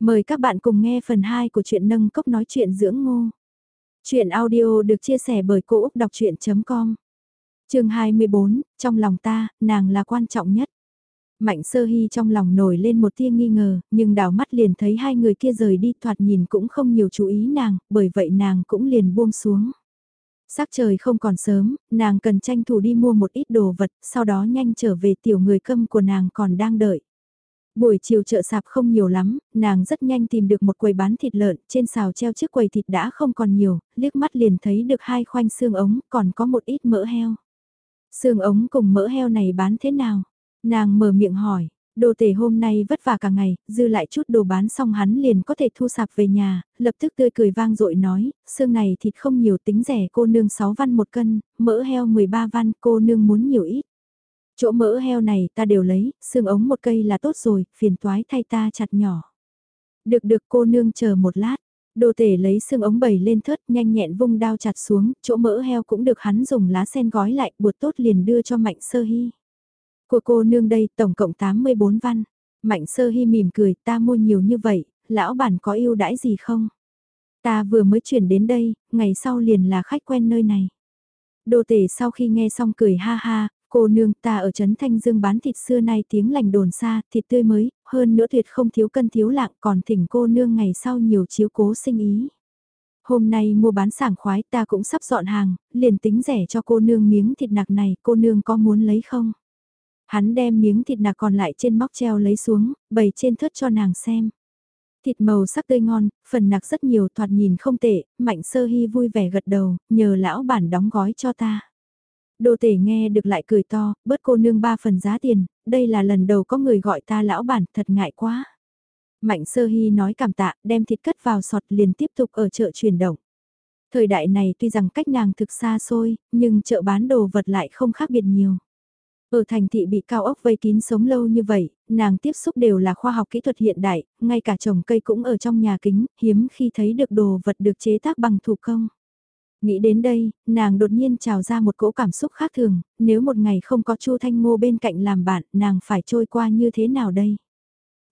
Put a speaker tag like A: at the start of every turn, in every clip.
A: Mời các bạn cùng nghe phần 2 của truyện nâng cốc nói chuyện dưỡng ngô. Chuyện audio được chia sẻ bởi Cô Úc Đọc Chuyện.com Trường 24, trong lòng ta, nàng là quan trọng nhất. Mạnh sơ hy trong lòng nổi lên một tia nghi ngờ, nhưng đảo mắt liền thấy hai người kia rời đi thoạt nhìn cũng không nhiều chú ý nàng, bởi vậy nàng cũng liền buông xuống. Sắc trời không còn sớm, nàng cần tranh thủ đi mua một ít đồ vật, sau đó nhanh trở về tiểu người câm của nàng còn đang đợi. Buổi chiều chợ sạp không nhiều lắm, nàng rất nhanh tìm được một quầy bán thịt lợn, trên xào treo chiếc quầy thịt đã không còn nhiều, liếc mắt liền thấy được hai khoanh xương ống, còn có một ít mỡ heo. Xương ống cùng mỡ heo này bán thế nào? Nàng mở miệng hỏi, đồ tể hôm nay vất vả cả ngày, dư lại chút đồ bán xong hắn liền có thể thu sạp về nhà, lập tức tươi cười vang dội nói, xương này thịt không nhiều tính rẻ cô nương 6 văn một cân, mỡ heo 13 văn cô nương muốn nhiều ít. Chỗ mỡ heo này ta đều lấy, xương ống một cây là tốt rồi, phiền toái thay ta chặt nhỏ. Được được cô nương chờ một lát. Đồ tể lấy xương ống bầy lên thớt nhanh nhẹn vung đao chặt xuống, chỗ mỡ heo cũng được hắn dùng lá sen gói lại, buộc tốt liền đưa cho Mạnh Sơ Hy. Của cô nương đây tổng cộng 84 văn. Mạnh Sơ Hy mỉm cười, ta mua nhiều như vậy, lão bản có yêu đãi gì không? Ta vừa mới chuyển đến đây, ngày sau liền là khách quen nơi này. Đồ tể sau khi nghe xong cười ha ha, Cô nương ta ở Trấn Thanh Dương bán thịt xưa nay tiếng lành đồn xa, thịt tươi mới, hơn nữa tuyệt không thiếu cân thiếu lạng còn thỉnh cô nương ngày sau nhiều chiếu cố sinh ý. Hôm nay mua bán sảng khoái ta cũng sắp dọn hàng, liền tính rẻ cho cô nương miếng thịt nạc này, cô nương có muốn lấy không? Hắn đem miếng thịt nạc còn lại trên móc treo lấy xuống, bày trên thớt cho nàng xem. Thịt màu sắc tươi ngon, phần nạc rất nhiều thoạt nhìn không tệ, mạnh sơ hy vui vẻ gật đầu, nhờ lão bản đóng gói cho ta. Đô tể nghe được lại cười to, bớt cô nương ba phần giá tiền, đây là lần đầu có người gọi ta lão bản, thật ngại quá. Mạnh sơ hy nói cảm tạ, đem thịt cất vào sọt liền tiếp tục ở chợ chuyển động. Thời đại này tuy rằng cách nàng thực xa xôi, nhưng chợ bán đồ vật lại không khác biệt nhiều. Ở thành thị bị cao ốc vây kín sống lâu như vậy, nàng tiếp xúc đều là khoa học kỹ thuật hiện đại, ngay cả trồng cây cũng ở trong nhà kính, hiếm khi thấy được đồ vật được chế tác bằng thủ công. Nghĩ đến đây, nàng đột nhiên trào ra một cỗ cảm xúc khác thường, nếu một ngày không có Chu Thanh Ngô bên cạnh làm bạn, nàng phải trôi qua như thế nào đây?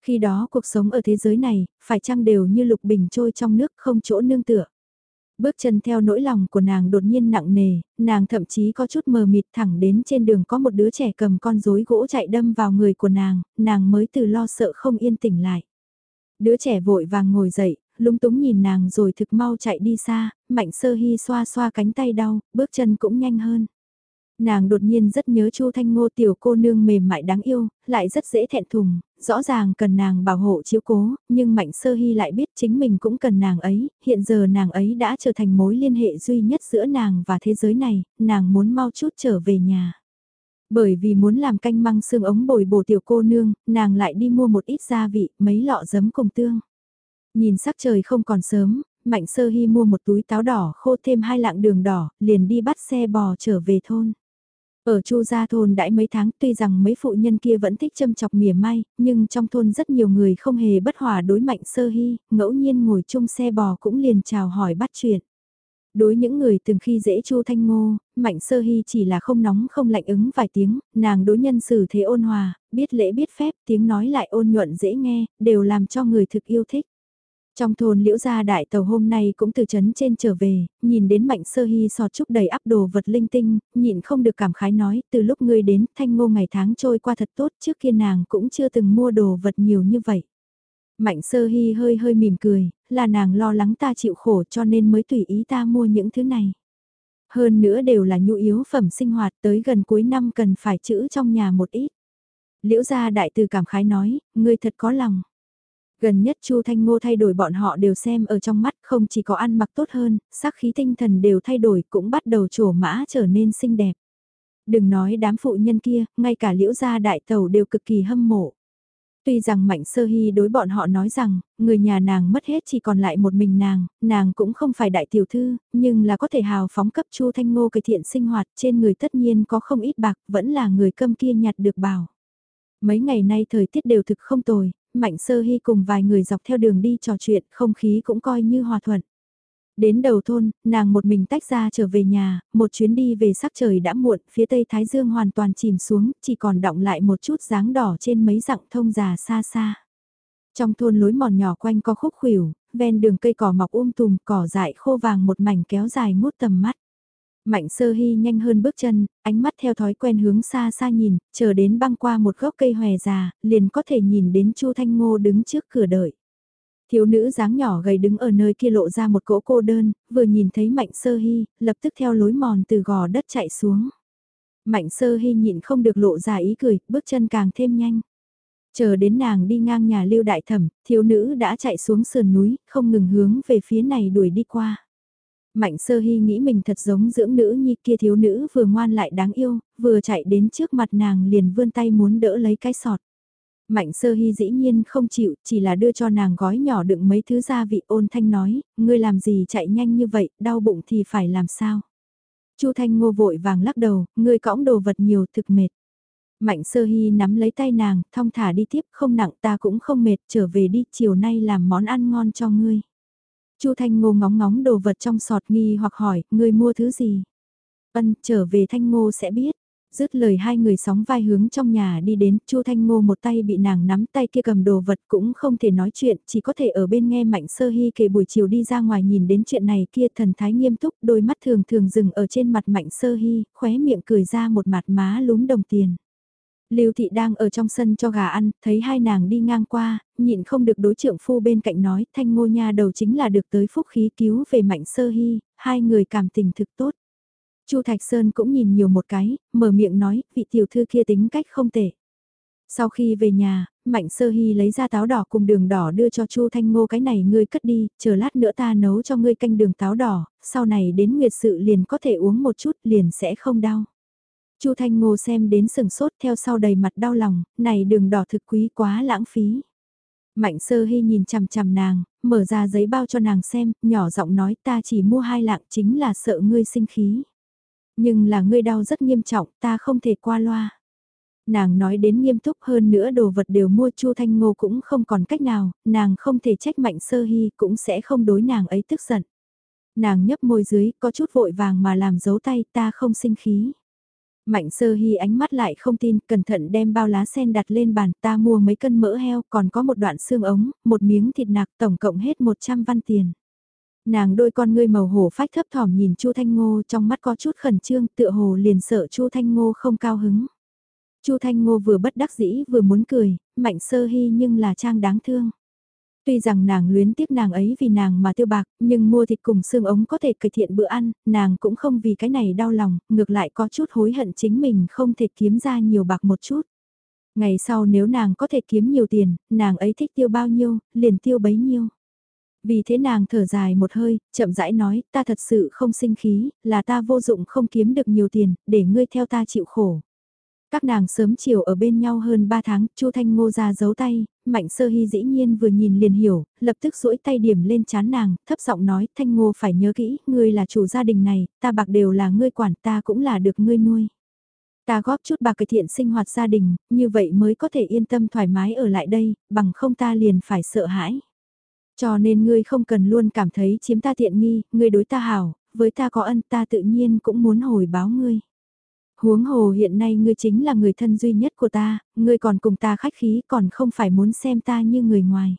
A: Khi đó cuộc sống ở thế giới này, phải chăng đều như lục bình trôi trong nước không chỗ nương tựa. Bước chân theo nỗi lòng của nàng đột nhiên nặng nề, nàng thậm chí có chút mờ mịt thẳng đến trên đường có một đứa trẻ cầm con rối gỗ chạy đâm vào người của nàng, nàng mới từ lo sợ không yên tỉnh lại. Đứa trẻ vội vàng ngồi dậy, lúng túng nhìn nàng rồi thực mau chạy đi xa, mạnh sơ hy xoa xoa cánh tay đau, bước chân cũng nhanh hơn. Nàng đột nhiên rất nhớ Chu Thanh Ngô tiểu cô nương mềm mại đáng yêu, lại rất dễ thẹn thùng, rõ ràng cần nàng bảo hộ chiếu cố, nhưng Mạnh Sơ Hy lại biết chính mình cũng cần nàng ấy, hiện giờ nàng ấy đã trở thành mối liên hệ duy nhất giữa nàng và thế giới này, nàng muốn mau chút trở về nhà. Bởi vì muốn làm canh măng xương ống bồi bổ tiểu cô nương, nàng lại đi mua một ít gia vị, mấy lọ giấm cùng tương. Nhìn sắc trời không còn sớm, Mạnh Sơ Hy mua một túi táo đỏ khô thêm hai lạng đường đỏ, liền đi bắt xe bò trở về thôn. Ở Chu Gia thôn đãi mấy tháng tuy rằng mấy phụ nhân kia vẫn thích châm chọc mỉa mai, nhưng trong thôn rất nhiều người không hề bất hòa đối Mạnh Sơ Hy, ngẫu nhiên ngồi chung xe bò cũng liền chào hỏi bắt chuyện. Đối những người từng khi dễ Chu Thanh Ngô, Mạnh Sơ Hy chỉ là không nóng không lạnh ứng vài tiếng, nàng đối nhân xử thế ôn hòa, biết lễ biết phép, tiếng nói lại ôn nhuận dễ nghe, đều làm cho người thực yêu thích. Trong thôn liễu gia đại tàu hôm nay cũng từ chấn trên trở về, nhìn đến mạnh sơ hy sọt chúc đầy áp đồ vật linh tinh, nhịn không được cảm khái nói, từ lúc ngươi đến, thanh ngô ngày tháng trôi qua thật tốt, trước kia nàng cũng chưa từng mua đồ vật nhiều như vậy. Mạnh sơ hy hơi hơi mỉm cười, là nàng lo lắng ta chịu khổ cho nên mới tùy ý ta mua những thứ này. Hơn nữa đều là nhu yếu phẩm sinh hoạt tới gần cuối năm cần phải chữ trong nhà một ít. Liễu gia đại từ cảm khái nói, ngươi thật có lòng. Gần nhất Chu Thanh Ngô thay đổi bọn họ đều xem ở trong mắt không chỉ có ăn mặc tốt hơn, sắc khí tinh thần đều thay đổi cũng bắt đầu trổ mã trở nên xinh đẹp. Đừng nói đám phụ nhân kia, ngay cả liễu gia đại tàu đều cực kỳ hâm mộ. Tuy rằng Mạnh Sơ Hy đối bọn họ nói rằng, người nhà nàng mất hết chỉ còn lại một mình nàng, nàng cũng không phải đại tiểu thư, nhưng là có thể hào phóng cấp Chu Thanh Ngô cải thiện sinh hoạt trên người tất nhiên có không ít bạc, vẫn là người câm kia nhặt được bảo. Mấy ngày nay thời tiết đều thực không tồi, Mạnh Sơ Hy cùng vài người dọc theo đường đi trò chuyện, không khí cũng coi như hòa thuận. Đến đầu thôn, nàng một mình tách ra trở về nhà, một chuyến đi về sắc trời đã muộn, phía tây Thái Dương hoàn toàn chìm xuống, chỉ còn đọng lại một chút dáng đỏ trên mấy dặm thông già xa xa. Trong thôn lối mòn nhỏ quanh có khúc khuỷu, ven đường cây cỏ mọc um tùm, cỏ dại khô vàng một mảnh kéo dài ngút tầm mắt. Mạnh sơ hy nhanh hơn bước chân, ánh mắt theo thói quen hướng xa xa nhìn, chờ đến băng qua một gốc cây hòe già, liền có thể nhìn đến Chu Thanh Ngô đứng trước cửa đợi. Thiếu nữ dáng nhỏ gầy đứng ở nơi kia lộ ra một cỗ cô đơn, vừa nhìn thấy Mạnh Sơ Hy, lập tức theo lối mòn từ gò đất chạy xuống. Mạnh Sơ Hy nhịn không được lộ ra ý cười, bước chân càng thêm nhanh. Chờ đến nàng đi ngang nhà lưu đại thẩm, thiếu nữ đã chạy xuống sườn núi, không ngừng hướng về phía này đuổi đi qua. Mạnh sơ hy nghĩ mình thật giống dưỡng nữ nhi kia thiếu nữ vừa ngoan lại đáng yêu, vừa chạy đến trước mặt nàng liền vươn tay muốn đỡ lấy cái sọt. Mạnh sơ hy dĩ nhiên không chịu, chỉ là đưa cho nàng gói nhỏ đựng mấy thứ gia vị ôn thanh nói, ngươi làm gì chạy nhanh như vậy, đau bụng thì phải làm sao. Chu Thanh Ngô vội vàng lắc đầu, ngươi cõng đồ vật nhiều thực mệt. Mạnh sơ hy nắm lấy tay nàng, thong thả đi tiếp, không nặng ta cũng không mệt, trở về đi, chiều nay làm món ăn ngon cho ngươi. Chu Thanh Ngô ngóng ngóng đồ vật trong sọt nghi hoặc hỏi, người mua thứ gì? Ân, trở về Thanh Ngô sẽ biết. Dứt lời hai người sóng vai hướng trong nhà đi đến, Chu Thanh Ngô một tay bị nàng nắm tay kia cầm đồ vật cũng không thể nói chuyện, chỉ có thể ở bên nghe Mạnh Sơ Hy kể buổi chiều đi ra ngoài nhìn đến chuyện này kia thần thái nghiêm túc, đôi mắt thường thường dừng ở trên mặt Mạnh Sơ Hy, khóe miệng cười ra một mặt má lúm đồng tiền. Lưu Thị đang ở trong sân cho gà ăn, thấy hai nàng đi ngang qua, nhịn không được đối trưởng phu bên cạnh nói, thanh ngô nha đầu chính là được tới phúc khí cứu về mạnh sơ hy, hai người cảm tình thực tốt. Chu Thạch Sơn cũng nhìn nhiều một cái, mở miệng nói, vị tiểu thư kia tính cách không tệ. Sau khi về nhà, Mạnh Sơ Hy lấy ra táo đỏ cùng đường đỏ đưa cho Chu Thanh Ngô cái này ngươi cất đi, chờ lát nữa ta nấu cho ngươi canh đường táo đỏ, sau này đến nguyệt sự liền có thể uống một chút liền sẽ không đau. Chu Thanh Ngô xem đến sừng sốt theo sau đầy mặt đau lòng, này đường đỏ thực quý quá lãng phí. Mạnh sơ hy nhìn chằm chằm nàng, mở ra giấy bao cho nàng xem, nhỏ giọng nói ta chỉ mua hai lạng chính là sợ ngươi sinh khí. Nhưng là ngươi đau rất nghiêm trọng, ta không thể qua loa. Nàng nói đến nghiêm túc hơn nữa đồ vật đều mua Chu Thanh Ngô cũng không còn cách nào, nàng không thể trách mạnh sơ hy cũng sẽ không đối nàng ấy tức giận. Nàng nhấp môi dưới, có chút vội vàng mà làm giấu tay ta không sinh khí. Mạnh sơ hy ánh mắt lại không tin, cẩn thận đem bao lá sen đặt lên bàn, ta mua mấy cân mỡ heo, còn có một đoạn xương ống, một miếng thịt nạc, tổng cộng hết 100 văn tiền. Nàng đôi con ngươi màu hổ phách thấp thỏm nhìn Chu Thanh Ngô trong mắt có chút khẩn trương, tựa hồ liền sợ Chu Thanh Ngô không cao hứng. Chu Thanh Ngô vừa bất đắc dĩ vừa muốn cười, mạnh sơ hy nhưng là trang đáng thương. Tuy rằng nàng luyến tiếc nàng ấy vì nàng mà tiêu bạc, nhưng mua thịt cùng xương ống có thể cải thiện bữa ăn, nàng cũng không vì cái này đau lòng, ngược lại có chút hối hận chính mình không thể kiếm ra nhiều bạc một chút. Ngày sau nếu nàng có thể kiếm nhiều tiền, nàng ấy thích tiêu bao nhiêu, liền tiêu bấy nhiêu. Vì thế nàng thở dài một hơi, chậm rãi nói, ta thật sự không sinh khí, là ta vô dụng không kiếm được nhiều tiền, để ngươi theo ta chịu khổ. Các nàng sớm chiều ở bên nhau hơn 3 tháng, Chu Thanh Ngô ra giấu tay, Mạnh Sơ Hy dĩ nhiên vừa nhìn liền hiểu, lập tức duỗi tay điểm lên chán nàng, thấp giọng nói, Thanh Ngô phải nhớ kỹ, ngươi là chủ gia đình này, ta bạc đều là ngươi quản, ta cũng là được ngươi nuôi. Ta góp chút bạc cải thiện sinh hoạt gia đình, như vậy mới có thể yên tâm thoải mái ở lại đây, bằng không ta liền phải sợ hãi. Cho nên ngươi không cần luôn cảm thấy chiếm ta tiện nghi, ngươi đối ta hảo, với ta có ân ta tự nhiên cũng muốn hồi báo ngươi. Huống hồ hiện nay ngươi chính là người thân duy nhất của ta, ngươi còn cùng ta khách khí còn không phải muốn xem ta như người ngoài.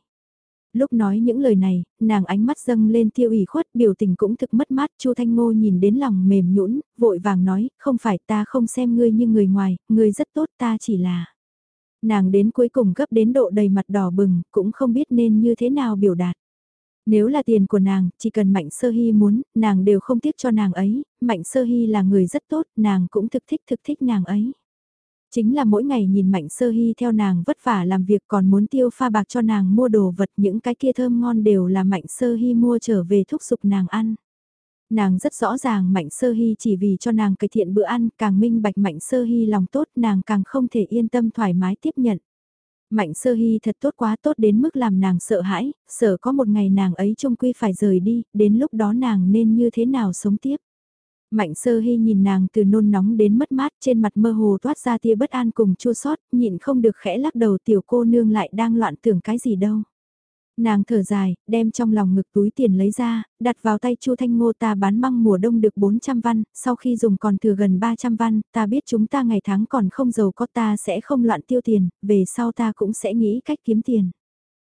A: Lúc nói những lời này, nàng ánh mắt dâng lên tiêu ủy khuất biểu tình cũng thực mất mát Chu Thanh Ngô nhìn đến lòng mềm nhũn vội vàng nói, không phải ta không xem ngươi như người ngoài, ngươi rất tốt ta chỉ là. Nàng đến cuối cùng gấp đến độ đầy mặt đỏ bừng, cũng không biết nên như thế nào biểu đạt. Nếu là tiền của nàng, chỉ cần Mạnh Sơ Hy muốn, nàng đều không tiếc cho nàng ấy, Mạnh Sơ Hy là người rất tốt, nàng cũng thực thích thực thích nàng ấy. Chính là mỗi ngày nhìn Mạnh Sơ Hy theo nàng vất vả làm việc còn muốn tiêu pha bạc cho nàng mua đồ vật những cái kia thơm ngon đều là Mạnh Sơ Hy mua trở về thúc giục nàng ăn. Nàng rất rõ ràng Mạnh Sơ Hy chỉ vì cho nàng cải thiện bữa ăn càng minh bạch Mạnh Sơ Hy lòng tốt nàng càng không thể yên tâm thoải mái tiếp nhận. Mạnh sơ hy thật tốt quá tốt đến mức làm nàng sợ hãi, sợ có một ngày nàng ấy trông quy phải rời đi, đến lúc đó nàng nên như thế nào sống tiếp. Mạnh sơ hy nhìn nàng từ nôn nóng đến mất mát trên mặt mơ hồ toát ra tia bất an cùng chua sót, nhịn không được khẽ lắc đầu tiểu cô nương lại đang loạn tưởng cái gì đâu. Nàng thở dài, đem trong lòng ngực túi tiền lấy ra, đặt vào tay Chu Thanh Ngô ta bán măng mùa đông được 400 văn, sau khi dùng còn thừa gần 300 văn, ta biết chúng ta ngày tháng còn không giàu có ta sẽ không loạn tiêu tiền, về sau ta cũng sẽ nghĩ cách kiếm tiền.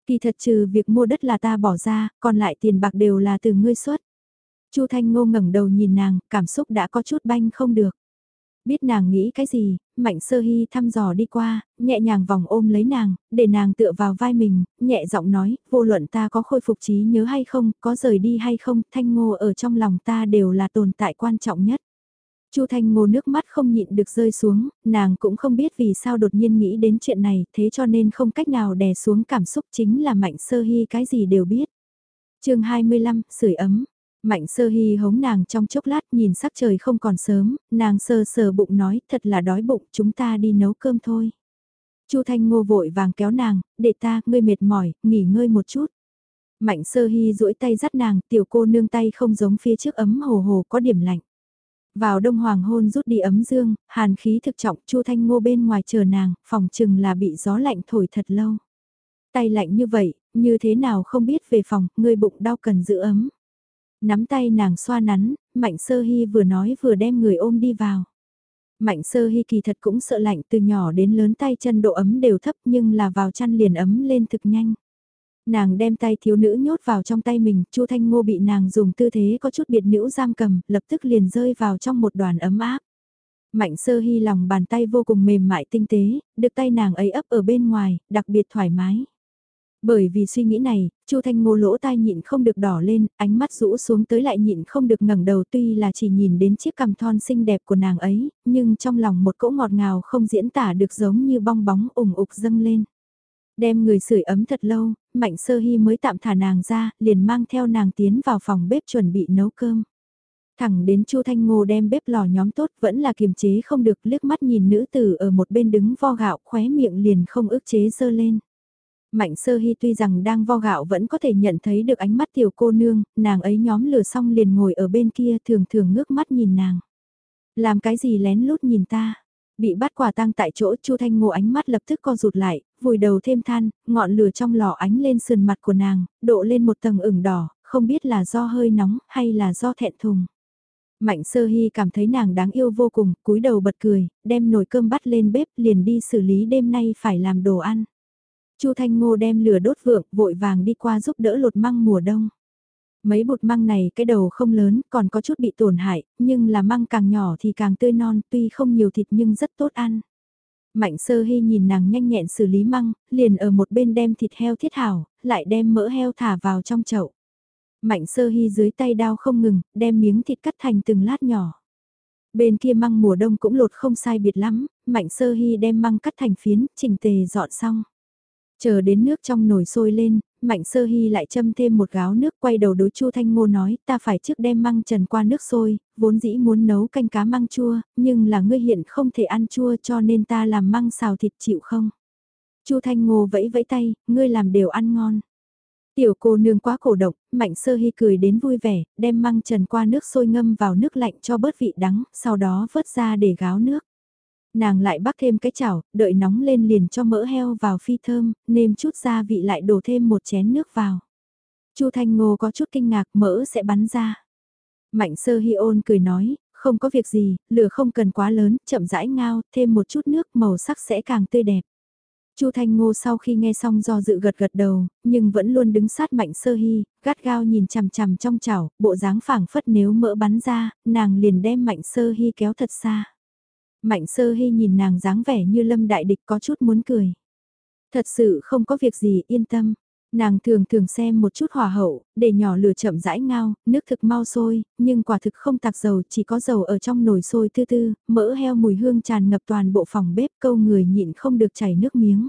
A: Kỳ thật trừ việc mua đất là ta bỏ ra, còn lại tiền bạc đều là từ ngươi xuất. Chu Thanh Ngô ngẩng đầu nhìn nàng, cảm xúc đã có chút banh không được. Biết nàng nghĩ cái gì, Mạnh Sơ Hy thăm dò đi qua, nhẹ nhàng vòng ôm lấy nàng, để nàng tựa vào vai mình, nhẹ giọng nói, vô luận ta có khôi phục trí nhớ hay không, có rời đi hay không, Thanh Ngô ở trong lòng ta đều là tồn tại quan trọng nhất. Chu Thanh Ngô nước mắt không nhịn được rơi xuống, nàng cũng không biết vì sao đột nhiên nghĩ đến chuyện này, thế cho nên không cách nào đè xuống cảm xúc chính là Mạnh Sơ Hy cái gì đều biết. chương 25, sưởi ấm. Mạnh sơ hy hống nàng trong chốc lát nhìn sắc trời không còn sớm, nàng sơ sờ bụng nói thật là đói bụng chúng ta đi nấu cơm thôi. Chu Thanh Ngô vội vàng kéo nàng, để ta, ngươi mệt mỏi, nghỉ ngơi một chút. Mạnh sơ hy duỗi tay dắt nàng, tiểu cô nương tay không giống phía trước ấm hồ hồ có điểm lạnh. Vào đông hoàng hôn rút đi ấm dương, hàn khí thực trọng Chu Thanh Ngô bên ngoài chờ nàng, phòng chừng là bị gió lạnh thổi thật lâu. Tay lạnh như vậy, như thế nào không biết về phòng, ngươi bụng đau cần giữ ấm. Nắm tay nàng xoa nắn, Mạnh Sơ Hy vừa nói vừa đem người ôm đi vào. Mạnh Sơ Hy kỳ thật cũng sợ lạnh từ nhỏ đến lớn tay chân độ ấm đều thấp nhưng là vào chăn liền ấm lên thực nhanh. Nàng đem tay thiếu nữ nhốt vào trong tay mình, Chu Thanh Ngô bị nàng dùng tư thế có chút biệt nữ giam cầm, lập tức liền rơi vào trong một đoàn ấm áp. Mạnh sơ hy lòng bàn tay vô cùng mềm mại tinh tế, được tay nàng ấy ấp ở bên ngoài, đặc biệt thoải mái. Bởi vì suy nghĩ này, Chu Thanh Ngô lỗ tai nhịn không được đỏ lên, ánh mắt rũ xuống tới lại nhịn không được ngẩng đầu tuy là chỉ nhìn đến chiếc cằm thon xinh đẹp của nàng ấy, nhưng trong lòng một cỗ ngọt ngào không diễn tả được giống như bong bóng ủng ục dâng lên. Đem người sưởi ấm thật lâu, Mạnh Sơ Hy mới tạm thả nàng ra, liền mang theo nàng tiến vào phòng bếp chuẩn bị nấu cơm. Thẳng đến Chu Thanh Ngô đem bếp lò nhóm tốt vẫn là kiềm chế không được liếc mắt nhìn nữ tử ở một bên đứng vo gạo khóe miệng liền không ức chế dơ lên. Mạnh sơ hy tuy rằng đang vo gạo vẫn có thể nhận thấy được ánh mắt tiểu cô nương, nàng ấy nhóm lửa xong liền ngồi ở bên kia thường thường ngước mắt nhìn nàng. Làm cái gì lén lút nhìn ta? Bị bắt quả tang tại chỗ Chu Thanh Ngô ánh mắt lập tức co rụt lại, vùi đầu thêm than, ngọn lửa trong lò ánh lên sườn mặt của nàng, độ lên một tầng ửng đỏ, không biết là do hơi nóng hay là do thẹn thùng. Mạnh sơ hy cảm thấy nàng đáng yêu vô cùng, cúi đầu bật cười, đem nồi cơm bắt lên bếp liền đi xử lý đêm nay phải làm đồ ăn. Chu Thanh Ngô đem lửa đốt vượng, vội vàng đi qua giúp đỡ lột măng mùa đông. Mấy bột măng này cái đầu không lớn, còn có chút bị tổn hại, nhưng là măng càng nhỏ thì càng tươi non, tuy không nhiều thịt nhưng rất tốt ăn. Mạnh sơ hy nhìn nàng nhanh nhẹn xử lý măng, liền ở một bên đem thịt heo thiết hảo, lại đem mỡ heo thả vào trong chậu. Mạnh sơ hy dưới tay đao không ngừng, đem miếng thịt cắt thành từng lát nhỏ. Bên kia măng mùa đông cũng lột không sai biệt lắm, mạnh sơ hy đem măng cắt thành phiến, chỉnh tề dọn xong. Chờ đến nước trong nồi sôi lên, Mạnh Sơ Hy lại châm thêm một gáo nước quay đầu đối Chu Thanh Ngô nói ta phải trước đem măng trần qua nước sôi, vốn dĩ muốn nấu canh cá măng chua, nhưng là ngươi hiện không thể ăn chua cho nên ta làm măng xào thịt chịu không. Chu Thanh Ngô vẫy vẫy tay, ngươi làm đều ăn ngon. Tiểu cô nương quá cổ động, Mạnh Sơ Hy cười đến vui vẻ, đem măng trần qua nước sôi ngâm vào nước lạnh cho bớt vị đắng, sau đó vớt ra để gáo nước. Nàng lại bắc thêm cái chảo, đợi nóng lên liền cho mỡ heo vào phi thơm, nêm chút gia vị lại đổ thêm một chén nước vào. Chu Thanh Ngô có chút kinh ngạc mỡ sẽ bắn ra. Mạnh sơ hi ôn cười nói, không có việc gì, lửa không cần quá lớn, chậm rãi ngao, thêm một chút nước màu sắc sẽ càng tươi đẹp. Chu Thanh Ngô sau khi nghe xong do dự gật gật đầu, nhưng vẫn luôn đứng sát Mạnh Sơ hy gắt gao nhìn chằm chằm trong chảo, bộ dáng phảng phất nếu mỡ bắn ra, nàng liền đem Mạnh Sơ hy kéo thật xa. Mạnh sơ hy nhìn nàng dáng vẻ như lâm đại địch có chút muốn cười. Thật sự không có việc gì yên tâm. Nàng thường thường xem một chút hòa hậu, để nhỏ lửa chậm rãi ngao, nước thực mau sôi, nhưng quả thực không tạc dầu, chỉ có dầu ở trong nồi sôi tư tư, mỡ heo mùi hương tràn ngập toàn bộ phòng bếp câu người nhịn không được chảy nước miếng.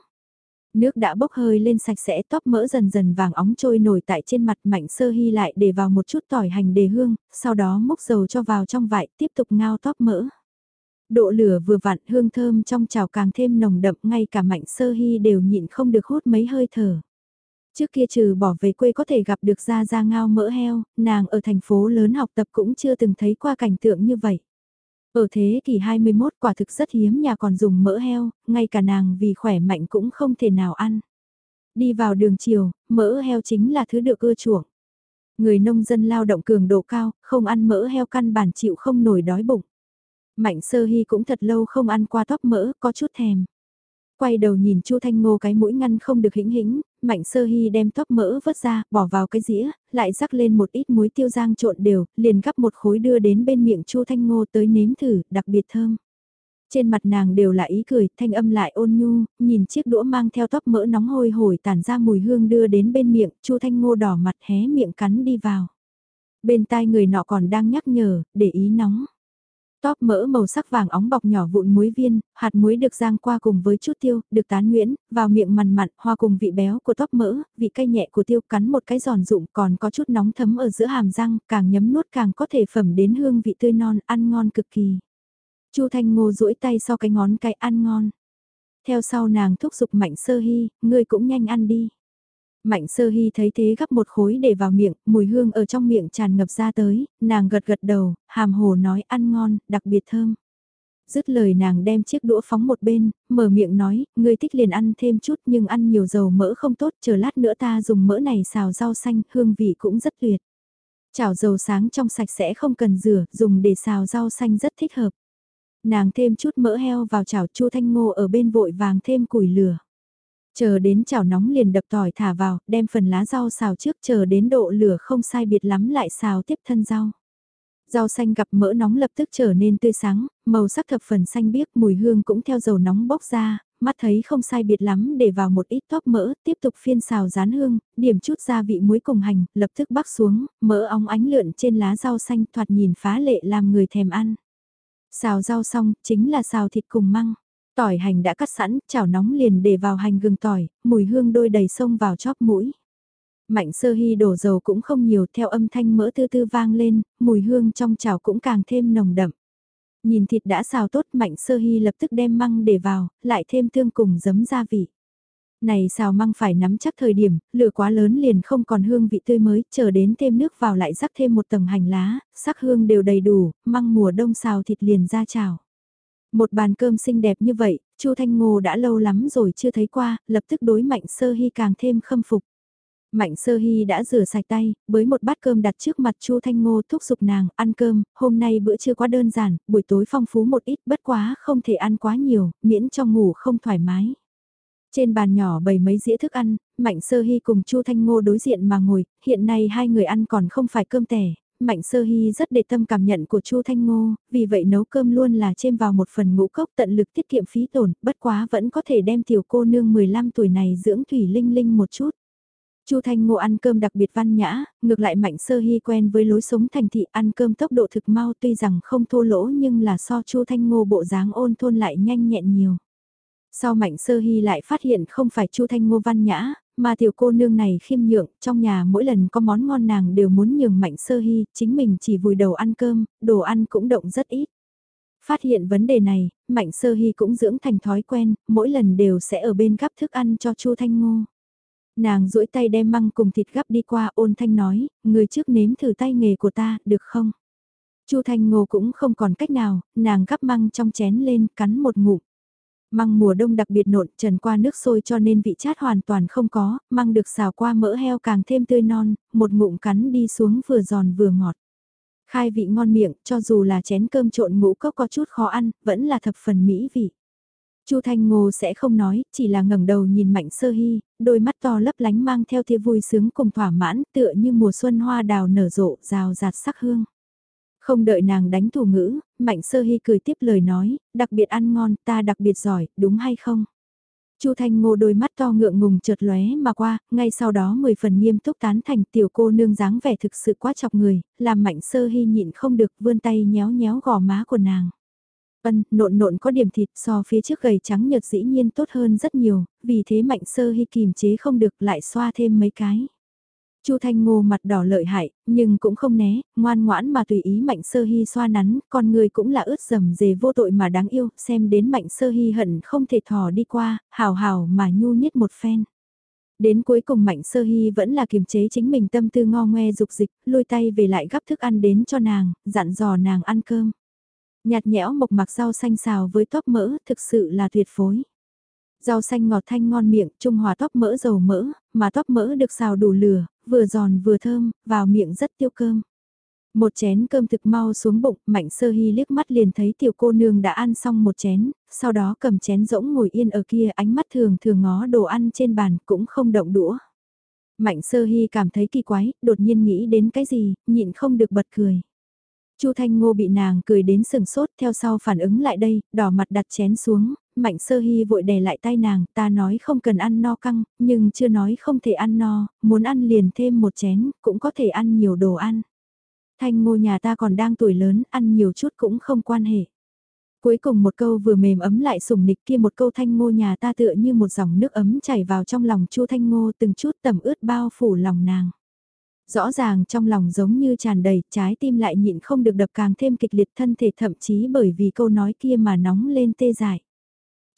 A: Nước đã bốc hơi lên sạch sẽ tóp mỡ dần dần vàng óng trôi nổi tại trên mặt mạnh sơ hy lại để vào một chút tỏi hành đề hương, sau đó múc dầu cho vào trong vại tiếp tục ngao tóp mỡ. Độ lửa vừa vặn hương thơm trong chảo càng thêm nồng đậm ngay cả mạnh sơ hy đều nhịn không được hút mấy hơi thở. Trước kia trừ bỏ về quê có thể gặp được ra ra ngao mỡ heo, nàng ở thành phố lớn học tập cũng chưa từng thấy qua cảnh tượng như vậy. Ở thế kỷ 21 quả thực rất hiếm nhà còn dùng mỡ heo, ngay cả nàng vì khỏe mạnh cũng không thể nào ăn. Đi vào đường chiều, mỡ heo chính là thứ được ưa chuộng. Người nông dân lao động cường độ cao, không ăn mỡ heo căn bản chịu không nổi đói bụng. Mạnh sơ hy cũng thật lâu không ăn qua tóp mỡ, có chút thèm. Quay đầu nhìn Chu Thanh Ngô cái mũi ngăn không được hĩnh hĩnh, Mạnh Sơ Hy đem tóc mỡ vớt ra, bỏ vào cái dĩa, lại rắc lên một ít muối tiêu giang trộn đều, liền gắp một khối đưa đến bên miệng Chu Thanh Ngô tới nếm thử, đặc biệt thơm. Trên mặt nàng đều là ý cười, thanh âm lại ôn nhu, nhìn chiếc đũa mang theo tóc mỡ nóng hôi hổi tản ra mùi hương đưa đến bên miệng, Chu Thanh Ngô đỏ mặt hé miệng cắn đi vào. Bên tai người nọ còn đang nhắc nhở, để ý nóng. Tóp mỡ màu sắc vàng óng bọc nhỏ vụn muối viên, hạt muối được rang qua cùng với chút tiêu, được tán nhuyễn, vào miệng mằn mặn, hoa cùng vị béo của tóp mỡ, vị cay nhẹ của tiêu cắn một cái giòn rụng còn có chút nóng thấm ở giữa hàm răng, càng nhấm nuốt càng có thể phẩm đến hương vị tươi non, ăn ngon cực kỳ. Chu Thanh Ngô duỗi tay so cái ngón cái ăn ngon. Theo sau nàng thúc giục Mạnh Sơ Hy, ngươi cũng nhanh ăn đi. Mạnh sơ hy thấy thế gắp một khối để vào miệng, mùi hương ở trong miệng tràn ngập ra tới, nàng gật gật đầu, hàm hồ nói ăn ngon, đặc biệt thơm. Dứt lời nàng đem chiếc đũa phóng một bên, mở miệng nói, ngươi thích liền ăn thêm chút nhưng ăn nhiều dầu mỡ không tốt, chờ lát nữa ta dùng mỡ này xào rau xanh, hương vị cũng rất tuyệt. Chảo dầu sáng trong sạch sẽ không cần rửa, dùng để xào rau xanh rất thích hợp. Nàng thêm chút mỡ heo vào chảo chu thanh ngô ở bên vội vàng thêm củi lửa. Chờ đến chảo nóng liền đập tỏi thả vào, đem phần lá rau xào trước chờ đến độ lửa không sai biệt lắm lại xào tiếp thân rau. Rau xanh gặp mỡ nóng lập tức trở nên tươi sáng, màu sắc thập phần xanh biếc mùi hương cũng theo dầu nóng bốc ra, mắt thấy không sai biệt lắm để vào một ít tóp mỡ, tiếp tục phiên xào rán hương, điểm chút gia vị muối cùng hành, lập tức bắc xuống, mỡ óng ánh lượn trên lá rau xanh thoạt nhìn phá lệ làm người thèm ăn. Xào rau xong, chính là xào thịt cùng măng. Tỏi hành đã cắt sẵn, chảo nóng liền để vào hành gừng tỏi, mùi hương đôi đầy sông vào chóp mũi. Mạnh sơ hy đổ dầu cũng không nhiều theo âm thanh mỡ tư tư vang lên, mùi hương trong chảo cũng càng thêm nồng đậm. Nhìn thịt đã xào tốt mạnh sơ hy lập tức đem măng để vào, lại thêm tương cùng giấm gia vị. Này xào măng phải nắm chắc thời điểm, lửa quá lớn liền không còn hương vị tươi mới, chờ đến thêm nước vào lại rắc thêm một tầng hành lá, sắc hương đều đầy đủ, măng mùa đông xào thịt liền ra chảo. Một bàn cơm xinh đẹp như vậy, Chu Thanh Ngô đã lâu lắm rồi chưa thấy qua, lập tức đối Mạnh Sơ Hy càng thêm khâm phục. Mạnh Sơ Hy đã rửa sạch tay, với một bát cơm đặt trước mặt Chu Thanh Ngô thúc giục nàng ăn cơm, hôm nay bữa trưa quá đơn giản, buổi tối phong phú một ít bất quá không thể ăn quá nhiều, miễn cho ngủ không thoải mái. Trên bàn nhỏ bày mấy dĩa thức ăn, Mạnh Sơ Hy cùng Chu Thanh Ngô đối diện mà ngồi, hiện nay hai người ăn còn không phải cơm tẻ, Mạnh Sơ Hy rất để tâm cảm nhận của Chu Thanh Ngô, vì vậy nấu cơm luôn là chêm vào một phần ngũ cốc tận lực tiết kiệm phí tổn, bất quá vẫn có thể đem tiểu cô nương 15 tuổi này dưỡng thủy linh linh một chút. Chu Thanh Ngô ăn cơm đặc biệt văn nhã, ngược lại Mạnh Sơ Hy quen với lối sống thành thị ăn cơm tốc độ thực mau tuy rằng không thô lỗ nhưng là so Chu Thanh Ngô bộ dáng ôn thôn lại nhanh nhẹn nhiều. Sau Mạnh Sơ Hy lại phát hiện không phải Chu Thanh Ngô văn nhã, mà tiểu cô nương này khiêm nhượng, trong nhà mỗi lần có món ngon nàng đều muốn nhường mạnh sơ hy, chính mình chỉ vùi đầu ăn cơm, đồ ăn cũng động rất ít. Phát hiện vấn đề này, mạnh sơ hy cũng dưỡng thành thói quen, mỗi lần đều sẽ ở bên gắp thức ăn cho chu Thanh Ngô. Nàng duỗi tay đem măng cùng thịt gắp đi qua ôn thanh nói, người trước nếm thử tay nghề của ta, được không? Chu Thanh Ngô cũng không còn cách nào, nàng gắp măng trong chén lên, cắn một ngụm. Măng mùa đông đặc biệt nộn trần qua nước sôi cho nên vị chát hoàn toàn không có, măng được xào qua mỡ heo càng thêm tươi non, một ngụm cắn đi xuống vừa giòn vừa ngọt. Khai vị ngon miệng, cho dù là chén cơm trộn ngũ cốc có chút khó ăn, vẫn là thập phần mỹ vị. Chu Thanh Ngô sẽ không nói, chỉ là ngẩng đầu nhìn Mạnh Sơ Hy, đôi mắt to lấp lánh mang theo tia vui sướng cùng thỏa mãn, tựa như mùa xuân hoa đào nở rộ, rào rạt sắc hương. Không đợi nàng đánh thủ ngữ, Mạnh Sơ Hy cười tiếp lời nói, đặc biệt ăn ngon, ta đặc biệt giỏi, đúng hay không? Chu Thanh Ngô đôi mắt to ngượng ngùng chợt lóe mà qua, ngay sau đó mười phần nghiêm túc tán thành tiểu cô nương dáng vẻ thực sự quá chọc người, làm Mạnh Sơ Hy nhịn không được vươn tay nhéo nhéo gò má của nàng. Ân, nộn nộn có điểm thịt so phía trước gầy trắng nhợt dĩ nhiên tốt hơn rất nhiều, vì thế Mạnh Sơ Hy kìm chế không được lại xoa thêm mấy cái. Chu Thanh Ngô mặt đỏ lợi hại, nhưng cũng không né, ngoan ngoãn mà tùy ý Mạnh Sơ Hy xoa nắn, con người cũng là ướt dầm dề vô tội mà đáng yêu, xem đến Mạnh Sơ Hy hận không thể thò đi qua, hào hào mà nhu nhất một phen. Đến cuối cùng Mạnh Sơ Hy vẫn là kiềm chế chính mình tâm tư ngo ngoe dục dịch, lôi tay về lại gắp thức ăn đến cho nàng, dặn dò nàng ăn cơm. Nhạt nhẽo mộc mặc rau xanh xào với tóp mỡ, thực sự là tuyệt phối. Rau xanh ngọt thanh ngon miệng, trung hòa tóp mỡ dầu mỡ, mà tóp mỡ được xào đủ lửa, vừa giòn vừa thơm, vào miệng rất tiêu cơm. Một chén cơm thực mau xuống bụng, mạnh sơ hy liếc mắt liền thấy tiểu cô nương đã ăn xong một chén, sau đó cầm chén rỗng ngồi yên ở kia ánh mắt thường thường ngó đồ ăn trên bàn cũng không động đũa. Mạnh sơ hy cảm thấy kỳ quái, đột nhiên nghĩ đến cái gì, nhịn không được bật cười. Chu Thanh Ngô bị nàng cười đến sừng sốt theo sau phản ứng lại đây, đỏ mặt đặt chén xuống, Mạnh Sơ Hy vội đè lại tay nàng, ta nói không cần ăn no căng, nhưng chưa nói không thể ăn no, muốn ăn liền thêm một chén, cũng có thể ăn nhiều đồ ăn. Thanh Ngô nhà ta còn đang tuổi lớn, ăn nhiều chút cũng không quan hệ. Cuối cùng một câu vừa mềm ấm lại sùng nịch kia một câu thanh ngô nhà ta tựa như một dòng nước ấm chảy vào trong lòng chu thanh ngô từng chút tầm ướt bao phủ lòng nàng. Rõ ràng trong lòng giống như tràn đầy, trái tim lại nhịn không được đập càng thêm kịch liệt thân thể thậm chí bởi vì câu nói kia mà nóng lên tê dại.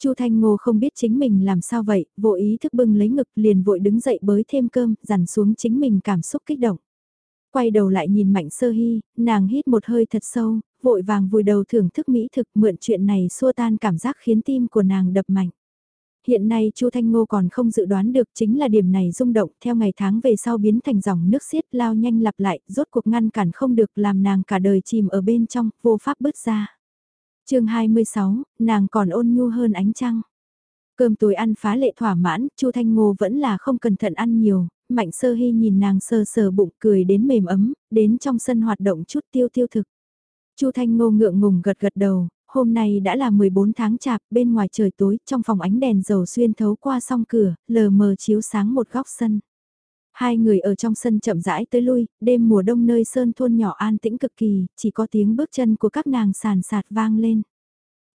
A: Chu Thanh Ngô không biết chính mình làm sao vậy, vô ý thức bưng lấy ngực liền vội đứng dậy bới thêm cơm, dằn xuống chính mình cảm xúc kích động. Quay đầu lại nhìn Mạnh Sơ Hy, nàng hít một hơi thật sâu, vội vàng vùi đầu thưởng thức mỹ thực mượn chuyện này xua tan cảm giác khiến tim của nàng đập mạnh. Hiện nay Chu Thanh Ngô còn không dự đoán được chính là điểm này rung động theo ngày tháng về sau biến thành dòng nước xiết lao nhanh lặp lại, rốt cuộc ngăn cản không được làm nàng cả đời chìm ở bên trong, vô pháp bứt ra chương 26, nàng còn ôn nhu hơn ánh trăng. Cơm tối ăn phá lệ thỏa mãn, Chu Thanh Ngô vẫn là không cẩn thận ăn nhiều, Mạnh Sơ Hy nhìn nàng sờ sờ bụng cười đến mềm ấm, đến trong sân hoạt động chút tiêu tiêu thực. Chu Thanh Ngô ngượng ngùng gật gật đầu, hôm nay đã là 14 tháng chạp, bên ngoài trời tối, trong phòng ánh đèn dầu xuyên thấu qua song cửa, lờ mờ chiếu sáng một góc sân. Hai người ở trong sân chậm rãi tới lui, đêm mùa đông nơi sơn thôn nhỏ an tĩnh cực kỳ, chỉ có tiếng bước chân của các nàng sàn sạt vang lên.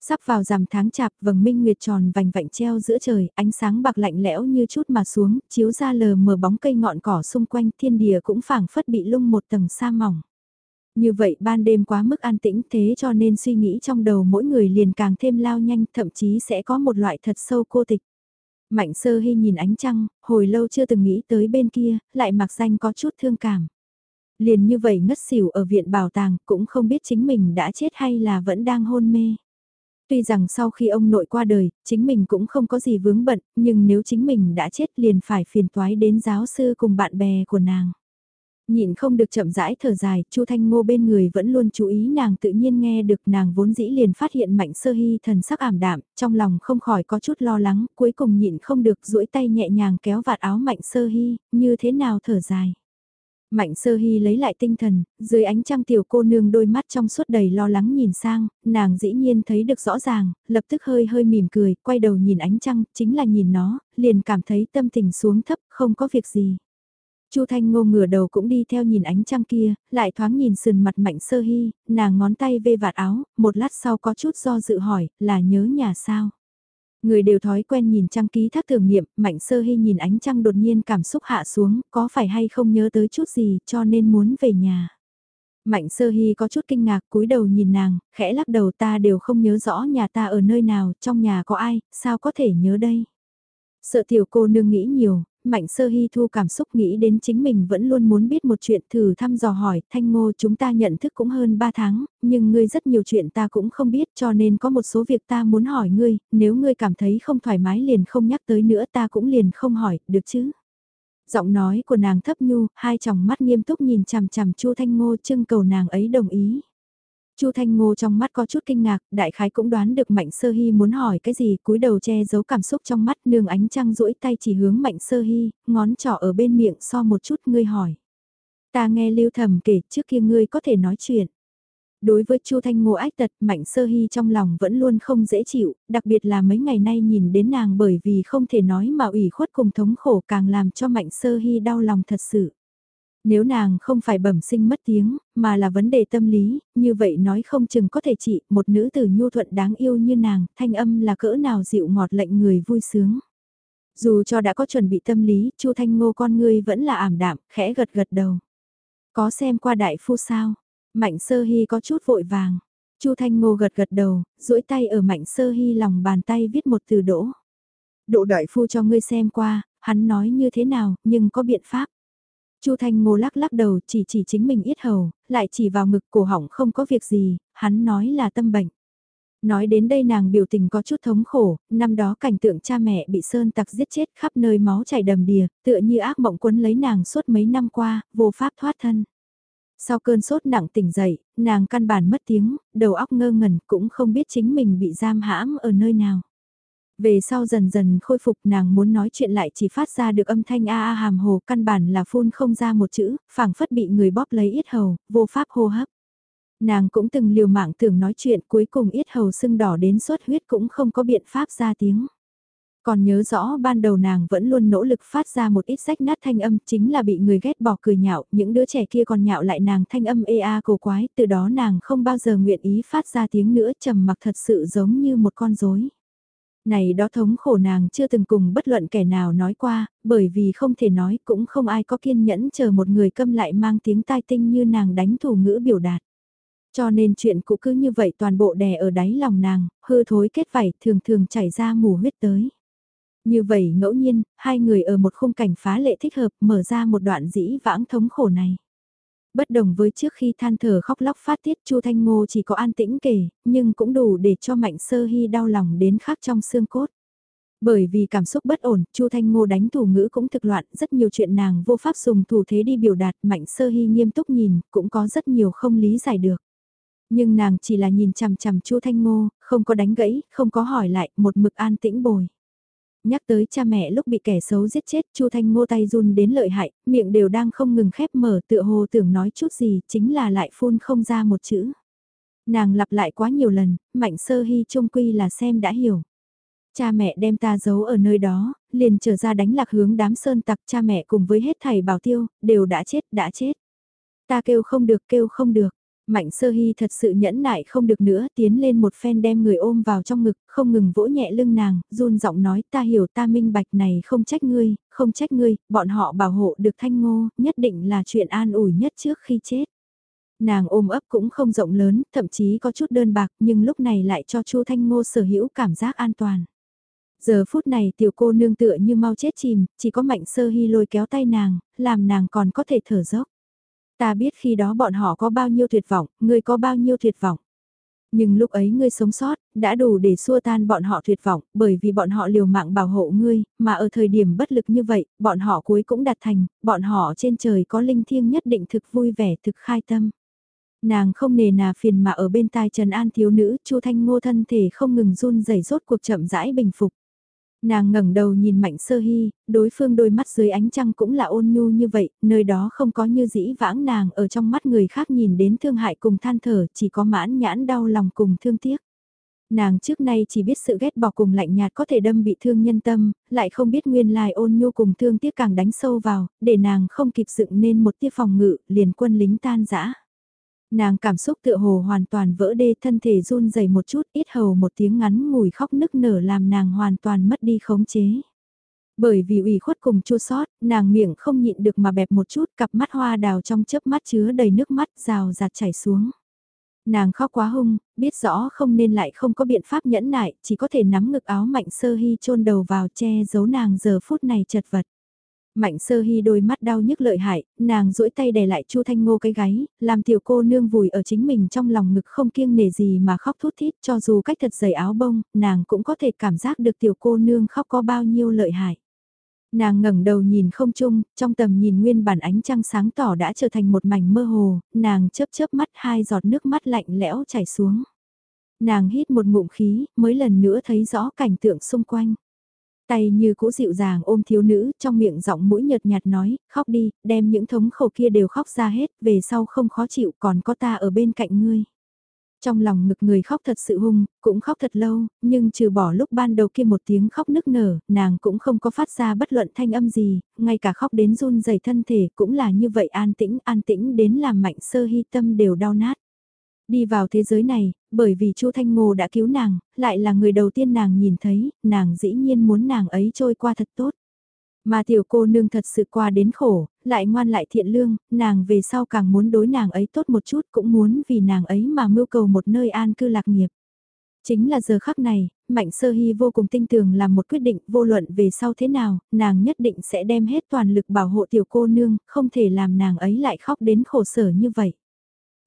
A: Sắp vào rằm tháng chạp vầng minh nguyệt tròn vành vạnh treo giữa trời, ánh sáng bạc lạnh lẽo như chút mà xuống, chiếu ra lờ mờ bóng cây ngọn cỏ xung quanh thiên địa cũng phảng phất bị lung một tầng sa mỏng. Như vậy ban đêm quá mức an tĩnh thế cho nên suy nghĩ trong đầu mỗi người liền càng thêm lao nhanh thậm chí sẽ có một loại thật sâu cô tịch. Mạnh sơ hy nhìn ánh trăng, hồi lâu chưa từng nghĩ tới bên kia, lại mặc danh có chút thương cảm. Liền như vậy ngất xỉu ở viện bảo tàng cũng không biết chính mình đã chết hay là vẫn đang hôn mê. Tuy rằng sau khi ông nội qua đời, chính mình cũng không có gì vướng bận, nhưng nếu chính mình đã chết liền phải phiền toái đến giáo sư cùng bạn bè của nàng. Nhịn không được chậm rãi thở dài, Chu Thanh Ngô bên người vẫn luôn chú ý nàng tự nhiên nghe được nàng vốn dĩ liền phát hiện mạnh sơ hy thần sắc ảm đạm, trong lòng không khỏi có chút lo lắng, cuối cùng nhịn không được duỗi tay nhẹ nhàng kéo vạt áo mạnh sơ hy, như thế nào thở dài. Mạnh sơ hy lấy lại tinh thần, dưới ánh trăng tiểu cô nương đôi mắt trong suốt đầy lo lắng nhìn sang, nàng dĩ nhiên thấy được rõ ràng, lập tức hơi hơi mỉm cười, quay đầu nhìn ánh trăng, chính là nhìn nó, liền cảm thấy tâm tình xuống thấp, không có việc gì. Chu Thanh Ngô ngửa đầu cũng đi theo nhìn ánh trăng kia, lại thoáng nhìn sườn mặt Mạnh Sơ Hy, nàng ngón tay vê vạt áo, một lát sau có chút do dự hỏi, là nhớ nhà sao? Người đều thói quen nhìn trăng ký thác thường niệm, Mạnh Sơ Hy nhìn ánh trăng đột nhiên cảm xúc hạ xuống, có phải hay không nhớ tới chút gì cho nên muốn về nhà. Mạnh Sơ Hy có chút kinh ngạc cúi đầu nhìn nàng, khẽ lắc đầu ta đều không nhớ rõ nhà ta ở nơi nào, trong nhà có ai, sao có thể nhớ đây. Sợ tiểu cô nương nghĩ nhiều, Mạnh sơ hy thu cảm xúc nghĩ đến chính mình vẫn luôn muốn biết một chuyện thử thăm dò hỏi, thanh ngô chúng ta nhận thức cũng hơn 3 tháng, nhưng ngươi rất nhiều chuyện ta cũng không biết cho nên có một số việc ta muốn hỏi ngươi, nếu ngươi cảm thấy không thoải mái liền không nhắc tới nữa ta cũng liền không hỏi, được chứ? Giọng nói của nàng thấp nhu, hai tròng mắt nghiêm túc nhìn chằm chằm Chu Thanh Ngô trưng cầu nàng ấy đồng ý. Chu Thanh Ngô trong mắt có chút kinh ngạc, đại khái cũng đoán được Mạnh Sơ Hy muốn hỏi cái gì, cúi đầu che giấu cảm xúc trong mắt, nương ánh trăng duỗi tay chỉ hướng Mạnh Sơ Hy, ngón trỏ ở bên miệng so một chút ngươi hỏi. Ta nghe Lưu Thầm kể trước kia ngươi có thể nói chuyện. Đối với Chu Thanh Ngô ách tật, Mạnh Sơ Hy trong lòng vẫn luôn không dễ chịu, đặc biệt là mấy ngày nay nhìn đến nàng bởi vì không thể nói mà ủy khuất cùng thống khổ càng làm cho Mạnh Sơ Hy đau lòng thật sự. Nếu nàng không phải bẩm sinh mất tiếng, mà là vấn đề tâm lý, như vậy nói không chừng có thể trị một nữ tử nhu thuận đáng yêu như nàng, thanh âm là cỡ nào dịu ngọt lệnh người vui sướng. Dù cho đã có chuẩn bị tâm lý, Chu Thanh Ngô con ngươi vẫn là ảm đạm, khẽ gật gật đầu. Có xem qua đại phu sao? Mạnh Sơ Hy có chút vội vàng. Chu Thanh Ngô gật gật đầu, duỗi tay ở Mạnh Sơ Hy lòng bàn tay viết một từ đỗ. đỗ đại phu cho ngươi xem qua, hắn nói như thế nào, nhưng có biện pháp. Chu Thanh Ngô lắc lắc đầu chỉ chỉ chính mình yết hầu, lại chỉ vào ngực cổ họng không có việc gì, hắn nói là tâm bệnh. Nói đến đây nàng biểu tình có chút thống khổ, năm đó cảnh tượng cha mẹ bị sơn tặc giết chết khắp nơi máu chảy đầm đìa, tựa như ác mộng quấn lấy nàng suốt mấy năm qua, vô pháp thoát thân. Sau cơn sốt nặng tỉnh dậy, nàng căn bản mất tiếng, đầu óc ngơ ngẩn cũng không biết chính mình bị giam hãm ở nơi nào. Về sau dần dần khôi phục nàng muốn nói chuyện lại chỉ phát ra được âm thanh a a hàm hồ căn bản là phun không ra một chữ, phảng phất bị người bóp lấy yết hầu, vô pháp hô hấp. Nàng cũng từng liều mạng tưởng nói chuyện cuối cùng yết hầu sưng đỏ đến suốt huyết cũng không có biện pháp ra tiếng. Còn nhớ rõ ban đầu nàng vẫn luôn nỗ lực phát ra một ít rách nát thanh âm chính là bị người ghét bỏ cười nhạo, những đứa trẻ kia còn nhạo lại nàng thanh âm ê a cổ quái, từ đó nàng không bao giờ nguyện ý phát ra tiếng nữa trầm mặc thật sự giống như một con rối. Này đó thống khổ nàng chưa từng cùng bất luận kẻ nào nói qua, bởi vì không thể nói cũng không ai có kiên nhẫn chờ một người câm lại mang tiếng tai tinh như nàng đánh thủ ngữ biểu đạt. Cho nên chuyện cũ cứ như vậy toàn bộ đè ở đáy lòng nàng, hư thối kết vảy thường thường chảy ra mù huyết tới. Như vậy ngẫu nhiên, hai người ở một khung cảnh phá lệ thích hợp mở ra một đoạn dĩ vãng thống khổ này. Bất đồng với trước khi than thở khóc lóc phát tiết Chu Thanh Ngô chỉ có an tĩnh kể, nhưng cũng đủ để cho Mạnh Sơ Hy đau lòng đến khắc trong xương cốt. Bởi vì cảm xúc bất ổn, Chu Thanh Ngô đánh thủ ngữ cũng thực loạn, rất nhiều chuyện nàng vô pháp dùng thủ thế đi biểu đạt, Mạnh Sơ Hy nghiêm túc nhìn, cũng có rất nhiều không lý giải được. Nhưng nàng chỉ là nhìn chằm chằm Chu Thanh Ngô, không có đánh gãy, không có hỏi lại, một mực an tĩnh bồi. Nhắc tới cha mẹ lúc bị kẻ xấu giết chết, Chu Thanh Ngô tay run đến lợi hại, miệng đều đang không ngừng khép mở tựa hồ tưởng nói chút gì, chính là lại phun không ra một chữ. Nàng lặp lại quá nhiều lần, Mạnh Sơ Hy trung quy là xem đã hiểu. Cha mẹ đem ta giấu ở nơi đó, liền trở ra đánh lạc hướng đám sơn tặc cha mẹ cùng với hết thầy bảo tiêu, đều đã chết, đã chết. Ta kêu không được, kêu không được. Mạnh sơ hy thật sự nhẫn nại không được nữa, tiến lên một phen đem người ôm vào trong ngực, không ngừng vỗ nhẹ lưng nàng, run giọng nói ta hiểu ta minh bạch này không trách ngươi, không trách ngươi, bọn họ bảo hộ được thanh ngô, nhất định là chuyện an ủi nhất trước khi chết. Nàng ôm ấp cũng không rộng lớn, thậm chí có chút đơn bạc nhưng lúc này lại cho chu Thanh Ngô sở hữu cảm giác an toàn. Giờ phút này tiểu cô nương tựa như mau chết chìm, chỉ có mạnh sơ hy lôi kéo tay nàng, làm nàng còn có thể thở dốc. Ta biết khi đó bọn họ có bao nhiêu tuyệt vọng, ngươi có bao nhiêu tuyệt vọng. Nhưng lúc ấy ngươi sống sót, đã đủ để xua tan bọn họ tuyệt vọng, bởi vì bọn họ liều mạng bảo hộ ngươi, mà ở thời điểm bất lực như vậy, bọn họ cuối cũng đạt thành, bọn họ trên trời có linh thiêng nhất định thực vui vẻ thực khai tâm. Nàng không nề nà phiền mà ở bên tai Trần An thiếu nữ, Chu Thanh Ngô thân thể không ngừng run rẩy rốt cuộc chậm rãi bình phục. Nàng ngẩng đầu nhìn Mạnh Sơ Hy, đối phương đôi mắt dưới ánh trăng cũng là ôn nhu như vậy, nơi đó không có như dĩ vãng nàng ở trong mắt người khác nhìn đến thương hại cùng than thở, chỉ có mãn nhãn đau lòng cùng thương tiếc. Nàng trước nay chỉ biết sự ghét bỏ cùng lạnh nhạt có thể đâm bị thương nhân tâm, lại không biết nguyên lai ôn nhu cùng thương tiếc càng đánh sâu vào, để nàng không kịp dựng nên một tia phòng ngự, liền quân lính tan rã. Nàng cảm xúc tựa hồ hoàn toàn vỡ đê thân thể run rẩy một chút ít hầu một tiếng ngắn ngủi khóc nức nở làm nàng hoàn toàn mất đi khống chế. Bởi vì ủy khuất cùng chua sót, nàng miệng không nhịn được mà bẹp một chút cặp mắt hoa đào trong chớp mắt chứa đầy nước mắt rào rạt chảy xuống. Nàng khóc quá hung, biết rõ không nên lại không có biện pháp nhẫn nại, chỉ có thể nắm ngực áo mạnh sơ hy chôn đầu vào che giấu nàng giờ phút này chật vật. Mạnh sơ hy đôi mắt đau nhức lợi hại, nàng duỗi tay đè lại Chu Thanh Ngô cái gáy, làm tiểu cô nương vùi ở chính mình trong lòng ngực không kiêng nể gì mà khóc thút thít cho dù cách thật dày áo bông, nàng cũng có thể cảm giác được tiểu cô nương khóc có bao nhiêu lợi hại. Nàng ngẩng đầu nhìn không chung, trong tầm nhìn nguyên bản ánh trăng sáng tỏ đã trở thành một mảnh mơ hồ, nàng chớp chớp mắt hai giọt nước mắt lạnh lẽo chảy xuống. Nàng hít một ngụm khí, mới lần nữa thấy rõ cảnh tượng xung quanh. Tay như cũ dịu dàng ôm thiếu nữ, trong miệng giọng mũi nhợt nhạt nói, khóc đi, đem những thống khổ kia đều khóc ra hết, về sau không khó chịu còn có ta ở bên cạnh ngươi. Trong lòng ngực người khóc thật sự hung, cũng khóc thật lâu, nhưng trừ bỏ lúc ban đầu kia một tiếng khóc nức nở, nàng cũng không có phát ra bất luận thanh âm gì, ngay cả khóc đến run rẩy thân thể cũng là như vậy an tĩnh, an tĩnh đến làm mạnh sơ hy tâm đều đau nát. Đi vào thế giới này, bởi vì Chu Thanh Ngô đã cứu nàng, lại là người đầu tiên nàng nhìn thấy, nàng dĩ nhiên muốn nàng ấy trôi qua thật tốt. Mà tiểu cô nương thật sự qua đến khổ, lại ngoan lại thiện lương, nàng về sau càng muốn đối nàng ấy tốt một chút cũng muốn vì nàng ấy mà mưu cầu một nơi an cư lạc nghiệp. Chính là giờ khắc này, Mạnh Sơ Hy vô cùng tinh tường làm một quyết định vô luận về sau thế nào, nàng nhất định sẽ đem hết toàn lực bảo hộ tiểu cô nương, không thể làm nàng ấy lại khóc đến khổ sở như vậy.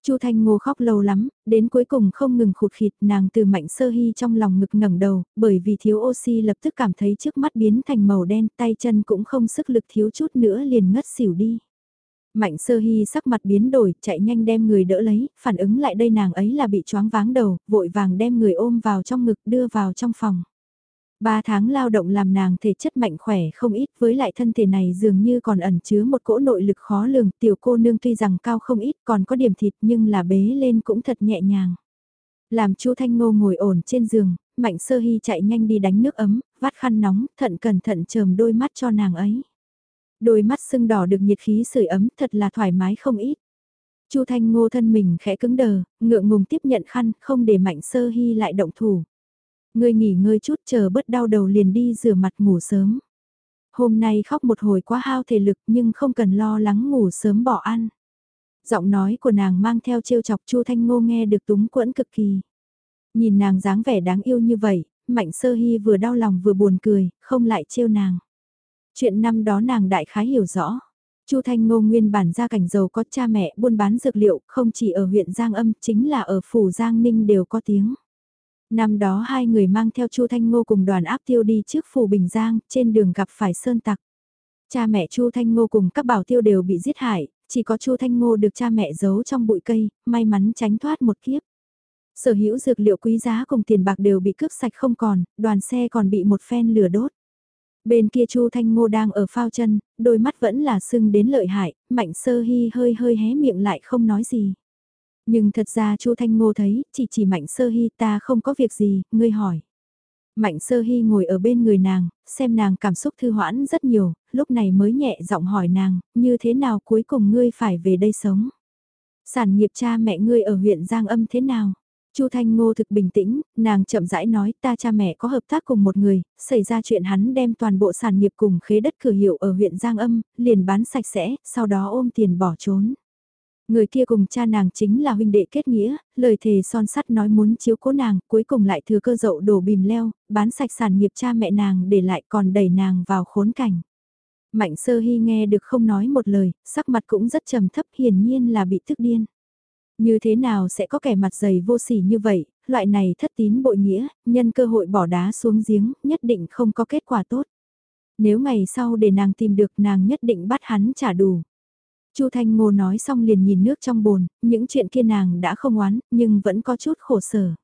A: Chu Thanh Ngô khóc lâu lắm, đến cuối cùng không ngừng khụt khịt nàng từ mạnh sơ hy trong lòng ngực ngẩng đầu, bởi vì thiếu oxy lập tức cảm thấy trước mắt biến thành màu đen, tay chân cũng không sức lực thiếu chút nữa liền ngất xỉu đi. Mạnh sơ hy sắc mặt biến đổi, chạy nhanh đem người đỡ lấy, phản ứng lại đây nàng ấy là bị choáng váng đầu, vội vàng đem người ôm vào trong ngực đưa vào trong phòng. Ba tháng lao động làm nàng thể chất mạnh khỏe không ít với lại thân thể này dường như còn ẩn chứa một cỗ nội lực khó lường tiểu cô nương tuy rằng cao không ít còn có điểm thịt nhưng là bế lên cũng thật nhẹ nhàng. Làm chu Thanh Ngô ngồi ổn trên giường, Mạnh Sơ Hy chạy nhanh đi đánh nước ấm, vắt khăn nóng, thận cẩn thận chờm đôi mắt cho nàng ấy. Đôi mắt sưng đỏ được nhiệt khí sưởi ấm thật là thoải mái không ít. Chu Thanh Ngô thân mình khẽ cứng đờ, ngượng ngùng tiếp nhận khăn, không để Mạnh Sơ Hy lại động thủ. Ngươi nghỉ ngơi chút chờ bớt đau đầu liền đi rửa mặt ngủ sớm. Hôm nay khóc một hồi quá hao thể lực nhưng không cần lo lắng ngủ sớm bỏ ăn. Giọng nói của nàng mang theo trêu chọc Chu Thanh Ngô nghe được túng quẫn cực kỳ. Nhìn nàng dáng vẻ đáng yêu như vậy, Mạnh Sơ Hy vừa đau lòng vừa buồn cười, không lại trêu nàng. Chuyện năm đó nàng đại khái hiểu rõ. Chu Thanh Ngô nguyên bản gia cảnh giàu có cha mẹ buôn bán dược liệu, không chỉ ở huyện Giang Âm, chính là ở phủ Giang Ninh đều có tiếng. Năm đó hai người mang theo Chu Thanh Ngô cùng đoàn áp tiêu đi trước phủ Bình Giang, trên đường gặp phải sơn tặc. Cha mẹ Chu Thanh Ngô cùng các bảo tiêu đều bị giết hại, chỉ có Chu Thanh Ngô được cha mẹ giấu trong bụi cây, may mắn tránh thoát một kiếp. Sở hữu dược liệu quý giá cùng tiền bạc đều bị cướp sạch không còn, đoàn xe còn bị một phen lửa đốt. Bên kia Chu Thanh Ngô đang ở phao chân, đôi mắt vẫn là sưng đến lợi hại, Mạnh Sơ Hy hơi hơi hé miệng lại không nói gì. Nhưng thật ra Chu Thanh Ngô thấy, chỉ chỉ Mạnh Sơ Hy ta không có việc gì, ngươi hỏi. Mạnh Sơ Hy ngồi ở bên người nàng, xem nàng cảm xúc thư hoãn rất nhiều, lúc này mới nhẹ giọng hỏi nàng, như thế nào cuối cùng ngươi phải về đây sống? Sản nghiệp cha mẹ ngươi ở huyện Giang Âm thế nào? Chu Thanh Ngô thực bình tĩnh, nàng chậm rãi nói ta cha mẹ có hợp tác cùng một người, xảy ra chuyện hắn đem toàn bộ sản nghiệp cùng khế đất cửa hiệu ở huyện Giang Âm, liền bán sạch sẽ, sau đó ôm tiền bỏ trốn. Người kia cùng cha nàng chính là huynh đệ kết nghĩa, lời thề son sắt nói muốn chiếu cố nàng, cuối cùng lại thừa cơ dậu đổ bìm leo, bán sạch sản nghiệp cha mẹ nàng để lại còn đẩy nàng vào khốn cảnh. Mạnh sơ hy nghe được không nói một lời, sắc mặt cũng rất trầm thấp hiển nhiên là bị thức điên. Như thế nào sẽ có kẻ mặt dày vô sỉ như vậy, loại này thất tín bội nghĩa, nhân cơ hội bỏ đá xuống giếng, nhất định không có kết quả tốt. Nếu ngày sau để nàng tìm được nàng nhất định bắt hắn trả đủ. Chu Thanh Ngô nói xong liền nhìn nước trong bồn, những chuyện kia nàng đã không oán, nhưng vẫn có chút khổ sở.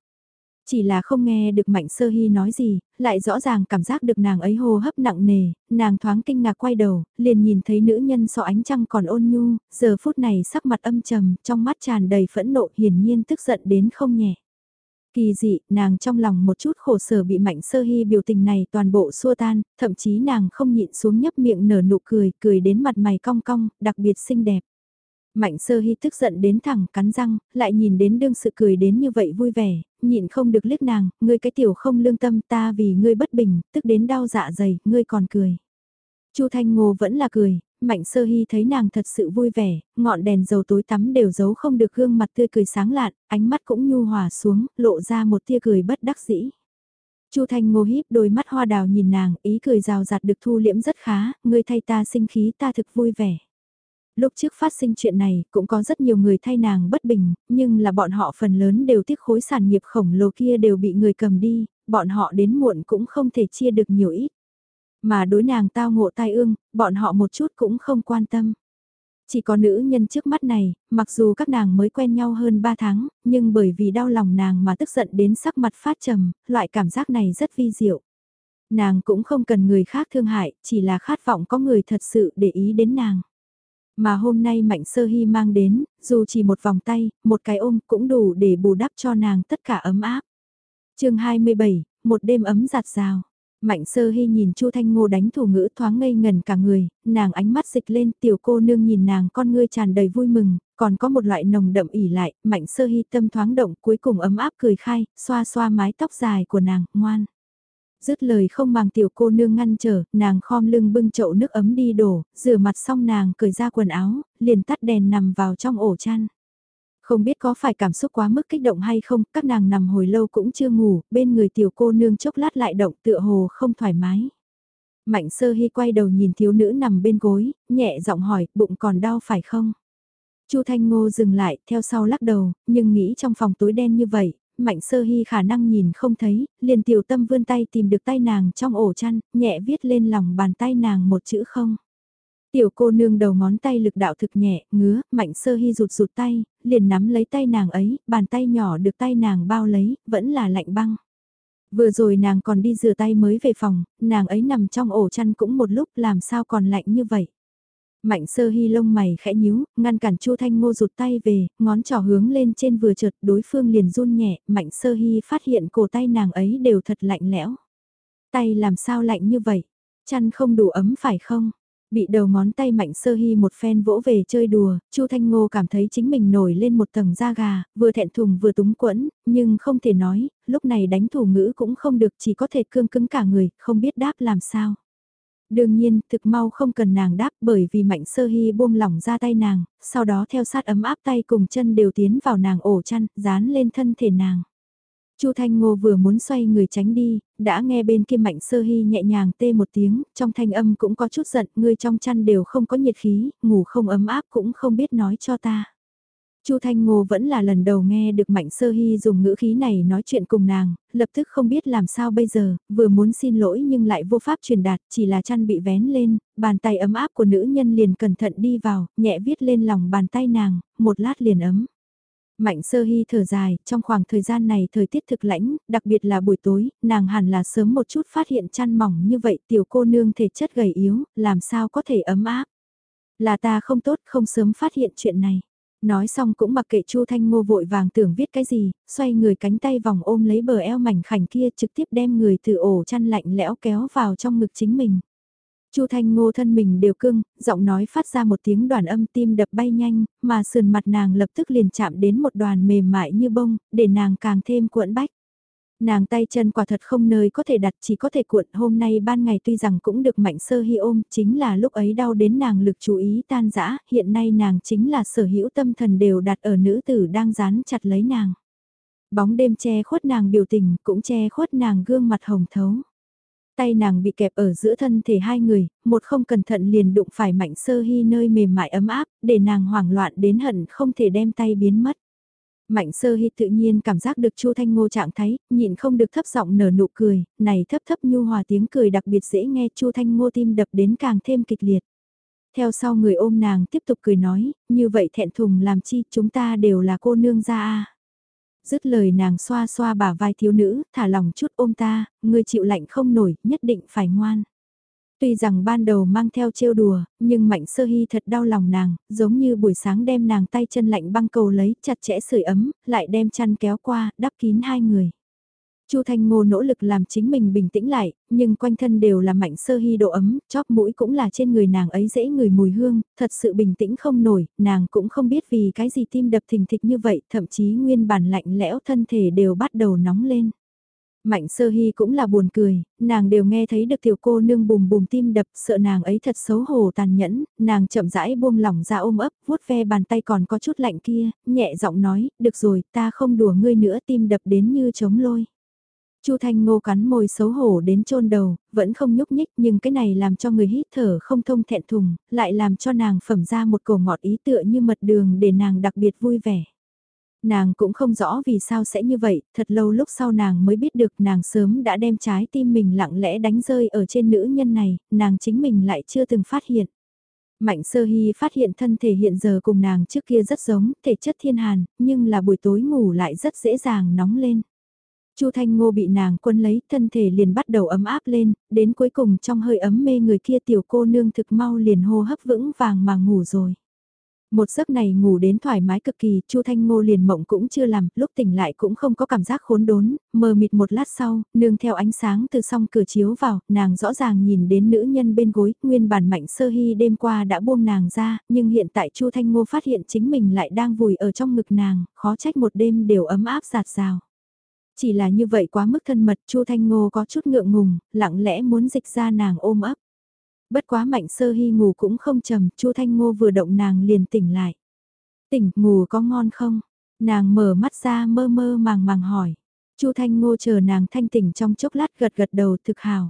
A: Chỉ là không nghe được Mạnh Sơ Hy nói gì, lại rõ ràng cảm giác được nàng ấy hô hấp nặng nề, nàng thoáng kinh ngạc quay đầu, liền nhìn thấy nữ nhân so ánh trăng còn ôn nhu, giờ phút này sắc mặt âm trầm, trong mắt tràn đầy phẫn nộ hiển nhiên tức giận đến không nhẹ. Kỳ dị, nàng trong lòng một chút khổ sở bị mạnh sơ hy biểu tình này toàn bộ xua tan, thậm chí nàng không nhịn xuống nhấp miệng nở nụ cười, cười đến mặt mày cong cong, đặc biệt xinh đẹp. Mạnh sơ hy tức giận đến thẳng cắn răng, lại nhìn đến đương sự cười đến như vậy vui vẻ, nhịn không được liếc nàng, ngươi cái tiểu không lương tâm ta vì ngươi bất bình, tức đến đau dạ dày, ngươi còn cười. Chu Thanh Ngô vẫn là cười, Mạnh Sơ Hy thấy nàng thật sự vui vẻ, ngọn đèn dầu tối tắm đều giấu không được gương mặt tươi cười sáng lạn, ánh mắt cũng nhu hòa xuống, lộ ra một tia cười bất đắc dĩ. Chu Thanh Ngô híp đôi mắt hoa đào nhìn nàng, ý cười rào rạt được thu liễm rất khá, ngươi thay ta sinh khí ta thực vui vẻ. Lúc trước phát sinh chuyện này, cũng có rất nhiều người thay nàng bất bình, nhưng là bọn họ phần lớn đều tiếc khối sản nghiệp khổng lồ kia đều bị người cầm đi, bọn họ đến muộn cũng không thể chia được nhiều ít. Mà đối nàng tao ngộ tai ương, bọn họ một chút cũng không quan tâm. Chỉ có nữ nhân trước mắt này, mặc dù các nàng mới quen nhau hơn 3 tháng, nhưng bởi vì đau lòng nàng mà tức giận đến sắc mặt phát trầm, loại cảm giác này rất vi diệu. Nàng cũng không cần người khác thương hại, chỉ là khát vọng có người thật sự để ý đến nàng. Mà hôm nay Mạnh Sơ Hy mang đến, dù chỉ một vòng tay, một cái ôm cũng đủ để bù đắp cho nàng tất cả ấm áp. chương 27, một đêm ấm giặt rào. Mạnh sơ hy nhìn Chu Thanh Ngô đánh thủ ngữ thoáng ngây ngần cả người, nàng ánh mắt dịch lên tiểu cô nương nhìn nàng con ngươi tràn đầy vui mừng, còn có một loại nồng đậm ỉ lại, mạnh sơ hy tâm thoáng động cuối cùng ấm áp cười khai, xoa xoa mái tóc dài của nàng, ngoan. Dứt lời không bằng tiểu cô nương ngăn trở, nàng khom lưng bưng chậu nước ấm đi đổ, rửa mặt xong nàng cởi ra quần áo, liền tắt đèn nằm vào trong ổ chăn. Không biết có phải cảm xúc quá mức kích động hay không, các nàng nằm hồi lâu cũng chưa ngủ, bên người tiểu cô nương chốc lát lại động tựa hồ không thoải mái. Mạnh sơ hy quay đầu nhìn thiếu nữ nằm bên gối, nhẹ giọng hỏi, bụng còn đau phải không? Chu Thanh Ngô dừng lại, theo sau lắc đầu, nhưng nghĩ trong phòng tối đen như vậy, Mạnh Sơ Hy khả năng nhìn không thấy, liền tiểu tâm vươn tay tìm được tay nàng trong ổ chăn, nhẹ viết lên lòng bàn tay nàng một chữ không. Tiểu cô nương đầu ngón tay lực đạo thực nhẹ, ngứa, mạnh sơ hy rụt rụt tay, liền nắm lấy tay nàng ấy, bàn tay nhỏ được tay nàng bao lấy, vẫn là lạnh băng. Vừa rồi nàng còn đi rửa tay mới về phòng, nàng ấy nằm trong ổ chăn cũng một lúc làm sao còn lạnh như vậy. Mạnh sơ hy lông mày khẽ nhíu, ngăn cản Chu Thanh Ngô rụt tay về, ngón trỏ hướng lên trên vừa chợt đối phương liền run nhẹ, mạnh sơ hy phát hiện cổ tay nàng ấy đều thật lạnh lẽo. Tay làm sao lạnh như vậy? Chăn không đủ ấm phải không? Bị đầu ngón tay mạnh sơ hy một phen vỗ về chơi đùa, Chu Thanh Ngô cảm thấy chính mình nổi lên một tầng da gà, vừa thẹn thùng vừa túng quẫn, nhưng không thể nói, lúc này đánh thủ ngữ cũng không được chỉ có thể cương cứng cả người, không biết đáp làm sao. Đương nhiên, thực mau không cần nàng đáp bởi vì mạnh sơ hy buông lỏng ra tay nàng, sau đó theo sát ấm áp tay cùng chân đều tiến vào nàng ổ chăn, dán lên thân thể nàng. Chu Thanh Ngô vừa muốn xoay người tránh đi, đã nghe bên kia Mạnh Sơ Hy nhẹ nhàng tê một tiếng, trong thanh âm cũng có chút giận, người trong chăn đều không có nhiệt khí, ngủ không ấm áp cũng không biết nói cho ta. Chu Thanh Ngô vẫn là lần đầu nghe được Mạnh Sơ Hy dùng ngữ khí này nói chuyện cùng nàng, lập tức không biết làm sao bây giờ, vừa muốn xin lỗi nhưng lại vô pháp truyền đạt, chỉ là chăn bị vén lên, bàn tay ấm áp của nữ nhân liền cẩn thận đi vào, nhẹ viết lên lòng bàn tay nàng, một lát liền ấm. Mạnh sơ hy thở dài, trong khoảng thời gian này thời tiết thực lãnh, đặc biệt là buổi tối, nàng hẳn là sớm một chút phát hiện chăn mỏng như vậy tiểu cô nương thể chất gầy yếu, làm sao có thể ấm áp. Là ta không tốt không sớm phát hiện chuyện này. Nói xong cũng mặc kệ Chu Thanh Ngô vội vàng tưởng viết cái gì, xoay người cánh tay vòng ôm lấy bờ eo mảnh khảnh kia trực tiếp đem người từ ổ chăn lạnh lẽo kéo vào trong ngực chính mình. Chu Thanh Ngô thân mình đều cưng, giọng nói phát ra một tiếng đoàn âm tim đập bay nhanh, mà sườn mặt nàng lập tức liền chạm đến một đoàn mềm mại như bông, để nàng càng thêm cuộn bách. Nàng tay chân quả thật không nơi có thể đặt chỉ có thể cuộn hôm nay ban ngày tuy rằng cũng được mạnh sơ hi ôm, chính là lúc ấy đau đến nàng lực chú ý tan dã hiện nay nàng chính là sở hữu tâm thần đều đặt ở nữ tử đang dán chặt lấy nàng. Bóng đêm che khuất nàng biểu tình cũng che khuất nàng gương mặt hồng thấu. Tay nàng bị kẹp ở giữa thân thể hai người, một không cẩn thận liền đụng phải mạnh sơ hy nơi mềm mại ấm áp, để nàng hoảng loạn đến hận không thể đem tay biến mất. Mạnh sơ hy tự nhiên cảm giác được Chu Thanh Ngô trạng thái, nhịn không được thấp giọng nở nụ cười, này thấp thấp nhu hòa tiếng cười đặc biệt dễ nghe Chu Thanh Ngô tim đập đến càng thêm kịch liệt. Theo sau người ôm nàng tiếp tục cười nói, như vậy thẹn thùng làm chi chúng ta đều là cô nương gia a dứt lời nàng xoa xoa bả vai thiếu nữ, thả lòng chút ôm ta, ngươi chịu lạnh không nổi, nhất định phải ngoan. Tuy rằng ban đầu mang theo trêu đùa, nhưng Mạnh Sơ Hy thật đau lòng nàng, giống như buổi sáng đem nàng tay chân lạnh băng cầu lấy, chặt chẽ sưởi ấm, lại đem chăn kéo qua, đắp kín hai người. Chu Thanh Ngô nỗ lực làm chính mình bình tĩnh lại, nhưng quanh thân đều là mạnh sơ hy độ ấm, chóp mũi cũng là trên người nàng ấy dễ người mùi hương, thật sự bình tĩnh không nổi, nàng cũng không biết vì cái gì tim đập thình thịch như vậy, thậm chí nguyên bản lạnh lẽo thân thể đều bắt đầu nóng lên. Mạnh sơ hy cũng là buồn cười, nàng đều nghe thấy được tiểu cô nương bùm bùm tim đập, sợ nàng ấy thật xấu hổ tàn nhẫn, nàng chậm rãi buông lỏng ra ôm ấp, vuốt ve bàn tay còn có chút lạnh kia, nhẹ giọng nói, được rồi, ta không đùa ngươi nữa tim đập đến như chống lôi. Chu Thanh Ngô cắn môi xấu hổ đến chôn đầu, vẫn không nhúc nhích nhưng cái này làm cho người hít thở không thông thẹn thùng, lại làm cho nàng phẩm ra một cổ ngọt ý tựa như mật đường để nàng đặc biệt vui vẻ. Nàng cũng không rõ vì sao sẽ như vậy, thật lâu lúc sau nàng mới biết được nàng sớm đã đem trái tim mình lặng lẽ đánh rơi ở trên nữ nhân này, nàng chính mình lại chưa từng phát hiện. Mạnh sơ hy phát hiện thân thể hiện giờ cùng nàng trước kia rất giống, thể chất thiên hàn, nhưng là buổi tối ngủ lại rất dễ dàng nóng lên. Chu Thanh Ngô bị nàng quân lấy, thân thể liền bắt đầu ấm áp lên, đến cuối cùng trong hơi ấm mê người kia tiểu cô nương thực mau liền hô hấp vững vàng mà ngủ rồi. Một giấc này ngủ đến thoải mái cực kỳ, Chu Thanh Ngô liền mộng cũng chưa làm, lúc tỉnh lại cũng không có cảm giác khốn đốn, mờ mịt một lát sau, nương theo ánh sáng từ song cửa chiếu vào, nàng rõ ràng nhìn đến nữ nhân bên gối, nguyên bản mạnh sơ hy đêm qua đã buông nàng ra, nhưng hiện tại Chu Thanh Ngô phát hiện chính mình lại đang vùi ở trong ngực nàng, khó trách một đêm đều ấm áp giạt rào. Chỉ là như vậy quá mức thân mật Chu Thanh Ngô có chút ngượng ngùng, lặng lẽ muốn dịch ra nàng ôm ấp. Bất quá mạnh sơ hy ngủ cũng không trầm, Chu Thanh Ngô vừa động nàng liền tỉnh lại. Tỉnh, ngủ có ngon không? Nàng mở mắt ra mơ mơ màng màng hỏi. Chu Thanh Ngô chờ nàng thanh tỉnh trong chốc lát gật gật đầu thực hào.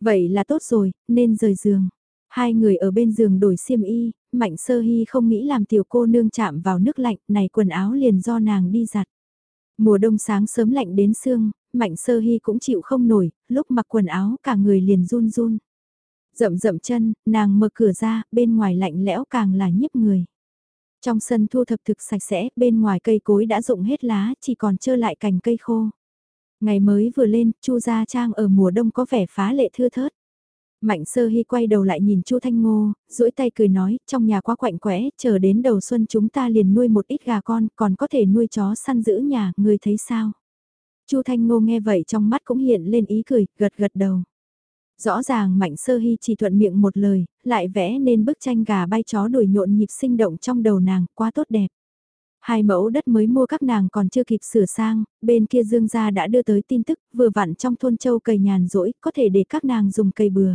A: Vậy là tốt rồi, nên rời giường. Hai người ở bên giường đổi xiêm y, Mạnh Sơ Hy không nghĩ làm tiểu cô nương chạm vào nước lạnh, này quần áo liền do nàng đi giặt. Mùa đông sáng sớm lạnh đến xương, Mạnh Sơ Hy cũng chịu không nổi, lúc mặc quần áo cả người liền run run. Rậm rậm chân, nàng mở cửa ra, bên ngoài lạnh lẽo càng là nhiếp người. Trong sân thu thập thực sạch sẽ, bên ngoài cây cối đã rụng hết lá, chỉ còn trơ lại cành cây khô. Ngày mới vừa lên, Chu Gia Trang ở mùa đông có vẻ phá lệ thưa thớt. Mạnh sơ hy quay đầu lại nhìn Chu Thanh Ngô, duỗi tay cười nói, trong nhà quá quạnh quẽ, chờ đến đầu xuân chúng ta liền nuôi một ít gà con, còn có thể nuôi chó săn giữ nhà, người thấy sao? Chu Thanh Ngô nghe vậy trong mắt cũng hiện lên ý cười, gật gật đầu. Rõ ràng Mạnh Sơ Hy chỉ thuận miệng một lời, lại vẽ nên bức tranh gà bay chó đuổi nhộn nhịp sinh động trong đầu nàng, quá tốt đẹp. Hai mẫu đất mới mua các nàng còn chưa kịp sửa sang, bên kia Dương gia đã đưa tới tin tức, vừa vặn trong thôn châu cầy nhàn rỗi, có thể để các nàng dùng cây bừa.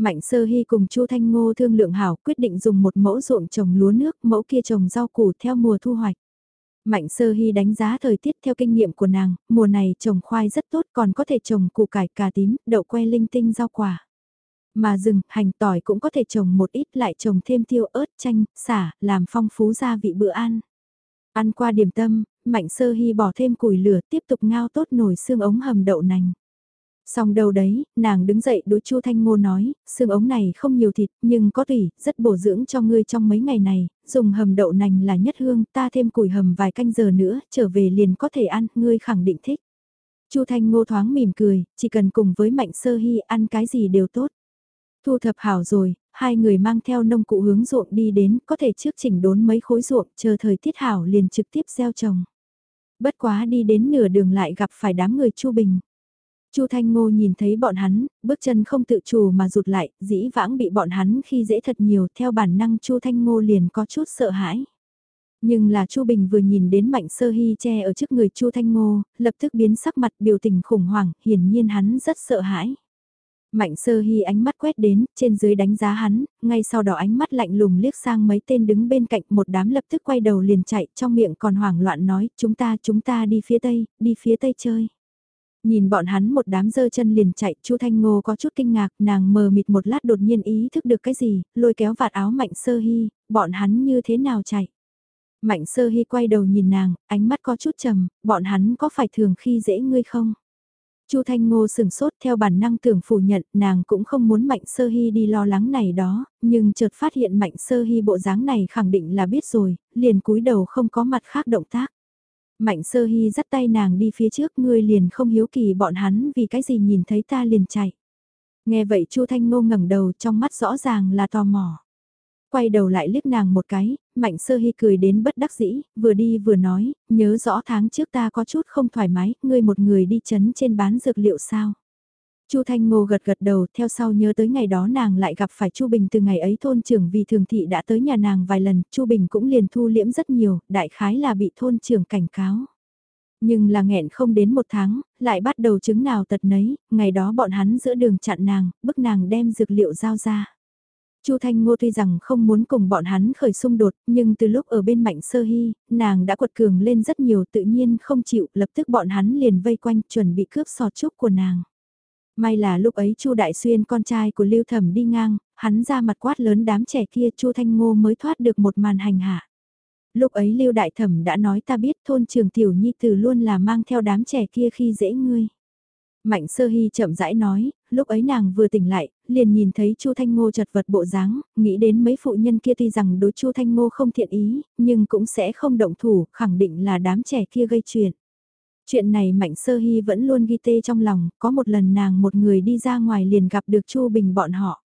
A: Mạnh Sơ Hy cùng Chu Thanh Ngô thương lượng hảo quyết định dùng một mẫu ruộng trồng lúa nước, mẫu kia trồng rau củ theo mùa thu hoạch. Mạnh Sơ Hy đánh giá thời tiết theo kinh nghiệm của nàng, mùa này trồng khoai rất tốt còn có thể trồng củ cải cà tím, đậu que linh tinh rau quả. Mà rừng, hành tỏi cũng có thể trồng một ít lại trồng thêm tiêu ớt, chanh, xả, làm phong phú gia vị bữa ăn. Ăn qua điểm tâm, Mạnh Sơ Hy bỏ thêm củi lửa tiếp tục ngao tốt nồi xương ống hầm đậu nành. Xong đâu đấy, nàng đứng dậy đối Chu Thanh Ngô nói, xương ống này không nhiều thịt, nhưng có tủy, rất bổ dưỡng cho ngươi trong mấy ngày này, dùng hầm đậu nành là nhất hương, ta thêm củi hầm vài canh giờ nữa, trở về liền có thể ăn, ngươi khẳng định thích. Chu Thanh Ngô thoáng mỉm cười, chỉ cần cùng với Mạnh Sơ Hy ăn cái gì đều tốt. Thu thập hảo rồi, hai người mang theo nông cụ hướng ruộng đi đến, có thể trước chỉnh đốn mấy khối ruộng, chờ thời tiết hảo liền trực tiếp gieo trồng. Bất quá đi đến nửa đường lại gặp phải đám người Chu Bình. Chu Thanh Ngô nhìn thấy bọn hắn, bước chân không tự chủ mà rụt lại, dĩ vãng bị bọn hắn khi dễ thật nhiều, theo bản năng Chu Thanh Ngô liền có chút sợ hãi. Nhưng là Chu Bình vừa nhìn đến Mạnh Sơ Hy che ở trước người Chu Thanh Ngô, lập tức biến sắc mặt biểu tình khủng hoảng, hiển nhiên hắn rất sợ hãi. Mạnh Sơ Hy ánh mắt quét đến, trên dưới đánh giá hắn, ngay sau đó ánh mắt lạnh lùng liếc sang mấy tên đứng bên cạnh một đám lập tức quay đầu liền chạy, trong miệng còn hoảng loạn nói, chúng ta chúng ta đi phía tây, đi phía tây chơi. Nhìn bọn hắn một đám dơ chân liền chạy, Chu Thanh Ngô có chút kinh ngạc, nàng mờ mịt một lát đột nhiên ý thức được cái gì, lôi kéo vạt áo Mạnh Sơ Hy, bọn hắn như thế nào chạy. Mạnh Sơ Hy quay đầu nhìn nàng, ánh mắt có chút trầm, bọn hắn có phải thường khi dễ ngươi không? Chu Thanh Ngô sừng sốt theo bản năng tưởng phủ nhận, nàng cũng không muốn Mạnh Sơ Hy đi lo lắng này đó, nhưng chợt phát hiện Mạnh Sơ Hy bộ dáng này khẳng định là biết rồi, liền cúi đầu không có mặt khác động tác. Mạnh sơ hy dắt tay nàng đi phía trước ngươi liền không hiếu kỳ bọn hắn vì cái gì nhìn thấy ta liền chạy. Nghe vậy Chu Thanh Ngô ngẩng đầu trong mắt rõ ràng là tò mò. Quay đầu lại liếc nàng một cái, Mạnh Sơ Hy cười đến bất đắc dĩ, vừa đi vừa nói, nhớ rõ tháng trước ta có chút không thoải mái, ngươi một người đi chấn trên bán dược liệu sao. Chu Thanh Ngô gật gật đầu, theo sau nhớ tới ngày đó nàng lại gặp phải Chu Bình từ ngày ấy thôn trưởng vì thường thị đã tới nhà nàng vài lần, Chu Bình cũng liền thu liễm rất nhiều, đại khái là bị thôn trưởng cảnh cáo. Nhưng là nghẹn không đến một tháng, lại bắt đầu chứng nào tật nấy, ngày đó bọn hắn giữa đường chặn nàng, bức nàng đem dược liệu giao ra. Chu Thanh Ngô tuy rằng không muốn cùng bọn hắn khởi xung đột, nhưng từ lúc ở bên Mạnh Sơ Hy, nàng đã quật cường lên rất nhiều tự nhiên không chịu, lập tức bọn hắn liền vây quanh chuẩn bị cướp sọt trúc của nàng. May là lúc ấy Chu Đại Xuyên con trai của Lưu Thẩm đi ngang, hắn ra mặt quát lớn đám trẻ kia Chu Thanh Ngô mới thoát được một màn hành hạ. Lúc ấy Lưu Đại Thẩm đã nói ta biết thôn trường tiểu nhi tử luôn là mang theo đám trẻ kia khi dễ ngươi. Mạnh sơ hy chậm rãi nói, lúc ấy nàng vừa tỉnh lại, liền nhìn thấy Chu Thanh Ngô chật vật bộ dáng, nghĩ đến mấy phụ nhân kia tuy rằng đối Chu Thanh Ngô không thiện ý, nhưng cũng sẽ không động thủ, khẳng định là đám trẻ kia gây chuyện. Chuyện này Mạnh Sơ Hy vẫn luôn ghi tê trong lòng, có một lần nàng một người đi ra ngoài liền gặp được Chu Bình bọn họ.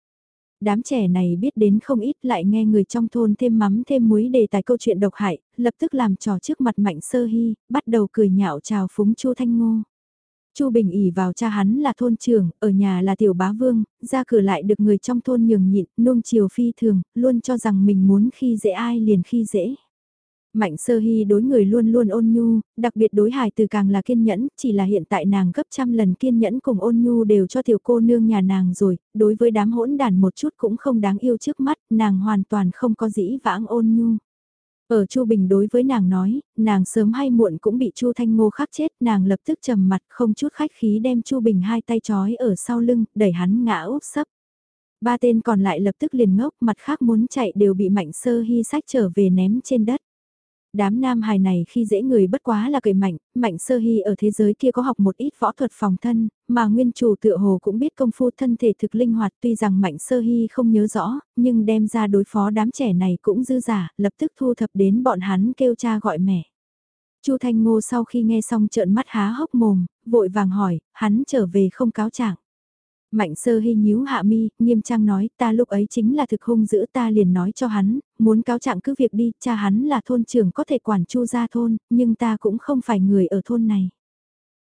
A: Đám trẻ này biết đến không ít lại nghe người trong thôn thêm mắm thêm muối đề tài câu chuyện độc hại, lập tức làm trò trước mặt Mạnh Sơ Hy, bắt đầu cười nhạo chào phúng Chu Thanh Ngô. Chu Bình ỉ vào cha hắn là thôn trưởng, ở nhà là tiểu bá vương, ra cửa lại được người trong thôn nhường nhịn, nuông chiều phi thường, luôn cho rằng mình muốn khi dễ ai liền khi dễ. Mạnh sơ hy đối người luôn luôn ôn nhu, đặc biệt đối hài từ càng là kiên nhẫn, chỉ là hiện tại nàng gấp trăm lần kiên nhẫn cùng ôn nhu đều cho tiểu cô nương nhà nàng rồi, đối với đám hỗn đàn một chút cũng không đáng yêu trước mắt, nàng hoàn toàn không có dĩ vãng ôn nhu. Ở Chu Bình đối với nàng nói, nàng sớm hay muộn cũng bị Chu Thanh Ngô khắc chết, nàng lập tức trầm mặt không chút khách khí đem Chu Bình hai tay trói ở sau lưng, đẩy hắn ngã úp sấp. Ba tên còn lại lập tức liền ngốc, mặt khác muốn chạy đều bị Mạnh Sơ Hy sách trở về ném trên đất. Đám nam hài này khi dễ người bất quá là cậy mạnh, mạnh sơ hy ở thế giới kia có học một ít võ thuật phòng thân, mà nguyên chủ tựa hồ cũng biết công phu thân thể thực linh hoạt tuy rằng mạnh sơ hy không nhớ rõ, nhưng đem ra đối phó đám trẻ này cũng dư giả, lập tức thu thập đến bọn hắn kêu cha gọi mẹ. Chu Thanh Ngô sau khi nghe xong trợn mắt há hốc mồm, vội vàng hỏi, hắn trở về không cáo trạng. Mạnh sơ hy nhíu hạ mi, nghiêm trang nói, ta lúc ấy chính là thực hung giữ ta liền nói cho hắn, muốn cáo trạng cứ việc đi, cha hắn là thôn trưởng có thể quản chu ra thôn, nhưng ta cũng không phải người ở thôn này.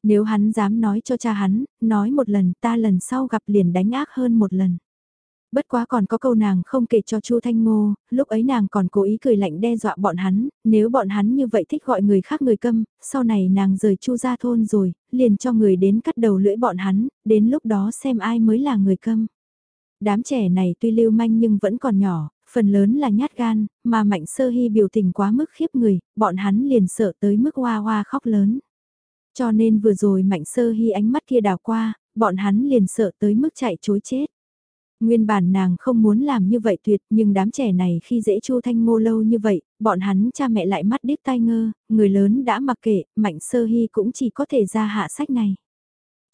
A: Nếu hắn dám nói cho cha hắn, nói một lần ta lần sau gặp liền đánh ác hơn một lần. Bất quá còn có câu nàng không kể cho Chu Thanh Ngô, lúc ấy nàng còn cố ý cười lạnh đe dọa bọn hắn, nếu bọn hắn như vậy thích gọi người khác người câm, sau này nàng rời Chu ra thôn rồi, liền cho người đến cắt đầu lưỡi bọn hắn, đến lúc đó xem ai mới là người câm. Đám trẻ này tuy lưu manh nhưng vẫn còn nhỏ, phần lớn là nhát gan, mà mạnh sơ hy biểu tình quá mức khiếp người, bọn hắn liền sợ tới mức hoa hoa khóc lớn. Cho nên vừa rồi mạnh sơ hy ánh mắt kia đào qua, bọn hắn liền sợ tới mức chạy chối chết. Nguyên bản nàng không muốn làm như vậy tuyệt nhưng đám trẻ này khi dễ Chu Thanh Ngô lâu như vậy, bọn hắn cha mẹ lại mắt điếc tai ngơ, người lớn đã mặc kệ, Mạnh Sơ Hy cũng chỉ có thể ra hạ sách này.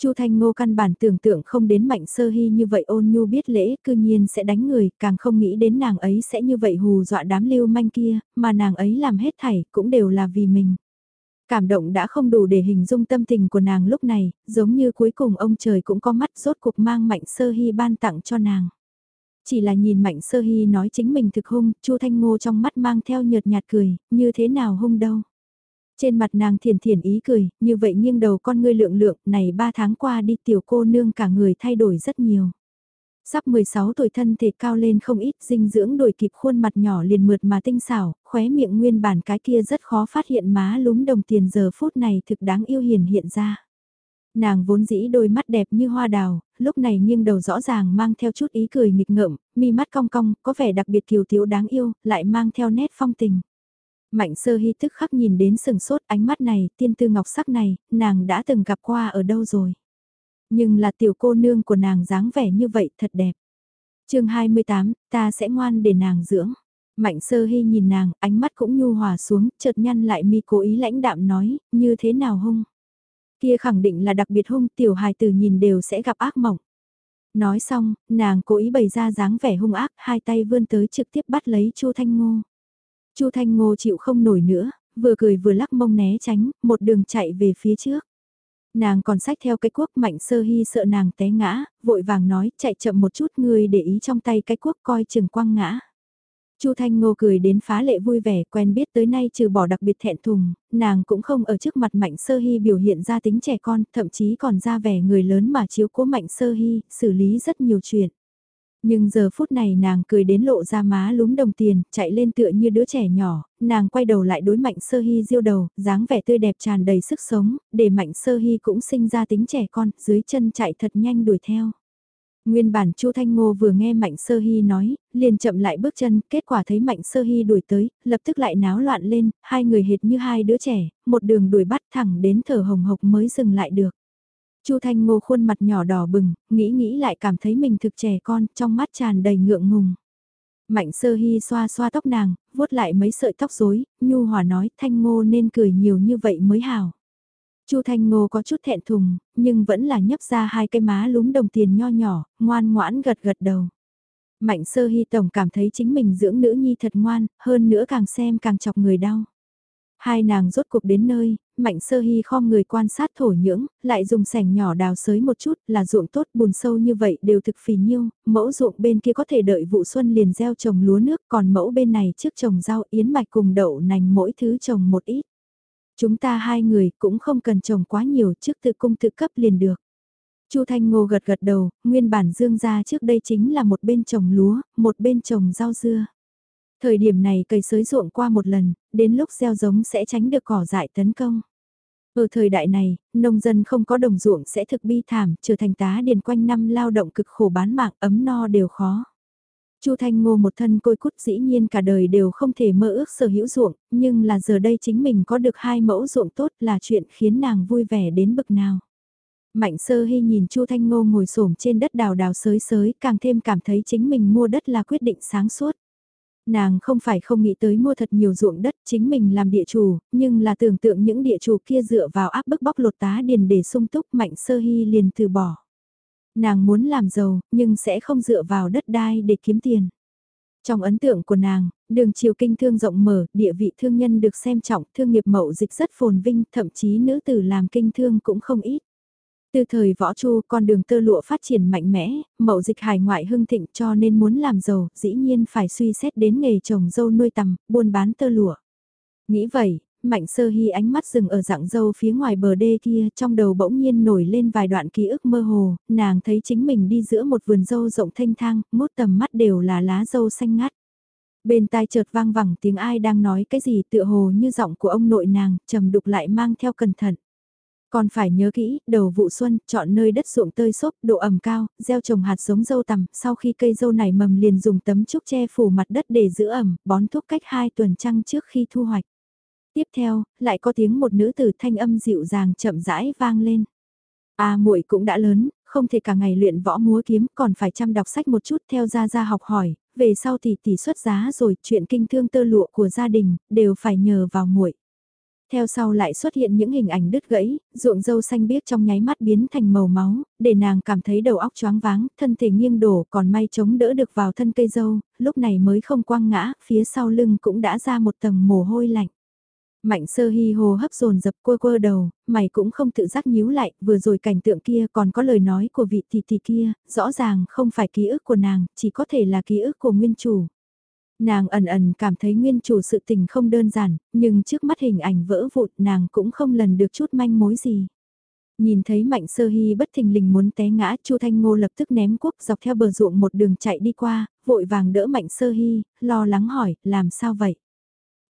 A: Chu Thanh Ngô căn bản tưởng tượng không đến Mạnh Sơ Hy như vậy ôn nhu biết lễ cư nhiên sẽ đánh người, càng không nghĩ đến nàng ấy sẽ như vậy hù dọa đám lưu manh kia, mà nàng ấy làm hết thảy cũng đều là vì mình. Cảm động đã không đủ để hình dung tâm tình của nàng lúc này, giống như cuối cùng ông trời cũng có mắt rốt cuộc mang Mạnh Sơ Hy ban tặng cho nàng. Chỉ là nhìn Mạnh Sơ Hy nói chính mình thực hung, Chu Thanh Ngô trong mắt mang theo nhợt nhạt cười, như thế nào hung đâu. Trên mặt nàng thiền thiền ý cười, như vậy nghiêng đầu con ngươi lượng lượng, này ba tháng qua đi tiểu cô nương cả người thay đổi rất nhiều. Sắp 16 tuổi thân thể cao lên không ít dinh dưỡng đổi kịp khuôn mặt nhỏ liền mượt mà tinh xảo, khóe miệng nguyên bản cái kia rất khó phát hiện má lúm đồng tiền giờ phút này thực đáng yêu hiền hiện ra. Nàng vốn dĩ đôi mắt đẹp như hoa đào, lúc này nghiêng đầu rõ ràng mang theo chút ý cười nghịch ngợm, mi mắt cong cong, có vẻ đặc biệt kiều thiếu đáng yêu, lại mang theo nét phong tình. Mạnh sơ hy tức khắc nhìn đến sừng sốt ánh mắt này, tiên tư ngọc sắc này, nàng đã từng gặp qua ở đâu rồi. Nhưng là tiểu cô nương của nàng dáng vẻ như vậy thật đẹp. chương 28, ta sẽ ngoan để nàng dưỡng. Mạnh sơ hy nhìn nàng, ánh mắt cũng nhu hòa xuống, chợt nhăn lại mi cố ý lãnh đạm nói, như thế nào hung. Kia khẳng định là đặc biệt hung, tiểu hài tử nhìn đều sẽ gặp ác mộng. Nói xong, nàng cố ý bày ra dáng vẻ hung ác, hai tay vươn tới trực tiếp bắt lấy Chu Thanh Ngô. Chu Thanh Ngô chịu không nổi nữa, vừa cười vừa lắc mông né tránh, một đường chạy về phía trước. Nàng còn sách theo cái cuốc mạnh sơ hy sợ nàng té ngã, vội vàng nói chạy chậm một chút người để ý trong tay cái cuốc coi chừng quăng ngã. Chu Thanh Ngô cười đến phá lệ vui vẻ, quen biết tới nay trừ bỏ đặc biệt thẹn thùng, nàng cũng không ở trước mặt Mạnh Sơ Hy biểu hiện ra tính trẻ con, thậm chí còn ra vẻ người lớn mà chiếu cố Mạnh Sơ Hy, xử lý rất nhiều chuyện. Nhưng giờ phút này nàng cười đến lộ ra má lúm đồng tiền, chạy lên tựa như đứa trẻ nhỏ, nàng quay đầu lại đối mạnh sơ hy diêu đầu, dáng vẻ tươi đẹp tràn đầy sức sống, để mạnh sơ hy cũng sinh ra tính trẻ con, dưới chân chạy thật nhanh đuổi theo. Nguyên bản Chu Thanh Ngô vừa nghe Mạnh Sơ Hy nói, liền chậm lại bước chân, kết quả thấy Mạnh Sơ Hy đuổi tới, lập tức lại náo loạn lên, hai người hệt như hai đứa trẻ, một đường đuổi bắt thẳng đến thở hồng hộc mới dừng lại được. Chu Thanh Ngô khuôn mặt nhỏ đỏ bừng, nghĩ nghĩ lại cảm thấy mình thực trẻ con, trong mắt tràn đầy ngượng ngùng. Mạnh sơ hy xoa xoa tóc nàng, vuốt lại mấy sợi tóc rối, nhu hòa nói Thanh Ngô nên cười nhiều như vậy mới hảo. Chu Thanh Ngô có chút thẹn thùng, nhưng vẫn là nhấp ra hai cái má lúm đồng tiền nho nhỏ, ngoan ngoãn gật gật đầu. Mạnh sơ hy tổng cảm thấy chính mình dưỡng nữ nhi thật ngoan, hơn nữa càng xem càng chọc người đau. Hai nàng rốt cuộc đến nơi, mạnh sơ hy khom người quan sát thổ nhưỡng, lại dùng sẻng nhỏ đào sới một chút là ruộng tốt bùn sâu như vậy đều thực phì nhiêu, mẫu ruộng bên kia có thể đợi vụ xuân liền gieo trồng lúa nước còn mẫu bên này trước trồng rau yến mạch cùng đậu nành mỗi thứ trồng một ít. Chúng ta hai người cũng không cần trồng quá nhiều trước tự cung tự cấp liền được. Chu Thanh Ngô gật gật đầu, nguyên bản dương gia trước đây chính là một bên trồng lúa, một bên trồng rau dưa. Thời điểm này cây sới ruộng qua một lần, đến lúc gieo giống sẽ tránh được cỏ dại tấn công. Ở thời đại này, nông dân không có đồng ruộng sẽ thực bi thảm, trở thành tá điền quanh năm lao động cực khổ bán mạng ấm no đều khó. Chu Thanh Ngô một thân côi cút dĩ nhiên cả đời đều không thể mơ ước sở hữu ruộng, nhưng là giờ đây chính mình có được hai mẫu ruộng tốt là chuyện khiến nàng vui vẻ đến bực nào. Mạnh sơ hy nhìn Chu Thanh Ngô ngồi xổm trên đất đào đào sới sới càng thêm cảm thấy chính mình mua đất là quyết định sáng suốt. Nàng không phải không nghĩ tới mua thật nhiều ruộng đất chính mình làm địa chủ, nhưng là tưởng tượng những địa chủ kia dựa vào áp bức bóc lột tá điền để sung túc mạnh sơ hy liền từ bỏ. Nàng muốn làm giàu, nhưng sẽ không dựa vào đất đai để kiếm tiền. Trong ấn tượng của nàng, đường chiều kinh thương rộng mở, địa vị thương nhân được xem trọng, thương nghiệp mậu dịch rất phồn vinh, thậm chí nữ tử làm kinh thương cũng không ít. Từ thời võ chu con đường tơ lụa phát triển mạnh mẽ, mậu dịch hải ngoại hưng thịnh cho nên muốn làm giàu, dĩ nhiên phải suy xét đến nghề trồng dâu nuôi tầm, buôn bán tơ lụa. Nghĩ vậy, Mạnh sơ hy ánh mắt dừng ở dạng dâu phía ngoài bờ đê kia, trong đầu bỗng nhiên nổi lên vài đoạn ký ức mơ hồ, nàng thấy chính mình đi giữa một vườn dâu rộng thanh thang, mút tầm mắt đều là lá dâu xanh ngắt. Bên tai chợt vang vẳng tiếng ai đang nói cái gì tựa hồ như giọng của ông nội nàng, trầm đục lại mang theo cẩn thận. Còn phải nhớ kỹ, đầu vụ xuân, chọn nơi đất ruộng tơi xốp, độ ẩm cao, gieo trồng hạt giống dâu tằm, sau khi cây dâu nảy mầm liền dùng tấm trúc che phủ mặt đất để giữ ẩm, bón thuốc cách 2 tuần trăng trước khi thu hoạch. Tiếp theo, lại có tiếng một nữ tử thanh âm dịu dàng chậm rãi vang lên. A à, muội cũng đã lớn, không thể cả ngày luyện võ múa kiếm, còn phải chăm đọc sách một chút theo gia gia học hỏi, về sau thì tỷ xuất giá rồi, chuyện kinh thương tơ lụa của gia đình đều phải nhờ vào muội. Theo sau lại xuất hiện những hình ảnh đứt gãy, ruộng dâu xanh biếc trong nháy mắt biến thành màu máu, để nàng cảm thấy đầu óc choáng váng, thân thể nghiêng đổ còn may chống đỡ được vào thân cây dâu, lúc này mới không quăng ngã, phía sau lưng cũng đã ra một tầng mồ hôi lạnh. Mạnh sơ hy hồ hấp dồn dập quơ quơ đầu, mày cũng không tự giác nhíu lại, vừa rồi cảnh tượng kia còn có lời nói của vị tỷ tỷ kia, rõ ràng không phải ký ức của nàng, chỉ có thể là ký ức của nguyên chủ. Nàng ẩn ẩn cảm thấy nguyên chủ sự tình không đơn giản, nhưng trước mắt hình ảnh vỡ vụt nàng cũng không lần được chút manh mối gì. Nhìn thấy Mạnh Sơ Hy bất thình lình muốn té ngã, Chu Thanh Ngô lập tức ném quốc dọc theo bờ ruộng một đường chạy đi qua, vội vàng đỡ Mạnh Sơ Hy, lo lắng hỏi, làm sao vậy?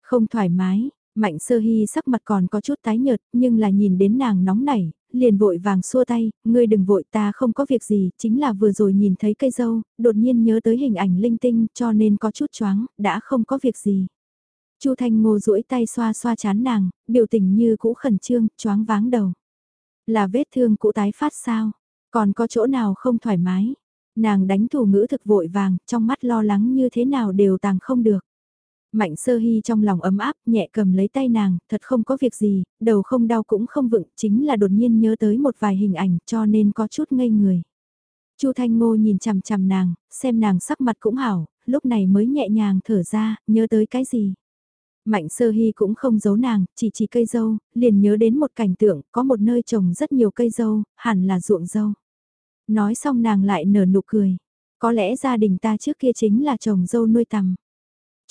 A: Không thoải mái, Mạnh sơ hy sắc mặt còn có chút tái nhợt, nhưng là nhìn đến nàng nóng nảy, liền vội vàng xua tay, ngươi đừng vội ta không có việc gì, chính là vừa rồi nhìn thấy cây dâu, đột nhiên nhớ tới hình ảnh linh tinh cho nên có chút choáng, đã không có việc gì. Chu Thanh Ngô duỗi tay xoa xoa chán nàng, biểu tình như cũ khẩn trương, choáng váng đầu. Là vết thương cũ tái phát sao? Còn có chỗ nào không thoải mái? Nàng đánh thủ ngữ thực vội vàng, trong mắt lo lắng như thế nào đều tàng không được. Mạnh sơ hy trong lòng ấm áp, nhẹ cầm lấy tay nàng, thật không có việc gì, đầu không đau cũng không vựng, chính là đột nhiên nhớ tới một vài hình ảnh cho nên có chút ngây người. Chu Thanh Ngô nhìn chằm chằm nàng, xem nàng sắc mặt cũng hảo, lúc này mới nhẹ nhàng thở ra, nhớ tới cái gì. Mạnh sơ hy cũng không giấu nàng, chỉ chỉ cây dâu, liền nhớ đến một cảnh tượng, có một nơi trồng rất nhiều cây dâu, hẳn là ruộng dâu. Nói xong nàng lại nở nụ cười. Có lẽ gia đình ta trước kia chính là trồng dâu nuôi tầm.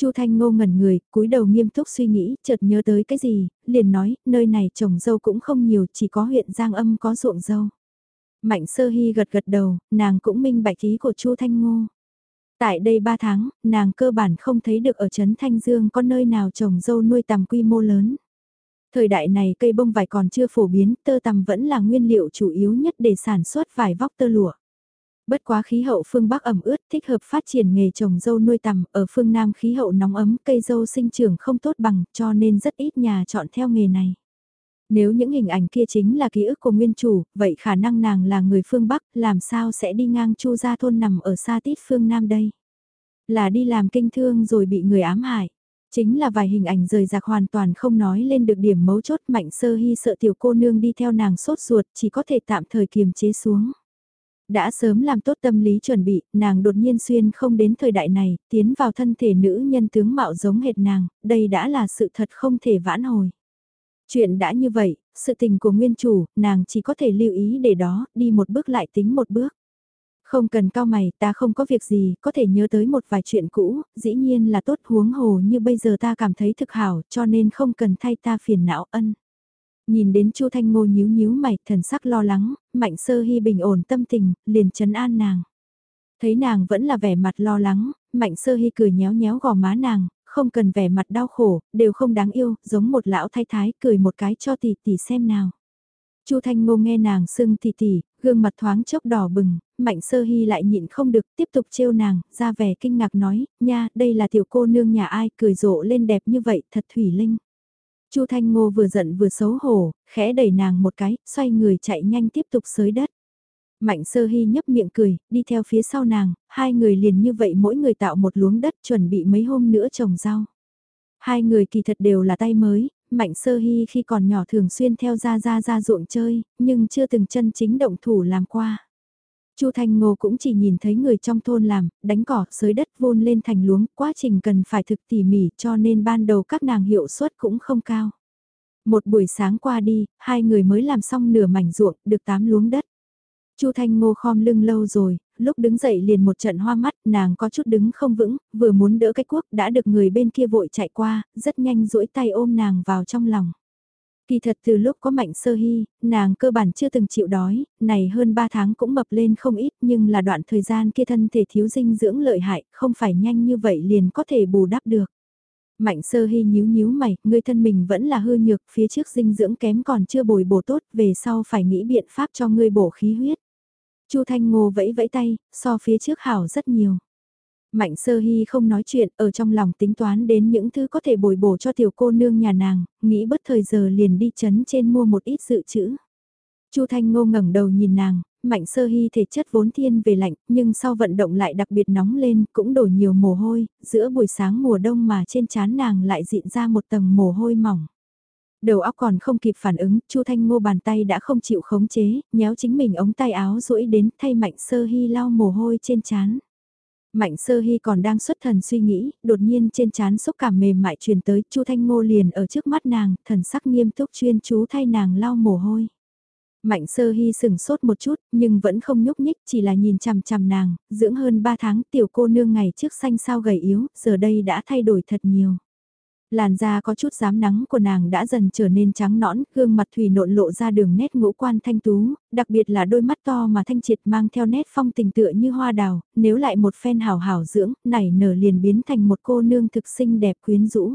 A: Chu Thanh Ngô ngẩn người, cúi đầu nghiêm túc suy nghĩ, chợt nhớ tới cái gì, liền nói, nơi này trồng dâu cũng không nhiều, chỉ có huyện Giang Âm có ruộng dâu. Mạnh Sơ Hy gật gật đầu, nàng cũng minh bạch ý của Chu Thanh Ngô. Tại đây 3 tháng, nàng cơ bản không thấy được ở Trấn Thanh Dương có nơi nào trồng dâu nuôi tầm quy mô lớn. Thời đại này cây bông vải còn chưa phổ biến, tơ tằm vẫn là nguyên liệu chủ yếu nhất để sản xuất vải vóc tơ lụa. Bất quá khí hậu phương Bắc ẩm ướt thích hợp phát triển nghề trồng dâu nuôi tằm, ở phương Nam khí hậu nóng ấm cây dâu sinh trưởng không tốt bằng cho nên rất ít nhà chọn theo nghề này. Nếu những hình ảnh kia chính là ký ức của nguyên chủ, vậy khả năng nàng là người phương Bắc, làm sao sẽ đi ngang chu gia thôn nằm ở xa tít phương Nam đây? Là đi làm kinh thương rồi bị người ám hại. Chính là vài hình ảnh rời rạc hoàn toàn không nói lên được điểm mấu chốt mạnh sơ hy sợ tiểu cô nương đi theo nàng sốt ruột chỉ có thể tạm thời kiềm chế xuống. Đã sớm làm tốt tâm lý chuẩn bị, nàng đột nhiên xuyên không đến thời đại này, tiến vào thân thể nữ nhân tướng mạo giống hệt nàng, đây đã là sự thật không thể vãn hồi. Chuyện đã như vậy, sự tình của nguyên chủ, nàng chỉ có thể lưu ý để đó, đi một bước lại tính một bước. Không cần cao mày, ta không có việc gì, có thể nhớ tới một vài chuyện cũ, dĩ nhiên là tốt huống hồ như bây giờ ta cảm thấy thực hảo, cho nên không cần thay ta phiền não ân. Nhìn đến Chu Thanh Ngô nhíu nhíu mày, thần sắc lo lắng, Mạnh Sơ Hy bình ổn tâm tình, liền trấn an nàng. Thấy nàng vẫn là vẻ mặt lo lắng, Mạnh Sơ Hy cười nhéo nhéo gò má nàng, không cần vẻ mặt đau khổ, đều không đáng yêu, giống một lão thái thái cười một cái cho tỷ tỷ xem nào. Chu Thanh Ngô nghe nàng sưng tỷ tỷ, gương mặt thoáng chốc đỏ bừng, Mạnh Sơ Hy lại nhịn không được, tiếp tục trêu nàng, ra vẻ kinh ngạc nói, nha, đây là tiểu cô nương nhà ai, cười rộ lên đẹp như vậy, thật thủy linh. Chu Thanh Ngô vừa giận vừa xấu hổ, khẽ đẩy nàng một cái, xoay người chạy nhanh tiếp tục sới đất. Mạnh sơ hy nhấp miệng cười, đi theo phía sau nàng, hai người liền như vậy mỗi người tạo một luống đất chuẩn bị mấy hôm nữa trồng rau. Hai người kỳ thật đều là tay mới, mạnh sơ hy khi còn nhỏ thường xuyên theo ra ra ra ruộng chơi, nhưng chưa từng chân chính động thủ làm qua. Chu Thanh Ngô cũng chỉ nhìn thấy người trong thôn làm, đánh cỏ, xới đất vôn lên thành luống, quá trình cần phải thực tỉ mỉ cho nên ban đầu các nàng hiệu suất cũng không cao. Một buổi sáng qua đi, hai người mới làm xong nửa mảnh ruộng, được tám luống đất. Chu Thanh Ngô khom lưng lâu rồi, lúc đứng dậy liền một trận hoa mắt, nàng có chút đứng không vững, vừa muốn đỡ cái cuốc đã được người bên kia vội chạy qua, rất nhanh duỗi tay ôm nàng vào trong lòng. Kỳ thật từ lúc có mạnh sơ hy, nàng cơ bản chưa từng chịu đói, này hơn 3 tháng cũng mập lên không ít nhưng là đoạn thời gian kia thân thể thiếu dinh dưỡng lợi hại, không phải nhanh như vậy liền có thể bù đắp được. Mạnh sơ hy nhíu nhíu mày, người thân mình vẫn là hư nhược, phía trước dinh dưỡng kém còn chưa bồi bổ tốt, về sau phải nghĩ biện pháp cho ngươi bổ khí huyết. Chu Thanh Ngô vẫy vẫy tay, so phía trước hảo rất nhiều. Mạnh sơ hy không nói chuyện, ở trong lòng tính toán đến những thứ có thể bồi bổ cho tiểu cô nương nhà nàng, nghĩ bất thời giờ liền đi chấn trên mua một ít dự trữ. Chu Thanh Ngô ngẩng đầu nhìn nàng, mạnh sơ hy thể chất vốn thiên về lạnh, nhưng sau vận động lại đặc biệt nóng lên, cũng đổ nhiều mồ hôi, giữa buổi sáng mùa đông mà trên trán nàng lại dịn ra một tầng mồ hôi mỏng. Đầu óc còn không kịp phản ứng, Chu Thanh Ngô bàn tay đã không chịu khống chế, nhéo chính mình ống tay áo duỗi đến thay Mạnh Sơ Hy lau mồ hôi trên trán. Mạnh Sơ Hy còn đang xuất thần suy nghĩ, đột nhiên trên trán xúc cảm mềm mại truyền tới, Chu Thanh Ngô liền ở trước mắt nàng, thần sắc nghiêm túc chuyên chú thay nàng lau mồ hôi. Mạnh Sơ Hy sừng sốt một chút, nhưng vẫn không nhúc nhích, chỉ là nhìn chằm chằm nàng, dưỡng hơn 3 tháng tiểu cô nương ngày trước xanh sao gầy yếu, giờ đây đã thay đổi thật nhiều. Làn da có chút dám nắng của nàng đã dần trở nên trắng nõn, gương mặt thủy nộn lộ ra đường nét ngũ quan thanh tú, đặc biệt là đôi mắt to mà thanh triệt mang theo nét phong tình tựa như hoa đào, nếu lại một phen hào hào dưỡng, nảy nở liền biến thành một cô nương thực xinh đẹp quyến rũ.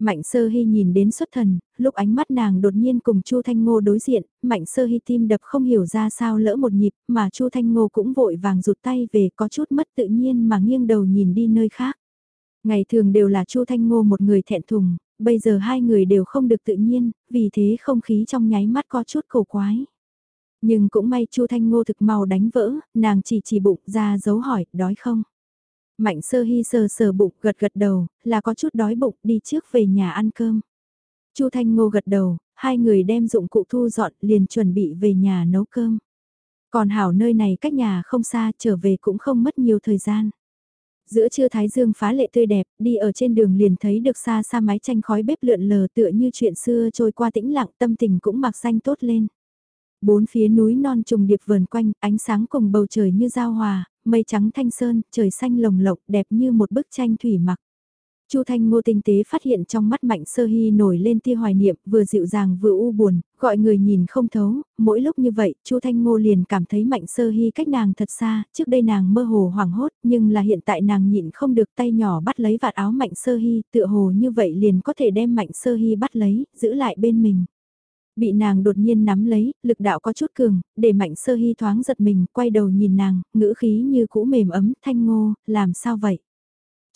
A: Mạnh sơ hy nhìn đến xuất thần, lúc ánh mắt nàng đột nhiên cùng Chu Thanh Ngô đối diện, mạnh sơ hy tim đập không hiểu ra sao lỡ một nhịp, mà Chu Thanh Ngô cũng vội vàng rụt tay về có chút mất tự nhiên mà nghiêng đầu nhìn đi nơi khác. Ngày thường đều là Chu Thanh Ngô một người thẹn thùng, bây giờ hai người đều không được tự nhiên, vì thế không khí trong nháy mắt có chút cổ quái. Nhưng cũng may Chu Thanh Ngô thực mau đánh vỡ, nàng chỉ chỉ bụng ra dấu hỏi, đói không? Mạnh sơ hy sờ sờ bụng gật gật đầu, là có chút đói bụng đi trước về nhà ăn cơm. Chu Thanh Ngô gật đầu, hai người đem dụng cụ thu dọn liền chuẩn bị về nhà nấu cơm. Còn hảo nơi này cách nhà không xa trở về cũng không mất nhiều thời gian. Giữa trưa thái dương phá lệ tươi đẹp, đi ở trên đường liền thấy được xa xa mái tranh khói bếp lượn lờ tựa như chuyện xưa trôi qua tĩnh lặng tâm tình cũng mặc xanh tốt lên. Bốn phía núi non trùng điệp vờn quanh, ánh sáng cùng bầu trời như giao hòa, mây trắng thanh sơn, trời xanh lồng lộng đẹp như một bức tranh thủy mặc. Chu Thanh Ngô tinh tế phát hiện trong mắt Mạnh Sơ Hy nổi lên tia hoài niệm, vừa dịu dàng vừa u buồn, gọi người nhìn không thấu, mỗi lúc như vậy, Chu Thanh Ngô liền cảm thấy Mạnh Sơ Hy cách nàng thật xa, trước đây nàng mơ hồ hoảng hốt, nhưng là hiện tại nàng nhịn không được tay nhỏ bắt lấy vạt áo Mạnh Sơ Hy, tựa hồ như vậy liền có thể đem Mạnh Sơ Hy bắt lấy, giữ lại bên mình. Bị nàng đột nhiên nắm lấy, lực đạo có chút cường, để Mạnh Sơ Hy thoáng giật mình, quay đầu nhìn nàng, ngữ khí như cũ mềm ấm, Thanh Ngô, làm sao vậy?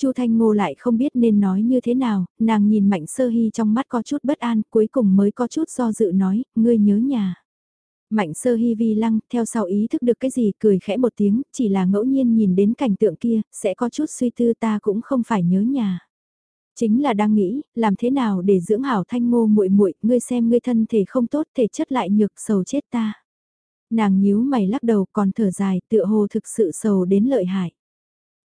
A: Chu Thanh Ngô lại không biết nên nói như thế nào, nàng nhìn Mạnh Sơ Hy trong mắt có chút bất an, cuối cùng mới có chút do dự nói, ngươi nhớ nhà. Mạnh Sơ Hy vi lăng, theo sau ý thức được cái gì, cười khẽ một tiếng, chỉ là ngẫu nhiên nhìn đến cảnh tượng kia, sẽ có chút suy tư ta cũng không phải nhớ nhà. Chính là đang nghĩ, làm thế nào để dưỡng hảo Thanh Ngô muội muội, ngươi xem ngươi thân thể không tốt, thể chất lại nhược sầu chết ta. Nàng nhíu mày lắc đầu còn thở dài, tựa hồ thực sự sầu đến lợi hại.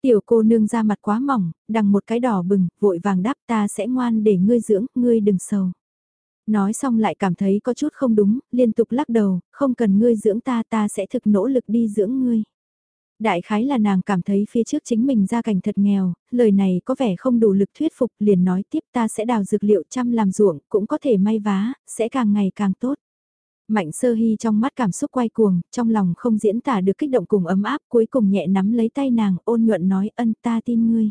A: Tiểu cô nương ra mặt quá mỏng, đằng một cái đỏ bừng, vội vàng đáp ta sẽ ngoan để ngươi dưỡng, ngươi đừng sầu. Nói xong lại cảm thấy có chút không đúng, liên tục lắc đầu, không cần ngươi dưỡng ta ta sẽ thực nỗ lực đi dưỡng ngươi. Đại khái là nàng cảm thấy phía trước chính mình ra cảnh thật nghèo, lời này có vẻ không đủ lực thuyết phục liền nói tiếp ta sẽ đào dược liệu chăm làm ruộng, cũng có thể may vá, sẽ càng ngày càng tốt. Mạnh sơ hy trong mắt cảm xúc quay cuồng, trong lòng không diễn tả được kích động cùng ấm áp cuối cùng nhẹ nắm lấy tay nàng ôn nhuận nói ân ta tin ngươi.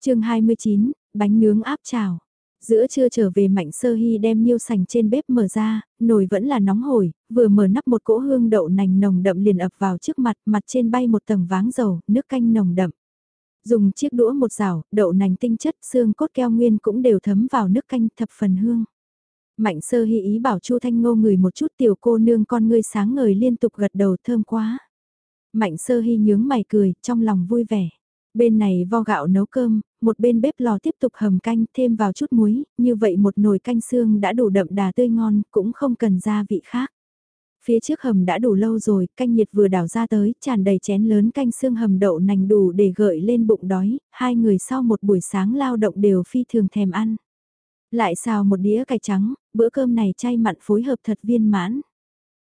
A: chương 29, bánh nướng áp chảo. Giữa trưa trở về Mạnh Sơ Hy đem niêu sành trên bếp mở ra, nồi vẫn là nóng hổi, vừa mở nắp một cỗ hương đậu nành nồng đậm liền ập vào trước mặt, mặt trên bay một tầng váng dầu, nước canh nồng đậm. Dùng chiếc đũa một rào, đậu nành tinh chất xương cốt keo nguyên cũng đều thấm vào nước canh thập phần hương. Mạnh sơ hy ý bảo Chu Thanh Ngô người một chút tiểu cô nương con ngươi sáng ngời liên tục gật đầu thơm quá. Mạnh sơ hy nhướng mày cười, trong lòng vui vẻ. Bên này vo gạo nấu cơm, một bên bếp lò tiếp tục hầm canh thêm vào chút muối, như vậy một nồi canh xương đã đủ đậm đà tươi ngon, cũng không cần gia vị khác. Phía trước hầm đã đủ lâu rồi, canh nhiệt vừa đảo ra tới, tràn đầy chén lớn canh xương hầm đậu nành đủ để gợi lên bụng đói, hai người sau một buổi sáng lao động đều phi thường thèm ăn. Lại xào một đĩa cải trắng, bữa cơm này chay mặn phối hợp thật viên mãn.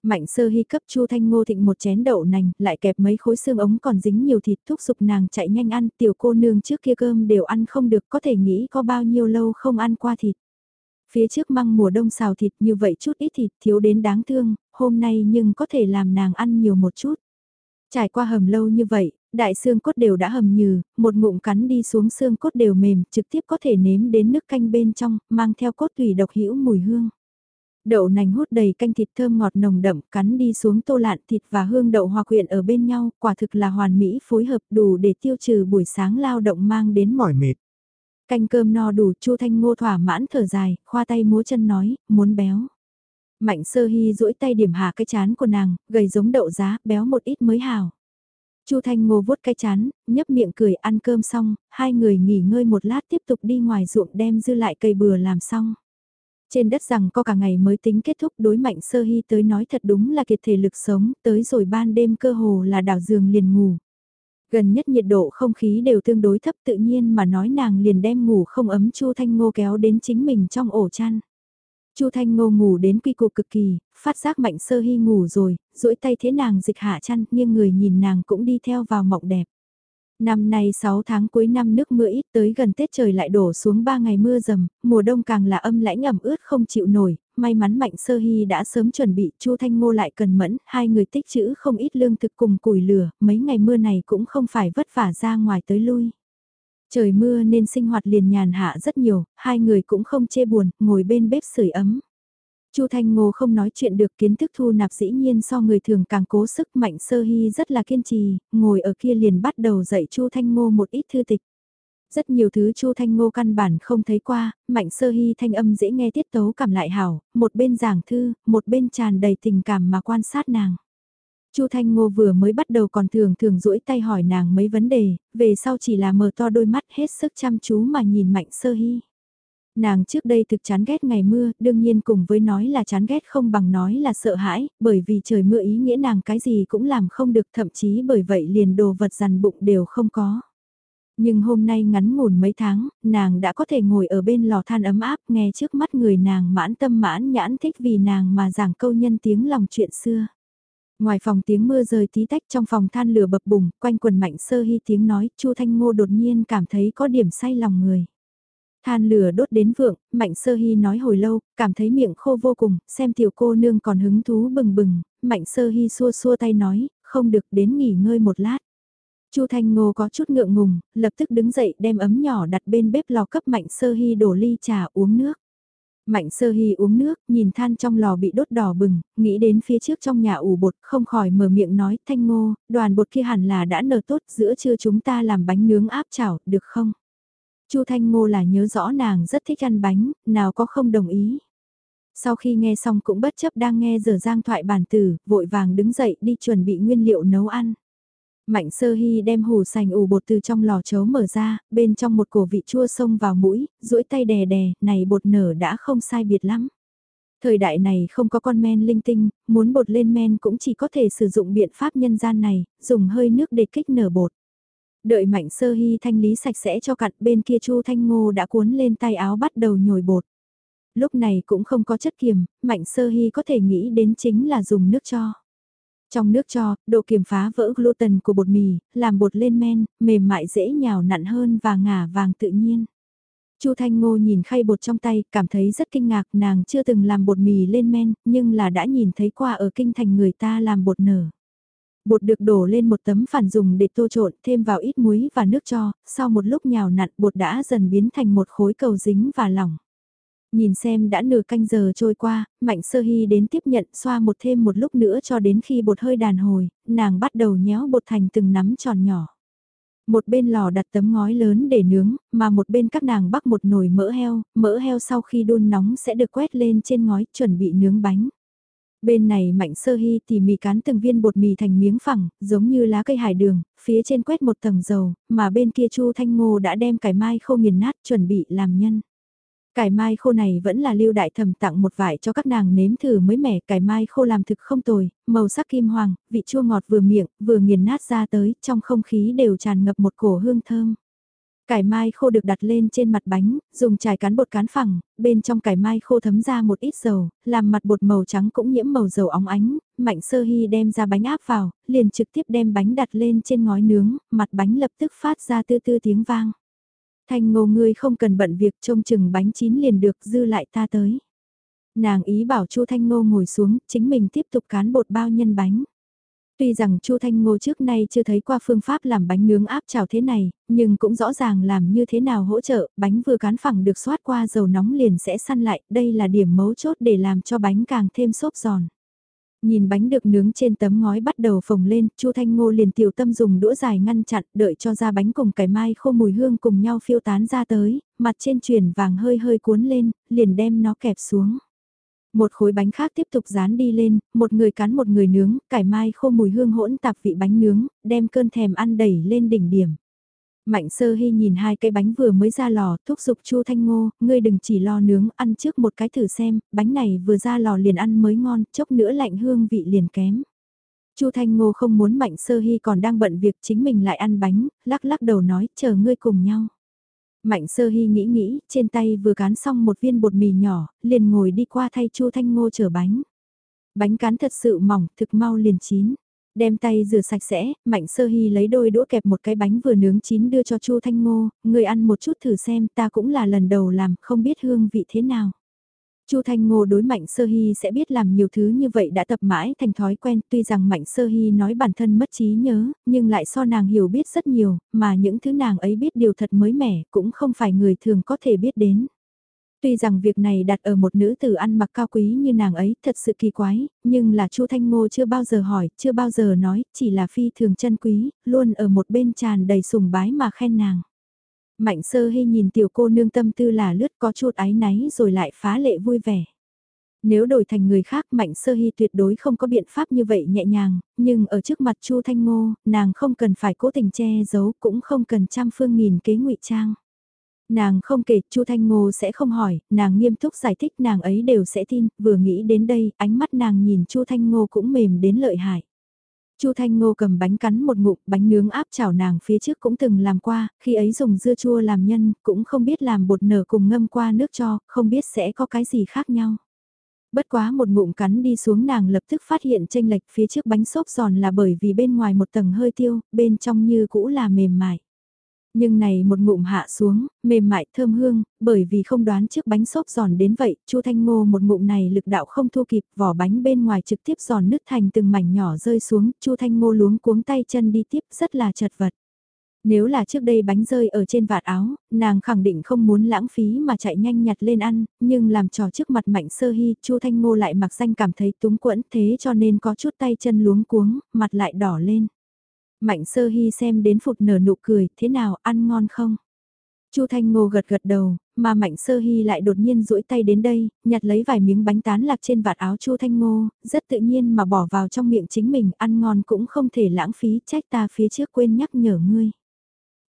A: Mạnh sơ hy cấp Chu Thanh Ngô thịnh một chén đậu nành, lại kẹp mấy khối xương ống còn dính nhiều thịt thúc giục nàng chạy nhanh ăn, tiểu cô nương trước kia cơm đều ăn không được có thể nghĩ có bao nhiêu lâu không ăn qua thịt. Phía trước măng mùa đông xào thịt như vậy chút ít thịt thiếu đến đáng thương, hôm nay nhưng có thể làm nàng ăn nhiều một chút. Trải qua hầm lâu như vậy, đại xương cốt đều đã hầm nhừ, một ngụm cắn đi xuống xương cốt đều mềm, trực tiếp có thể nếm đến nước canh bên trong, mang theo cốt tùy độc hữu mùi hương. Đậu nành hút đầy canh thịt thơm ngọt nồng đậm, cắn đi xuống tô lạn thịt và hương đậu hòa quyện ở bên nhau, quả thực là hoàn mỹ phối hợp đủ để tiêu trừ buổi sáng lao động mang đến mỏi mệt. Canh cơm no đủ, Chu Thanh Ngô thỏa mãn thở dài, khoa tay múa chân nói, muốn béo. Mạnh sơ hy duỗi tay điểm hạ cái chán của nàng, gầy giống đậu giá, béo một ít mới hào. Chu Thanh Ngô vuốt cái chán, nhấp miệng cười ăn cơm xong, hai người nghỉ ngơi một lát tiếp tục đi ngoài ruộng đem dư lại cây bừa làm xong. Trên đất rằng có cả ngày mới tính kết thúc đối mạnh sơ hy tới nói thật đúng là kiệt thể lực sống, tới rồi ban đêm cơ hồ là đảo giường liền ngủ. Gần nhất nhiệt độ không khí đều tương đối thấp tự nhiên mà nói nàng liền đem ngủ không ấm Chu Thanh Ngô kéo đến chính mình trong ổ chăn. Chu Thanh Ngô ngủ đến quy cục cực kỳ, phát giác mạnh sơ hy ngủ rồi, duỗi tay thế nàng dịch hạ chăn, nhưng người nhìn nàng cũng đi theo vào mộng đẹp. Năm nay 6 tháng cuối năm nước mưa ít tới gần Tết trời lại đổ xuống 3 ngày mưa rầm, mùa đông càng là âm lãnh ẩm ướt không chịu nổi, may mắn Mạnh Sơ Hy đã sớm chuẩn bị, Chu Thanh Ngô lại cần mẫn, hai người tích trữ không ít lương thực cùng củi lửa, mấy ngày mưa này cũng không phải vất vả ra ngoài tới lui. Trời mưa nên sinh hoạt liền nhàn hạ rất nhiều, hai người cũng không chê buồn, ngồi bên bếp sưởi ấm. Chu Thanh Ngô không nói chuyện được kiến thức thu nạp dĩ nhiên so người thường càng cố sức mạnh sơ hy rất là kiên trì, ngồi ở kia liền bắt đầu dạy Chu Thanh Ngô một ít thư tịch. Rất nhiều thứ Chu Thanh Ngô căn bản không thấy qua, mạnh sơ hy thanh âm dễ nghe tiết tấu cảm lại hảo, một bên giảng thư, một bên tràn đầy tình cảm mà quan sát nàng. Chu Thanh Ngô vừa mới bắt đầu còn thường thường duỗi tay hỏi nàng mấy vấn đề, về sau chỉ là mở to đôi mắt hết sức chăm chú mà nhìn mạnh sơ hy. Nàng trước đây thực chán ghét ngày mưa, đương nhiên cùng với nói là chán ghét không bằng nói là sợ hãi, bởi vì trời mưa ý nghĩa nàng cái gì cũng làm không được thậm chí bởi vậy liền đồ vật rằn bụng đều không có. Nhưng hôm nay ngắn ngủn mấy tháng, nàng đã có thể ngồi ở bên lò than ấm áp nghe trước mắt người nàng mãn tâm mãn nhãn thích vì nàng mà giảng câu nhân tiếng lòng chuyện xưa. Ngoài phòng tiếng mưa rơi tí tách trong phòng than lửa bập bùng, quanh quần mạnh sơ hy tiếng nói, Chu Thanh Ngô đột nhiên cảm thấy có điểm say lòng người. Than lửa đốt đến vượng, Mạnh Sơ Hy nói hồi lâu, cảm thấy miệng khô vô cùng, xem tiểu cô nương còn hứng thú bừng bừng, Mạnh Sơ Hy xua xua tay nói, không được đến nghỉ ngơi một lát. Chu Thanh Ngô có chút ngượng ngùng, lập tức đứng dậy đem ấm nhỏ đặt bên bếp lò cấp Mạnh Sơ Hy đổ ly trà uống nước. Mạnh Sơ Hy uống nước, nhìn than trong lò bị đốt đỏ bừng, nghĩ đến phía trước trong nhà ủ bột, không khỏi mở miệng nói, Thanh Ngô, đoàn bột kia hẳn là đã nở tốt, giữa trưa chúng ta làm bánh nướng áp chảo, được không? Chu Thanh Ngô là nhớ rõ nàng rất thích ăn bánh, nào có không đồng ý. Sau khi nghe xong cũng bất chấp đang nghe giờ giang thoại bản tử, vội vàng đứng dậy đi chuẩn bị nguyên liệu nấu ăn. Mạnh sơ hy đem hủ sành ủ bột từ trong lò chấu mở ra, bên trong một cổ vị chua sông vào mũi, duỗi tay đè đè, này bột nở đã không sai biệt lắm. Thời đại này không có con men linh tinh, muốn bột lên men cũng chỉ có thể sử dụng biện pháp nhân gian này, dùng hơi nước để kích nở bột. Đợi mạnh sơ hy thanh lý sạch sẽ cho cặn bên kia chu thanh ngô đã cuốn lên tay áo bắt đầu nhồi bột. Lúc này cũng không có chất kiềm, mạnh sơ hy có thể nghĩ đến chính là dùng nước cho. Trong nước cho, độ kiềm phá vỡ gluten của bột mì, làm bột lên men, mềm mại dễ nhào nặn hơn và ngả vàng tự nhiên. Chu Thanh Ngô nhìn khay bột trong tay, cảm thấy rất kinh ngạc, nàng chưa từng làm bột mì lên men, nhưng là đã nhìn thấy qua ở kinh thành người ta làm bột nở. Bột được đổ lên một tấm phản dùng để tô trộn, thêm vào ít muối và nước cho, sau một lúc nhào nặn bột đã dần biến thành một khối cầu dính và lỏng. Nhìn xem đã nửa canh giờ trôi qua, Mạnh Sơ Hy đến tiếp nhận xoa một thêm một lúc nữa cho đến khi bột hơi đàn hồi, nàng bắt đầu nhéo bột thành từng nắm tròn nhỏ. Một bên lò đặt tấm ngói lớn để nướng, mà một bên các nàng bắc một nồi mỡ heo, mỡ heo sau khi đun nóng sẽ được quét lên trên ngói chuẩn bị nướng bánh. Bên này mạnh sơ hy tỉ mì cán từng viên bột mì thành miếng phẳng, giống như lá cây hải đường, phía trên quét một tầng dầu, mà bên kia Chu Thanh Ngô đã đem cải mai khô nghiền nát chuẩn bị làm nhân. Cải mai khô này vẫn là lưu đại thầm tặng một vải cho các nàng nếm thử mới mẻ, cải mai khô làm thực không tồi, màu sắc kim hoàng, vị chua ngọt vừa miệng, vừa nghiền nát ra tới, trong không khí đều tràn ngập một cổ hương thơm. Cải mai khô được đặt lên trên mặt bánh, dùng chải cán bột cán phẳng, bên trong cải mai khô thấm ra một ít dầu, làm mặt bột màu trắng cũng nhiễm màu dầu óng ánh, mạnh sơ hy đem ra bánh áp vào, liền trực tiếp đem bánh đặt lên trên ngói nướng, mặt bánh lập tức phát ra tư tư tiếng vang. Thanh ngô ngươi không cần bận việc trông chừng bánh chín liền được dư lại ta tới. Nàng ý bảo Chu Thanh Ngô ngồi xuống, chính mình tiếp tục cán bột bao nhân bánh. Tuy rằng Chu Thanh Ngô trước nay chưa thấy qua phương pháp làm bánh nướng áp chảo thế này, nhưng cũng rõ ràng làm như thế nào hỗ trợ, bánh vừa cán phẳng được xoát qua dầu nóng liền sẽ săn lại, đây là điểm mấu chốt để làm cho bánh càng thêm xốp giòn. Nhìn bánh được nướng trên tấm ngói bắt đầu phồng lên, Chu Thanh Ngô liền tiểu tâm dùng đũa dài ngăn chặn, đợi cho ra bánh cùng cải mai khô mùi hương cùng nhau phiêu tán ra tới, mặt trên chuyển vàng hơi hơi cuốn lên, liền đem nó kẹp xuống. Một khối bánh khác tiếp tục dán đi lên, một người cắn một người nướng, cải mai khô mùi hương hỗn tạp vị bánh nướng, đem cơn thèm ăn đẩy lên đỉnh điểm. Mạnh sơ hy nhìn hai cái bánh vừa mới ra lò, thúc giục Chu Thanh Ngô, ngươi đừng chỉ lo nướng, ăn trước một cái thử xem, bánh này vừa ra lò liền ăn mới ngon, chốc nữa lạnh hương vị liền kém. Chu Thanh Ngô không muốn Mạnh sơ hy còn đang bận việc chính mình lại ăn bánh, lắc lắc đầu nói, chờ ngươi cùng nhau. Mạnh sơ hy nghĩ nghĩ, trên tay vừa cán xong một viên bột mì nhỏ, liền ngồi đi qua thay Chu Thanh Ngô chở bánh. Bánh cán thật sự mỏng, thực mau liền chín. Đem tay rửa sạch sẽ, Mạnh Sơ Hy lấy đôi đũa kẹp một cái bánh vừa nướng chín đưa cho Chu Thanh Ngô, người ăn một chút thử xem, ta cũng là lần đầu làm, không biết hương vị thế nào. Chu Thanh Ngô đối Mạnh Sơ Hy sẽ biết làm nhiều thứ như vậy đã tập mãi thành thói quen, tuy rằng Mạnh Sơ Hy nói bản thân mất trí nhớ, nhưng lại so nàng hiểu biết rất nhiều, mà những thứ nàng ấy biết điều thật mới mẻ, cũng không phải người thường có thể biết đến. Tuy rằng việc này đặt ở một nữ tử ăn mặc cao quý như nàng ấy thật sự kỳ quái, nhưng là Chu Thanh Ngô chưa bao giờ hỏi, chưa bao giờ nói, chỉ là phi thường chân quý, luôn ở một bên tràn đầy sùng bái mà khen nàng. Mạnh sơ hy nhìn tiểu cô nương tâm tư là lướt có chút ái náy rồi lại phá lệ vui vẻ. Nếu đổi thành người khác Mạnh Sơ Hy tuyệt đối không có biện pháp như vậy nhẹ nhàng, nhưng ở trước mặt Chu Thanh Ngô, nàng không cần phải cố tình che giấu cũng không cần trăm phương nghìn kế ngụy trang. Nàng không kể, Chu Thanh Ngô sẽ không hỏi, nàng nghiêm túc giải thích nàng ấy đều sẽ tin, vừa nghĩ đến đây, ánh mắt nàng nhìn Chu Thanh Ngô cũng mềm đến lợi hại. Chu Thanh Ngô cầm bánh cắn một ngụm, bánh nướng áp chảo nàng phía trước cũng từng làm qua, khi ấy dùng dưa chua làm nhân, cũng không biết làm bột nở cùng ngâm qua nước cho, không biết sẽ có cái gì khác nhau. Bất quá một ngụm cắn đi xuống nàng lập tức phát hiện tranh lệch phía trước bánh xốp giòn là bởi vì bên ngoài một tầng hơi tiêu, bên trong như cũ là mềm mại. Nhưng này một ngụm hạ xuống, mềm mại thơm hương, bởi vì không đoán trước bánh xốp giòn đến vậy, Chu Thanh Ngô một ngụm này lực đạo không thua kịp, vỏ bánh bên ngoài trực tiếp giòn nứt thành từng mảnh nhỏ rơi xuống, Chu Thanh Ngô luống cuống tay chân đi tiếp rất là chật vật. Nếu là trước đây bánh rơi ở trên vạt áo, nàng khẳng định không muốn lãng phí mà chạy nhanh nhặt lên ăn, nhưng làm trò trước mặt mạnh sơ hy, Chu Thanh Ngô lại mặc danh cảm thấy túng quẫn thế cho nên có chút tay chân luống cuống, mặt lại đỏ lên. Mạnh sơ hy xem đến phụt nở nụ cười, thế nào, ăn ngon không? Chu Thanh Ngô gật gật đầu, mà Mạnh Sơ Hy lại đột nhiên duỗi tay đến đây, nhặt lấy vài miếng bánh tán lạc trên vạt áo Chu Thanh Ngô, rất tự nhiên mà bỏ vào trong miệng chính mình, ăn ngon cũng không thể lãng phí, trách ta phía trước quên nhắc nhở ngươi.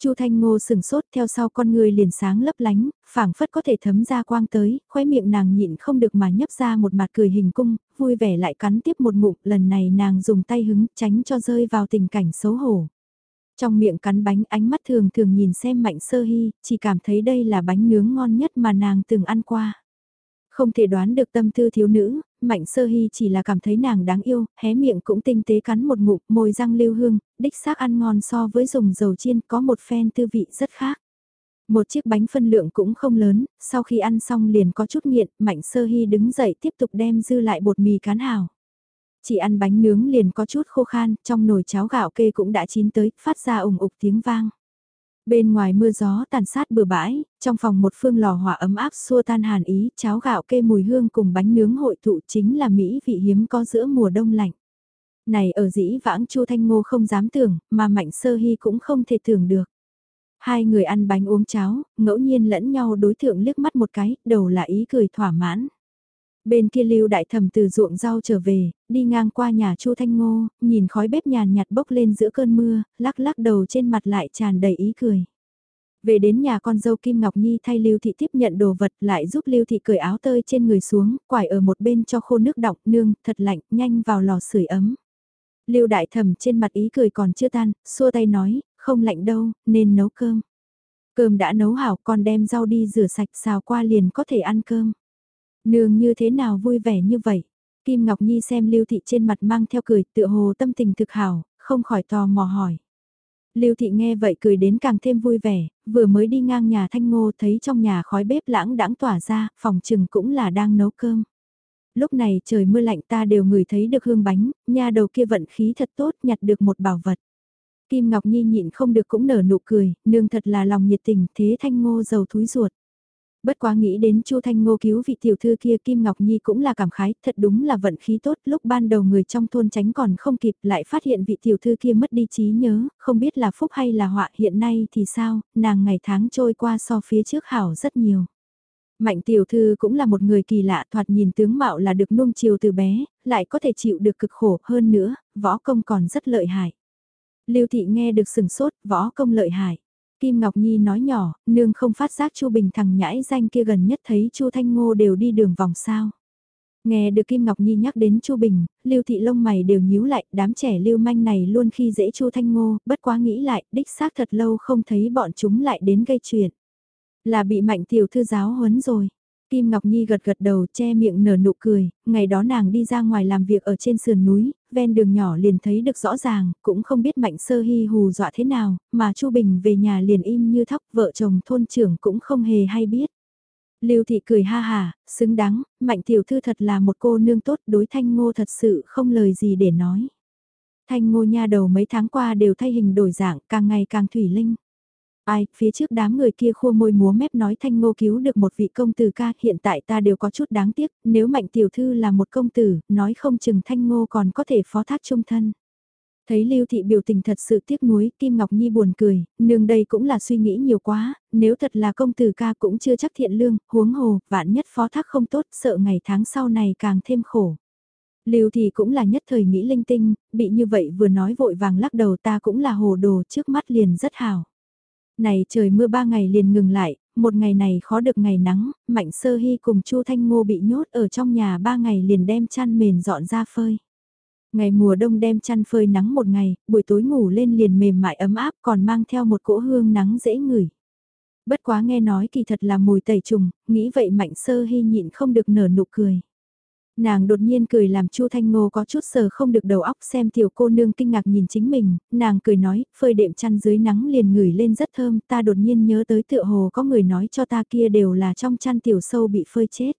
A: Chu Thanh Ngô sừng sốt theo sau con người liền sáng lấp lánh, phảng phất có thể thấm ra quang tới, khóe miệng nàng nhịn không được mà nhấp ra một mặt cười hình cung, vui vẻ lại cắn tiếp một ngụm, lần này nàng dùng tay hứng tránh cho rơi vào tình cảnh xấu hổ. Trong miệng cắn bánh ánh mắt thường thường nhìn xem mạnh sơ hy, chỉ cảm thấy đây là bánh nướng ngon nhất mà nàng từng ăn qua. Không thể đoán được tâm tư thiếu nữ, Mạnh Sơ Hy chỉ là cảm thấy nàng đáng yêu, hé miệng cũng tinh tế cắn một ngụm, môi răng lưu hương, đích xác ăn ngon so với dùng dầu chiên có một phen tư vị rất khác. Một chiếc bánh phân lượng cũng không lớn, sau khi ăn xong liền có chút nghiện, Mạnh Sơ Hy đứng dậy tiếp tục đem dư lại bột mì cán hào. Chỉ ăn bánh nướng liền có chút khô khan, trong nồi cháo gạo kê cũng đã chín tới, phát ra ủng ục tiếng vang. Bên ngoài mưa gió tàn sát bừa bãi, trong phòng một phương lò hỏa ấm áp xua tan hàn ý, cháo gạo kê mùi hương cùng bánh nướng hội tụ chính là mỹ vị hiếm có giữa mùa đông lạnh. Này ở dĩ vãng Chu Thanh Ngô không dám tưởng, mà Mạnh Sơ Hy cũng không thể tưởng được. Hai người ăn bánh uống cháo, ngẫu nhiên lẫn nhau đối tượng liếc mắt một cái, đầu là ý cười thỏa mãn. Bên kia lưu đại thẩm từ ruộng rau trở về, đi ngang qua nhà Chu Thanh Ngô, nhìn khói bếp nhàn nhạt bốc lên giữa cơn mưa, lắc lắc đầu trên mặt lại tràn đầy ý cười. Về đến nhà con dâu Kim Ngọc Nhi thay Lưu Thị tiếp nhận đồ vật lại giúp Lưu Thị cởi áo tơi trên người xuống, quải ở một bên cho khô nước đọng nương, thật lạnh, nhanh vào lò sưởi ấm. Lưu Đại Thẩm trên mặt ý cười còn chưa tan, xua tay nói, không lạnh đâu, nên nấu cơm. Cơm đã nấu hảo con đem rau đi rửa sạch xào qua liền có thể ăn cơm. Nương như thế nào vui vẻ như vậy? Kim Ngọc Nhi xem Lưu Thị trên mặt mang theo cười tựa hồ tâm tình thực hảo, không khỏi tò mò hỏi. Lưu Thị nghe vậy cười đến càng thêm vui vẻ, vừa mới đi ngang nhà Thanh Ngô thấy trong nhà khói bếp lãng đãng tỏa ra, phòng trừng cũng là đang nấu cơm. Lúc này trời mưa lạnh ta đều ngửi thấy được hương bánh, nhà đầu kia vận khí thật tốt nhặt được một bảo vật. Kim Ngọc Nhi nhịn không được cũng nở nụ cười, nương thật là lòng nhiệt tình thế Thanh Ngô giàu thúi ruột. Bất quá nghĩ đến Chu Thanh Ngô cứu vị tiểu thư kia Kim Ngọc Nhi cũng là cảm khái, thật đúng là vận khí tốt, lúc ban đầu người trong thôn tránh còn không kịp lại phát hiện vị tiểu thư kia mất đi trí nhớ, không biết là phúc hay là họa hiện nay thì sao, nàng ngày tháng trôi qua so phía trước hảo rất nhiều. Mạnh tiểu thư cũng là một người kỳ lạ thoạt nhìn tướng mạo là được nuông chiều từ bé, lại có thể chịu được cực khổ hơn nữa, võ công còn rất lợi hại. Lưu thị nghe được sừng sốt, võ công lợi hại. Kim Ngọc Nhi nói nhỏ, nương không phát giác Chu Bình thằng nhãi danh kia gần nhất thấy Chu Thanh Ngô đều đi đường vòng sao. Nghe được Kim Ngọc Nhi nhắc đến Chu Bình, Lưu thị lông mày đều nhíu lại, đám trẻ lưu manh này luôn khi dễ Chu Thanh Ngô, bất quá nghĩ lại, đích xác thật lâu không thấy bọn chúng lại đến gây chuyện. Là bị mạnh tiểu thư giáo huấn rồi. Kim Ngọc Nhi gật gật đầu che miệng nở nụ cười, ngày đó nàng đi ra ngoài làm việc ở trên sườn núi, ven đường nhỏ liền thấy được rõ ràng, cũng không biết mạnh sơ hy hù dọa thế nào, mà Chu Bình về nhà liền im như thóc, vợ chồng thôn trưởng cũng không hề hay biết. Lưu Thị cười ha hà, xứng đáng, mạnh tiểu thư thật là một cô nương tốt, đối thanh ngô thật sự không lời gì để nói. Thanh ngô nha đầu mấy tháng qua đều thay hình đổi dạng, càng ngày càng thủy linh. Ai, phía trước đám người kia khua môi múa mép nói thanh ngô cứu được một vị công tử ca, hiện tại ta đều có chút đáng tiếc, nếu mạnh tiểu thư là một công tử, nói không chừng thanh ngô còn có thể phó thác trung thân. Thấy Lưu Thị biểu tình thật sự tiếc nuối, Kim Ngọc Nhi buồn cười, nương đây cũng là suy nghĩ nhiều quá, nếu thật là công tử ca cũng chưa chắc thiện lương, huống hồ, vạn nhất phó thác không tốt, sợ ngày tháng sau này càng thêm khổ. Lưu Thị cũng là nhất thời nghĩ linh tinh, bị như vậy vừa nói vội vàng lắc đầu ta cũng là hồ đồ trước mắt liền rất hào. Này trời mưa ba ngày liền ngừng lại, một ngày này khó được ngày nắng, Mạnh Sơ Hy cùng Chu Thanh Ngô bị nhốt ở trong nhà ba ngày liền đem chăn mền dọn ra phơi. Ngày mùa đông đem chăn phơi nắng một ngày, buổi tối ngủ lên liền mềm mại ấm áp còn mang theo một cỗ hương nắng dễ ngửi. Bất quá nghe nói kỳ thật là mùi tẩy trùng, nghĩ vậy Mạnh Sơ Hy nhịn không được nở nụ cười. Nàng đột nhiên cười làm Chu Thanh Ngô có chút sờ không được đầu óc xem tiểu cô nương kinh ngạc nhìn chính mình, nàng cười nói, phơi đệm chăn dưới nắng liền ngửi lên rất thơm, ta đột nhiên nhớ tới tựa hồ có người nói cho ta kia đều là trong chăn tiểu sâu bị phơi chết.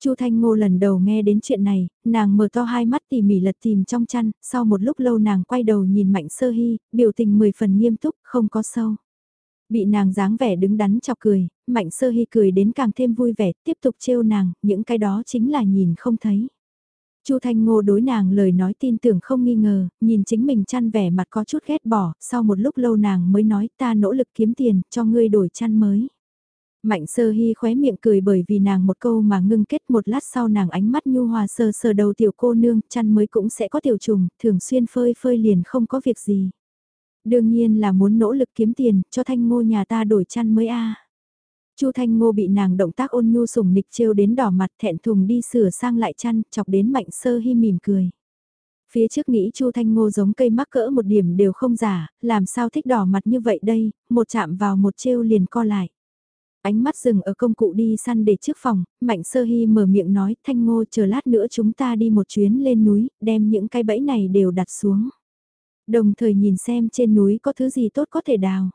A: Chu Thanh Ngô lần đầu nghe đến chuyện này, nàng mở to hai mắt tỉ mỉ lật tìm trong chăn, sau một lúc lâu nàng quay đầu nhìn Mạnh Sơ Hy, biểu tình mười phần nghiêm túc, không có sâu. Bị nàng dáng vẻ đứng đắn chọc cười, mạnh sơ hy cười đến càng thêm vui vẻ, tiếp tục trêu nàng, những cái đó chính là nhìn không thấy. Chu Thanh Ngô đối nàng lời nói tin tưởng không nghi ngờ, nhìn chính mình chăn vẻ mặt có chút ghét bỏ, sau một lúc lâu nàng mới nói ta nỗ lực kiếm tiền, cho ngươi đổi chăn mới. Mạnh sơ hy khóe miệng cười bởi vì nàng một câu mà ngưng kết một lát sau nàng ánh mắt nhu hòa sờ sờ đầu tiểu cô nương, chăn mới cũng sẽ có tiểu trùng, thường xuyên phơi phơi liền không có việc gì. Đương nhiên là muốn nỗ lực kiếm tiền, cho thanh ngô nhà ta đổi chăn mới a. Chu Thanh Ngô bị nàng động tác ôn nhu sủng nịch trêu đến đỏ mặt thẹn thùng đi sửa sang lại chăn, chọc đến Mạnh Sơ Hi mỉm cười. Phía trước nghĩ Chu Thanh Ngô giống cây mắc cỡ một điểm đều không giả, làm sao thích đỏ mặt như vậy đây, một chạm vào một trêu liền co lại. Ánh mắt dừng ở công cụ đi săn để trước phòng, Mạnh Sơ Hi mở miệng nói Thanh Ngô chờ lát nữa chúng ta đi một chuyến lên núi, đem những cái bẫy này đều đặt xuống. Đồng thời nhìn xem trên núi có thứ gì tốt có thể đào.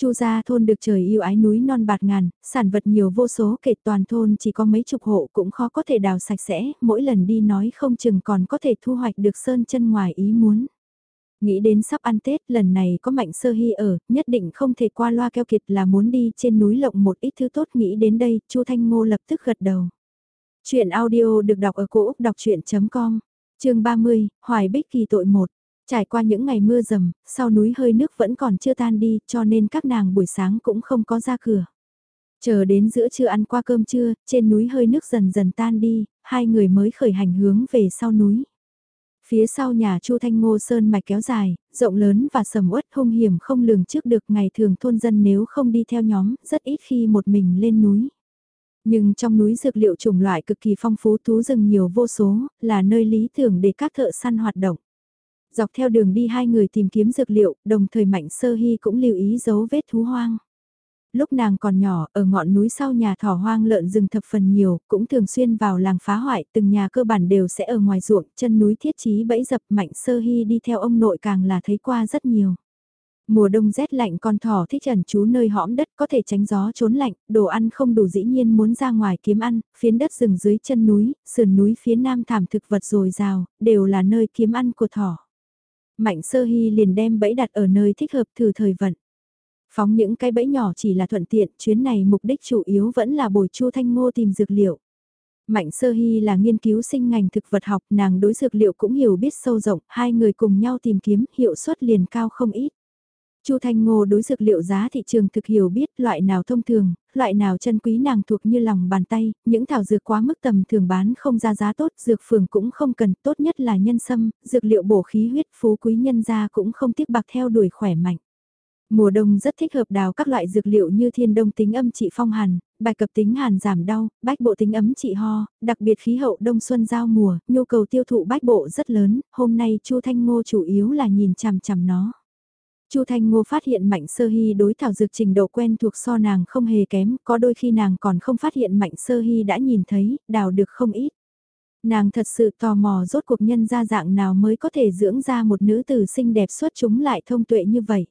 A: Chu gia thôn được trời yêu ái núi non bạt ngàn, sản vật nhiều vô số kể toàn thôn chỉ có mấy chục hộ cũng khó có thể đào sạch sẽ, mỗi lần đi nói không chừng còn có thể thu hoạch được sơn chân ngoài ý muốn. Nghĩ đến sắp ăn Tết lần này có mạnh sơ hy ở, nhất định không thể qua loa keo kiệt là muốn đi trên núi lộng một ít thứ tốt nghĩ đến đây, Chu Thanh Ngô lập tức gật đầu. Chuyện audio được đọc ở cổ Úc đọc chuyện.com chương 30, Hoài Bích kỳ tội một. Trải qua những ngày mưa rầm, sau núi hơi nước vẫn còn chưa tan đi cho nên các nàng buổi sáng cũng không có ra cửa. Chờ đến giữa trưa ăn qua cơm trưa, trên núi hơi nước dần dần tan đi, hai người mới khởi hành hướng về sau núi. Phía sau nhà Chu Thanh Ngô Sơn mạch kéo dài, rộng lớn và sầm uất hung hiểm không lường trước được ngày thường thôn dân nếu không đi theo nhóm, rất ít khi một mình lên núi. Nhưng trong núi dược liệu chủng loại cực kỳ phong phú thú rừng nhiều vô số, là nơi lý tưởng để các thợ săn hoạt động. Dọc theo đường đi hai người tìm kiếm dược liệu, đồng thời Mạnh Sơ Hy cũng lưu ý dấu vết thú hoang. Lúc nàng còn nhỏ, ở ngọn núi sau nhà thỏ hoang lợn rừng thập phần nhiều, cũng thường xuyên vào làng phá hoại, từng nhà cơ bản đều sẽ ở ngoài ruộng, chân núi thiết trí bẫy dập Mạnh Sơ Hy đi theo ông nội càng là thấy qua rất nhiều. Mùa đông rét lạnh con thỏ thích ẩn trú nơi hõm đất có thể tránh gió trốn lạnh, đồ ăn không đủ dĩ nhiên muốn ra ngoài kiếm ăn, phiến đất rừng dưới chân núi, sườn núi phía nam thảm thực vật dồi dào, đều là nơi kiếm ăn của thỏ. Mạnh sơ hy liền đem bẫy đặt ở nơi thích hợp thử thời vận. Phóng những cái bẫy nhỏ chỉ là thuận tiện, chuyến này mục đích chủ yếu vẫn là bồi chu thanh ngô tìm dược liệu. Mạnh Sơ Hy là nghiên cứu sinh ngành thực vật học, nàng đối dược liệu cũng hiểu biết sâu rộng, hai người cùng nhau tìm kiếm, hiệu suất liền cao không ít. Chu Thanh Ngô đối dược liệu giá thị trường thực hiểu biết loại nào thông thường, loại nào chân quý nàng thuộc như lòng bàn tay, những thảo dược quá mức tầm thường bán không ra giá tốt, dược phường cũng không cần, tốt nhất là nhân sâm, dược liệu bổ khí huyết phú quý nhân gia cũng không tiếc bạc theo đuổi khỏe mạnh. Mùa đông rất thích hợp đào các loại dược liệu như thiên đông tính âm trị phong hàn, bài cập tính hàn giảm đau, bách bộ tính ấm trị ho, đặc biệt khí hậu đông xuân giao mùa, nhu cầu tiêu thụ bách bộ rất lớn, hôm nay Chu Thanh Ngô chủ yếu là nhìn chằm chằm nó. Chu Thanh Ngô phát hiện Mạnh Sơ Hy đối thảo dược trình độ quen thuộc so nàng không hề kém, có đôi khi nàng còn không phát hiện Mạnh Sơ Hy đã nhìn thấy, đào được không ít. Nàng thật sự tò mò rốt cuộc nhân ra dạng nào mới có thể dưỡng ra một nữ tử xinh đẹp xuất chúng lại thông tuệ như vậy.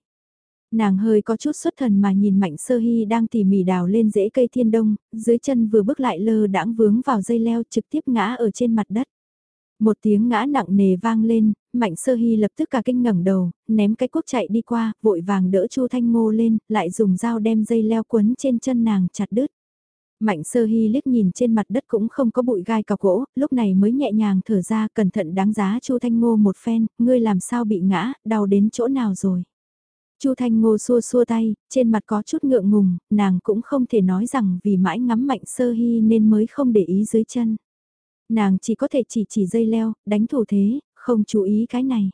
A: Nàng hơi có chút xuất thần mà nhìn Mạnh Sơ Hy đang tỉ mỉ đào lên rễ cây thiên đông, dưới chân vừa bước lại lơ đãng vướng vào dây leo trực tiếp ngã ở trên mặt đất. Một tiếng ngã nặng nề vang lên, Mạnh Sơ Hy lập tức cả kinh ngẩng đầu, ném cái cuốc chạy đi qua, vội vàng đỡ Chu Thanh Ngô lên, lại dùng dao đem dây leo quấn trên chân nàng chặt đứt. Mạnh Sơ Hy liếc nhìn trên mặt đất cũng không có bụi gai cọc gỗ, lúc này mới nhẹ nhàng thở ra cẩn thận đáng giá Chu Thanh Ngô một phen, ngươi làm sao bị ngã, đau đến chỗ nào rồi. Chu Thanh Ngô xua xua tay, trên mặt có chút ngượng ngùng, nàng cũng không thể nói rằng vì mãi ngắm Mạnh Sơ Hy nên mới không để ý dưới chân. Nàng chỉ có thể chỉ chỉ dây leo, đánh thủ thế, không chú ý cái này.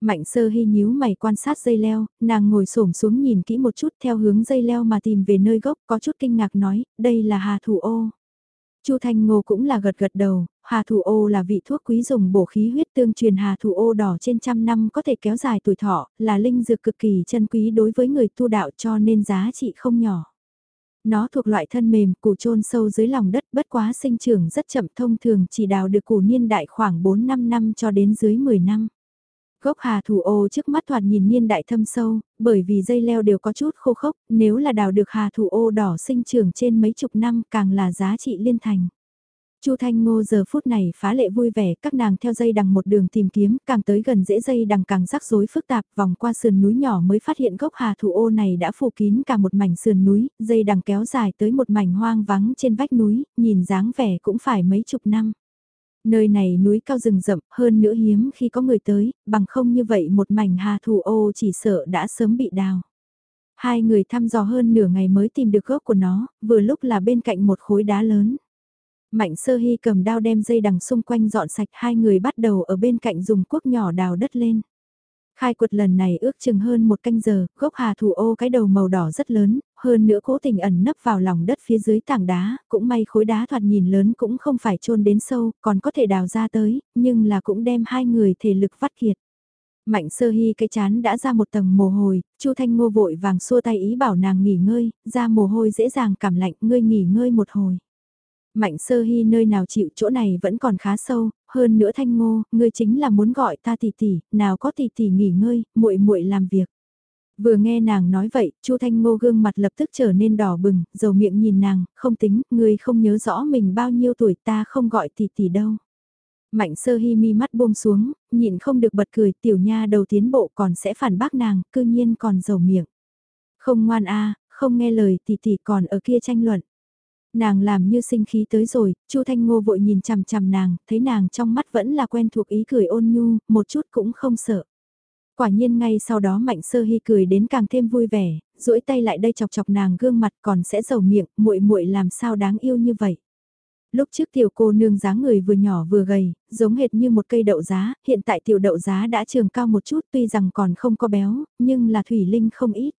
A: Mạnh sơ hy nhíu mày quan sát dây leo, nàng ngồi xổm xuống nhìn kỹ một chút theo hướng dây leo mà tìm về nơi gốc có chút kinh ngạc nói, đây là hà thủ ô. Chu Thanh Ngô cũng là gật gật đầu, hà thủ ô là vị thuốc quý dùng bổ khí huyết tương truyền hà thủ ô đỏ trên trăm năm có thể kéo dài tuổi thọ, là linh dược cực kỳ chân quý đối với người tu đạo cho nên giá trị không nhỏ. Nó thuộc loại thân mềm, củ chôn sâu dưới lòng đất bất quá sinh trưởng rất chậm thông thường chỉ đào được củ niên đại khoảng 4-5 năm cho đến dưới 10 năm. Gốc hà thủ ô trước mắt thoạt nhìn niên đại thâm sâu, bởi vì dây leo đều có chút khô khốc, nếu là đào được hà thủ ô đỏ sinh trưởng trên mấy chục năm càng là giá trị liên thành. Chu Thanh Ngô giờ phút này phá lệ vui vẻ, các nàng theo dây đằng một đường tìm kiếm, càng tới gần dễ dây đằng càng rắc rối phức tạp, vòng qua sườn núi nhỏ mới phát hiện gốc hà thủ ô này đã phủ kín cả một mảnh sườn núi, dây đằng kéo dài tới một mảnh hoang vắng trên vách núi, nhìn dáng vẻ cũng phải mấy chục năm. Nơi này núi cao rừng rậm, hơn nữa hiếm khi có người tới, bằng không như vậy một mảnh hà thủ ô chỉ sợ đã sớm bị đào. Hai người thăm dò hơn nửa ngày mới tìm được gốc của nó, vừa lúc là bên cạnh một khối đá lớn. Mạnh sơ hy cầm đao đem dây đằng xung quanh dọn sạch hai người bắt đầu ở bên cạnh dùng cuốc nhỏ đào đất lên. Khai quật lần này ước chừng hơn một canh giờ, gốc hà thủ ô cái đầu màu đỏ rất lớn, hơn nữa cố tình ẩn nấp vào lòng đất phía dưới tảng đá, cũng may khối đá thoạt nhìn lớn cũng không phải chôn đến sâu, còn có thể đào ra tới, nhưng là cũng đem hai người thể lực phát kiệt. Mạnh sơ hy cái chán đã ra một tầng mồ hôi, Chu Thanh Ngô vội vàng xua tay ý bảo nàng nghỉ ngơi, ra mồ hôi dễ dàng cảm lạnh, ngươi nghỉ ngơi một hồi. Mạnh sơ hy nơi nào chịu chỗ này vẫn còn khá sâu, hơn nữa thanh ngô, ngươi chính là muốn gọi ta tỷ tỷ, nào có tỷ tỷ nghỉ ngơi, muội muội làm việc. Vừa nghe nàng nói vậy, Chu Thanh Ngô gương mặt lập tức trở nên đỏ bừng, dầu miệng nhìn nàng, không tính, ngươi không nhớ rõ mình bao nhiêu tuổi ta không gọi tỷ tỷ đâu. Mạnh sơ hi mi mắt buông xuống, nhịn không được bật cười, tiểu nha đầu tiến bộ còn sẽ phản bác nàng, cư nhiên còn dầu miệng. Không ngoan a không nghe lời tỷ tỷ còn ở kia tranh luận. Nàng làm như sinh khí tới rồi, Chu Thanh Ngô vội nhìn chằm chằm nàng, thấy nàng trong mắt vẫn là quen thuộc ý cười ôn nhu, một chút cũng không sợ. Quả nhiên ngay sau đó Mạnh Sơ Hy cười đến càng thêm vui vẻ, duỗi tay lại đây chọc chọc nàng gương mặt còn sẽ dầu miệng, muội muội làm sao đáng yêu như vậy. Lúc trước tiểu cô nương dáng người vừa nhỏ vừa gầy, giống hệt như một cây đậu giá, hiện tại tiểu đậu giá đã trường cao một chút tuy rằng còn không có béo, nhưng là thủy linh không ít.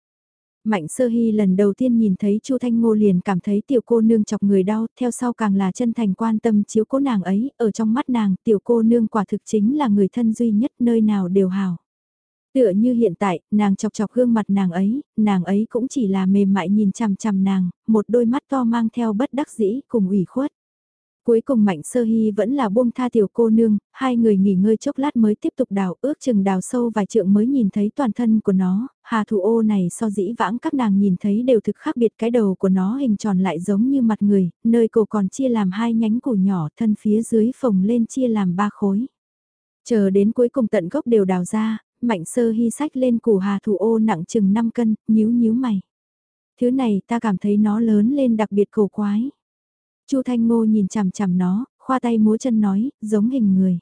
A: Mạnh sơ hy lần đầu tiên nhìn thấy Chu Thanh Ngô liền cảm thấy tiểu cô nương chọc người đau, theo sau càng là chân thành quan tâm chiếu cố nàng ấy, ở trong mắt nàng tiểu cô nương quả thực chính là người thân duy nhất nơi nào đều hào. Tựa như hiện tại, nàng chọc chọc gương mặt nàng ấy, nàng ấy cũng chỉ là mềm mại nhìn chằm chằm nàng, một đôi mắt to mang theo bất đắc dĩ cùng ủy khuất. Cuối cùng Mạnh Sơ Hy vẫn là buông tha tiểu cô nương, hai người nghỉ ngơi chốc lát mới tiếp tục đào ước chừng đào sâu vài trượng mới nhìn thấy toàn thân của nó, hà thủ ô này so dĩ vãng các nàng nhìn thấy đều thực khác biệt cái đầu của nó hình tròn lại giống như mặt người, nơi cổ còn chia làm hai nhánh củ nhỏ thân phía dưới phồng lên chia làm ba khối. Chờ đến cuối cùng tận gốc đều đào ra, Mạnh Sơ Hy sách lên củ hà thủ ô nặng chừng 5 cân, nhíu nhíu mày. Thứ này ta cảm thấy nó lớn lên đặc biệt cổ quái. Chu Thanh Ngô nhìn chằm chằm nó, khoa tay múa chân nói, giống hình người.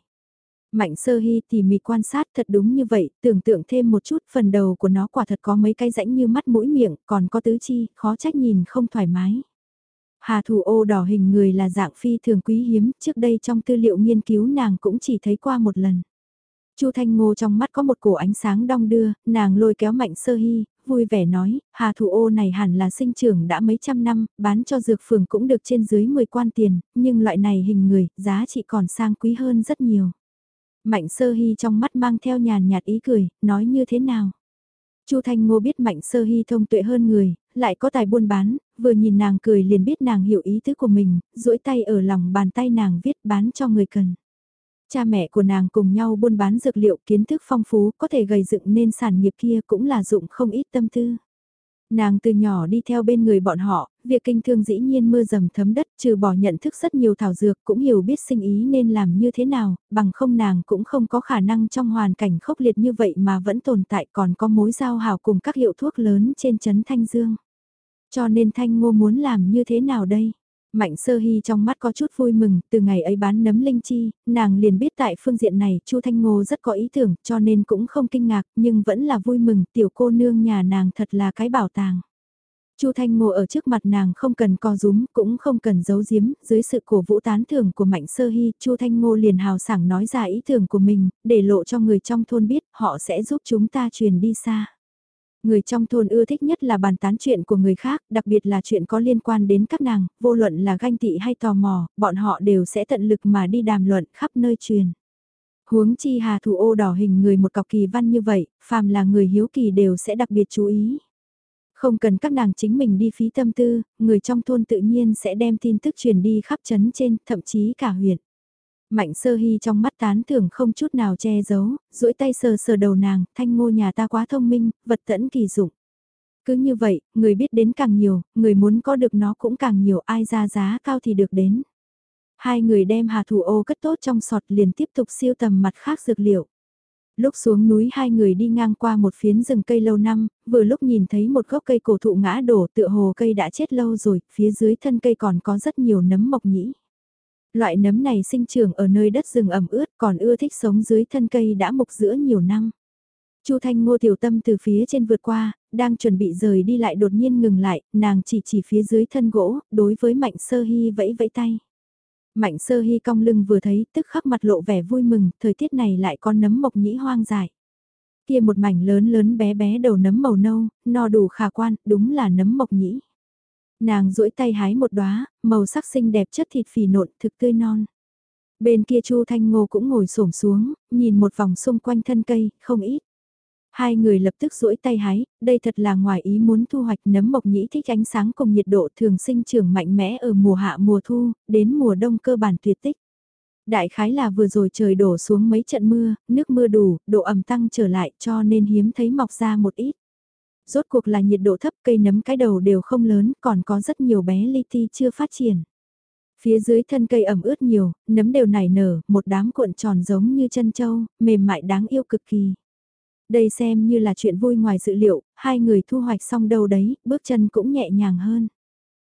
A: Mạnh sơ hy tỉ mỉ quan sát thật đúng như vậy, tưởng tượng thêm một chút phần đầu của nó quả thật có mấy cái rãnh như mắt mũi miệng, còn có tứ chi, khó trách nhìn không thoải mái. Hà thủ ô đỏ hình người là dạng phi thường quý hiếm, trước đây trong tư liệu nghiên cứu nàng cũng chỉ thấy qua một lần. Chu Thanh Ngô trong mắt có một cổ ánh sáng đong đưa, nàng lôi kéo Mạnh Sơ Hy, vui vẻ nói, hà thủ ô này hẳn là sinh trưởng đã mấy trăm năm, bán cho dược phường cũng được trên dưới 10 quan tiền, nhưng loại này hình người, giá trị còn sang quý hơn rất nhiều. Mạnh sơ hy trong mắt mang theo nhàn nhạt ý cười, nói như thế nào? Chu Thanh Ngô biết Mạnh Sơ Hy thông tuệ hơn người, lại có tài buôn bán, vừa nhìn nàng cười liền biết nàng hiểu ý tứ của mình, duỗi tay ở lòng bàn tay nàng viết bán cho người cần. Cha mẹ của nàng cùng nhau buôn bán dược liệu kiến thức phong phú có thể gầy dựng nên sản nghiệp kia cũng là dụng không ít tâm tư. Nàng từ nhỏ đi theo bên người bọn họ, việc kinh thương dĩ nhiên mưa dầm thấm đất trừ bỏ nhận thức rất nhiều thảo dược cũng hiểu biết sinh ý nên làm như thế nào, bằng không nàng cũng không có khả năng trong hoàn cảnh khốc liệt như vậy mà vẫn tồn tại còn có mối giao hào cùng các hiệu thuốc lớn trên chấn Thanh Dương. Cho nên Thanh Ngô muốn làm như thế nào đây? Mạnh sơ hy trong mắt có chút vui mừng, từ ngày ấy bán nấm linh chi, nàng liền biết tại phương diện này Chu Thanh Ngô rất có ý tưởng cho nên cũng không kinh ngạc nhưng vẫn là vui mừng tiểu cô nương nhà nàng thật là cái bảo tàng. Chu Thanh Ngô ở trước mặt nàng không cần co rúm, cũng không cần giấu giếm, dưới sự cổ vũ tán thưởng của Mạnh Sơ Hy, Chu Thanh Ngô liền hào sảng nói ra ý tưởng của mình, để lộ cho người trong thôn biết, họ sẽ giúp chúng ta truyền đi xa. Người trong thôn ưa thích nhất là bàn tán chuyện của người khác, đặc biệt là chuyện có liên quan đến các nàng, vô luận là ganh tị hay tò mò, bọn họ đều sẽ tận lực mà đi đàm luận khắp nơi truyền. Huống chi hà thủ ô đỏ hình người một cọc kỳ văn như vậy, phàm là người hiếu kỳ đều sẽ đặc biệt chú ý. Không cần các nàng chính mình đi phí tâm tư, người trong thôn tự nhiên sẽ đem tin tức truyền đi khắp chấn trên, thậm chí cả huyện. Mạnh sơ hy trong mắt tán thưởng không chút nào che giấu, duỗi tay sờ sờ đầu nàng, thanh ngô nhà ta quá thông minh, vật tẫn kỳ dụng. Cứ như vậy, người biết đến càng nhiều, người muốn có được nó cũng càng nhiều, ai ra giá cao thì được đến. Hai người đem hà thủ ô cất tốt trong sọt liền tiếp tục siêu tầm mặt khác dược liệu. Lúc xuống núi hai người đi ngang qua một phiến rừng cây lâu năm, vừa lúc nhìn thấy một gốc cây cổ thụ ngã đổ tựa hồ cây đã chết lâu rồi, phía dưới thân cây còn có rất nhiều nấm mộc nhĩ. Loại nấm này sinh trưởng ở nơi đất rừng ẩm ướt còn ưa thích sống dưới thân cây đã mục giữa nhiều năm. Chu Thanh Ngô tiểu tâm từ phía trên vượt qua, đang chuẩn bị rời đi lại đột nhiên ngừng lại, nàng chỉ chỉ phía dưới thân gỗ, đối với Mạnh Sơ Hy vẫy vẫy tay. Mạnh Sơ Hy cong lưng vừa thấy, tức khắc mặt lộ vẻ vui mừng, thời tiết này lại có nấm mộc nhĩ hoang dại. Kia một mảnh lớn lớn bé bé đầu nấm màu nâu, no đủ khả quan, đúng là nấm mộc nhĩ. Nàng duỗi tay hái một đóa, màu sắc xinh đẹp chất thịt phì nộn thực tươi non. Bên kia Chu Thanh Ngô cũng ngồi xổm xuống, nhìn một vòng xung quanh thân cây, không ít. Hai người lập tức duỗi tay hái, đây thật là ngoài ý muốn thu hoạch nấm mộc nhĩ thích ánh sáng cùng nhiệt độ thường sinh trưởng mạnh mẽ ở mùa hạ mùa thu, đến mùa đông cơ bản tuyệt tích. Đại khái là vừa rồi trời đổ xuống mấy trận mưa, nước mưa đủ, độ ẩm tăng trở lại cho nên hiếm thấy mọc ra một ít. Rốt cuộc là nhiệt độ thấp cây nấm cái đầu đều không lớn, còn có rất nhiều bé li ti chưa phát triển. Phía dưới thân cây ẩm ướt nhiều, nấm đều nảy nở, một đám cuộn tròn giống như chân trâu, mềm mại đáng yêu cực kỳ. Đây xem như là chuyện vui ngoài dự liệu, hai người thu hoạch xong đâu đấy, bước chân cũng nhẹ nhàng hơn.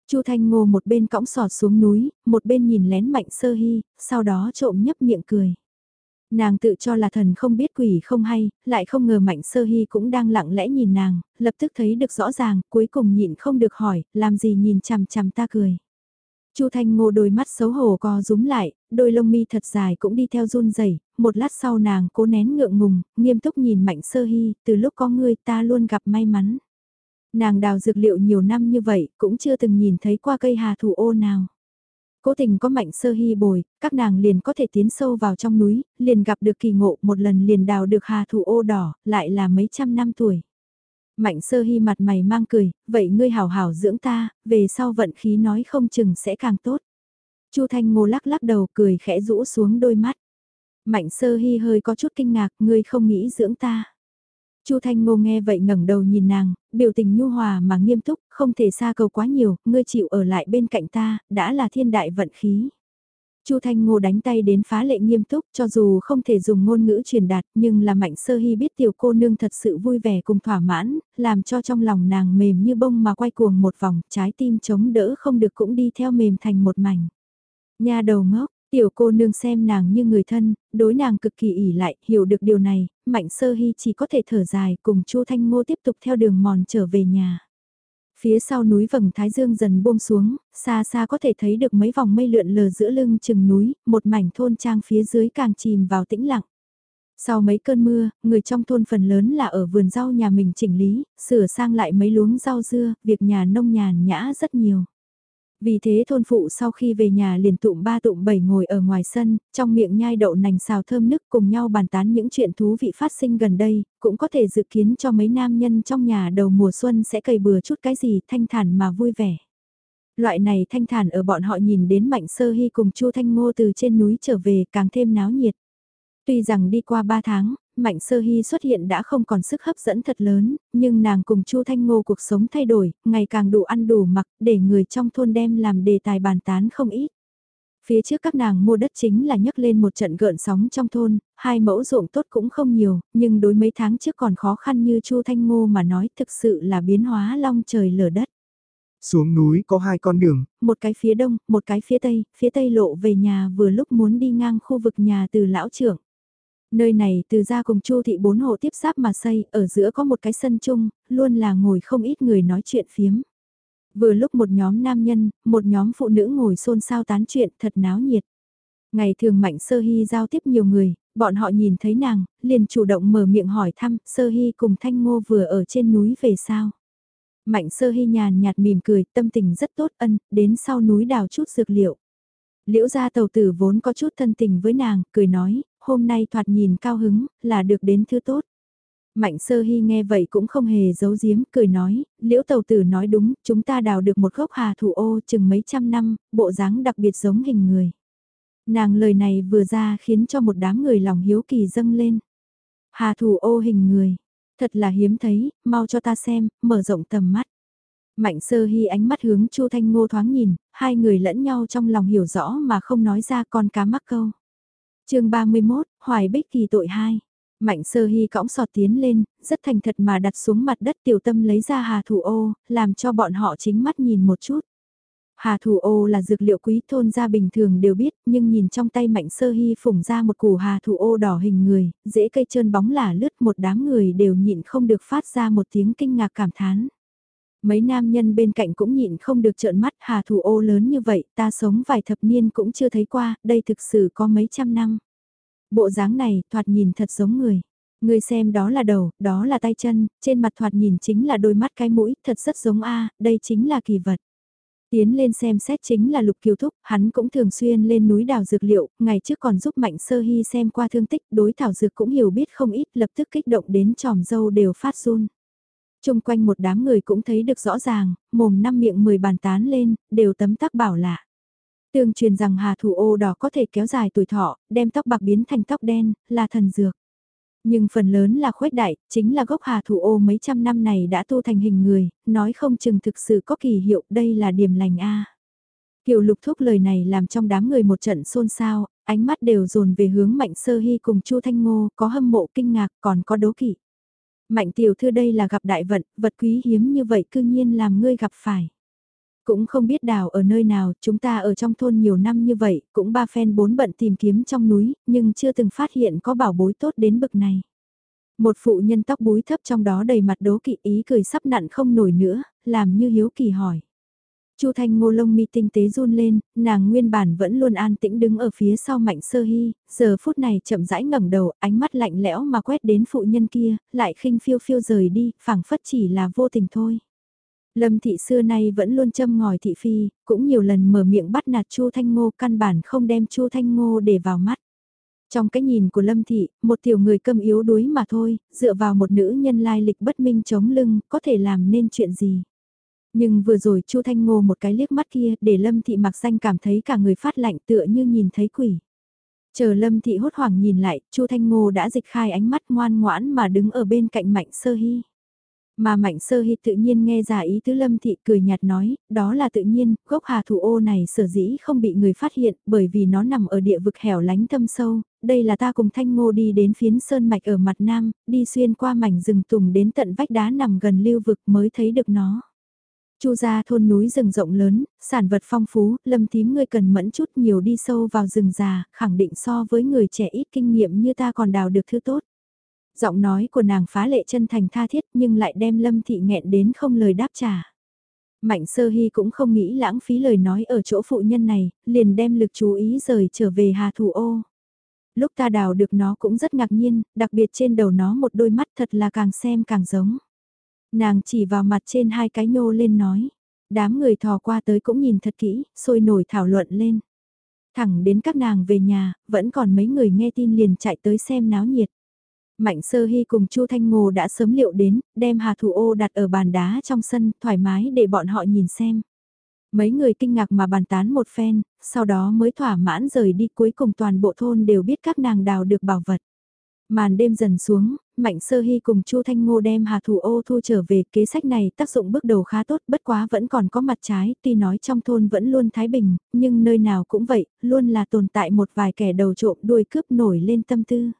A: Chu Thanh Ngô một bên cõng sọt xuống núi, một bên nhìn lén Mạnh Sơ Hy, sau đó trộm nhấp miệng cười. Nàng tự cho là thần không biết quỷ không hay, lại không ngờ Mạnh Sơ Hy cũng đang lặng lẽ nhìn nàng, lập tức thấy được rõ ràng, cuối cùng nhịn không được hỏi, làm gì nhìn chằm chằm ta cười. Chu Thanh Ngô đôi mắt xấu hổ co rúm lại, đôi lông mi thật dài cũng đi theo run rẩy. một lát sau nàng cố nén ngượng ngùng, nghiêm túc nhìn Mạnh Sơ Hy, từ lúc có ngươi ta luôn gặp may mắn. Nàng đào dược liệu nhiều năm như vậy, cũng chưa từng nhìn thấy qua cây hà thủ ô nào. Cố tình có mạnh sơ hy bồi, các nàng liền có thể tiến sâu vào trong núi, liền gặp được kỳ ngộ một lần liền đào được hà thủ ô đỏ, lại là mấy trăm năm tuổi. Mạnh sơ hy mặt mày mang cười, vậy ngươi hảo hảo dưỡng ta, về sau vận khí nói không chừng sẽ càng tốt. Chu Thanh Ngô lắc lắc đầu cười khẽ rũ xuống đôi mắt. Mạnh sơ hy hơi có chút kinh ngạc, ngươi không nghĩ dưỡng ta. Chu Thanh Ngô nghe vậy ngẩng đầu nhìn nàng, biểu tình nhu hòa mà nghiêm túc, không thể xa cầu quá nhiều, ngươi chịu ở lại bên cạnh ta, đã là thiên đại vận khí. Chu Thanh Ngô đánh tay đến phá lệ nghiêm túc, cho dù không thể dùng ngôn ngữ truyền đạt, nhưng là Mạnh Sơ Hy biết tiểu cô nương thật sự vui vẻ cùng thỏa mãn, làm cho trong lòng nàng mềm như bông mà quay cuồng một vòng, trái tim chống đỡ không được cũng đi theo mềm thành một mảnh. Nhà đầu ngốc, Tiểu cô nương xem nàng như người thân, đối nàng cực kỳ ỉ lại, hiểu được điều này, Mạnh Sơ Hy chỉ có thể thở dài cùng Chu Thanh Ngô tiếp tục theo đường mòn trở về nhà. Phía sau núi vầng Thái Dương dần buông xuống, xa xa có thể thấy được mấy vòng mây lượn lờ giữa lưng chừng núi, một mảnh thôn trang phía dưới càng chìm vào tĩnh lặng. Sau mấy cơn mưa, người trong thôn phần lớn là ở vườn rau nhà mình chỉnh lý, sửa sang lại mấy luống rau dưa, việc nhà nông nhàn nhã rất nhiều. Vì thế thôn phụ sau khi về nhà liền tụm ba tụm bảy ngồi ở ngoài sân, trong miệng nhai đậu nành xào thơm nức cùng nhau bàn tán những chuyện thú vị phát sinh gần đây, cũng có thể dự kiến cho mấy nam nhân trong nhà đầu mùa xuân sẽ cày bừa chút cái gì thanh thản mà vui vẻ. Loại này thanh thản ở bọn họ nhìn đến Mạnh Sơ Hy cùng Chu Thanh Ngô từ trên núi trở về càng thêm náo nhiệt. Tuy rằng đi qua 3 tháng, Mạnh Sơ Hy xuất hiện đã không còn sức hấp dẫn thật lớn, nhưng nàng cùng Chu Thanh Ngô cuộc sống thay đổi, ngày càng đủ ăn đủ mặc, để người trong thôn đem làm đề tài bàn tán không ít. Phía trước các nàng mua đất chính là nhấc lên một trận gợn sóng trong thôn, hai mẫu ruộng tốt cũng không nhiều, nhưng đối mấy tháng trước còn khó khăn như Chu Thanh Ngô mà nói thực sự là biến hóa long trời lở đất.
B: Xuống núi có hai con đường,
A: một cái phía đông, một cái phía tây, phía tây lộ về nhà vừa lúc muốn đi ngang khu vực nhà từ lão trưởng. Nơi này từ ra cùng Chu thị bốn hộ tiếp giáp mà xây, ở giữa có một cái sân chung, luôn là ngồi không ít người nói chuyện phiếm. Vừa lúc một nhóm nam nhân, một nhóm phụ nữ ngồi xôn xao tán chuyện thật náo nhiệt. Ngày thường Mạnh Sơ Hy giao tiếp nhiều người, bọn họ nhìn thấy nàng, liền chủ động mở miệng hỏi thăm, Sơ Hy cùng Thanh Ngô vừa ở trên núi về sao. Mạnh Sơ Hy nhàn nhạt mỉm cười, tâm tình rất tốt ân, đến sau núi đào chút dược liệu. Liễu gia tàu tử vốn có chút thân tình với nàng, cười nói, hôm nay thoạt nhìn cao hứng, là được đến thứ tốt. Mạnh sơ hy nghe vậy cũng không hề giấu giếm, cười nói, liễu tàu tử nói đúng, chúng ta đào được một gốc hà thủ ô chừng mấy trăm năm, bộ dáng đặc biệt giống hình người. Nàng lời này vừa ra khiến cho một đám người lòng hiếu kỳ dâng lên. Hà thủ ô hình người, thật là hiếm thấy, mau cho ta xem, mở rộng tầm mắt. Mạnh sơ hy ánh mắt hướng Chu Thanh Ngô thoáng nhìn, hai người lẫn nhau trong lòng hiểu rõ mà không nói ra con cá mắc câu chương 31, Hoài Bích kỳ tội 2. Mạnh sơ hy cõng sọt tiến lên, rất thành thật mà đặt xuống mặt đất tiểu tâm lấy ra hà thủ ô, làm cho bọn họ chính mắt nhìn một chút. Hà thủ ô là dược liệu quý thôn gia bình thường đều biết, nhưng nhìn trong tay mạnh sơ hy phủng ra một củ hà thủ ô đỏ hình người, dễ cây trơn bóng lả lướt một đám người đều nhịn không được phát ra một tiếng kinh ngạc cảm thán. Mấy nam nhân bên cạnh cũng nhịn không được trợn mắt hà thủ ô lớn như vậy, ta sống vài thập niên cũng chưa thấy qua, đây thực sự có mấy trăm năm. Bộ dáng này, thoạt nhìn thật giống người. Người xem đó là đầu, đó là tay chân, trên mặt thoạt nhìn chính là đôi mắt cái mũi, thật rất giống A, đây chính là kỳ vật. Tiến lên xem xét chính là lục kiều thúc, hắn cũng thường xuyên lên núi đào dược liệu, ngày trước còn giúp mạnh sơ hy xem qua thương tích, đối thảo dược cũng hiểu biết không ít, lập tức kích động đến tròm dâu đều phát run chung quanh một đám người cũng thấy được rõ ràng, mồm năm miệng mười bàn tán lên, đều tấm tắc bảo lạ. Tương truyền rằng hà thủ ô đỏ có thể kéo dài tuổi thọ, đem tóc bạc biến thành tóc đen, là thần dược. Nhưng phần lớn là khuếch đại, chính là gốc hà thủ ô mấy trăm năm này đã tu thành hình người, nói không chừng thực sự có kỳ hiệu, đây là điểm lành A. Kiều lục thúc lời này làm trong đám người một trận xôn xao, ánh mắt đều dồn về hướng mạnh sơ hy cùng chu Thanh Ngô, có hâm mộ kinh ngạc còn có đố kỵ. Mạnh tiểu thư đây là gặp đại vận, vật quý hiếm như vậy cư nhiên làm ngươi gặp phải. Cũng không biết đào ở nơi nào, chúng ta ở trong thôn nhiều năm như vậy, cũng ba phen bốn bận tìm kiếm trong núi, nhưng chưa từng phát hiện có bảo bối tốt đến bực này. Một phụ nhân tóc búi thấp trong đó đầy mặt đố kỵ ý cười sắp nặn không nổi nữa, làm như hiếu kỳ hỏi. Chu Thanh Ngô lông mi tinh tế run lên, nàng nguyên bản vẫn luôn an tĩnh đứng ở phía sau Mạnh Sơ Hy, giờ phút này chậm rãi ngẩng đầu, ánh mắt lạnh lẽo mà quét đến phụ nhân kia, lại khinh phiêu phiêu rời đi, phảng phất chỉ là vô tình thôi. Lâm thị xưa nay vẫn luôn châm ngòi thị phi, cũng nhiều lần mở miệng bắt nạt Chu Thanh Ngô căn bản không đem Chu Thanh Ngô để vào mắt. Trong cái nhìn của Lâm Thị, một tiểu người câm yếu đuối mà thôi, dựa vào một nữ nhân lai lịch bất minh chống lưng, có thể làm nên chuyện gì. Nhưng vừa rồi Chu Thanh Ngô một cái liếc mắt kia để Lâm Thị mặc danh cảm thấy cả người phát lạnh tựa như nhìn thấy quỷ. Chờ Lâm Thị hốt hoảng nhìn lại, Chu Thanh Ngô đã dịch khai ánh mắt ngoan ngoãn mà đứng ở bên cạnh Mạnh Sơ Hy. Mà Mạnh Sơ Hy tự nhiên nghe ra ý tứ Lâm Thị cười nhạt nói, đó là tự nhiên, gốc hà thủ ô này sở dĩ không bị người phát hiện bởi vì nó nằm ở địa vực hẻo lánh thâm sâu, đây là ta cùng Thanh Ngô đi đến phiến sơn mạch ở mặt nam, đi xuyên qua mảnh rừng tùng đến tận vách đá nằm gần lưu vực mới thấy được nó. Chu gia thôn núi rừng rộng lớn, sản vật phong phú, lâm tím ngươi cần mẫn chút nhiều đi sâu vào rừng già, khẳng định so với người trẻ ít kinh nghiệm như ta còn đào được thứ tốt. Giọng nói của nàng phá lệ chân thành tha thiết nhưng lại đem lâm thị nghẹn đến không lời đáp trả. Mạnh sơ hy cũng không nghĩ lãng phí lời nói ở chỗ phụ nhân này, liền đem lực chú ý rời trở về hà thủ ô. Lúc ta đào được nó cũng rất ngạc nhiên, đặc biệt trên đầu nó một đôi mắt thật là càng xem càng giống. Nàng chỉ vào mặt trên hai cái nhô lên nói. Đám người thò qua tới cũng nhìn thật kỹ, sôi nổi thảo luận lên. Thẳng đến các nàng về nhà, vẫn còn mấy người nghe tin liền chạy tới xem náo nhiệt. Mạnh sơ hy cùng Chu Thanh Ngô đã sớm liệu đến, đem hà thủ ô đặt ở bàn đá trong sân, thoải mái để bọn họ nhìn xem. Mấy người kinh ngạc mà bàn tán một phen, sau đó mới thỏa mãn rời đi cuối cùng toàn bộ thôn đều biết các nàng đào được bảo vật. Màn đêm dần xuống, Mạnh Sơ Hy cùng Chu Thanh Ngô đem Hà Thủ Ô thu trở về, kế sách này tác dụng bước đầu khá tốt, bất quá vẫn còn có mặt trái, tuy nói trong thôn vẫn luôn thái bình, nhưng nơi nào cũng vậy, luôn là tồn tại một vài kẻ đầu trộm đuôi cướp nổi lên tâm tư.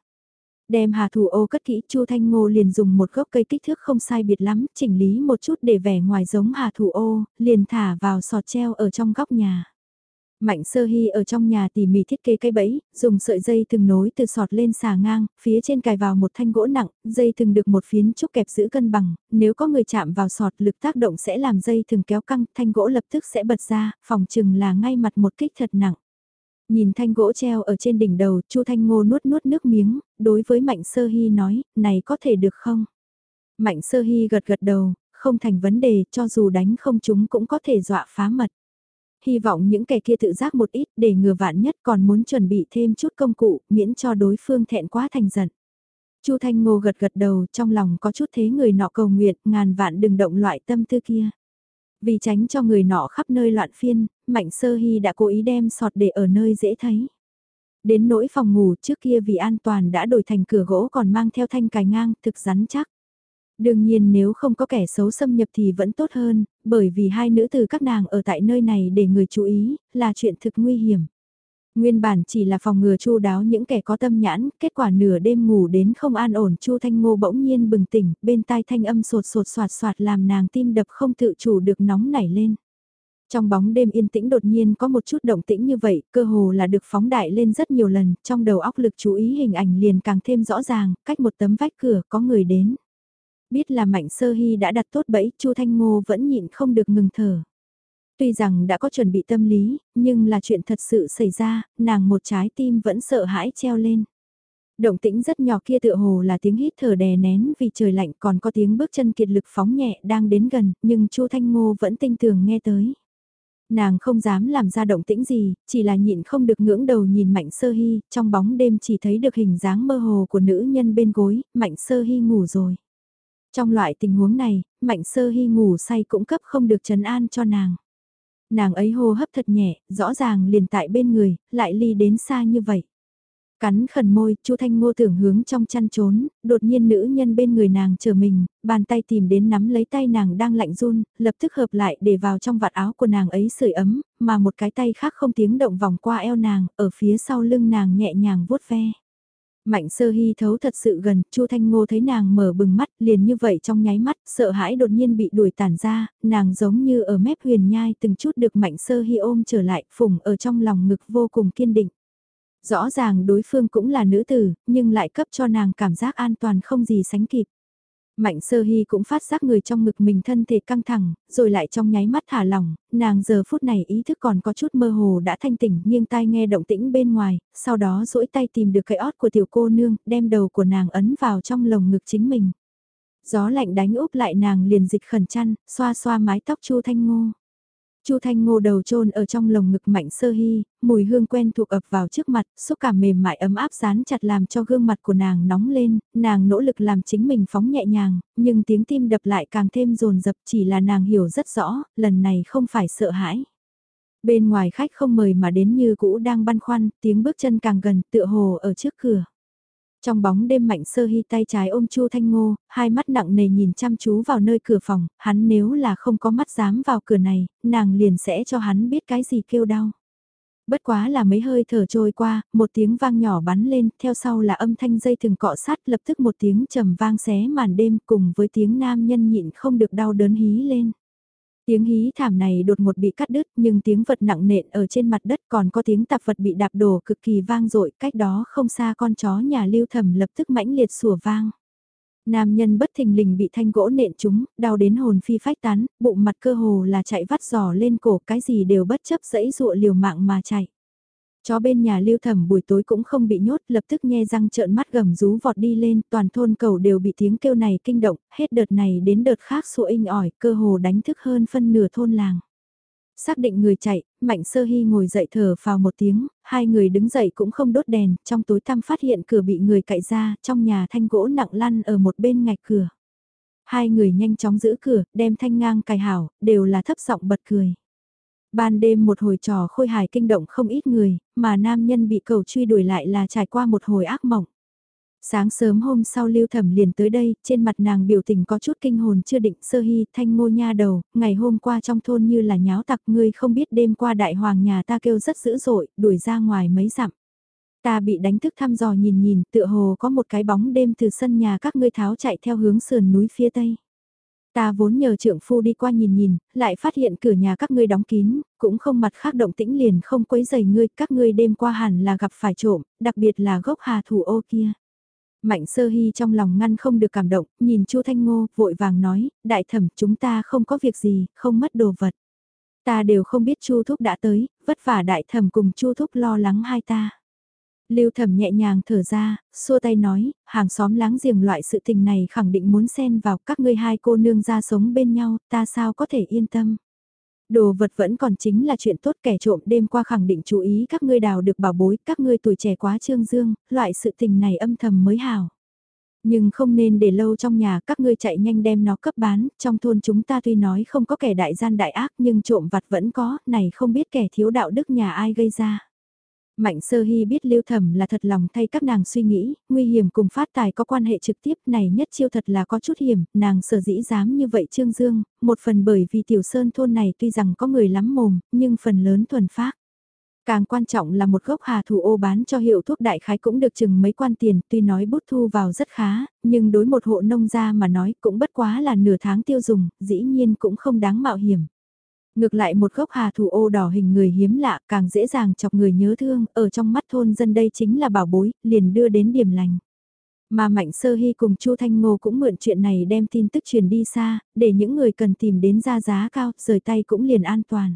A: Đem Hà Thủ Ô cất kỹ, Chu Thanh Ngô liền dùng một gốc cây kích thước không sai biệt lắm, chỉnh lý một chút để vẻ ngoài giống Hà Thủ Ô, liền thả vào sọt treo ở trong góc nhà. Mạnh sơ hy ở trong nhà tỉ mỉ thiết kế cây bẫy, dùng sợi dây từng nối từ sọt lên xà ngang, phía trên cài vào một thanh gỗ nặng, dây từng được một phiến trúc kẹp giữ cân bằng, nếu có người chạm vào sọt lực tác động sẽ làm dây từng kéo căng, thanh gỗ lập tức sẽ bật ra, phòng chừng là ngay mặt một kích thật nặng. Nhìn thanh gỗ treo ở trên đỉnh đầu, Chu Thanh Ngô nuốt nuốt nước miếng, đối với Mạnh Sơ Hy nói, này có thể được không? Mạnh Sơ Hy gật gật đầu, không thành vấn đề, cho dù đánh không chúng cũng có thể dọa phá mật hy vọng những kẻ kia tự giác một ít để ngừa vạn nhất còn muốn chuẩn bị thêm chút công cụ miễn cho đối phương thẹn quá thành giận. Chu Thanh Ngô gật gật đầu trong lòng có chút thế người nọ cầu nguyện ngàn vạn đừng động loại tâm tư kia. Vì tránh cho người nọ khắp nơi loạn phiên, Mạnh Sơ Hy đã cố ý đem sọt để ở nơi dễ thấy. Đến nỗi phòng ngủ trước kia vì an toàn đã đổi thành cửa gỗ còn mang theo thanh cài ngang thực rắn chắc. Đương nhiên nếu không có kẻ xấu xâm nhập thì vẫn tốt hơn, bởi vì hai nữ từ các nàng ở tại nơi này để người chú ý, là chuyện thực nguy hiểm. Nguyên bản chỉ là phòng ngừa chu đáo những kẻ có tâm nhãn, kết quả nửa đêm ngủ đến không an ổn chu thanh ngô bỗng nhiên bừng tỉnh, bên tai thanh âm sột sột soạt soạt làm nàng tim đập không tự chủ được nóng nảy lên. Trong bóng đêm yên tĩnh đột nhiên có một chút động tĩnh như vậy, cơ hồ là được phóng đại lên rất nhiều lần, trong đầu óc lực chú ý hình ảnh liền càng thêm rõ ràng, cách một tấm vách cửa có người đến. Biết là Mạnh Sơ Hy đã đặt tốt bẫy, Chu Thanh Ngô vẫn nhịn không được ngừng thở. Tuy rằng đã có chuẩn bị tâm lý, nhưng là chuyện thật sự xảy ra, nàng một trái tim vẫn sợ hãi treo lên. Động tĩnh rất nhỏ kia tựa hồ là tiếng hít thở đè nén vì trời lạnh còn có tiếng bước chân kiệt lực phóng nhẹ đang đến gần, nhưng Chu Thanh Ngô vẫn tinh tường nghe tới. Nàng không dám làm ra động tĩnh gì, chỉ là nhịn không được ngưỡng đầu nhìn Mạnh Sơ Hy, trong bóng đêm chỉ thấy được hình dáng mơ hồ của nữ nhân bên gối, Mạnh Sơ Hy ngủ rồi. Trong loại tình huống này, Mạnh Sơ Hy ngủ say cũng cấp không được trấn an cho nàng. Nàng ấy hô hấp thật nhẹ, rõ ràng liền tại bên người, lại ly đến xa như vậy. Cắn khẩn môi, Chu Thanh Ngô tưởng hướng trong chăn trốn, đột nhiên nữ nhân bên người nàng chờ mình, bàn tay tìm đến nắm lấy tay nàng đang lạnh run, lập tức hợp lại để vào trong vạt áo của nàng ấy sưởi ấm, mà một cái tay khác không tiếng động vòng qua eo nàng, ở phía sau lưng nàng nhẹ nhàng vuốt ve. Mạnh sơ hy thấu thật sự gần, Chu Thanh Ngô thấy nàng mở bừng mắt, liền như vậy trong nháy mắt, sợ hãi đột nhiên bị đuổi tản ra, nàng giống như ở mép huyền nhai từng chút được mạnh sơ hy ôm trở lại, phùng ở trong lòng ngực vô cùng kiên định. Rõ ràng đối phương cũng là nữ tử, nhưng lại cấp cho nàng cảm giác an toàn không gì sánh kịp. Mạnh sơ hy cũng phát giác người trong ngực mình thân thể căng thẳng, rồi lại trong nháy mắt thả lỏng, nàng giờ phút này ý thức còn có chút mơ hồ đã thanh tỉnh nhưng tai nghe động tĩnh bên ngoài, sau đó duỗi tay tìm được cái ót của tiểu cô nương, đem đầu của nàng ấn vào trong lồng ngực chính mình. Gió lạnh đánh úp lại nàng liền dịch khẩn chăn, xoa xoa mái tóc chu thanh ngô. Chu Thanh Ngô đầu trôn ở trong lồng ngực Mạnh Sơ Hy, mùi hương quen thuộc ập vào trước mặt, xúc cảm mềm mại ấm áp dán chặt làm cho gương mặt của nàng nóng lên, nàng nỗ lực làm chính mình phóng nhẹ nhàng, nhưng tiếng tim đập lại càng thêm rồn rập chỉ là nàng hiểu rất rõ, lần này không phải sợ hãi. Bên ngoài khách không mời mà đến như cũ đang băn khoăn, tiếng bước chân càng gần tựa hồ ở trước cửa. Trong bóng đêm mạnh sơ hy tay trái ôm Chu Thanh Ngô, hai mắt nặng nề nhìn chăm chú vào nơi cửa phòng, hắn nếu là không có mắt dám vào cửa này, nàng liền sẽ cho hắn biết cái gì kêu đau. Bất quá là mấy hơi thở trôi qua, một tiếng vang nhỏ bắn lên, theo sau là âm thanh dây thừng cọ sát lập tức một tiếng trầm vang xé màn đêm cùng với tiếng nam nhân nhịn không được đau đớn hí lên. Tiếng hí thảm này đột một bị cắt đứt nhưng tiếng vật nặng nện ở trên mặt đất còn có tiếng tạp vật bị đạp đổ cực kỳ vang dội cách đó không xa con chó nhà lưu thầm lập tức mãnh liệt sủa vang. Nam nhân bất thình lình bị thanh gỗ nện chúng, đau đến hồn phi phách tán, bụng mặt cơ hồ là chạy vắt giò lên cổ cái gì đều bất chấp dẫy dụa liều mạng mà chạy. Chó bên nhà lưu thẩm buổi tối cũng không bị nhốt, lập tức nghe răng trợn mắt gầm rú vọt đi lên, toàn thôn cầu đều bị tiếng kêu này kinh động, hết đợt này đến đợt khác sủa inh ỏi, cơ hồ đánh thức hơn phân nửa thôn làng. Xác định người chạy, Mạnh Sơ Hy ngồi dậy thở vào một tiếng, hai người đứng dậy cũng không đốt đèn, trong tối tăm phát hiện cửa bị người cậy ra, trong nhà thanh gỗ nặng lăn ở một bên ngạch cửa. Hai người nhanh chóng giữ cửa, đem thanh ngang cài hảo, đều là thấp giọng bật cười. Ban đêm một hồi trò khôi hài kinh động không ít người, mà nam nhân bị cầu truy đuổi lại là trải qua một hồi ác mộng. Sáng sớm hôm sau lưu thẩm liền tới đây, trên mặt nàng biểu tình có chút kinh hồn chưa định sơ hy thanh ngô nha đầu, ngày hôm qua trong thôn như là nháo tặc ngươi không biết đêm qua đại hoàng nhà ta kêu rất dữ dội, đuổi ra ngoài mấy dặm. Ta bị đánh thức thăm dò nhìn nhìn, tựa hồ có một cái bóng đêm từ sân nhà các ngươi tháo chạy theo hướng sườn núi phía tây. Ta vốn nhờ trượng phu đi qua nhìn nhìn, lại phát hiện cửa nhà các ngươi đóng kín, cũng không mặt khác động tĩnh liền không quấy giày ngươi, các ngươi đêm qua hẳn là gặp phải trộm, đặc biệt là gốc hà thủ ô kia. Mạnh sơ hy trong lòng ngăn không được cảm động, nhìn chu Thanh Ngô, vội vàng nói, đại thẩm chúng ta không có việc gì, không mất đồ vật. Ta đều không biết chu thúc đã tới, vất vả đại thẩm cùng chu thúc lo lắng hai ta. Lưu thẩm nhẹ nhàng thở ra, xua tay nói, hàng xóm láng giềng loại sự tình này khẳng định muốn xen vào các ngươi hai cô nương ra sống bên nhau, ta sao có thể yên tâm. Đồ vật vẫn còn chính là chuyện tốt kẻ trộm đêm qua khẳng định chú ý các ngươi đào được bảo bối, các ngươi tuổi trẻ quá trương dương, loại sự tình này âm thầm mới hào. Nhưng không nên để lâu trong nhà các ngươi chạy nhanh đem nó cấp bán, trong thôn chúng ta tuy nói không có kẻ đại gian đại ác nhưng trộm vặt vẫn có, này không biết kẻ thiếu đạo đức nhà ai gây ra. Mạnh sơ hy biết lưu thẩm là thật lòng thay các nàng suy nghĩ, nguy hiểm cùng phát tài có quan hệ trực tiếp này nhất chiêu thật là có chút hiểm, nàng sở dĩ dám như vậy Trương Dương, một phần bởi vì tiểu sơn thôn này tuy rằng có người lắm mồm, nhưng phần lớn thuần phác. Càng quan trọng là một gốc hà thủ ô bán cho hiệu thuốc đại khái cũng được chừng mấy quan tiền, tuy nói bút thu vào rất khá, nhưng đối một hộ nông gia mà nói cũng bất quá là nửa tháng tiêu dùng, dĩ nhiên cũng không đáng mạo hiểm. Ngược lại một gốc hà thủ ô đỏ hình người hiếm lạ càng dễ dàng chọc người nhớ thương, ở trong mắt thôn dân đây chính là bảo bối, liền đưa đến điểm lành. Mà Mạnh Sơ Hy cùng Chu Thanh Ngô cũng mượn chuyện này đem tin tức truyền đi xa, để những người cần tìm đến ra giá cao, rời tay cũng liền an toàn.